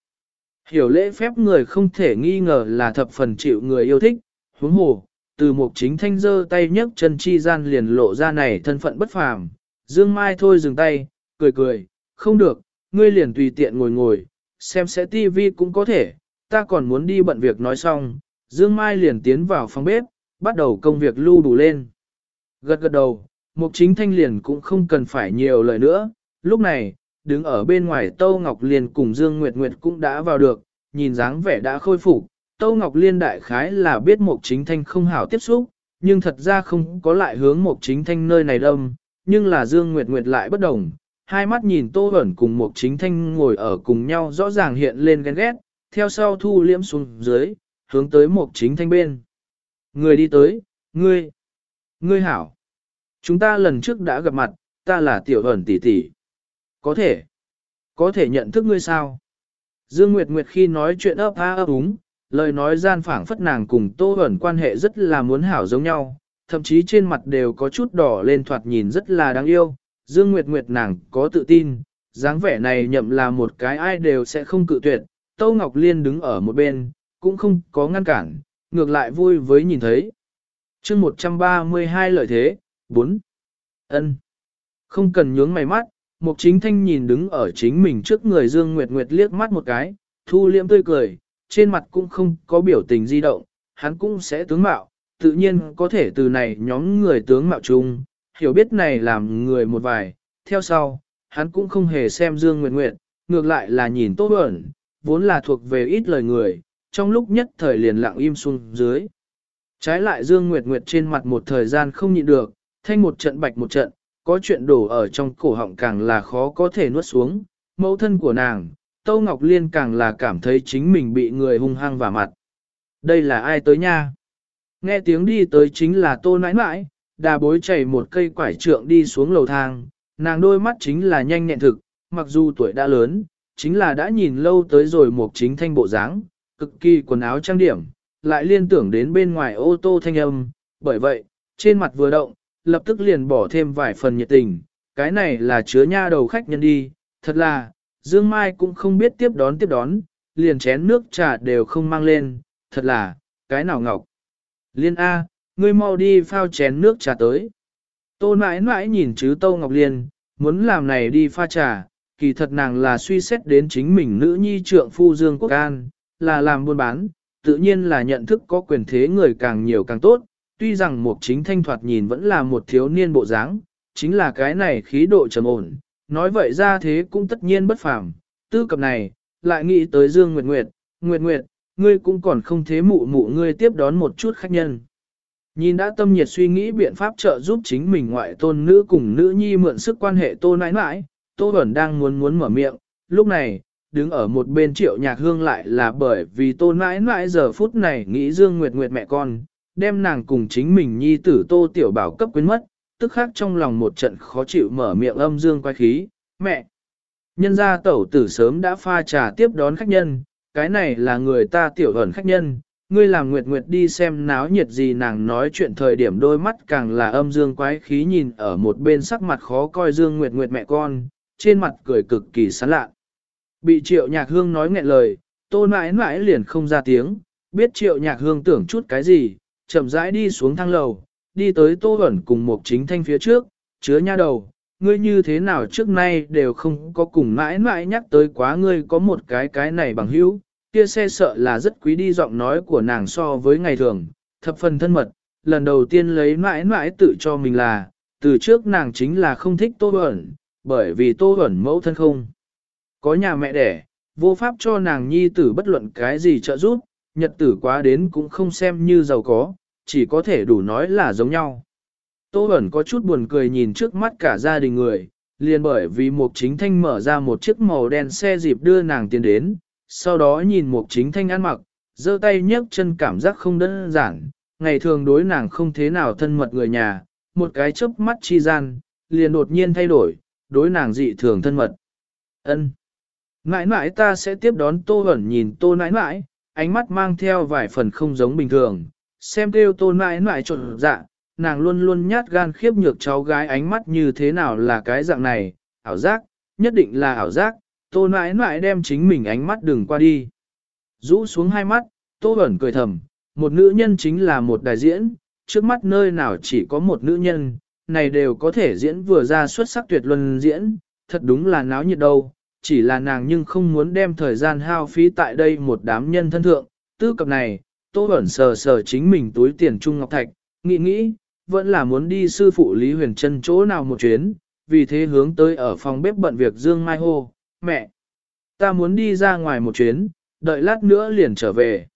Hiểu lễ phép người không thể nghi ngờ là thập phần chịu người yêu thích, huống hồ, từ mục chính thanh giơ tay nhấc chân chi gian liền lộ ra này thân phận bất phàm. Dương Mai thôi dừng tay, cười cười, không được, ngươi liền tùy tiện ngồi ngồi, xem sẽ tivi cũng có thể, ta còn muốn đi bận việc nói xong, Dương Mai liền tiến vào phòng bếp, bắt đầu công việc lưu đủ lên. Gật gật đầu, Mục Chính Thanh liền cũng không cần phải nhiều lời nữa, lúc này, đứng ở bên ngoài Tâu Ngọc Liên cùng Dương Nguyệt Nguyệt cũng đã vào được, nhìn dáng vẻ đã khôi phục. Tâu Ngọc Liên đại khái là biết Mục Chính Thanh không hảo tiếp xúc, nhưng thật ra không có lại hướng Mục Chính Thanh nơi này đâm, nhưng là Dương Nguyệt Nguyệt lại bất đồng, hai mắt nhìn Tô Bẩn cùng Mục Chính Thanh ngồi ở cùng nhau rõ ràng hiện lên ghen ghét, theo sau thu liễm xuống dưới, hướng tới Mục Chính Thanh bên. Người đi tới, ngươi, ngươi hảo. Chúng ta lần trước đã gặp mặt, ta là tiểu hẩn tỷ tỷ. Có thể, có thể nhận thức ngươi sao? Dương Nguyệt Nguyệt khi nói chuyện ấp a ấp úng, lời nói gian phảng phất nàng cùng Tô hẩn quan hệ rất là muốn hảo giống nhau, thậm chí trên mặt đều có chút đỏ lên thoạt nhìn rất là đáng yêu. Dương Nguyệt Nguyệt nàng có tự tin, dáng vẻ này nhậm là một cái ai đều sẽ không cự tuyệt. Tô Ngọc Liên đứng ở một bên, cũng không có ngăn cản, ngược lại vui với nhìn thấy. chương 132 lợi thế, 4. ân Không cần nhướng mày mắt, Mục Chính Thanh nhìn đứng ở chính mình trước người Dương Nguyệt Nguyệt liếc mắt một cái, thu liễm tươi cười, trên mặt cũng không có biểu tình di động, hắn cũng sẽ tướng mạo, tự nhiên có thể từ này nhóm người tướng mạo chung, hiểu biết này làm người một vài, theo sau, hắn cũng không hề xem Dương Nguyệt Nguyệt, ngược lại là nhìn tốt ẩn, vốn là thuộc về ít lời người, trong lúc nhất thời liền lặng im xuống dưới. Trái lại Dương Nguyệt Nguyệt trên mặt một thời gian không nhịn được, thanh một trận bạch một trận, có chuyện đổ ở trong cổ họng càng là khó có thể nuốt xuống, mẫu thân của nàng, Tâu Ngọc Liên càng là cảm thấy chính mình bị người hung hăng vào mặt. Đây là ai tới nha? Nghe tiếng đi tới chính là tô nãi nãi, đà bối chảy một cây quải trượng đi xuống lầu thang, nàng đôi mắt chính là nhanh nhẹn thực, mặc dù tuổi đã lớn, chính là đã nhìn lâu tới rồi một chính thanh bộ dáng, cực kỳ quần áo trang điểm, lại liên tưởng đến bên ngoài ô tô thanh âm, bởi vậy, trên mặt vừa động, lập tức liền bỏ thêm vài phần nhiệt tình, cái này là chứa nha đầu khách nhân đi, thật là, Dương Mai cũng không biết tiếp đón tiếp đón, liền chén nước trà đều không mang lên, thật là, cái nào ngọc. Liên A, ngươi mau đi phao chén nước trà tới. Tô mãi mãi nhìn chứ tô Ngọc Liên, muốn làm này đi pha trà, kỳ thật nàng là suy xét đến chính mình nữ nhi trượng phu Dương Quốc An, là làm buôn bán, tự nhiên là nhận thức có quyền thế người càng nhiều càng tốt, tuy rằng Mục Chính Thanh thoạt nhìn vẫn là một thiếu niên bộ dáng, chính là cái này khí độ trầm ổn, nói vậy ra thế cũng tất nhiên bất phàm. Tư cập này, lại nghĩ tới Dương Nguyệt Nguyệt, Nguyệt Nguyệt, ngươi cũng còn không thế mụ mụ ngươi tiếp đón một chút khách nhân. Nhìn đã tâm nhiệt suy nghĩ biện pháp trợ giúp chính mình ngoại tôn nữ cùng nữ nhi mượn sức quan hệ tô nãi nãi, tô ẩn đang muốn muốn mở miệng, lúc này, đứng ở một bên triệu nhạc hương lại là bởi vì tô nãi nãi giờ phút này nghĩ Dương Nguyệt Nguyệt mẹ con, đem nàng cùng chính mình nhi tử tô tiểu bảo cấp quyến mất, tức khác trong lòng một trận khó chịu mở miệng âm dương quay khí, mẹ. Nhân gia tẩu tử sớm đã pha trà tiếp đón khách nhân, cái này là người ta tiểu ẩn khách nhân, ngươi làm nguyệt nguyệt đi xem náo nhiệt gì nàng nói chuyện thời điểm đôi mắt càng là âm dương quái khí nhìn ở một bên sắc mặt khó coi dương nguyệt nguyệt mẹ con, trên mặt cười cực kỳ sán lạ. Bị triệu nhạc hương nói nghẹn lời, tô mãi mãi liền không ra tiếng, biết triệu nhạc hương tưởng chút cái gì, chậm rãi đi xuống thang lầu, đi tới tô ẩn cùng một chính thanh phía trước, chứa nha đầu, ngươi như thế nào trước nay đều không có cùng mãi mãi nhắc tới quá ngươi có một cái cái này bằng hữu, kia xe sợ là rất quý đi giọng nói của nàng so với ngày thường, thập phần thân mật, lần đầu tiên lấy mãi mãi tự cho mình là, từ trước nàng chính là không thích tô ẩn, bởi vì tô ẩn mẫu thân không. Có nhà mẹ đẻ, vô pháp cho nàng nhi tử bất luận cái gì trợ giúp, nhật tử quá đến cũng không xem như giàu có, chỉ có thể đủ nói là giống nhau. Tô ẩn có chút buồn cười nhìn trước mắt cả gia đình người, liền bởi vì một Chính Thanh mở ra một chiếc màu đen xe dịp đưa nàng tiến đến, sau đó nhìn Mục Chính Thanh ăn mặc, giơ tay nhấc chân cảm giác không đơn giản, ngày thường đối nàng không thế nào thân mật người nhà, một cái chớp mắt chi gian, liền đột nhiên thay đổi, đối nàng dị thường thân mật. Ân. ngại ngại ta sẽ tiếp đón Tô ẩn nhìn Tô nãi nãi, ánh mắt mang theo vài phần không giống bình thường, xem kêu Tô nãi nãi trộn dạ, nàng luôn luôn nhát gan khiếp nhược cháu gái ánh mắt như thế nào là cái dạng này, ảo giác, nhất định là ảo giác, tô nãi nãi đem chính mình ánh mắt đừng qua đi. Rũ xuống hai mắt, tô ẩn cười thầm, một nữ nhân chính là một đại diễn, trước mắt nơi nào chỉ có một nữ nhân, này đều có thể diễn vừa ra xuất sắc tuyệt luân diễn, thật đúng là náo nhiệt đâu, chỉ là nàng nhưng không muốn đem thời gian hao phí tại đây một đám nhân thân thượng, tư cập này, tô ẩn sờ sờ chính mình túi tiền Trung Ngọc Thạch, nghĩ nghĩ, vẫn là muốn đi sư phụ Lý Huyền Trân chỗ nào một chuyến, vì thế hướng tới ở phòng bếp bận việc Dương Mai hô, mẹ, ta muốn đi ra ngoài một chuyến, đợi lát nữa liền trở về.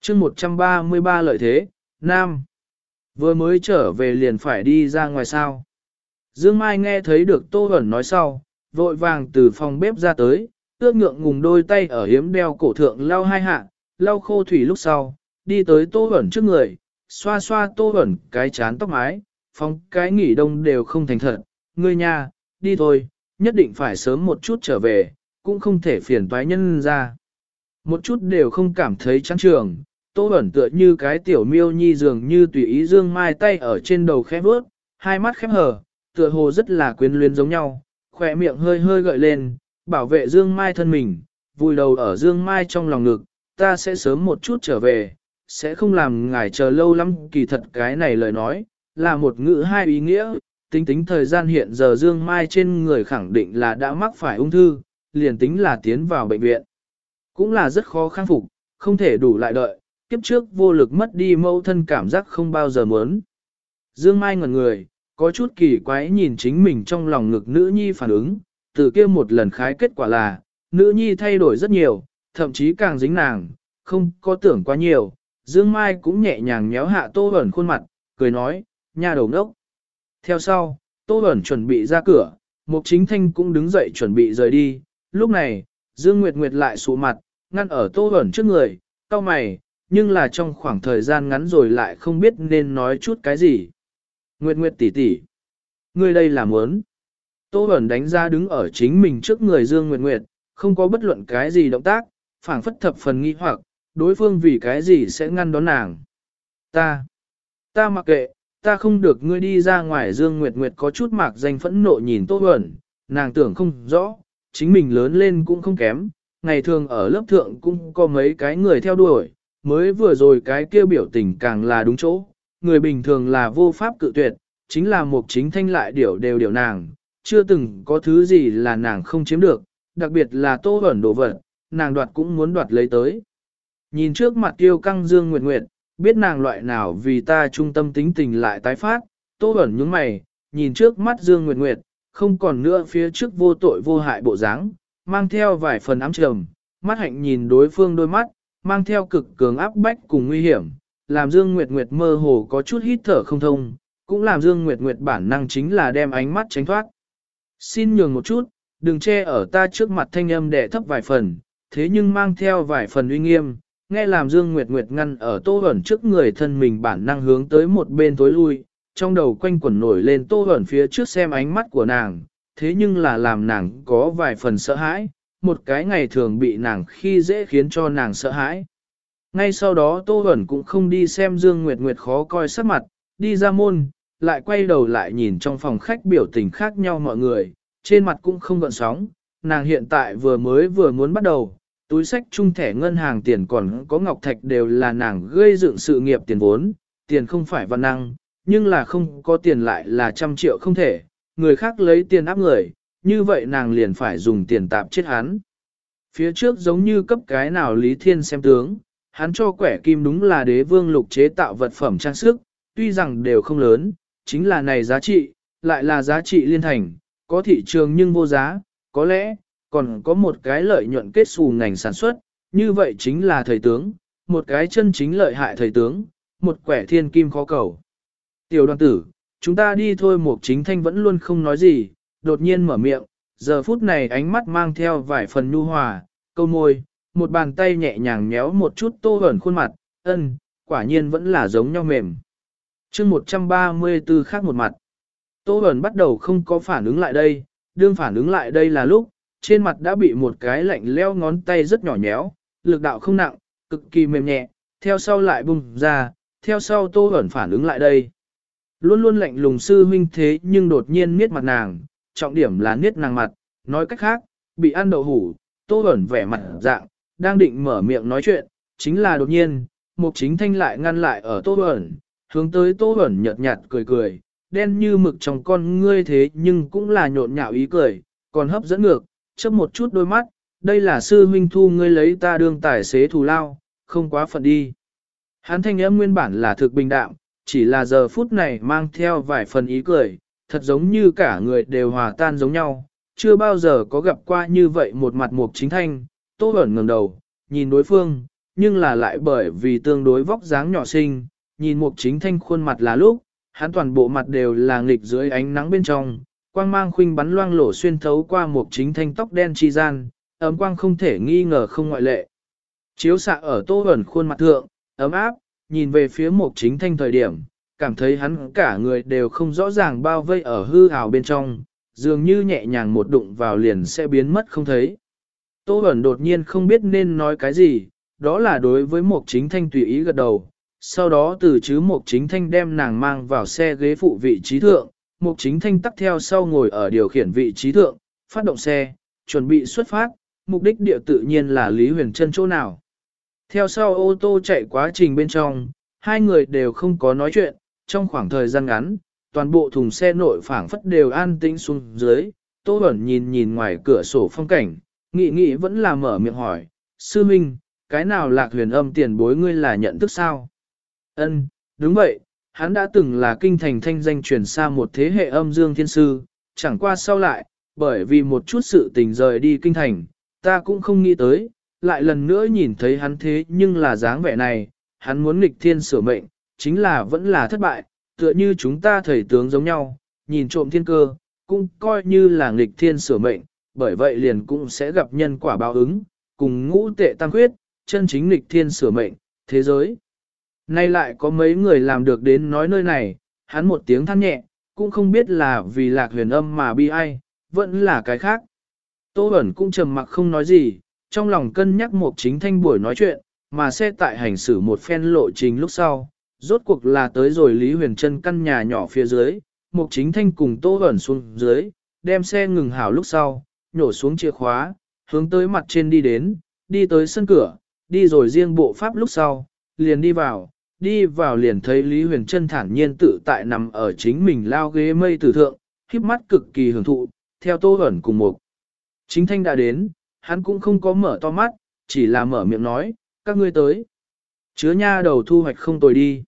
chương 133 lợi thế, Nam, vừa mới trở về liền phải đi ra ngoài sao. Dương Mai nghe thấy được Tô Hẩn nói sau, vội vàng từ phòng bếp ra tới, ước ngượng ngùng đôi tay ở hiếm đeo cổ thượng lau hai hạ, lau khô thủy lúc sau, đi tới Tô Hẩn trước người, xoa xoa tô Hẩn cái chán tóc mái, phong cái nghỉ đông đều không thành thật, ngươi nhà, đi thôi, nhất định phải sớm một chút trở về, cũng không thể phiền toái nhân ra. Một chút đều không cảm thấy chán trường, tô ẩn tựa như cái tiểu miêu nhi dường như tùy ý dương mai tay ở trên đầu khép bước, hai mắt khép hờ, tựa hồ rất là quyến luyến giống nhau, khỏe miệng hơi hơi gợi lên, bảo vệ dương mai thân mình, vùi đầu ở dương mai trong lòng ngực, ta sẽ sớm một chút trở về, sẽ không làm ngài chờ lâu lắm kỳ thật cái này lời nói, là một ngữ hai ý nghĩa, tính tính thời gian hiện giờ Dương Mai trên người khẳng định là đã mắc phải ung thư, liền tính là tiến vào bệnh viện. Cũng là rất khó khăn phục, không thể đủ lại đợi, kiếp trước vô lực mất đi mâu thân cảm giác không bao giờ muốn. Dương Mai ngẩn người, có chút kỳ quái nhìn chính mình trong lòng ngực nữ nhi phản ứng, từ kia một lần khái kết quả là, nữ nhi thay đổi rất nhiều, thậm chí càng dính nàng, không có tưởng quá nhiều, Dương Mai cũng nhẹ nhàng nhéo hạ Tô ẩn khuôn mặt, cười nói, nha đầu nốc theo sau, Tô Bẩn chuẩn bị ra cửa, Mục Chính Thanh cũng đứng dậy chuẩn bị rời đi. Lúc này, Dương Nguyệt Nguyệt lại sụ mặt, ngăn ở Tô Bẩn trước người, cau mày, nhưng là trong khoảng thời gian ngắn rồi lại không biết nên nói chút cái gì. Nguyệt Nguyệt tỷ tỷ, ngươi đây là muốn. Tô Bẩn đánh ra đứng ở chính mình trước người Dương Nguyệt Nguyệt, không có bất luận cái gì động tác, phảng phất thập phần nghi hoặc, đối phương vì cái gì sẽ ngăn đón nàng. Ta, ta mặc kệ, ta không được ngươi đi ra ngoài Dương Nguyệt Nguyệt có chút mạc danh phẫn nộ nhìn Tô Huẩn, nàng tưởng không rõ, chính mình lớn lên cũng không kém, ngày thường ở lớp thượng cũng có mấy cái người theo đuổi, mới vừa rồi cái kia biểu tình càng là đúng chỗ, người bình thường là vô pháp cự tuyệt, chính là một chính thanh lại điều đều điều nàng, chưa từng có thứ gì là nàng không chiếm được, đặc biệt là Tô Huẩn đồ vật, nàng đoạt cũng muốn đoạt lấy tới. Nhìn trước mặt tiêu căng dương nguyệt nguyệt, biết nàng loại nào vì ta trung tâm tính tình lại tái phát, tô ẩn nhướng mày, nhìn trước mắt dương nguyệt nguyệt, không còn nữa phía trước vô tội vô hại bộ dáng, mang theo vài phần ám trầm, mắt hạnh nhìn đối phương đôi mắt, mang theo cực cường áp bách cùng nguy hiểm, làm Dương Nguyệt Nguyệt mơ hồ có chút hít thở không thông, cũng làm Dương Nguyệt Nguyệt bản năng chính là đem ánh mắt tránh thoát. Xin nhường một chút, đừng che ở ta trước mặt thanh âm đẻ thấp vài phần, thế nhưng mang theo vài phần uy nghiêm, nghe làm Dương Nguyệt Nguyệt ngăn ở Tô Hẩn trước người thân mình bản năng hướng tới một bên tối lui, trong đầu quanh quẩn nổi lên Tô Hẩn phía trước xem ánh mắt của nàng, thế nhưng là làm nàng có vài phần sợ hãi, một cái ngày thường bị nàng khi dễ khiến cho nàng sợ hãi. Ngay sau đó Tô Hẩn cũng không đi xem Dương Nguyệt Nguyệt khó coi sắc mặt, đi ra môn, lại quay đầu lại nhìn trong phòng khách biểu tình khác nhau mọi người, trên mặt cũng không gợn sóng, nàng hiện tại vừa mới vừa muốn bắt đầu, túi sách chung thẻ ngân hàng tiền còn có ngọc thạch đều là nàng gây dựng sự nghiệp tiền vốn, tiền không phải văn năng, nhưng là không có tiền lại là trăm triệu không thể, người khác lấy tiền áp người, như vậy nàng liền phải dùng tiền tạp chết hắn. Phía trước giống như cấp cái nào Lý Thiên xem tướng, hắn cho quẻ kim đúng là đế vương lục chế tạo vật phẩm trang sức, tuy rằng đều không lớn, chính là này giá trị, lại là giá trị liên thành, có thị trường nhưng vô giá, có lẽ, còn có một cái lợi nhuận kết xù ngành sản xuất, như vậy chính là thầy tướng, một cái chân chính lợi hại thầy tướng, một quẻ thiên kim khó cầu. Tiểu đoàn tử, chúng ta đi thôi Mục Chính Thanh vẫn luôn không nói gì, đột nhiên mở miệng, giờ phút này ánh mắt mang theo vài phần nhu hòa, câu môi, một bàn tay nhẹ nhàng nhéo một chút tô hởn khuôn mặt, ân, quả nhiên vẫn là giống nhau mềm. chương 134 khác một mặt, tô hởn bắt đầu không có phản ứng lại đây, đương phản ứng lại đây là lúc, trên mặt đã bị một cái lạnh leo ngón tay rất nhỏ nhéo, lực đạo không nặng, cực kỳ mềm nhẹ, theo sau lại bùng ra, theo sau tô ẩn phản ứng lại đây. Luôn luôn lạnh lùng sư huynh thế nhưng đột nhiên miết mặt nàng, trọng điểm là niết nàng mặt, nói cách khác, bị ăn đậu hủ, tô ẩn vẻ mặt dạng, đang định mở miệng nói chuyện, chính là đột nhiên, mục chính thanh lại ngăn lại ở tô ẩn, hướng tới tô ẩn nhợt nhạt cười cười, đen như mực trong con ngươi thế nhưng cũng là nhộn nhạo ý cười, còn hấp dẫn ngược, chớp một chút đôi mắt, đây là sư huynh thu ngươi lấy ta đương tài xế thù lao, không quá phận đi. Hắn thanh âm nguyên bản là thực bình đạm, chỉ là giờ phút này mang theo vài phần ý cười, thật giống như cả người đều hòa tan giống nhau, chưa bao giờ có gặp qua như vậy một mặt mục chính thanh, tô ẩn ngẩng đầu, nhìn đối phương, nhưng là lại bởi vì tương đối vóc dáng nhỏ xinh, nhìn mục chính thanh khuôn mặt là lúc, hắn toàn bộ mặt đều là nghịch dưới ánh nắng bên trong, quang mang khuynh bắn loang lổ xuyên thấu qua một chính thanh tóc đen chi gian, ấm quang không thể nghi ngờ không ngoại lệ. Chiếu xạ ở tô ẩn khuôn mặt thượng, ấm áp, nhìn về phía một chính thanh thời điểm, cảm thấy hắn cả người đều không rõ ràng bao vây ở hư hào bên trong, dường như nhẹ nhàng một đụng vào liền sẽ biến mất không thấy. Tô ẩn đột nhiên không biết nên nói cái gì, đó là đối với một Chính Thanh tùy ý gật đầu. Sau đó từ chứ một Chính Thanh đem nàng mang vào xe ghế phụ vị trí thượng, Mục Chính Thanh tắt theo sau ngồi ở điều khiển vị trí thượng, phát động xe, chuẩn bị xuất phát, mục đích địa tự nhiên là Lý Huyền Trân chỗ nào. Theo sau ô tô chạy quá trình bên trong, hai người đều không có nói chuyện, trong khoảng thời gian ngắn, toàn bộ thùng xe nội phảng phất đều an tĩnh xuống dưới, Tô Bẩn nhìn nhìn ngoài cửa sổ phong cảnh, nghĩ nghĩ vẫn là mở miệng hỏi, sư minh, cái nào lạc huyền âm tiền bối ngươi là nhận thức sao? Ân, đúng vậy, hắn đã từng là kinh thành thanh danh truyền xa một thế hệ âm dương thiên sư, chẳng qua sau lại, bởi vì một chút sự tình rời đi kinh thành, ta cũng không nghĩ tới, lại lần nữa nhìn thấy hắn thế nhưng là dáng vẻ này, hắn muốn nghịch thiên sửa mệnh, chính là vẫn là thất bại, tựa như chúng ta thầy tướng giống nhau, nhìn trộm thiên cơ, cũng coi như là nghịch thiên sửa mệnh, bởi vậy liền cũng sẽ gặp nhân quả báo ứng, cùng ngũ tệ tăng quyết chân chính nghịch thiên sửa mệnh, thế giới. Nay lại có mấy người làm được đến nói nơi này, hắn một tiếng than nhẹ, cũng không biết là vì lạc huyền âm mà bi ai, vẫn là cái khác. Tô Bẩn cũng trầm mặc không nói gì, trong lòng cân nhắc một chính thanh buổi nói chuyện, mà xe tại hành xử một phen lộ trình lúc sau, rốt cuộc là tới rồi Lý Huyền Trân căn nhà nhỏ phía dưới, Mục Chính Thanh cùng Tô Hẩn xuống dưới, đem xe ngừng hảo lúc sau, nhổ xuống chìa khóa, hướng tới mặt trên đi đến, đi tới sân cửa, đi rồi riêng bộ pháp lúc sau, liền đi vào, đi vào liền thấy Lý Huyền Trân thản nhiên tự tại nằm ở chính mình lao ghế mây tử thượng, khiếp mắt cực kỳ hưởng thụ, theo Tô ẩn cùng Mục. Chính Thanh đã đến, hắn cũng không có mở to mắt, chỉ là mở miệng nói, các ngươi tới. Chứa nha đầu thu hoạch không tồi đi.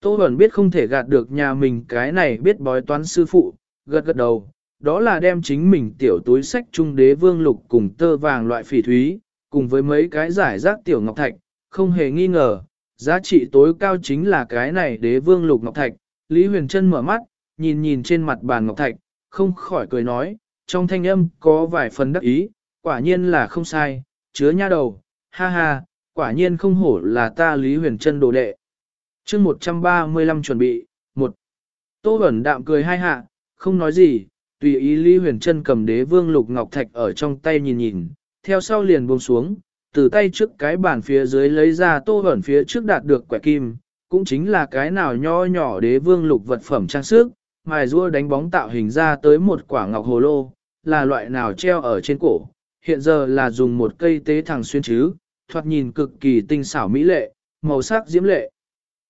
Tô ẩn biết không thể gạt được nhà mình cái này biết bói toán sư phụ, gật gật đầu, đó là đem chính mình tiểu túi sách trung đế vương lục cùng tơ vàng loại phỉ thúy, cùng với mấy cái giải rác tiểu ngọc thạch, không hề nghi ngờ, giá trị tối cao chính là cái này đế vương lục ngọc thạch. Lý Huyền Trân mở mắt, nhìn nhìn trên mặt bàn ngọc thạch, không khỏi cười nói, trong thanh âm có vài phần đắc ý, quả nhiên là không sai, chứa nha đầu, ha ha, quả nhiên không hổ là ta Lý Huyền Trân đồ đệ. chương 135 chuẩn bị, một Tô Bẩn đạm cười hai hạ, không nói gì, tùy ý Lý Huyền Trân cầm đế vương lục ngọc thạch ở trong tay nhìn nhìn, theo sau liền buông xuống, từ tay trước cái bàn phía dưới lấy ra Tô ẩn phía trước đạt được quẻ kim, cũng chính là cái nào nho nhỏ đế vương lục vật phẩm trang sức, mài rua đánh bóng tạo hình ra tới một quả ngọc hồ lô, là loại nào treo ở trên cổ, hiện giờ là dùng một cây tế thẳng xuyên chứ, thoạt nhìn cực kỳ tinh xảo mỹ lệ, màu sắc diễm lệ.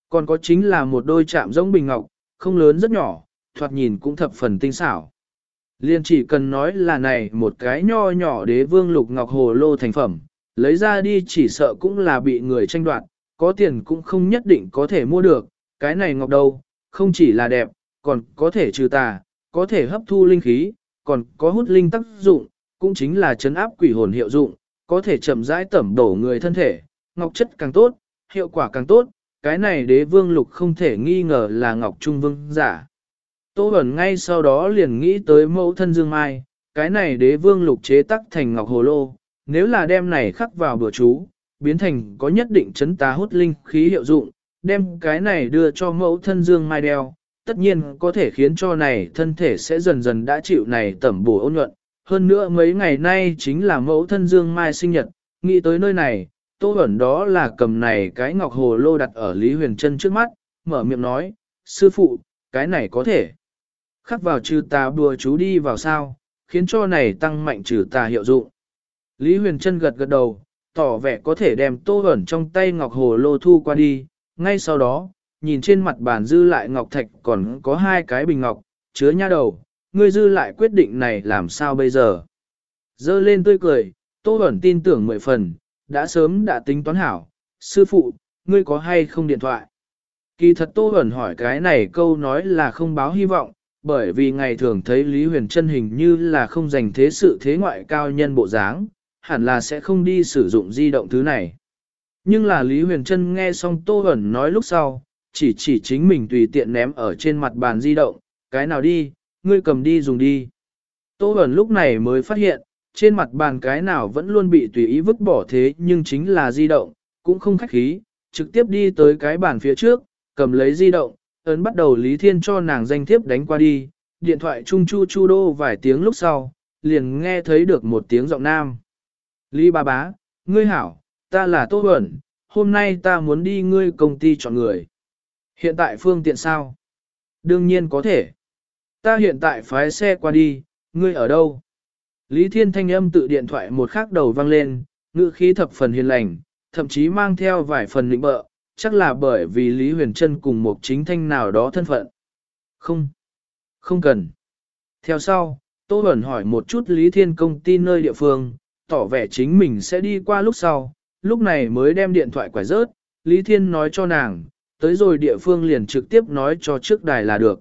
Còn có chính là một đôi chạm giống bình ngọc, không lớn rất nhỏ, thoạt nhìn cũng thập phần tinh xảo. Liên chỉ cần nói là này một cái nho nhỏ đế vương lục ngọc hồ lô thành phẩm, lấy ra đi chỉ sợ cũng là bị người tranh đoạt, có tiền cũng không nhất định có thể mua được, cái này ngọc đâu, không chỉ là đẹp, còn có thể trừ tà, có thể hấp thu linh khí, còn có hút linh tác dụng, cũng chính là chấn áp quỷ hồn hiệu dụng, có thể chậm rãi tẩm đổ người thân thể, ngọc chất càng tốt, hiệu quả càng tốt, cái này đế vương lục không thể nghi ngờ là ngọc trung vương giả. Tô Bẩn ngay sau đó liền nghĩ tới mẫu thân Dương Mai, cái này đế vương lục chế tắc thành ngọc hồ lô, nếu là đem này khắc vào bữa chú, biến thành có nhất định chấn tá hút linh khí hiệu dụng, đem cái này đưa cho mẫu thân Dương Mai đeo, tất nhiên có thể khiến cho này thân thể sẽ dần dần đã chịu này tẩm bổ ôn nhuận. Hơn nữa mấy ngày nay chính là mẫu thân Dương Mai sinh nhật, nghĩ tới nơi này, Tô ẩn đó là cầm này cái ngọc hồ lô đặt ở Lý Huyền Trân trước mắt, mở miệng nói, sư phụ, cái này có thể. Khắc vào trừ tà bùa chú đi vào sao, khiến cho này tăng mạnh trừ tà hiệu dụng. Lý Huyền Trân gật gật đầu, tỏ vẻ có thể đem Tô ẩn trong tay ngọc hồ lô thu qua đi, ngay sau đó, nhìn trên mặt bàn dư lại ngọc thạch còn có hai cái bình ngọc, chứa nha đầu, ngươi dư lại quyết định này làm sao bây giờ. Dơ lên tươi cười, Tô ẩn tin tưởng mười phần, đã sớm đã tính toán hảo, sư phụ, ngươi có hay không điện thoại? Kỳ thật Tô Bẩn hỏi cái này câu nói là không báo hy vọng, bởi vì ngày thường thấy Lý Huyền Trân hình như là không dành thế sự thế ngoại cao nhân bộ dáng, hẳn là sẽ không đi sử dụng di động thứ này. Nhưng là Lý Huyền Trân nghe xong Tô Hẩn nói lúc sau, chỉ chỉ chính mình tùy tiện ném ở trên mặt bàn di động, cái nào đi, ngươi cầm đi dùng đi. Tô Hẩn lúc này mới phát hiện, trên mặt bàn cái nào vẫn luôn bị tùy ý vứt bỏ thế nhưng chính là di động, cũng không khách khí, trực tiếp đi tới cái bàn phía trước, cầm lấy di động, ấn bắt đầu Lý Thiên cho nàng danh thiếp đánh qua đi, điện thoại chung chu chu đô vài tiếng lúc sau, liền nghe thấy được một tiếng giọng nam. Lý ba bá, ngươi hảo, ta là Tô Bẩn, hôm nay ta muốn đi ngươi công ty chọn người. Hiện tại phương tiện sao? Đương nhiên có thể. Ta hiện tại phái xe qua đi, ngươi ở đâu? Lý Thiên thanh âm tự điện thoại một khắc đầu vang lên, ngữ khí thập phần hiền lành, thậm chí mang theo vài phần lĩnh bợ, chắc là bởi vì Lý Huyền Trân cùng một chính thanh nào đó thân phận. Không, không cần. Theo sau, Tô Bẩn hỏi một chút Lý Thiên công ty nơi địa phương, tỏ vẻ chính mình sẽ đi qua lúc sau, lúc này mới đem điện thoại quải rớt, Lý Thiên nói cho nàng, tới rồi địa phương liền trực tiếp nói cho trước đài là được.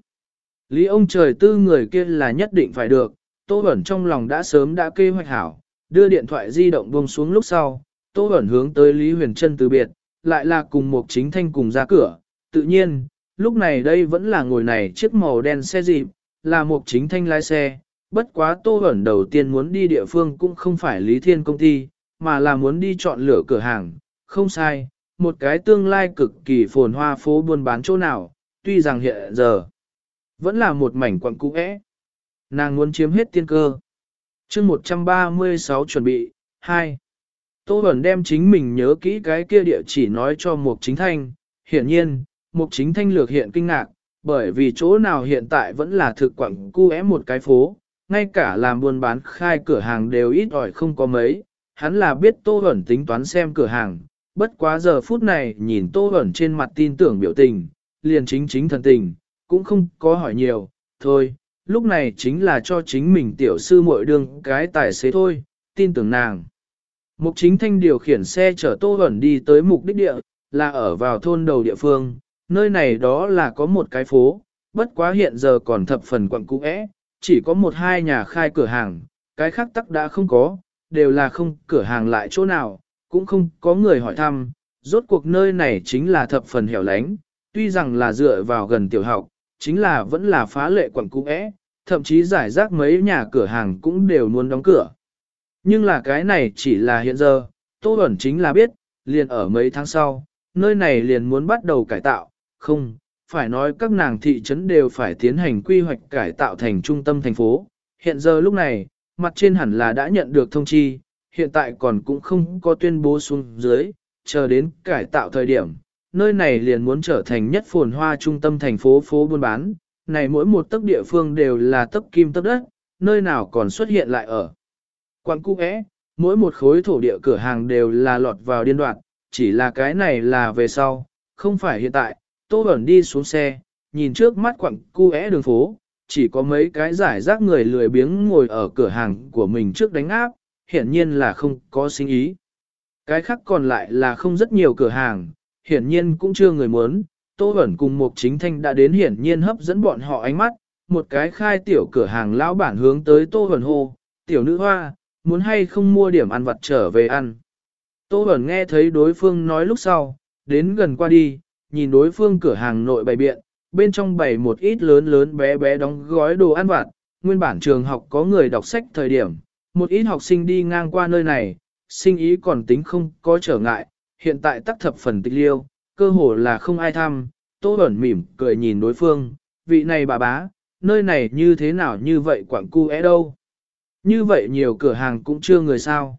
Lý ông trời tư người kia là nhất định phải được, Tô Bẩn trong lòng đã sớm đã kê hoạch hảo, đưa điện thoại di động buông xuống lúc sau, Tô Bẩn hướng tới Lý Huyền Trân từ biệt, lại là cùng một chính thanh cùng ra cửa, tự nhiên, lúc này đây vẫn là ngồi này chiếc màu đen xe dịp, là một chính thanh lái xe, bất quá Tô Bẩn đầu tiên muốn đi địa phương cũng không phải Lý Thiên công ty, mà là muốn đi chọn lựa cửa hàng, không sai, một cái tương lai cực kỳ phồn hoa phố buôn bán chỗ nào, tuy rằng hiện giờ vẫn là một mảnh quặng cũ é Nàng muốn chiếm hết tiên cơ. chương 136 chuẩn bị, 2. Tô Bẩn đem chính mình nhớ kỹ cái kia địa chỉ nói cho Mục Chính Thanh. Hiện nhiên, Mục Chính Thanh lược hiện kinh ngạc, bởi vì chỗ nào hiện tại vẫn là thực quặng cu é một cái phố, ngay cả làm buôn bán khai cửa hàng đều ít ỏi không có mấy. Hắn là biết Tô hẩn tính toán xem cửa hàng, bất quá giờ phút này nhìn Tô hẩn trên mặt tin tưởng biểu tình, liền chính chính thần tình, cũng không có hỏi nhiều, thôi, lúc này chính là cho chính mình tiểu sư muội đương cái tài xế thôi, tin tưởng nàng. Mục chính thanh điều khiển xe chở Tô hẩn đi tới mục đích địa, là ở vào thôn đầu địa phương, nơi này đó là có một cái phố, bất quá hiện giờ còn thập phần quận cũ ẽ, chỉ có một hai nhà khai cửa hàng, cái khác tắc đã không có, đều là không cửa hàng lại chỗ nào, cũng không có người hỏi thăm, rốt cuộc nơi này chính là thập phần hẻo lánh, tuy rằng là dựa vào gần tiểu học, chính là vẫn là phá lệ quận cũ ẽ, thậm chí giải rác mấy nhà cửa hàng cũng đều muốn đóng cửa. Nhưng là cái này chỉ là hiện giờ, Tô Bẩn chính là biết, liền ở mấy tháng sau, nơi này liền muốn bắt đầu cải tạo, không, phải nói các nàng thị trấn đều phải tiến hành quy hoạch cải tạo thành trung tâm thành phố. Hiện giờ lúc này, mặt trên hẳn là đã nhận được thông chi, hiện tại còn cũng không có tuyên bố xuống dưới, chờ đến cải tạo thời điểm, nơi này liền muốn trở thành nhất phồn hoa trung tâm thành phố phố buôn bán, này mỗi một tấc địa phương đều là tấc kim tấc đất, nơi nào còn xuất hiện lại ở. Quảng cung é, mỗi một khối thổ địa cửa hàng đều là lọt vào điên đoạn, chỉ là cái này là về sau, không phải hiện tại, Tô Bẩn đi xuống xe, nhìn trước mắt quặng cu é đường phố, chỉ có mấy cái giải rác người lười biếng ngồi ở cửa hàng của mình trước đánh áp, hiển nhiên là không có sinh ý. Cái khác còn lại là không rất nhiều cửa hàng, hiển nhiên cũng chưa người muốn, Tô Bẩn cùng một chính thanh đã đến hiển nhiên hấp dẫn bọn họ ánh mắt, một cái khai tiểu cửa hàng lão bản hướng tới Tô Bẩn hô, tiểu nữ hoa, muốn hay không mua điểm ăn vặt trở về ăn. Tô Bẩn nghe thấy đối phương nói lúc sau, đến gần qua đi, nhìn đối phương cửa hàng nội bày biện, bên trong bày một ít lớn lớn bé bé đóng gói đồ ăn vặt, nguyên bản trường học có người đọc sách thời điểm, một ít học sinh đi ngang qua nơi này, sinh ý còn tính không có trở ngại, hiện tại tắc thập phần tịch liêu, cơ hồ là không ai thăm, Tô ẩn mỉm cười nhìn đối phương, vị này bà bá, nơi này như thế nào như vậy quảng cu é đâu. Như vậy nhiều cửa hàng cũng chưa người sao.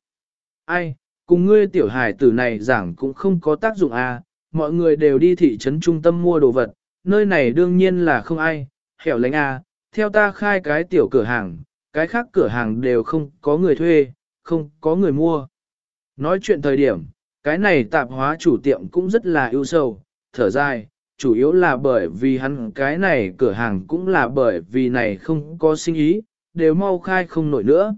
Ai, cùng ngươi tiểu hài tử này giảng cũng không có tác dụng à, mọi người đều đi thị trấn trung tâm mua đồ vật, nơi này đương nhiên là không ai, hẻo lánh à, theo ta khai cái tiểu cửa hàng, cái khác cửa hàng đều không có người thuê, không có người mua. Nói chuyện thời điểm, cái này tạp hóa chủ tiệm cũng rất là ưu sầu, thở dài, chủ yếu là bởi vì hắn cái này cửa hàng cũng là bởi vì này không có sinh ý, đều mau khai không nổi nữa.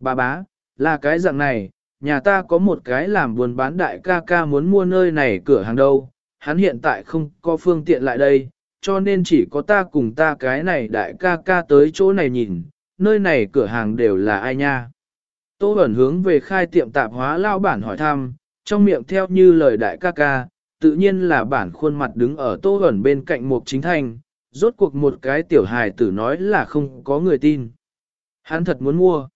Bà bá, là cái dạng này, nhà ta có một cái làm buồn bán đại ca ca muốn mua nơi này cửa hàng đâu, hắn hiện tại không có phương tiện lại đây, cho nên chỉ có ta cùng ta cái này đại ca ca tới chỗ này nhìn, nơi này cửa hàng đều là ai nha. Tô Bẩn hướng về khai tiệm tạp hóa lao bản hỏi thăm, trong miệng theo như lời đại ca ca, tự nhiên là bản khuôn mặt đứng ở Tô Bẩn bên cạnh một chính thành, rốt cuộc một cái tiểu hài tử nói là không có người tin. Hắn thật muốn mua.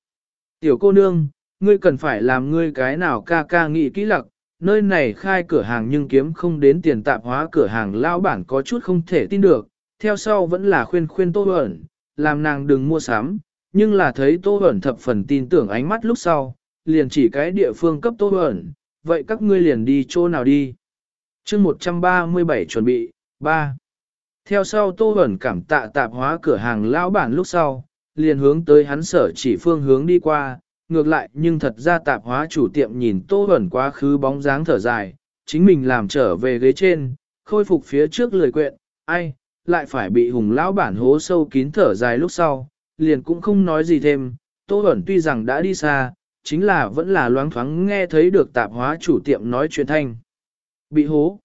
Tiểu cô nương, ngươi cần phải làm ngươi cái nào ca ca nghĩ kỹ lặc, nơi này khai cửa hàng nhưng kiếm không đến tiền tạp hóa cửa hàng lao bản có chút không thể tin được, theo sau vẫn là khuyên khuyên Tô Bẩn, làm nàng đừng mua sắm, nhưng là thấy Tô Bẩn thập phần tin tưởng ánh mắt lúc sau, liền chỉ cái địa phương cấp Tô Bẩn, vậy các ngươi liền đi chỗ nào đi. chương 137 chuẩn bị, 3. Theo sau Tô Bẩn cảm tạ tạp hóa cửa hàng lao bản lúc sau, liền hướng tới hắn sở chỉ phương hướng đi qua, ngược lại nhưng thật ra tạp hóa chủ tiệm nhìn tô ẩn quá khứ bóng dáng thở dài, chính mình làm trở về ghế trên, khôi phục phía trước lười quyện, ai, lại phải bị hùng lão bản hố sâu kín thở dài lúc sau, liền cũng không nói gì thêm, tô ẩn tuy rằng đã đi xa, chính là vẫn là loáng thoáng nghe thấy được tạp hóa chủ tiệm nói chuyện thanh. Bị hố.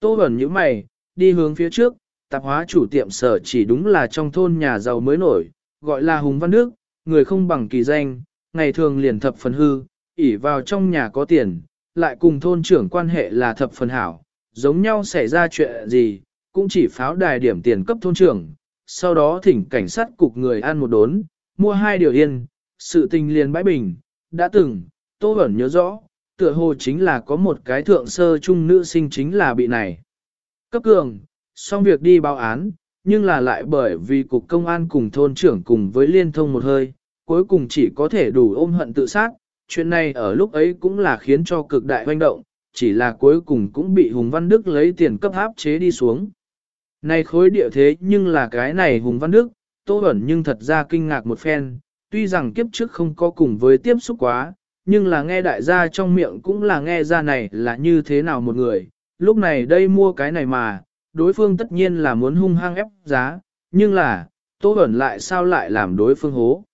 Tô ẩn như mày, đi hướng phía trước, tạp hóa chủ tiệm sở chỉ đúng là trong thôn nhà giàu mới nổi, gọi là Hùng Văn Đức, người không bằng kỳ danh, ngày thường liền thập phần hư, ỉ vào trong nhà có tiền, lại cùng thôn trưởng quan hệ là thập phần hảo, giống nhau xảy ra chuyện gì, cũng chỉ pháo đài điểm tiền cấp thôn trưởng, sau đó thỉnh cảnh sát cục người ăn một đốn, mua hai điều yên, sự tình liền bãi bình, đã từng, Tô ẩn nhớ rõ, tựa hồ chính là có một cái thượng sơ trung nữ sinh chính là bị này. Cấp cường, xong việc đi báo án, nhưng là lại bởi vì cục công an cùng thôn trưởng cùng với liên thông một hơi, cuối cùng chỉ có thể đủ ôm hận tự sát, chuyện này ở lúc ấy cũng là khiến cho cực đại hoành động, chỉ là cuối cùng cũng bị Hùng Văn Đức lấy tiền cấp áp chế đi xuống. Này khối địa thế nhưng là cái này Hùng Văn Đức, Tô Bẩn nhưng thật ra kinh ngạc một phen, tuy rằng kiếp trước không có cùng với tiếp xúc quá, nhưng là nghe đại gia trong miệng cũng là nghe ra này là như thế nào một người, lúc này đây mua cái này mà, đối phương tất nhiên là muốn hung hăng ép giá, nhưng là, Tô Bẩn lại sao lại làm đối phương hố.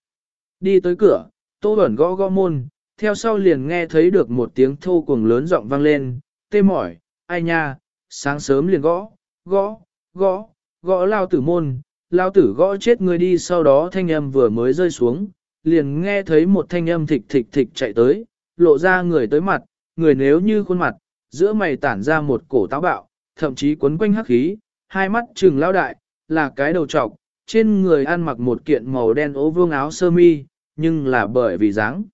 Đi tới cửa, Tô Bẩn gõ gõ môn, theo sau liền nghe thấy được một tiếng thô cuồng lớn giọng vang lên, tê mỏi, ai nha, sáng sớm liền gõ, gõ, gõ, gõ lao tử môn, lao tử gõ chết người đi. Sau đó thanh âm vừa mới rơi xuống, liền nghe thấy một thanh âm thịch thịch thịch chạy tới, lộ ra người tới mặt, người nếu như khuôn mặt, giữa mày tản ra một cổ táo bạo, thậm chí quấn quanh hắc khí, hai mắt trừng lao đại, là cái đầu trọc, trên người ăn mặc một kiện màu đen ố vương áo sơ mi, nhưng là bởi vì dáng.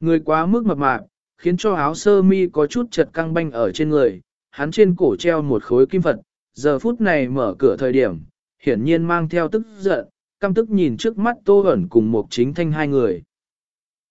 Người quá mức mập mạp, khiến cho áo sơ mi có chút chật căng banh ở trên người, hắn trên cổ treo một khối kim Phật, giờ phút này mở cửa thời điểm, hiển nhiên mang theo tức giận, căm tức nhìn trước mắt Tô ẩn cùng một chính thanh hai người.